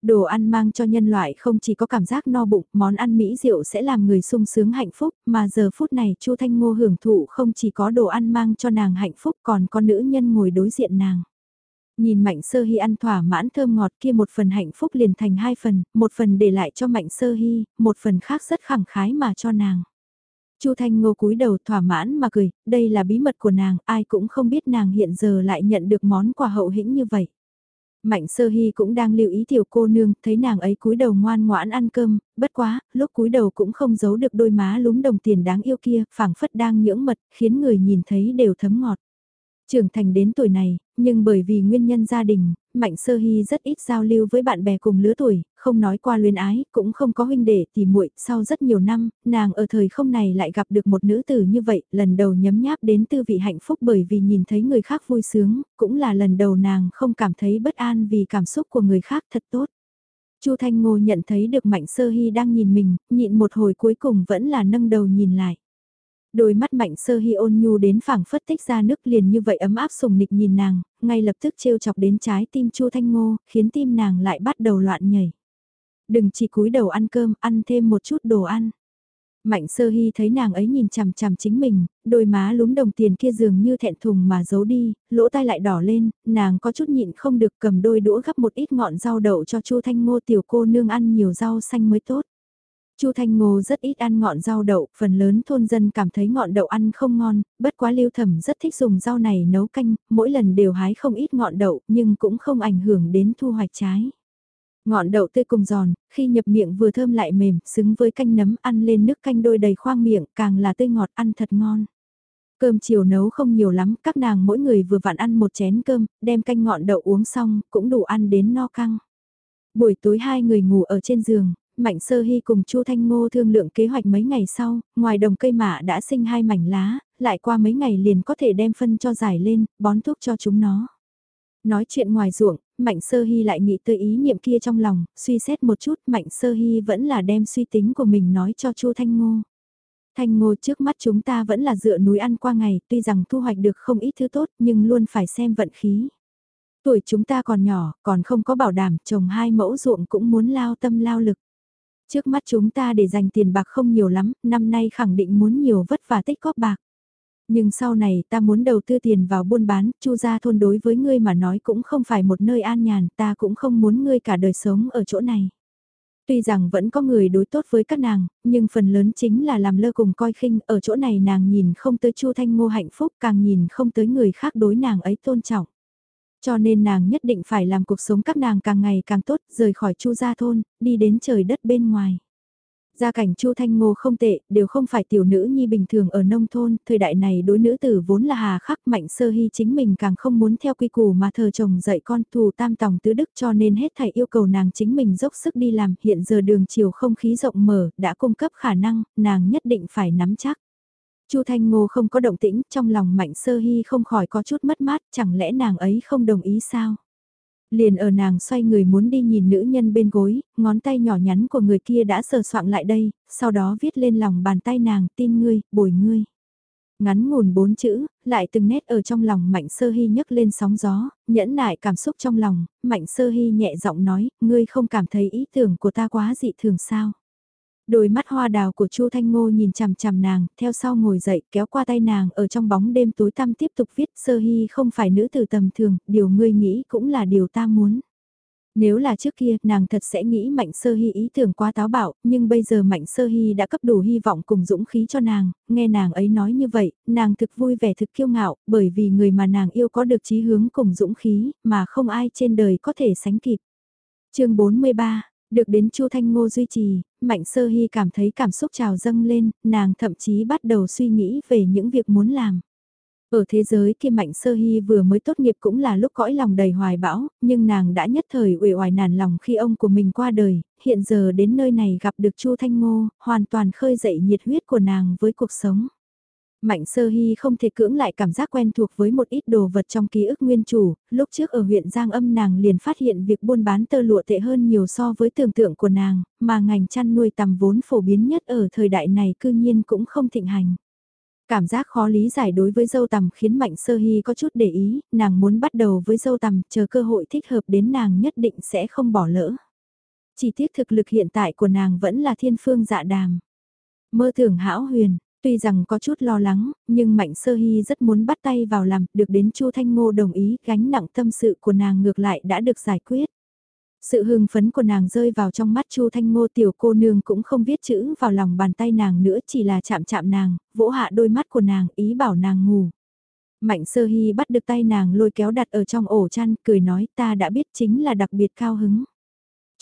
A: Đồ ăn mang cho nhân loại không chỉ có cảm giác no bụng, món ăn mỹ rượu sẽ làm người sung sướng hạnh phúc, mà giờ phút này Chu Thanh Ngô hưởng thụ không chỉ có đồ ăn mang cho nàng hạnh phúc còn có nữ nhân ngồi đối diện nàng. Nhìn Mạnh Sơ Hy ăn thỏa mãn thơm ngọt kia một phần hạnh phúc liền thành hai phần, một phần để lại cho Mạnh Sơ Hy, một phần khác rất khẳng khái mà cho nàng. Chu Thanh Ngô cúi đầu thỏa mãn mà cười, đây là bí mật của nàng, ai cũng không biết nàng hiện giờ lại nhận được món quà hậu hĩnh như vậy. Mạnh sơ hy cũng đang lưu ý tiểu cô nương, thấy nàng ấy cúi đầu ngoan ngoãn ăn cơm, bất quá, lúc cúi đầu cũng không giấu được đôi má lúm đồng tiền đáng yêu kia, phảng phất đang nhưỡng mật, khiến người nhìn thấy đều thấm ngọt. Trưởng thành đến tuổi này, nhưng bởi vì nguyên nhân gia đình, Mạnh Sơ Hy rất ít giao lưu với bạn bè cùng lứa tuổi, không nói qua luyến ái, cũng không có huynh đệ thì muội. sau rất nhiều năm, nàng ở thời không này lại gặp được một nữ tử như vậy, lần đầu nhấm nháp đến tư vị hạnh phúc bởi vì nhìn thấy người khác vui sướng, cũng là lần đầu nàng không cảm thấy bất an vì cảm xúc của người khác thật tốt. Chu Thanh Ngô nhận thấy được Mạnh Sơ Hy đang nhìn mình, nhịn một hồi cuối cùng vẫn là nâng đầu nhìn lại. Đôi mắt mạnh sơ hy ôn nhu đến phảng phất tích ra nước liền như vậy ấm áp sùng nịch nhìn nàng, ngay lập tức trêu chọc đến trái tim Chu Thanh Ngô, khiến tim nàng lại bắt đầu loạn nhảy. Đừng chỉ cúi đầu ăn cơm, ăn thêm một chút đồ ăn. Mạnh sơ hy thấy nàng ấy nhìn chằm chằm chính mình, đôi má lúm đồng tiền kia dường như thẹn thùng mà giấu đi, lỗ tai lại đỏ lên, nàng có chút nhịn không được cầm đôi đũa gắp một ít ngọn rau đậu cho Chu Thanh Ngô tiểu cô nương ăn nhiều rau xanh mới tốt. Chu Thanh Ngô rất ít ăn ngọn rau đậu, phần lớn thôn dân cảm thấy ngọn đậu ăn không ngon, bất quá Lưu Thẩm rất thích dùng rau này nấu canh, mỗi lần đều hái không ít ngọn đậu, nhưng cũng không ảnh hưởng đến thu hoạch trái. Ngọn đậu tươi cùng giòn, khi nhập miệng vừa thơm lại mềm, xứng với canh nấm ăn lên nước canh đôi đầy khoang miệng, càng là tươi ngọt ăn thật ngon. Cơm chiều nấu không nhiều lắm, các nàng mỗi người vừa vặn ăn một chén cơm, đem canh ngọn đậu uống xong, cũng đủ ăn đến no căng. Buổi tối hai người ngủ ở trên giường, Mạnh Sơ Hy cùng Chu Thanh Ngô thương lượng kế hoạch mấy ngày sau, ngoài đồng cây mạ đã sinh hai mảnh lá, lại qua mấy ngày liền có thể đem phân cho giải lên, bón thuốc cho chúng nó. Nói chuyện ngoài ruộng, Mạnh Sơ Hy lại nghĩ tới ý niệm kia trong lòng, suy xét một chút, Mạnh Sơ Hy vẫn là đem suy tính của mình nói cho Chu Thanh Ngô. Thanh Ngô trước mắt chúng ta vẫn là dựa núi ăn qua ngày, tuy rằng thu hoạch được không ít thứ tốt nhưng luôn phải xem vận khí. Tuổi chúng ta còn nhỏ, còn không có bảo đảm, trồng hai mẫu ruộng cũng muốn lao tâm lao lực. Trước mắt chúng ta để dành tiền bạc không nhiều lắm, năm nay khẳng định muốn nhiều vất vả tích góp bạc. Nhưng sau này ta muốn đầu tư tiền vào buôn bán, chu gia thôn đối với ngươi mà nói cũng không phải một nơi an nhàn, ta cũng không muốn ngươi cả đời sống ở chỗ này. Tuy rằng vẫn có người đối tốt với các nàng, nhưng phần lớn chính là làm lơ cùng coi khinh, ở chỗ này nàng nhìn không tới Chu Thanh Ngô hạnh phúc, càng nhìn không tới người khác đối nàng ấy tôn trọng. Cho nên nàng nhất định phải làm cuộc sống các nàng càng ngày càng tốt, rời khỏi Chu gia thôn, đi đến trời đất bên ngoài. Gia cảnh Chu Thanh Ngô không tệ, đều không phải tiểu nữ nhi bình thường ở nông thôn, thời đại này đối nữ tử vốn là hà khắc mạnh sơ hy chính mình càng không muốn theo quy củ mà thờ chồng dạy con thù tam tòng tứ đức cho nên hết thảy yêu cầu nàng chính mình dốc sức đi làm, hiện giờ đường chiều không khí rộng mở, đã cung cấp khả năng, nàng nhất định phải nắm chắc. Chu Thanh Ngô không có động tĩnh, trong lòng Mạnh Sơ Hy không khỏi có chút mất mát, chẳng lẽ nàng ấy không đồng ý sao? Liền ở nàng xoay người muốn đi nhìn nữ nhân bên gối, ngón tay nhỏ nhắn của người kia đã sờ soạng lại đây, sau đó viết lên lòng bàn tay nàng, tin ngươi, bồi ngươi. Ngắn ngủn bốn chữ, lại từng nét ở trong lòng Mạnh Sơ Hy nhấc lên sóng gió, nhẫn nại cảm xúc trong lòng, Mạnh Sơ Hy nhẹ giọng nói, ngươi không cảm thấy ý tưởng của ta quá dị thường sao. Đôi mắt hoa đào của Chu Thanh Ngô nhìn chằm chằm nàng, theo sau ngồi dậy kéo qua tay nàng ở trong bóng đêm tối tăm tiếp tục viết sơ hy không phải nữ tử tầm thường, điều ngươi nghĩ cũng là điều ta muốn. Nếu là trước kia, nàng thật sẽ nghĩ Mạnh Sơ Hy ý tưởng quá táo bạo, nhưng bây giờ Mạnh Sơ Hy đã cấp đủ hy vọng cùng dũng khí cho nàng, nghe nàng ấy nói như vậy, nàng thực vui vẻ thực kiêu ngạo, bởi vì người mà nàng yêu có được chí hướng cùng dũng khí, mà không ai trên đời có thể sánh kịp. chương 43 được đến Chu Thanh Ngô duy trì, Mạnh Sơ Hy cảm thấy cảm xúc trào dâng lên, nàng thậm chí bắt đầu suy nghĩ về những việc muốn làm. Ở thế giới kia Mạnh Sơ Hy vừa mới tốt nghiệp cũng là lúc cõi lòng đầy hoài bão, nhưng nàng đã nhất thời uể oải nản lòng khi ông của mình qua đời, hiện giờ đến nơi này gặp được Chu Thanh Ngô, hoàn toàn khơi dậy nhiệt huyết của nàng với cuộc sống. Mạnh sơ hy không thể cưỡng lại cảm giác quen thuộc với một ít đồ vật trong ký ức nguyên chủ, lúc trước ở huyện Giang âm nàng liền phát hiện việc buôn bán tơ lụa tệ hơn nhiều so với tưởng tượng của nàng, mà ngành chăn nuôi tầm vốn phổ biến nhất ở thời đại này cư nhiên cũng không thịnh hành. Cảm giác khó lý giải đối với dâu tầm khiến Mạnh Sơ Hy có chút để ý, nàng muốn bắt đầu với dâu tầm, chờ cơ hội thích hợp đến nàng nhất định sẽ không bỏ lỡ. Chỉ tiếc thực lực hiện tại của nàng vẫn là thiên phương dạ đàm. Mơ tưởng hão huyền, Tuy rằng có chút lo lắng, nhưng Mạnh Sơ Hy rất muốn bắt tay vào làm, được đến Chu Thanh Ngô đồng ý, gánh nặng tâm sự của nàng ngược lại đã được giải quyết. Sự hưng phấn của nàng rơi vào trong mắt Chu Thanh Ngô tiểu cô nương cũng không viết chữ vào lòng bàn tay nàng nữa chỉ là chạm chạm nàng, vỗ hạ đôi mắt của nàng ý bảo nàng ngủ. Mạnh sơ hy bắt được tay nàng lôi kéo đặt ở trong ổ chăn, cười nói ta đã biết chính là đặc biệt cao hứng.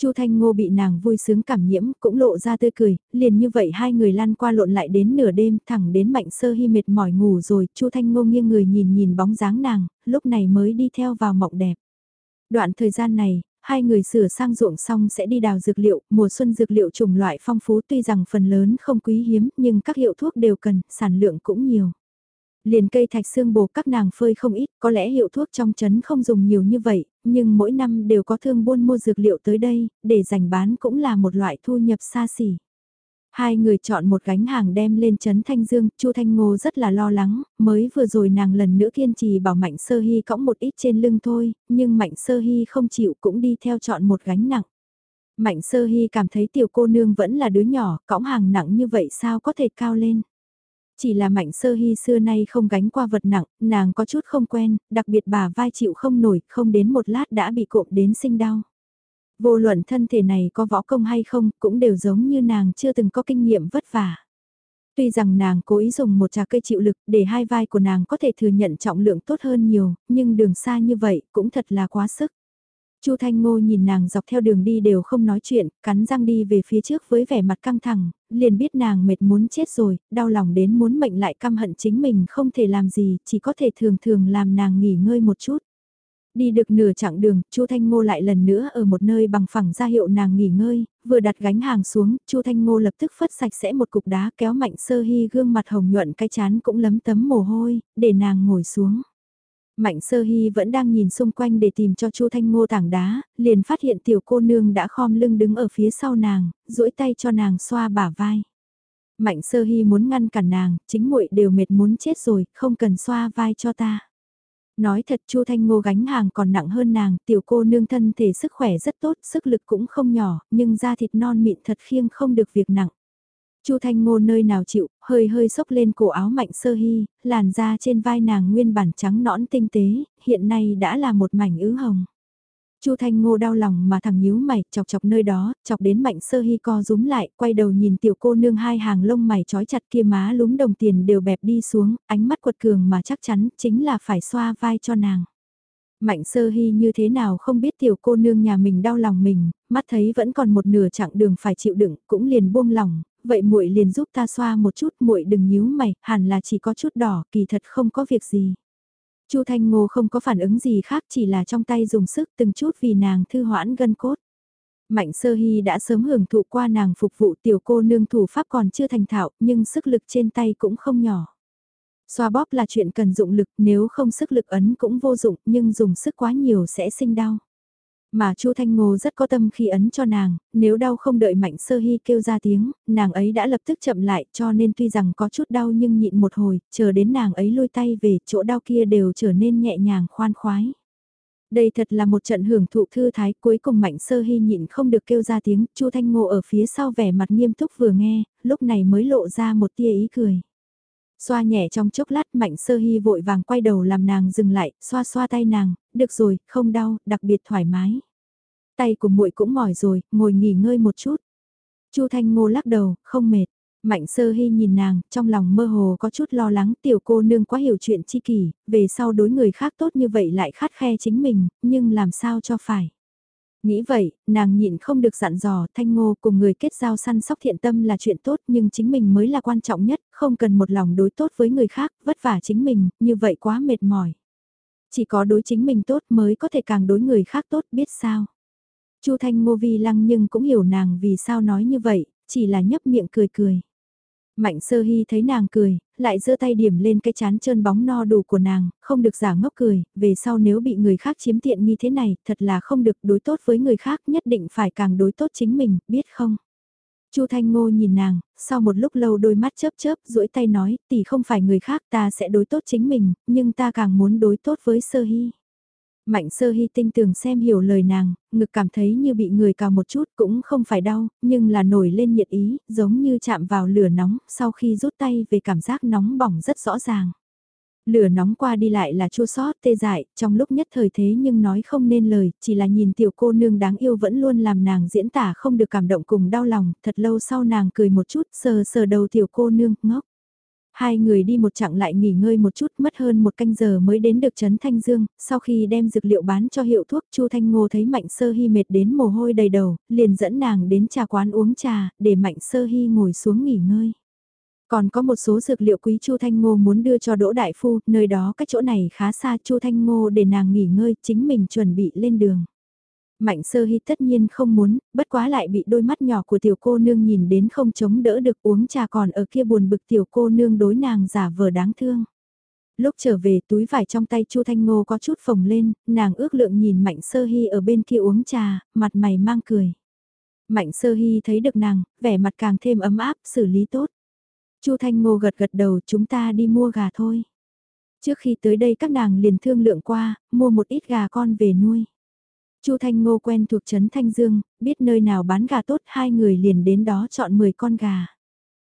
A: Chu Thanh Ngô bị nàng vui sướng cảm nhiễm, cũng lộ ra tươi cười, liền như vậy hai người lăn qua lộn lại đến nửa đêm, thẳng đến Mạnh Sơ Hi mệt mỏi ngủ rồi, Chu Thanh Ngô nghiêng người nhìn nhìn bóng dáng nàng, lúc này mới đi theo vào mộng đẹp. Đoạn thời gian này, hai người sửa sang ruộng xong sẽ đi đào dược liệu, mùa xuân dược liệu chủng loại phong phú tuy rằng phần lớn không quý hiếm, nhưng các hiệu thuốc đều cần, sản lượng cũng nhiều liền cây thạch xương bồ các nàng phơi không ít, có lẽ hiệu thuốc trong chấn không dùng nhiều như vậy, nhưng mỗi năm đều có thương buôn mua dược liệu tới đây, để giành bán cũng là một loại thu nhập xa xỉ. Hai người chọn một gánh hàng đem lên chấn Thanh Dương, Chu Thanh Ngô rất là lo lắng, mới vừa rồi nàng lần nữa kiên trì bảo Mạnh Sơ Hy cõng một ít trên lưng thôi, nhưng Mạnh Sơ Hy không chịu cũng đi theo chọn một gánh nặng. Mạnh Sơ Hy cảm thấy tiểu cô nương vẫn là đứa nhỏ, cõng hàng nặng như vậy sao có thể cao lên. Chỉ là Mạnh Sơ Hy xưa nay không gánh qua vật nặng, nàng có chút không quen, đặc biệt bà vai chịu không nổi, không đến một lát đã bị cộm đến sinh đau. Vô luận thân thể này có võ công hay không, cũng đều giống như nàng chưa từng có kinh nghiệm vất vả. Tuy rằng nàng cố ý dùng một trà cây chịu lực để hai vai của nàng có thể thừa nhận trọng lượng tốt hơn nhiều, nhưng đường xa như vậy cũng thật là quá sức. Chu Thanh Ngô nhìn nàng dọc theo đường đi đều không nói chuyện, cắn răng đi về phía trước với vẻ mặt căng thẳng, liền biết nàng mệt muốn chết rồi, đau lòng đến muốn mệnh lại căm hận chính mình không thể làm gì, chỉ có thể thường thường làm nàng nghỉ ngơi một chút. Đi được nửa chặng đường, Chu Thanh Ngô lại lần nữa ở một nơi bằng phẳng ra hiệu nàng nghỉ ngơi, vừa đặt gánh hàng xuống, Chu Thanh Ngô lập tức phất sạch sẽ một cục đá kéo mạnh sơ hy gương mặt hồng nhuận cái chán cũng lấm tấm mồ hôi, để nàng ngồi xuống. Mạnh sơ hy vẫn đang nhìn xung quanh để tìm cho Chu Thanh Ngô tảng đá, liền phát hiện tiểu cô nương đã khom lưng đứng ở phía sau nàng, duỗi tay cho nàng xoa bả vai. Mạnh sơ hy muốn ngăn cản nàng, chính muội đều mệt muốn chết rồi, không cần xoa vai cho ta. Nói thật Chu Thanh Ngô gánh hàng còn nặng hơn nàng, tiểu cô nương thân thể sức khỏe rất tốt, sức lực cũng không nhỏ, nhưng da thịt non mịn thật khiêng không được việc nặng. Chu Thanh Ngô nơi nào chịu, hơi hơi sốc lên cổ áo mạnh sơ hy, làn da trên vai nàng nguyên bản trắng nõn tinh tế, hiện nay đã là một mảnh ứ hồng. Chu Thanh Ngô đau lòng mà thằng nhíu mày, chọc chọc nơi đó, chọc đến mạnh sơ hy co rúm lại, quay đầu nhìn tiểu cô nương hai hàng lông mày trói chặt kia má lúm đồng tiền đều bẹp đi xuống, ánh mắt quật cường mà chắc chắn chính là phải xoa vai cho nàng. Mạnh sơ hy như thế nào không biết tiểu cô nương nhà mình đau lòng mình, mắt thấy vẫn còn một nửa chặng đường phải chịu đựng, cũng liền buông lòng, vậy muội liền giúp ta xoa một chút, muội đừng nhíu mày, hẳn là chỉ có chút đỏ, kỳ thật không có việc gì. Chu Thanh Ngô không có phản ứng gì khác chỉ là trong tay dùng sức từng chút vì nàng thư hoãn gân cốt. Mạnh sơ hy đã sớm hưởng thụ qua nàng phục vụ tiểu cô nương thủ pháp còn chưa thành thạo nhưng sức lực trên tay cũng không nhỏ. Xoa bóp là chuyện cần dụng lực nếu không sức lực ấn cũng vô dụng nhưng dùng sức quá nhiều sẽ sinh đau. Mà Chu Thanh Ngô rất có tâm khi ấn cho nàng, nếu đau không đợi Mạnh Sơ Hy kêu ra tiếng, nàng ấy đã lập tức chậm lại cho nên tuy rằng có chút đau nhưng nhịn một hồi, chờ đến nàng ấy lôi tay về chỗ đau kia đều trở nên nhẹ nhàng khoan khoái. Đây thật là một trận hưởng thụ thư thái cuối cùng Mạnh Sơ Hy nhịn không được kêu ra tiếng, Chu Thanh Ngô ở phía sau vẻ mặt nghiêm túc vừa nghe, lúc này mới lộ ra một tia ý cười. Xoa nhẹ trong chốc lát Mạnh Sơ Hy vội vàng quay đầu làm nàng dừng lại, xoa xoa tay nàng, được rồi, không đau, đặc biệt thoải mái. Tay của muội cũng mỏi rồi, ngồi nghỉ ngơi một chút. Chu Thanh Ngô lắc đầu, không mệt. Mạnh sơ hy nhìn nàng, trong lòng mơ hồ có chút lo lắng tiểu cô nương quá hiểu chuyện chi kỷ, về sau đối người khác tốt như vậy lại khát khe chính mình, nhưng làm sao cho phải. Nghĩ vậy, nàng nhịn không được dặn dò thanh ngô cùng người kết giao săn sóc thiện tâm là chuyện tốt nhưng chính mình mới là quan trọng nhất, không cần một lòng đối tốt với người khác, vất vả chính mình, như vậy quá mệt mỏi. Chỉ có đối chính mình tốt mới có thể càng đối người khác tốt biết sao. Chu Thanh Ngô vi lăng nhưng cũng hiểu nàng vì sao nói như vậy, chỉ là nhấp miệng cười cười. Mạnh sơ hy thấy nàng cười, lại giơ tay điểm lên cái chán trơn bóng no đủ của nàng, không được giả ngốc cười, về sau nếu bị người khác chiếm tiện nghi thế này, thật là không được đối tốt với người khác nhất định phải càng đối tốt chính mình, biết không? Chu Thanh Ngô nhìn nàng, sau một lúc lâu đôi mắt chớp chớp, duỗi tay nói, tỷ không phải người khác ta sẽ đối tốt chính mình, nhưng ta càng muốn đối tốt với sơ hy. Mạnh sơ hy tinh tường xem hiểu lời nàng, ngực cảm thấy như bị người cào một chút cũng không phải đau, nhưng là nổi lên nhiệt ý, giống như chạm vào lửa nóng, sau khi rút tay về cảm giác nóng bỏng rất rõ ràng. Lửa nóng qua đi lại là chua sót tê dại, trong lúc nhất thời thế nhưng nói không nên lời, chỉ là nhìn tiểu cô nương đáng yêu vẫn luôn làm nàng diễn tả không được cảm động cùng đau lòng, thật lâu sau nàng cười một chút, sờ sờ đầu tiểu cô nương, ngốc. Hai người đi một chặng lại nghỉ ngơi một chút mất hơn một canh giờ mới đến được Trấn Thanh Dương, sau khi đem dược liệu bán cho hiệu thuốc Chu Thanh Ngô thấy Mạnh Sơ Hy mệt đến mồ hôi đầy đầu, liền dẫn nàng đến trà quán uống trà, để Mạnh Sơ Hy ngồi xuống nghỉ ngơi. Còn có một số dược liệu quý Chu Thanh Ngô muốn đưa cho Đỗ Đại Phu, nơi đó cách chỗ này khá xa Chu Thanh Ngô để nàng nghỉ ngơi, chính mình chuẩn bị lên đường. Mạnh sơ hy tất nhiên không muốn, bất quá lại bị đôi mắt nhỏ của tiểu cô nương nhìn đến không chống đỡ được uống trà còn ở kia buồn bực tiểu cô nương đối nàng giả vờ đáng thương. Lúc trở về túi vải trong tay Chu Thanh Ngô có chút phồng lên, nàng ước lượng nhìn Mạnh Sơ Hy ở bên kia uống trà, mặt mày mang cười. Mạnh sơ hy thấy được nàng, vẻ mặt càng thêm ấm áp, xử lý tốt. Chu Thanh Ngô gật gật đầu chúng ta đi mua gà thôi. Trước khi tới đây các nàng liền thương lượng qua, mua một ít gà con về nuôi. Chu Thanh Ngô quen thuộc trấn Thanh Dương, biết nơi nào bán gà tốt hai người liền đến đó chọn 10 con gà.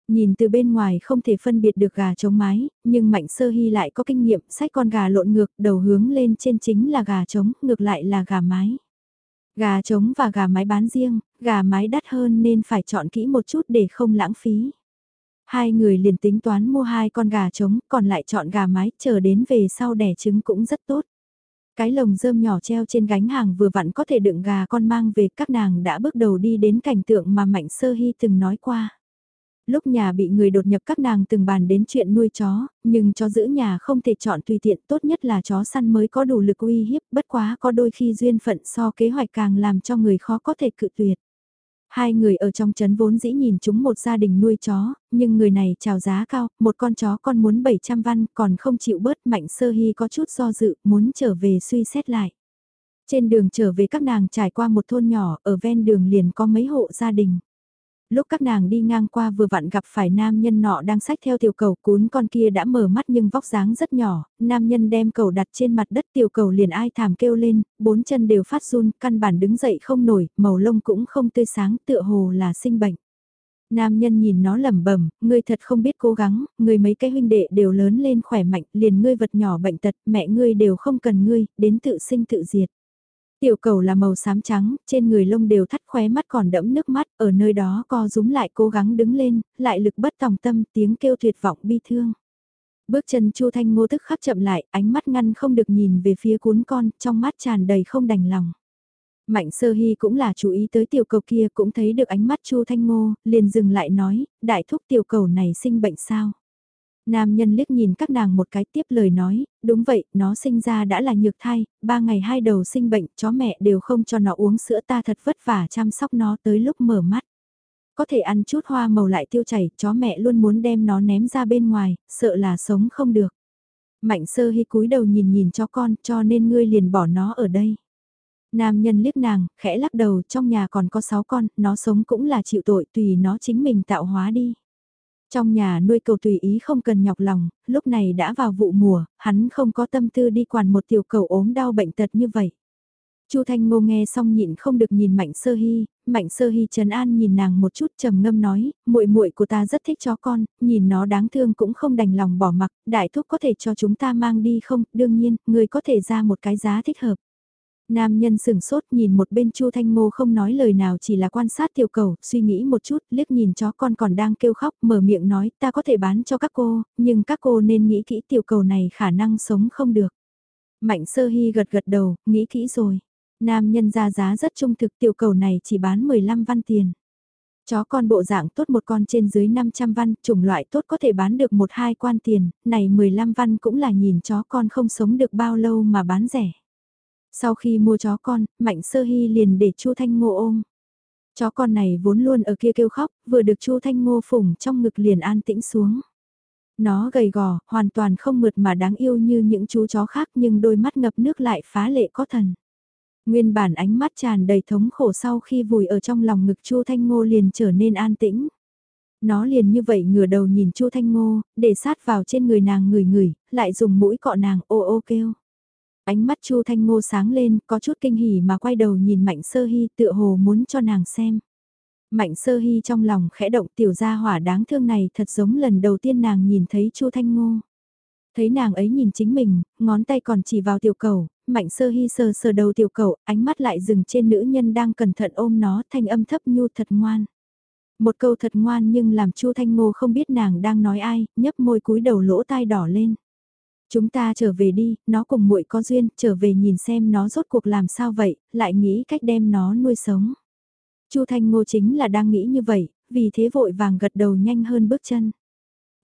A: Nhìn từ bên ngoài không thể phân biệt được gà trống mái, nhưng Mạnh Sơ Hy lại có kinh nghiệm, sách con gà lộn ngược, đầu hướng lên trên chính là gà trống, ngược lại là gà mái. Gà trống và gà mái bán riêng, gà mái đắt hơn nên phải chọn kỹ một chút để không lãng phí. Hai người liền tính toán mua hai con gà trống, còn lại chọn gà mái, chờ đến về sau đẻ trứng cũng rất tốt. Cái lồng rơm nhỏ treo trên gánh hàng vừa vặn có thể đựng gà con mang về các nàng đã bước đầu đi đến cảnh tượng mà Mạnh Sơ Hy từng nói qua. Lúc nhà bị người đột nhập các nàng từng bàn đến chuyện nuôi chó, nhưng chó giữ nhà không thể chọn tùy tiện tốt nhất là chó săn mới có đủ lực uy hiếp bất quá có đôi khi duyên phận so kế hoạch càng làm cho người khó có thể cự tuyệt. Hai người ở trong trấn vốn dĩ nhìn chúng một gia đình nuôi chó, nhưng người này chào giá cao, một con chó con muốn 700 văn còn không chịu bớt mạnh sơ hy có chút do dự, muốn trở về suy xét lại. Trên đường trở về các nàng trải qua một thôn nhỏ, ở ven đường liền có mấy hộ gia đình lúc các nàng đi ngang qua vừa vặn gặp phải nam nhân nọ đang sách theo tiểu cầu cuốn con kia đã mở mắt nhưng vóc dáng rất nhỏ, nam nhân đem cầu đặt trên mặt đất tiểu cầu liền ai thảm kêu lên, bốn chân đều phát run, căn bản đứng dậy không nổi, màu lông cũng không tươi sáng tựa hồ là sinh bệnh. Nam nhân nhìn nó lẩm bẩm, ngươi thật không biết cố gắng, ngươi mấy cái huynh đệ đều lớn lên khỏe mạnh, liền ngươi vật nhỏ bệnh tật, mẹ ngươi đều không cần ngươi, đến tự sinh tự diệt. Tiểu cầu là màu xám trắng, trên người lông đều thắt khóe mắt còn đẫm nước mắt, ở nơi đó co rúm lại cố gắng đứng lên, lại lực bất tòng tâm tiếng kêu tuyệt vọng bi thương. Bước chân Chu Thanh Ngô tức khắc chậm lại, ánh mắt ngăn không được nhìn về phía cuốn con, trong mắt tràn đầy không đành lòng. Mạnh sơ hy cũng là chú ý tới tiểu cầu kia cũng thấy được ánh mắt Chu Thanh Ngô, liền dừng lại nói, đại thúc tiểu cầu này sinh bệnh sao? Nam nhân liếc nhìn các nàng một cái tiếp lời nói, đúng vậy, nó sinh ra đã là nhược thai, ba ngày hai đầu sinh bệnh, chó mẹ đều không cho nó uống sữa ta thật vất vả chăm sóc nó tới lúc mở mắt. Có thể ăn chút hoa màu lại tiêu chảy, chó mẹ luôn muốn đem nó ném ra bên ngoài, sợ là sống không được. Mạnh sơ hy cúi đầu nhìn nhìn cho con, cho nên ngươi liền bỏ nó ở đây. Nam nhân liếc nàng, khẽ lắc đầu, trong nhà còn có sáu con, nó sống cũng là chịu tội, tùy nó chính mình tạo hóa đi. Trong nhà nuôi cầu tùy ý không cần nhọc lòng, lúc này đã vào vụ mùa, hắn không có tâm tư đi quản một tiểu cầu ốm đau bệnh tật như vậy. Chu Thanh Ngô nghe xong nhịn không được nhìn Mạnh Sơ Hy, Mạnh Sơ Hy trấn an nhìn nàng một chút trầm ngâm nói, muội muội của ta rất thích chó con, nhìn nó đáng thương cũng không đành lòng bỏ mặc, đại thúc có thể cho chúng ta mang đi không, đương nhiên, người có thể ra một cái giá thích hợp. Nam nhân sừng sốt nhìn một bên Chu Thanh Ngô không nói lời nào chỉ là quan sát tiểu cầu, suy nghĩ một chút, liếc nhìn chó con còn đang kêu khóc, mở miệng nói ta có thể bán cho các cô, nhưng các cô nên nghĩ kỹ tiểu cầu này khả năng sống không được. Mạnh sơ hy gật gật đầu, nghĩ kỹ rồi. Nam nhân ra giá rất trung thực tiểu cầu này chỉ bán 15 văn tiền. Chó con bộ dạng tốt một con trên dưới 500 văn, chủng loại tốt có thể bán được một hai quan tiền, này 15 văn cũng là nhìn chó con không sống được bao lâu mà bán rẻ. Sau khi mua chó con, Mạnh Sơ Hy liền để Chu Thanh Ngô ôm. Chó con này vốn luôn ở kia kêu khóc, vừa được Chu Thanh Ngô phủng trong ngực liền an tĩnh xuống. Nó gầy gò, hoàn toàn không mượt mà đáng yêu như những chú chó khác nhưng đôi mắt ngập nước lại phá lệ có thần. Nguyên bản ánh mắt tràn đầy thống khổ sau khi vùi ở trong lòng ngực Chu Thanh Ngô liền trở nên an tĩnh. Nó liền như vậy ngửa đầu nhìn Chu Thanh Ngô, để sát vào trên người nàng người người, lại dùng mũi cọ nàng ô ô kêu. Ánh mắt Chu Thanh Ngô sáng lên, có chút kinh hỉ mà quay đầu nhìn Mạnh Sơ Hy tựa hồ muốn cho nàng xem. Mạnh Sơ Hy trong lòng khẽ động tiểu gia hỏa đáng thương này thật giống lần đầu tiên nàng nhìn thấy Chu Thanh Ngô. Thấy nàng ấy nhìn chính mình, ngón tay còn chỉ vào tiểu cầu, Mạnh Sơ Hy sờ sờ đầu tiểu cầu, ánh mắt lại dừng trên nữ nhân đang cẩn thận ôm nó thanh âm thấp nhu thật ngoan. Một câu thật ngoan nhưng làm Chu Thanh Ngô không biết nàng đang nói ai, nhấp môi cúi đầu lỗ tai đỏ lên. Chúng ta trở về đi, nó cùng muội có duyên, trở về nhìn xem nó rốt cuộc làm sao vậy, lại nghĩ cách đem nó nuôi sống. Chu Thanh Ngô chính là đang nghĩ như vậy, vì thế vội vàng gật đầu nhanh hơn bước chân.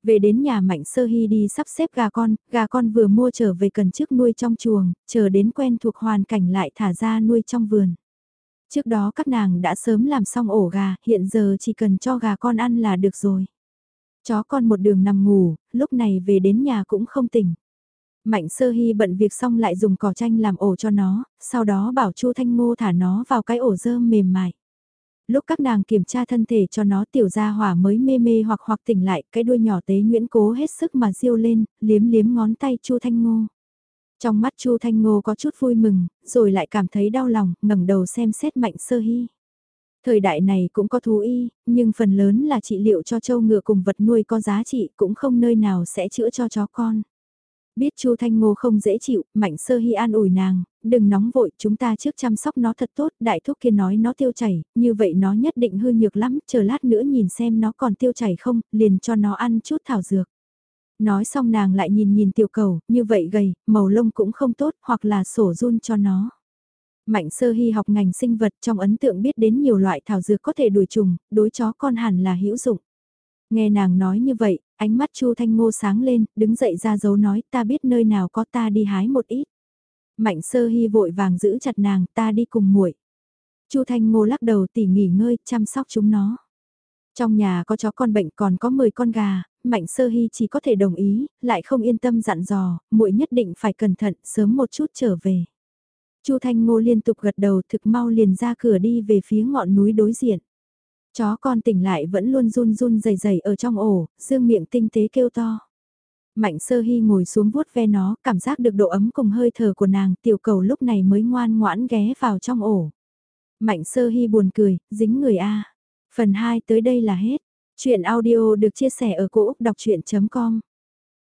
A: Về đến nhà Mạnh Sơ Hy đi sắp xếp gà con, gà con vừa mua trở về cần trước nuôi trong chuồng, chờ đến quen thuộc hoàn cảnh lại thả ra nuôi trong vườn. Trước đó các nàng đã sớm làm xong ổ gà, hiện giờ chỉ cần cho gà con ăn là được rồi. Chó con một đường nằm ngủ, lúc này về đến nhà cũng không tỉnh. Mạnh sơ hy bận việc xong lại dùng cỏ chanh làm ổ cho nó, sau đó bảo Chu Thanh Ngô thả nó vào cái ổ dơm mềm mại. Lúc các nàng kiểm tra thân thể cho nó tiểu gia hỏa mới mê mê hoặc hoặc tỉnh lại, cái đuôi nhỏ tế nhuyễn cố hết sức mà diêu lên, liếm liếm ngón tay Chu Thanh Ngô. Trong mắt Chu Thanh Ngô có chút vui mừng, rồi lại cảm thấy đau lòng, ngẩng đầu xem xét mạnh sơ hy. Thời đại này cũng có thú y, nhưng phần lớn là trị liệu cho châu ngựa cùng vật nuôi có giá trị cũng không nơi nào sẽ chữa cho chó con. Biết Chu Thanh Ngô không dễ chịu, Mạnh Sơ Hy an ủi nàng, đừng nóng vội, chúng ta trước chăm sóc nó thật tốt, đại thúc kia nói nó tiêu chảy, như vậy nó nhất định hư nhược lắm, chờ lát nữa nhìn xem nó còn tiêu chảy không, liền cho nó ăn chút thảo dược. Nói xong nàng lại nhìn nhìn tiểu cầu, như vậy gầy, màu lông cũng không tốt, hoặc là sổ run cho nó. Mạnh sơ hy học ngành sinh vật trong ấn tượng biết đến nhiều loại thảo dược có thể đuổi trùng, đối chó con hẳn là hữu dụng. Nghe nàng nói như vậy, ánh mắt Chu Thanh Ngô sáng lên, đứng dậy ra dấu nói ta biết nơi nào có ta đi hái một ít. Mạnh sơ hy vội vàng giữ chặt nàng ta đi cùng muội. Chu Thanh Ngô lắc đầu tỉ nghỉ ngơi, chăm sóc chúng nó. Trong nhà có chó con bệnh còn có 10 con gà, Mạnh Sơ Hy chỉ có thể đồng ý, lại không yên tâm dặn dò, muội nhất định phải cẩn thận, sớm một chút trở về. Chu Thanh Ngô liên tục gật đầu thực mau liền ra cửa đi về phía ngọn núi đối diện. Chó con tỉnh lại vẫn luôn run run dày dày ở trong ổ, dương miệng tinh tế kêu to. Mạnh sơ hy ngồi xuống vuốt ve nó, cảm giác được độ ấm cùng hơi thở của nàng, tiểu cầu lúc này mới ngoan ngoãn ghé vào trong ổ. Mạnh sơ hy buồn cười, dính người A. Phần 2 tới đây là hết. Chuyện audio được chia sẻ ở cỗ đọc chuyện.com